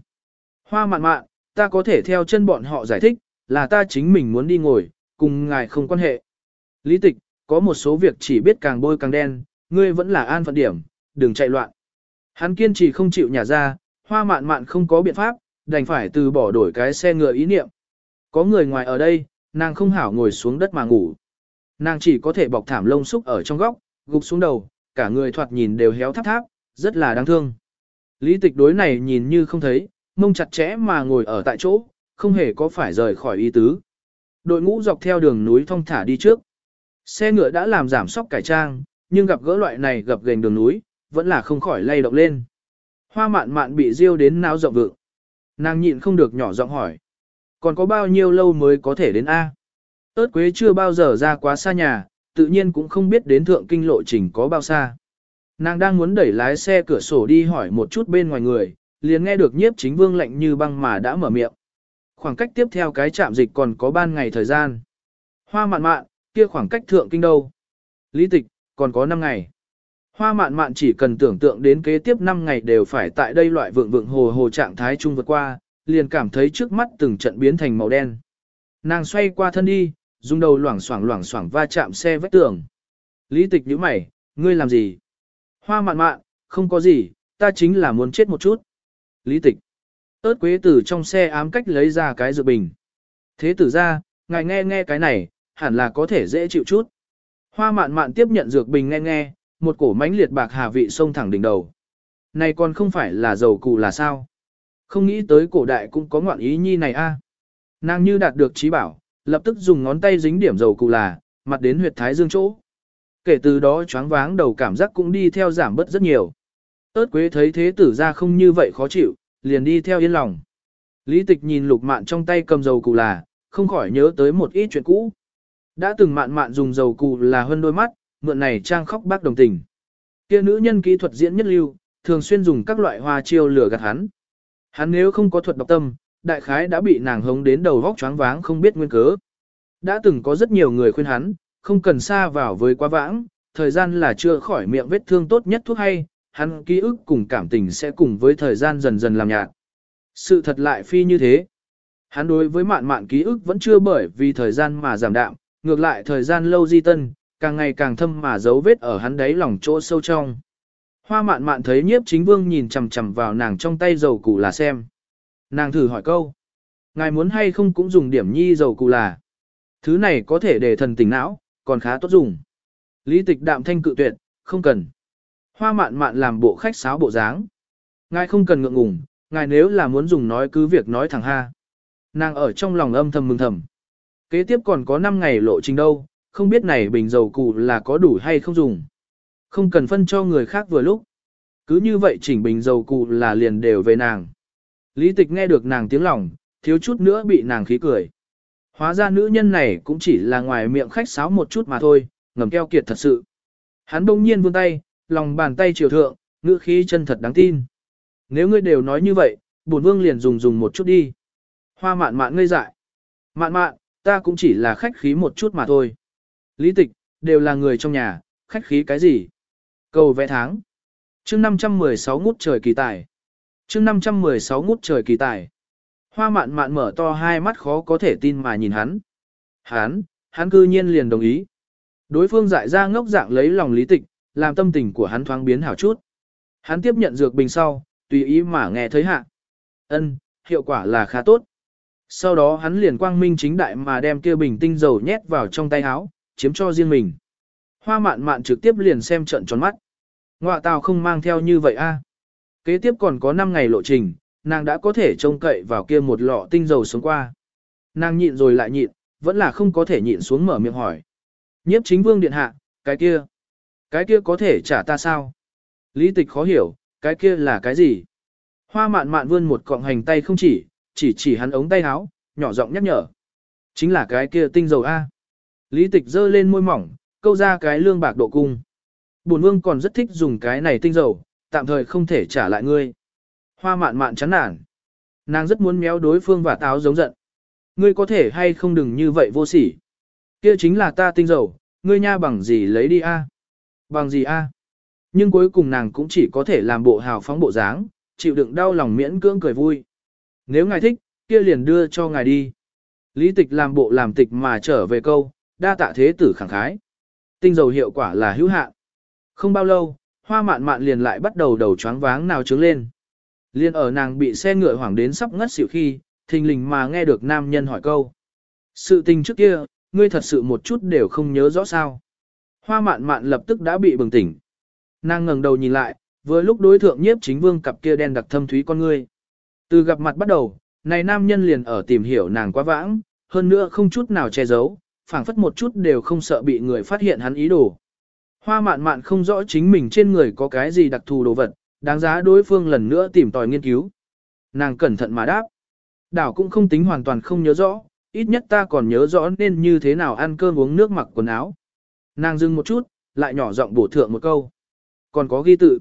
Hoa mạn mạn, ta có thể theo chân bọn họ giải thích, là ta chính mình muốn đi ngồi, cùng ngài không quan hệ. Lý tịch, có một số việc chỉ biết càng bôi càng đen, ngươi vẫn là an phận điểm, đừng chạy loạn. Hắn kiên trì không chịu nhả ra, hoa mạn mạn không có biện pháp, đành phải từ bỏ đổi cái xe ngựa ý niệm. Có người ngoài ở đây, nàng không hảo ngồi xuống đất mà ngủ. Nàng chỉ có thể bọc thảm lông xúc ở trong góc, gục xuống đầu, cả người thoạt nhìn đều héo tháp tháp, rất là đáng thương. Lý tịch đối này nhìn như không thấy, mông chặt chẽ mà ngồi ở tại chỗ, không hề có phải rời khỏi ý tứ. Đội ngũ dọc theo đường núi thong thả đi trước. Xe ngựa đã làm giảm sóc cải trang, nhưng gặp gỡ loại này gặp gành đường núi, vẫn là không khỏi lay động lên. Hoa mạn mạn bị riêu đến náo rộng vượng. Nàng nhịn không được nhỏ giọng hỏi. Còn có bao nhiêu lâu mới có thể đến A? ớt quế chưa bao giờ ra quá xa nhà, tự nhiên cũng không biết đến thượng kinh lộ trình có bao xa. Nàng đang muốn đẩy lái xe cửa sổ đi hỏi một chút bên ngoài người, liền nghe được nhiếp chính vương lạnh như băng mà đã mở miệng. Khoảng cách tiếp theo cái trạm dịch còn có ban ngày thời gian. Hoa mạn mạn, kia khoảng cách thượng kinh đâu. Lý tịch, còn có 5 ngày. Hoa mạn mạn chỉ cần tưởng tượng đến kế tiếp 5 ngày đều phải tại đây loại vượng vượng hồ hồ trạng thái trung vượt qua, liền cảm thấy trước mắt từng trận biến thành màu đen. Nàng xoay qua thân đi, dùng đầu loảng xoảng loảng xoảng va chạm xe vách tường. Lý tịch nhíu mày, ngươi làm gì? Hoa mạn mạn, không có gì, ta chính là muốn chết một chút. Lý tịch. ớt quế tử trong xe ám cách lấy ra cái dược bình. Thế tử ra, ngài nghe nghe cái này, hẳn là có thể dễ chịu chút. Hoa mạn mạn tiếp nhận dược bình nghe nghe, một cổ mánh liệt bạc hà vị sông thẳng đỉnh đầu. Này còn không phải là dầu cụ là sao? Không nghĩ tới cổ đại cũng có ngoạn ý nhi này a. Nàng như đạt được trí bảo, lập tức dùng ngón tay dính điểm dầu cụ là, mặt đến huyệt thái dương chỗ. Kể từ đó choáng váng đầu cảm giác cũng đi theo giảm bớt rất nhiều. Ơt quế thấy thế tử ra không như vậy khó chịu, liền đi theo yên lòng. Lý tịch nhìn lục mạn trong tay cầm dầu cụ là, không khỏi nhớ tới một ít chuyện cũ. Đã từng mạn mạn dùng dầu cụ là hơn đôi mắt, mượn này trang khóc bác đồng tình. Kia nữ nhân kỹ thuật diễn nhất lưu, thường xuyên dùng các loại hoa chiêu lửa gạt hắn. Hắn nếu không có thuật độc tâm, đại khái đã bị nàng hống đến đầu vóc choáng váng không biết nguyên cớ. Đã từng có rất nhiều người khuyên hắn, không cần xa vào với quá vãng, thời gian là chưa khỏi miệng vết thương tốt nhất thuốc hay, hắn ký ức cùng cảm tình sẽ cùng với thời gian dần dần làm nhạt. Sự thật lại phi như thế. Hắn đối với mạn mạn ký ức vẫn chưa bởi vì thời gian mà giảm đạm, ngược lại thời gian lâu di tân, càng ngày càng thâm mà dấu vết ở hắn đáy lòng chỗ sâu trong. Hoa mạn mạn thấy nhiếp chính vương nhìn chằm chằm vào nàng trong tay dầu củ là xem. Nàng thử hỏi câu. Ngài muốn hay không cũng dùng điểm nhi dầu củ là. Thứ này có thể để thần tỉnh não, còn khá tốt dùng. Lý tịch đạm thanh cự tuyệt, không cần. Hoa mạn mạn làm bộ khách sáo bộ dáng. Ngài không cần ngượng ngùng, ngài nếu là muốn dùng nói cứ việc nói thẳng ha. Nàng ở trong lòng âm thầm mừng thầm. Kế tiếp còn có 5 ngày lộ trình đâu, không biết này bình dầu cụ là có đủ hay không dùng. Không cần phân cho người khác vừa lúc. Cứ như vậy chỉnh bình dầu cụ là liền đều về nàng. Lý tịch nghe được nàng tiếng lòng, thiếu chút nữa bị nàng khí cười. Hóa ra nữ nhân này cũng chỉ là ngoài miệng khách sáo một chút mà thôi, ngầm keo kiệt thật sự. Hắn bỗng nhiên vươn tay, lòng bàn tay chiều thượng, ngữ khí chân thật đáng tin. Nếu ngươi đều nói như vậy, bổn vương liền dùng dùng một chút đi. Hoa mạn mạn ngây dại. Mạn mạn, ta cũng chỉ là khách khí một chút mà thôi. Lý tịch, đều là người trong nhà, khách khí cái gì? Cầu vẽ tháng. chương 516 ngút trời kỳ tài. chương 516 ngút trời kỳ tài. Hoa mạn mạn mở to hai mắt khó có thể tin mà nhìn hắn. Hắn, hắn cư nhiên liền đồng ý. Đối phương dại ra ngốc dạng lấy lòng lý tịch, làm tâm tình của hắn thoáng biến hảo chút. Hắn tiếp nhận dược bình sau, tùy ý mà nghe thấy hạ. Ân, hiệu quả là khá tốt. Sau đó hắn liền quang minh chính đại mà đem kia bình tinh dầu nhét vào trong tay áo, chiếm cho riêng mình. Hoa mạn mạn trực tiếp liền xem trận tròn mắt. Ngoạ tào không mang theo như vậy a. Kế tiếp còn có 5 ngày lộ trình, nàng đã có thể trông cậy vào kia một lọ tinh dầu xuống qua. Nàng nhịn rồi lại nhịn, vẫn là không có thể nhịn xuống mở miệng hỏi. Nhiếp chính vương điện hạ, cái kia, cái kia có thể trả ta sao? Lý tịch khó hiểu, cái kia là cái gì? Hoa mạn mạn vươn một cọng hành tay không chỉ, chỉ chỉ hắn ống tay áo, nhỏ giọng nhắc nhở. Chính là cái kia tinh dầu A. Lý tịch giơ lên môi mỏng, câu ra cái lương bạc độ cung. Bổn vương còn rất thích dùng cái này tinh dầu, tạm thời không thể trả lại ngươi. Hoa mạn mạn chán nản. Nàng rất muốn méo đối phương và táo giống giận. Ngươi có thể hay không đừng như vậy vô sỉ. Kia chính là ta tinh dầu, ngươi nha bằng gì lấy đi a? Bằng gì a? Nhưng cuối cùng nàng cũng chỉ có thể làm bộ hào phóng bộ dáng, chịu đựng đau lòng miễn cưỡng cười vui. Nếu ngài thích, kia liền đưa cho ngài đi. Lý tịch làm bộ làm tịch mà trở về câu, đa tạ thế tử khẳng khái. Tinh dầu hiệu quả là hữu hạn. Không bao lâu, hoa mạn mạn liền lại bắt đầu đầu choáng váng nào trướng lên. Liên ở nàng bị xe ngựa hoảng đến sắp ngất xỉu khi, thình lình mà nghe được nam nhân hỏi câu. Sự tình trước kia, ngươi thật sự một chút đều không nhớ rõ sao. Hoa mạn mạn lập tức đã bị bừng tỉnh. Nàng ngẩng đầu nhìn lại, vừa lúc đối thượng nhiếp chính vương cặp kia đen đặc thâm thúy con ngươi. Từ gặp mặt bắt đầu, này nam nhân liền ở tìm hiểu nàng quá vãng, hơn nữa không chút nào che giấu, phảng phất một chút đều không sợ bị người phát hiện hắn ý đồ. Hoa mạn mạn không rõ chính mình trên người có cái gì đặc thù đồ vật, đáng giá đối phương lần nữa tìm tòi nghiên cứu. Nàng cẩn thận mà đáp. Đảo cũng không tính hoàn toàn không nhớ rõ, ít nhất ta còn nhớ rõ nên như thế nào ăn cơm uống nước mặc quần áo. Nàng dừng một chút, lại nhỏ giọng bổ thượng một câu. Còn có ghi tự.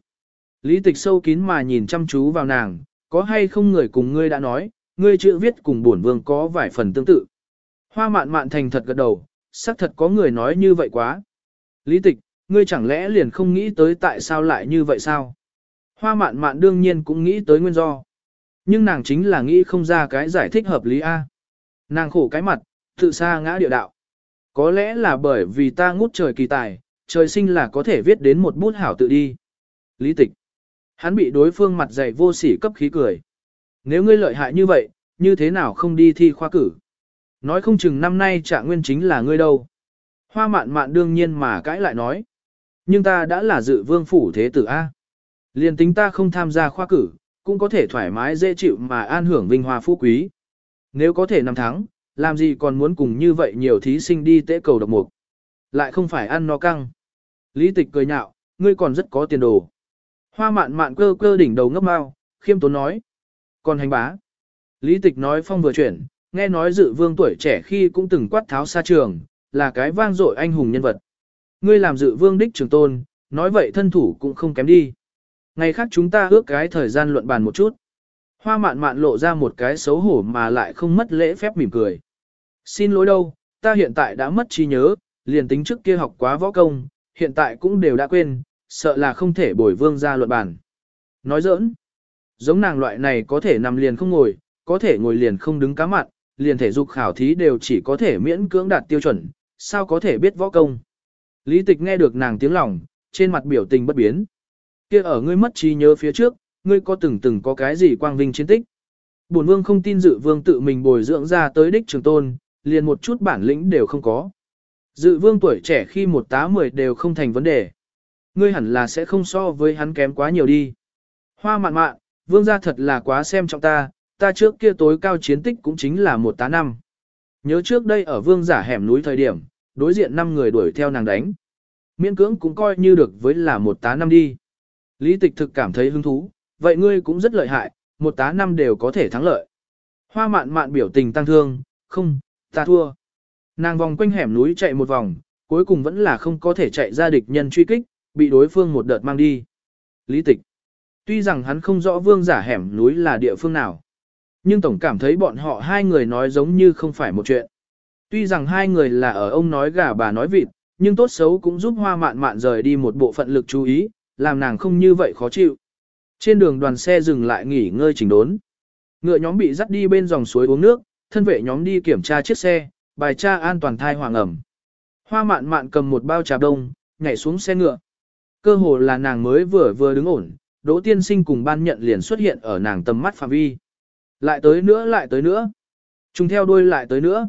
Lý tịch sâu kín mà nhìn chăm chú vào nàng, có hay không người cùng ngươi đã nói, ngươi chữ viết cùng bổn vương có vài phần tương tự. Hoa mạn mạn thành thật gật đầu, xác thật có người nói như vậy quá. Lý tịch, ngươi chẳng lẽ liền không nghĩ tới tại sao lại như vậy sao? Hoa mạn mạn đương nhiên cũng nghĩ tới nguyên do. Nhưng nàng chính là nghĩ không ra cái giải thích hợp lý A. Nàng khổ cái mặt, tự xa ngã địa đạo. Có lẽ là bởi vì ta ngút trời kỳ tài, trời sinh là có thể viết đến một bút hảo tự đi. Lý tịch. Hắn bị đối phương mặt dày vô sỉ cấp khí cười. Nếu ngươi lợi hại như vậy, như thế nào không đi thi khoa cử? Nói không chừng năm nay trạng nguyên chính là ngươi đâu. Hoa mạn mạn đương nhiên mà cãi lại nói. Nhưng ta đã là dự vương phủ thế tử A. Liên tính ta không tham gia khoa cử, cũng có thể thoải mái dễ chịu mà an hưởng vinh hoa phú quý. Nếu có thể năm tháng, làm gì còn muốn cùng như vậy nhiều thí sinh đi tế cầu độc mục. Lại không phải ăn no căng. Lý tịch cười nhạo, ngươi còn rất có tiền đồ. Hoa mạn mạn cơ cơ đỉnh đầu ngấp mau, khiêm tốn nói. Còn hành bá. Lý tịch nói phong vừa chuyển, nghe nói dự vương tuổi trẻ khi cũng từng quát tháo xa trường, là cái vang dội anh hùng nhân vật. Ngươi làm dự vương đích trường tôn, nói vậy thân thủ cũng không kém đi. Ngày khác chúng ta ước cái thời gian luận bàn một chút. Hoa mạn mạn lộ ra một cái xấu hổ mà lại không mất lễ phép mỉm cười. Xin lỗi đâu, ta hiện tại đã mất trí nhớ, liền tính trước kia học quá võ công, hiện tại cũng đều đã quên, sợ là không thể bồi vương ra luận bàn. Nói giỡn, giống nàng loại này có thể nằm liền không ngồi, có thể ngồi liền không đứng cá mặn, liền thể dục khảo thí đều chỉ có thể miễn cưỡng đạt tiêu chuẩn, sao có thể biết võ công. Lý tịch nghe được nàng tiếng lòng, trên mặt biểu tình bất biến. kia ở ngươi mất trí nhớ phía trước, ngươi có từng từng có cái gì quang vinh chiến tích. Bổn vương không tin dự vương tự mình bồi dưỡng ra tới đích trường tôn, liền một chút bản lĩnh đều không có. Dự vương tuổi trẻ khi một tá mười đều không thành vấn đề. Ngươi hẳn là sẽ không so với hắn kém quá nhiều đi. Hoa mạn mạn, vương gia thật là quá xem trọng ta, ta trước kia tối cao chiến tích cũng chính là một tá năm. Nhớ trước đây ở vương giả hẻm núi thời điểm, đối diện năm người đuổi theo nàng đánh. Miễn cưỡng cũng coi như được với là một tá năm đi. Lý tịch thực cảm thấy hứng thú, vậy ngươi cũng rất lợi hại, một tá năm đều có thể thắng lợi. Hoa mạn mạn biểu tình tăng thương, không, ta thua. Nàng vòng quanh hẻm núi chạy một vòng, cuối cùng vẫn là không có thể chạy ra địch nhân truy kích, bị đối phương một đợt mang đi. Lý tịch. Tuy rằng hắn không rõ vương giả hẻm núi là địa phương nào, nhưng tổng cảm thấy bọn họ hai người nói giống như không phải một chuyện. Tuy rằng hai người là ở ông nói gà bà nói vịt, nhưng tốt xấu cũng giúp hoa mạn mạn rời đi một bộ phận lực chú ý, làm nàng không như vậy khó chịu. Trên đường đoàn xe dừng lại nghỉ ngơi chỉnh đốn. Ngựa nhóm bị dắt đi bên dòng suối uống nước, thân vệ nhóm đi kiểm tra chiếc xe, bài tra an toàn thai hoàng ẩm. Hoa mạn mạn cầm một bao trà đông, nhảy xuống xe ngựa. Cơ hồ là nàng mới vừa vừa đứng ổn, Đỗ Tiên Sinh cùng ban nhận liền xuất hiện ở nàng tầm mắt phạm vi. Lại tới nữa lại tới nữa. Chúng theo đuôi lại tới nữa.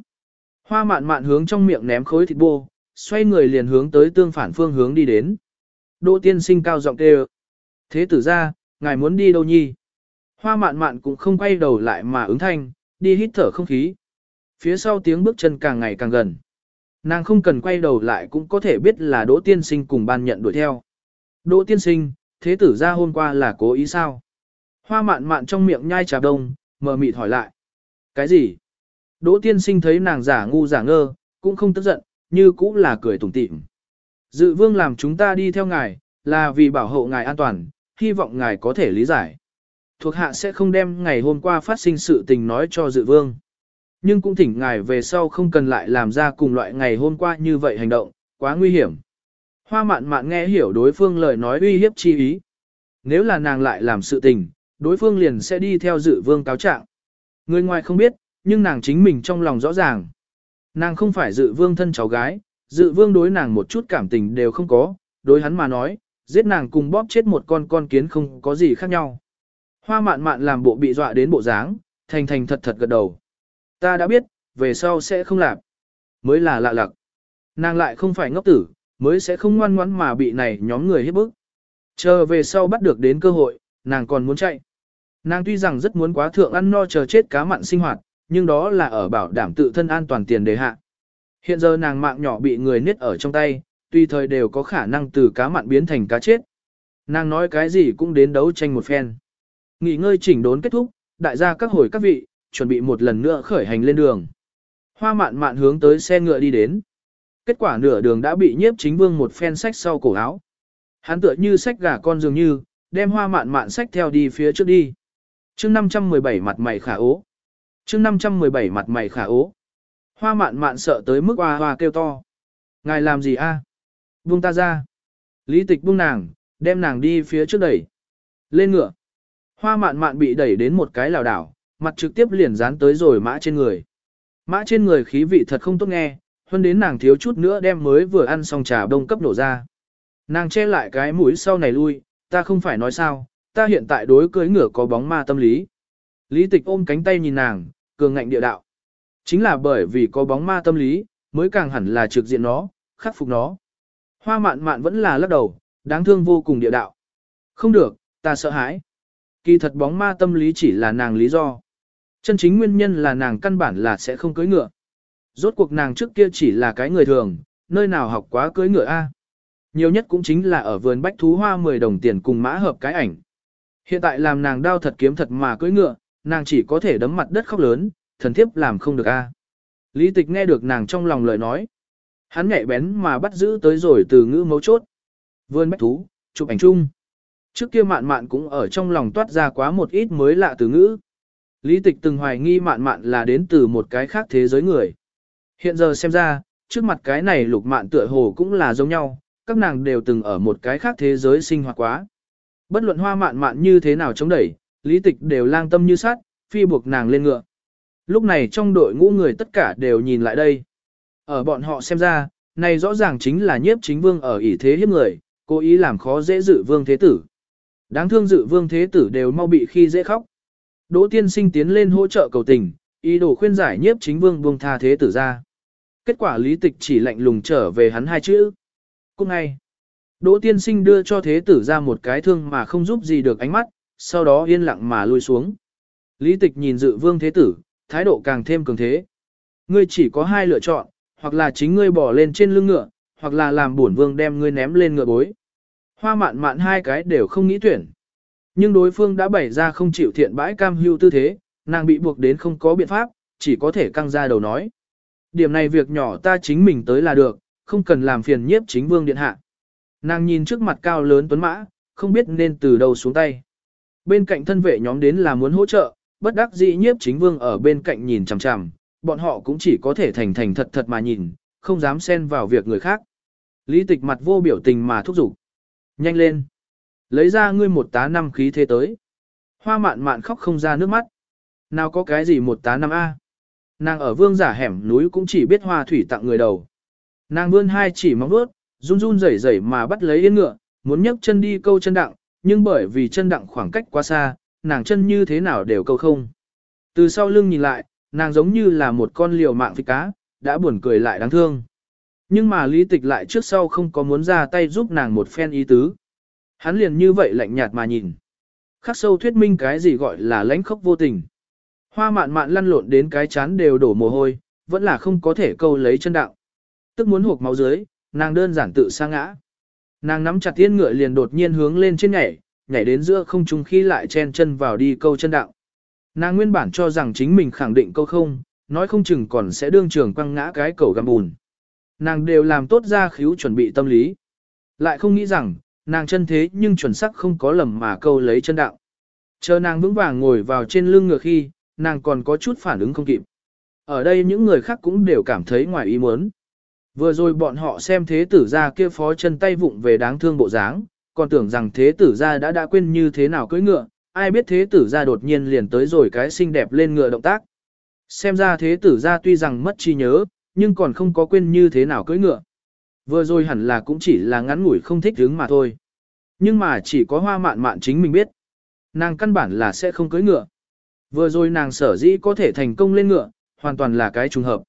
Hoa mạn mạn hướng trong miệng ném khối thịt bô, xoay người liền hướng tới tương phản phương hướng đi đến. Đỗ Tiên Sinh cao giọng kêu. Thế tử ra, ngài muốn đi đâu nhi? Hoa mạn mạn cũng không quay đầu lại mà ứng thanh, đi hít thở không khí. Phía sau tiếng bước chân càng ngày càng gần. Nàng không cần quay đầu lại cũng có thể biết là Đỗ Tiên Sinh cùng ban nhận đuổi theo. Đỗ Tiên Sinh, thế tử ra hôm qua là cố ý sao? Hoa mạn mạn trong miệng nhai trà đông, mờ mịt hỏi lại. Cái gì? Đỗ Tiên Sinh thấy nàng giả ngu giả ngơ, cũng không tức giận, như cũng là cười tủm tỉm. Dự vương làm chúng ta đi theo ngài, là vì bảo hộ ngài an toàn, hy vọng ngài có thể lý giải. Thuộc hạ sẽ không đem ngày hôm qua phát sinh sự tình nói cho dự vương. Nhưng cũng thỉnh ngài về sau không cần lại làm ra cùng loại ngày hôm qua như vậy hành động, quá nguy hiểm. Hoa mạn mạn nghe hiểu đối phương lời nói uy hiếp chi ý. Nếu là nàng lại làm sự tình, đối phương liền sẽ đi theo dự vương cáo trạng. Người ngoài không biết, nhưng nàng chính mình trong lòng rõ ràng. Nàng không phải dự vương thân cháu gái, dự vương đối nàng một chút cảm tình đều không có, đối hắn mà nói, giết nàng cùng bóp chết một con con kiến không có gì khác nhau. Hoa mạn mạn làm bộ bị dọa đến bộ dáng, thành thành thật thật gật đầu. Ta đã biết, về sau sẽ không làm. Mới là lạ lặc. Nàng lại không phải ngốc tử, mới sẽ không ngoan ngoãn mà bị này nhóm người hiếp bức. Chờ về sau bắt được đến cơ hội, nàng còn muốn chạy. Nàng tuy rằng rất muốn quá thượng ăn no chờ chết cá mặn sinh hoạt, nhưng đó là ở bảo đảm tự thân an toàn tiền đề hạ. Hiện giờ nàng mạng nhỏ bị người niết ở trong tay, tùy thời đều có khả năng từ cá mặn biến thành cá chết. Nàng nói cái gì cũng đến đấu tranh một phen. Nghỉ ngơi chỉnh đốn kết thúc, đại gia các hồi các vị, chuẩn bị một lần nữa khởi hành lên đường. Hoa mạn mạn hướng tới xe ngựa đi đến. Kết quả nửa đường đã bị nhiếp chính vương một phen sách sau cổ áo. Hắn tựa như sách gà con dường như, đem hoa mạn mạn sách theo đi phía trước đi. chương 517 mặt mày khả ố chương 517 mặt mày khả ố. Hoa mạn mạn sợ tới mức hoa hoa kêu to. Ngài làm gì a? Buông ta ra. Lý tịch buông nàng, đem nàng đi phía trước đẩy. Lên ngựa. Hoa mạn mạn bị đẩy đến một cái lào đảo, mặt trực tiếp liền dán tới rồi mã trên người. Mã trên người khí vị thật không tốt nghe, hơn đến nàng thiếu chút nữa đem mới vừa ăn xong trà đông cấp nổ ra. Nàng che lại cái mũi sau này lui, ta không phải nói sao, ta hiện tại đối cưới ngựa có bóng ma tâm lý. Lý tịch ôm cánh tay nhìn nàng, cường ngạnh địa đạo. Chính là bởi vì có bóng ma tâm lý, mới càng hẳn là trực diện nó, khắc phục nó. Hoa mạn mạn vẫn là lắc đầu, đáng thương vô cùng địa đạo. Không được, ta sợ hãi. Kỳ thật bóng ma tâm lý chỉ là nàng lý do. Chân chính nguyên nhân là nàng căn bản là sẽ không cưới ngựa. Rốt cuộc nàng trước kia chỉ là cái người thường, nơi nào học quá cưới ngựa A. Nhiều nhất cũng chính là ở vườn bách thú hoa 10 đồng tiền cùng mã hợp cái ảnh. Hiện tại làm nàng đau thật kiếm thật mà cưới ngựa, nàng chỉ có thể đấm mặt đất khóc lớn, thần thiếp làm không được A. Lý tịch nghe được nàng trong lòng lời nói. Hắn nhạy bén mà bắt giữ tới rồi từ ngữ mấu chốt. vươn bách thú, chụp ảnh chung. Trước kia mạn mạn cũng ở trong lòng toát ra quá một ít mới lạ từ ngữ. Lý tịch từng hoài nghi mạn mạn là đến từ một cái khác thế giới người. Hiện giờ xem ra, trước mặt cái này lục mạn tựa hồ cũng là giống nhau, các nàng đều từng ở một cái khác thế giới sinh hoạt quá. Bất luận hoa mạn mạn như thế nào chống đẩy, lý tịch đều lang tâm như sát, phi buộc nàng lên ngựa. Lúc này trong đội ngũ người tất cả đều nhìn lại đây. Ở bọn họ xem ra, này rõ ràng chính là nhiếp chính vương ở ỷ thế hiếp người, cố ý làm khó dễ dự vương thế tử. Đáng thương dự vương thế tử đều mau bị khi dễ khóc. Đỗ tiên sinh tiến lên hỗ trợ cầu tình, ý đồ khuyên giải nhiếp chính vương buông tha thế tử ra. Kết quả lý tịch chỉ lạnh lùng trở về hắn hai chữ. Cũng ngay, Đỗ tiên sinh đưa cho thế tử ra một cái thương mà không giúp gì được ánh mắt, sau đó yên lặng mà lui xuống. Lý tịch nhìn dự vương thế tử, thái độ càng thêm cường thế. Ngươi chỉ có hai lựa chọn, hoặc là chính ngươi bỏ lên trên lưng ngựa, hoặc là làm bổn vương đem ngươi ném lên ngựa bối. Hoa mạn mạn hai cái đều không nghĩ tuyển. Nhưng đối phương đã bày ra không chịu thiện bãi cam hưu tư thế, nàng bị buộc đến không có biện pháp, chỉ có thể căng ra đầu nói. Điểm này việc nhỏ ta chính mình tới là được, không cần làm phiền nhiếp chính vương điện hạ. Nàng nhìn trước mặt cao lớn tuấn mã, không biết nên từ đầu xuống tay. Bên cạnh thân vệ nhóm đến là muốn hỗ trợ, bất đắc dĩ nhiếp chính vương ở bên cạnh nhìn chằm chằm, bọn họ cũng chỉ có thể thành thành thật thật mà nhìn, không dám xen vào việc người khác. Lý tịch mặt vô biểu tình mà thúc giục. Nhanh lên. Lấy ra ngươi một tá năm khí thế tới. Hoa mạn mạn khóc không ra nước mắt. Nào có cái gì một tá năm A. Nàng ở vương giả hẻm núi cũng chỉ biết hoa thủy tặng người đầu. Nàng vươn hai chỉ móng vuốt, run run rẩy rẩy mà bắt lấy yên ngựa, muốn nhấc chân đi câu chân đặng, nhưng bởi vì chân đặng khoảng cách quá xa, nàng chân như thế nào đều câu không. Từ sau lưng nhìn lại, nàng giống như là một con liều mạng phi cá, đã buồn cười lại đáng thương. Nhưng mà lý tịch lại trước sau không có muốn ra tay giúp nàng một phen ý tứ. Hắn liền như vậy lạnh nhạt mà nhìn. Khắc sâu thuyết minh cái gì gọi là lãnh khốc vô tình. Hoa mạn mạn lăn lộn đến cái chán đều đổ mồ hôi, vẫn là không có thể câu lấy chân đạo. Tức muốn hộp máu dưới, nàng đơn giản tự sa ngã. Nàng nắm chặt tiên ngựa liền đột nhiên hướng lên trên nhảy, nhảy đến giữa không trung khi lại chen chân vào đi câu chân đạo. Nàng nguyên bản cho rằng chính mình khẳng định câu không, nói không chừng còn sẽ đương trường quăng ngã cái cầu găm bùn. Nàng đều làm tốt ra khíu chuẩn bị tâm lý. Lại không nghĩ rằng, nàng chân thế nhưng chuẩn xác không có lầm mà câu lấy chân đạo. Chờ nàng vững vàng ngồi vào trên lưng ngựa khi, nàng còn có chút phản ứng không kịp. Ở đây những người khác cũng đều cảm thấy ngoài ý muốn. Vừa rồi bọn họ xem thế tử ra kia phó chân tay vụng về đáng thương bộ dáng, còn tưởng rằng thế tử ra đã đã quên như thế nào cưỡi ngựa, ai biết thế tử ra đột nhiên liền tới rồi cái xinh đẹp lên ngựa động tác. Xem ra thế tử ra tuy rằng mất trí nhớ, nhưng còn không có quên như thế nào cưỡi ngựa. Vừa rồi hẳn là cũng chỉ là ngắn ngủi không thích hứng mà thôi. Nhưng mà chỉ có hoa mạn mạn chính mình biết. Nàng căn bản là sẽ không cưỡi ngựa. Vừa rồi nàng sở dĩ có thể thành công lên ngựa, hoàn toàn là cái trùng hợp.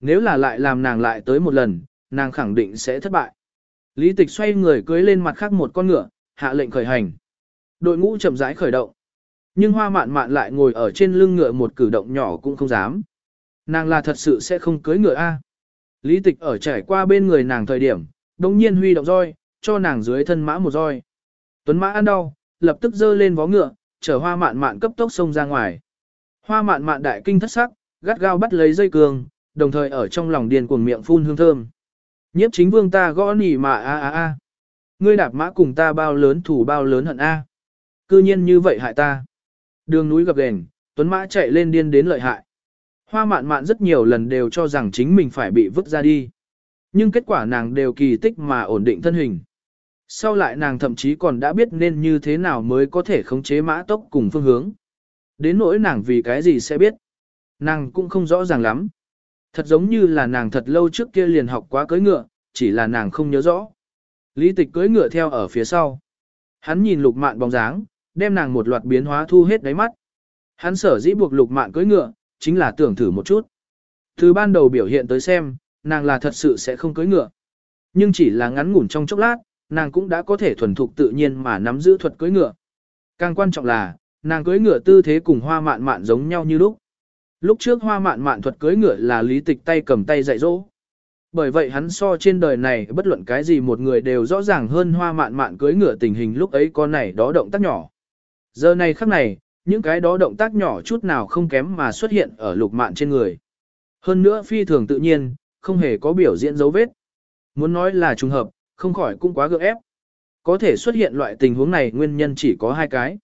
Nếu là lại làm nàng lại tới một lần, nàng khẳng định sẽ thất bại. Lý tịch xoay người cưới lên mặt khác một con ngựa, hạ lệnh khởi hành. Đội ngũ chậm rãi khởi động. Nhưng hoa mạn mạn lại ngồi ở trên lưng ngựa một cử động nhỏ cũng không dám. Nàng là thật sự sẽ không cưới ngựa A. Lý tịch ở trải qua bên người nàng thời điểm, đồng nhiên huy động roi, cho nàng dưới thân mã một roi. Tuấn mã ăn đau, lập tức dơ lên vó ngựa, chở hoa mạn mạn cấp tốc xông ra ngoài. Hoa mạn mạn đại kinh thất sắc, gắt gao bắt lấy dây cương, đồng thời ở trong lòng điên cuồng miệng phun hương thơm. Nhiếp chính vương ta gõ nỉ mà a a a. Ngươi đạp mã cùng ta bao lớn thủ bao lớn hận A. Cư nhiên như vậy hại ta. Đường núi gập ghềnh, tuấn mã chạy lên điên đến lợi hại. Hoa mạn mạn rất nhiều lần đều cho rằng chính mình phải bị vứt ra đi. Nhưng kết quả nàng đều kỳ tích mà ổn định thân hình. Sau lại nàng thậm chí còn đã biết nên như thế nào mới có thể khống chế mã tốc cùng phương hướng. Đến nỗi nàng vì cái gì sẽ biết. Nàng cũng không rõ ràng lắm. Thật giống như là nàng thật lâu trước kia liền học quá cưỡi ngựa, chỉ là nàng không nhớ rõ. Lý tịch cưỡi ngựa theo ở phía sau. Hắn nhìn lục mạn bóng dáng, đem nàng một loạt biến hóa thu hết đáy mắt. Hắn sở dĩ buộc lục mạn cưỡi ngựa, chính là tưởng thử một chút. Từ ban đầu biểu hiện tới xem, nàng là thật sự sẽ không cưỡi ngựa. Nhưng chỉ là ngắn ngủn trong chốc lát, nàng cũng đã có thể thuần thục tự nhiên mà nắm giữ thuật cưỡi ngựa. Càng quan trọng là, nàng cưỡi ngựa tư thế cùng hoa mạn mạn giống nhau như lúc. Lúc trước hoa mạn mạn thuật cưỡi ngựa là lý tịch tay cầm tay dạy dỗ. Bởi vậy hắn so trên đời này bất luận cái gì một người đều rõ ràng hơn hoa mạn mạn cưỡi ngựa tình hình lúc ấy con này đó động tác nhỏ. Giờ này khắc này, những cái đó động tác nhỏ chút nào không kém mà xuất hiện ở lục mạn trên người. Hơn nữa phi thường tự nhiên, không hề có biểu diễn dấu vết. Muốn nói là trùng hợp, không khỏi cũng quá gượng ép. Có thể xuất hiện loại tình huống này nguyên nhân chỉ có hai cái.